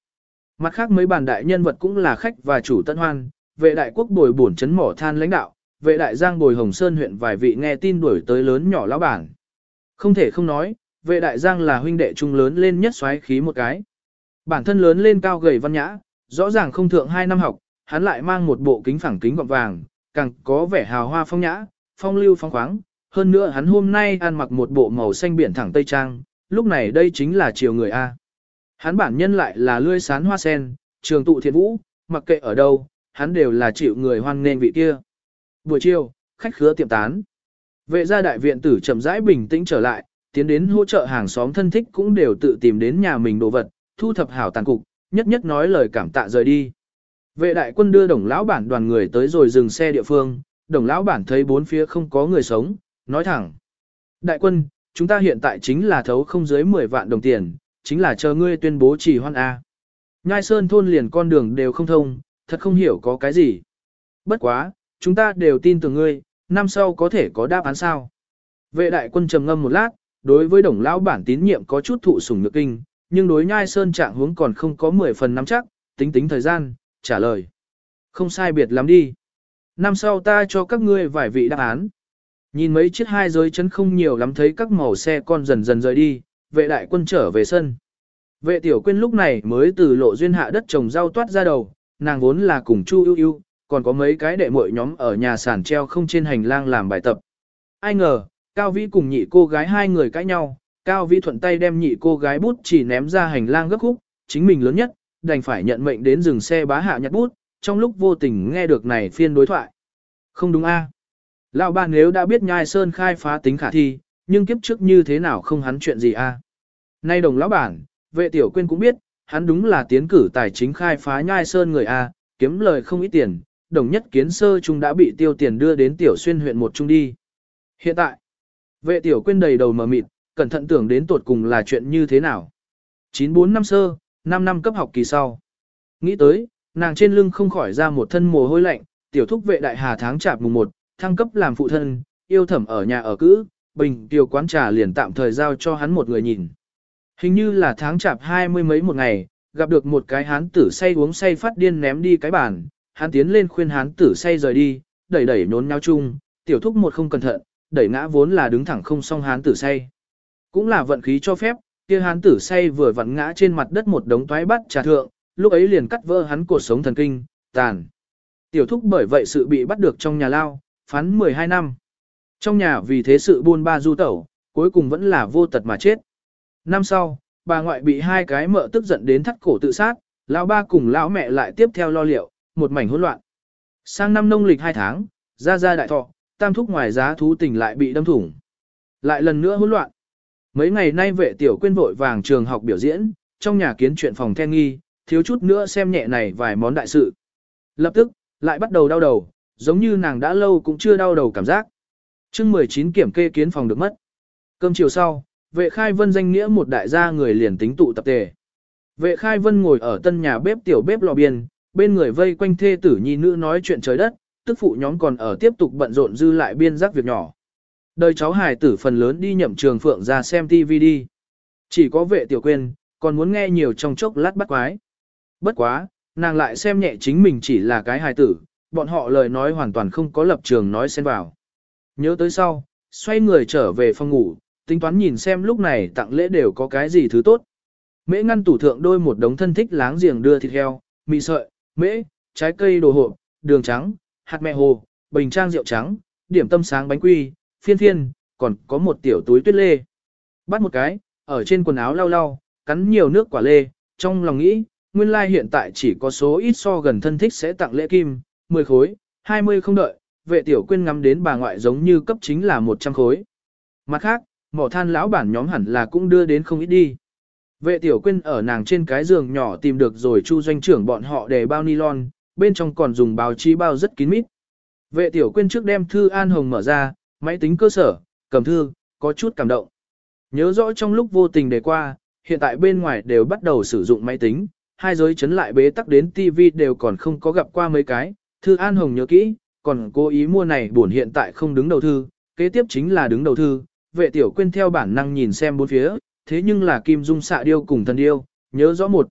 Mặt khác mấy bàn đại nhân vật cũng là khách và chủ tân hoan, vệ đại quốc bồi bổn chấn mỏ than lãnh đạo, vệ đại giang bồi hồng sơn huyện vài vị nghe tin đuổi tới lớn nhỏ lão bản. Không thể không nói, vệ đại giang là huynh đệ trung lớn lên nhất xoáy khí một cái. Bản thân lớn lên cao gầy văn nhã, rõ ràng không thượng hai năm học, hắn lại mang một bộ kính phẳng kính gọng vàng, càng có vẻ hào hoa phong nhã, phong lưu phong khoáng. Hơn nữa hắn hôm nay ăn mặc một bộ màu xanh biển thẳng tây trang, lúc này đây chính là chiều người A. Hắn bản nhân lại là lươi sán hoa sen, trường tụ thiện vũ, mặc kệ ở đâu, hắn đều là chịu người hoan nên vị kia. Buổi chiều, khách khứa tiệm tán. Vệ gia đại viện tử chậm rãi bình tĩnh trở lại, tiến đến hỗ trợ hàng xóm thân thích cũng đều tự tìm đến nhà mình đồ vật, thu thập hảo tàn cục, nhất nhất nói lời cảm tạ rời đi. Vệ đại quân đưa đồng lão bản đoàn người tới rồi dừng xe địa phương, đồng lão bản thấy bốn phía không có người sống, nói thẳng. Đại quân, chúng ta hiện tại chính là thấu không dưới 10 vạn đồng tiền, chính là chờ ngươi tuyên bố chỉ hoan A. Nhai sơn thôn liền con đường đều không thông, thật không hiểu có cái gì. Bất quá, chúng ta đều tin tưởng ngươi, năm sau có thể có đáp án sao. Vệ đại quân trầm ngâm một lát, đối với đồng lão bản tín nhiệm có chút thụ sủng nhược kinh, nhưng đối nhai sơn trạng huống còn không có 10 phần nắm chắc, tính tính thời gian, trả lời. Không sai biệt lắm đi. Năm sau ta cho các ngươi vài vị đáp án. Nhìn mấy chiếc hai giới chấn không nhiều lắm thấy các màu xe con dần dần rời đi, vệ đại quân trở về sân. Vệ tiểu quyên lúc này mới từ lộ duyên hạ đất trồng rau toát ra đầu, nàng vốn là cùng chu ưu ưu, còn có mấy cái đệ muội nhóm ở nhà sản treo không trên hành lang làm bài tập. Ai ngờ, Cao Vĩ cùng nhị cô gái hai người cãi nhau, Cao Vĩ thuận tay đem nhị cô gái bút chỉ ném ra hành lang gấp khúc, chính mình lớn nhất, đành phải nhận mệnh đến dừng xe bá hạ nhặt bút, trong lúc vô tình nghe được này phiên đối thoại. Không đúng a? Lão bà nếu đã biết nhai sơn khai phá tính khả thi, nhưng kiếp trước như thế nào không hắn chuyện gì a? Nay đồng lão bản, vệ tiểu quyên cũng biết, hắn đúng là tiến cử tài chính khai phá nhai sơn người a, kiếm lời không ít tiền, đồng nhất kiến sơ chúng đã bị tiêu tiền đưa đến tiểu xuyên huyện một trung đi. Hiện tại, vệ tiểu quyên đầy đầu mờ mịt, cẩn thận tưởng đến tột cùng là chuyện như thế nào. 94 năm sơ, 5 năm cấp học kỳ sau. Nghĩ tới, nàng trên lưng không khỏi ra một thân mồ hôi lạnh, tiểu thúc vệ đại hà tháng chạp mùng 1, thăng cấp làm phụ thân, yêu thẩm ở nhà ở cữ, bình tiểu quán trà liền tạm thời giao cho hắn một người nhìn. Hình như là tháng chạp hai mươi mấy một ngày, gặp được một cái hán tử say uống say phát điên ném đi cái bàn, hắn tiến lên khuyên hán tử say rời đi, đẩy đẩy nhốn nhau chung, tiểu thúc một không cẩn thận, đẩy ngã vốn là đứng thẳng không xong hán tử say. Cũng là vận khí cho phép, kia hán tử say vừa vặn ngã trên mặt đất một đống toái bát trà thượng, lúc ấy liền cắt vỡ hắn cột sống thần kinh, tàn. Tiểu thúc bởi vậy sự bị bắt được trong nhà lao, phán 12 năm. Trong nhà vì thế sự buôn ba du tẩu, cuối cùng vẫn là vô tật mà chết. Năm sau, bà ngoại bị hai cái mợ tức giận đến thắt cổ tự sát, lão ba cùng lão mẹ lại tiếp theo lo liệu, một mảnh hỗn loạn. Sang năm nông lịch 2 tháng, ra ra đại thọ, tam thúc ngoài giá thú tình lại bị đâm thủng. Lại lần nữa hỗn loạn. Mấy ngày nay vệ tiểu quyên vội vàng trường học biểu diễn, trong nhà kiến chuyện phòng then nghi, thiếu chút nữa xem nhẹ này vài món đại sự. Lập tức, lại bắt đầu đau đầu, giống như nàng đã lâu cũng chưa đau đầu cảm giác. chương 19 kiểm kê kiến phòng được mất. Cơm chiều sau, vệ khai vân danh nghĩa một đại gia người liền tính tụ tập tề. Vệ khai vân ngồi ở tân nhà bếp tiểu bếp lò biên, bên người vây quanh thê tử nhi nữ nói chuyện trời đất, tức phụ nhóm còn ở tiếp tục bận rộn dư lại biên giác việc nhỏ. Đời cháu hài tử phần lớn đi nhậm trường phượng ra xem TV đi. Chỉ có vệ tiểu quên, còn muốn nghe nhiều trong chốc lát bắt quái. Bất quá, nàng lại xem nhẹ chính mình chỉ là cái hài tử, bọn họ lời nói hoàn toàn không có lập trường nói xen vào. Nhớ tới sau, xoay người trở về phòng ngủ, tính toán nhìn xem lúc này tặng lễ đều có cái gì thứ tốt. Mễ ngăn tủ thượng đôi một đống thân thích láng giềng đưa thịt heo, mì sợi, mễ, trái cây đồ hộp, đường trắng, hạt mẹ hồ, bình trang rượu trắng, điểm tâm sáng bánh quy, phiên phiên, còn có một tiểu túi tuyết lê. Bắt một cái, ở trên quần áo lau lau, cắn nhiều nước quả lê, trong lòng nghĩ, nguyên lai hiện tại chỉ có số ít so gần thân thích sẽ tặng lễ kim, 10 khối, 20 không đợi, vệ tiểu quyên ngắm đến bà ngoại giống như cấp chính là 100 khối. Mặt khác, mỏ than lão bản nhóm hẳn là cũng đưa đến không ít đi. Vệ tiểu quyên ở nàng trên cái giường nhỏ tìm được rồi chu doanh trưởng bọn họ để bao nylon, bên trong còn dùng báo chí bao rất kín mít. Vệ tiểu quyên trước đem thư An Hồng mở ra, máy tính cơ sở, cầm thư, có chút cảm động. Nhớ rõ trong lúc vô tình đề qua, hiện tại bên ngoài đều bắt đầu sử dụng máy tính, hai giới chấn lại bế tắc đến TV đều còn không có gặp qua mấy cái, thư An Hồng nhớ kỹ, còn cố ý mua này buồn hiện tại không đứng đầu thư, kế tiếp chính là đứng đầu thư, vệ tiểu quên theo bản năng nhìn xem bốn phía, thế nhưng là kim dung xạ điêu cùng thần điêu, nhớ rõ một,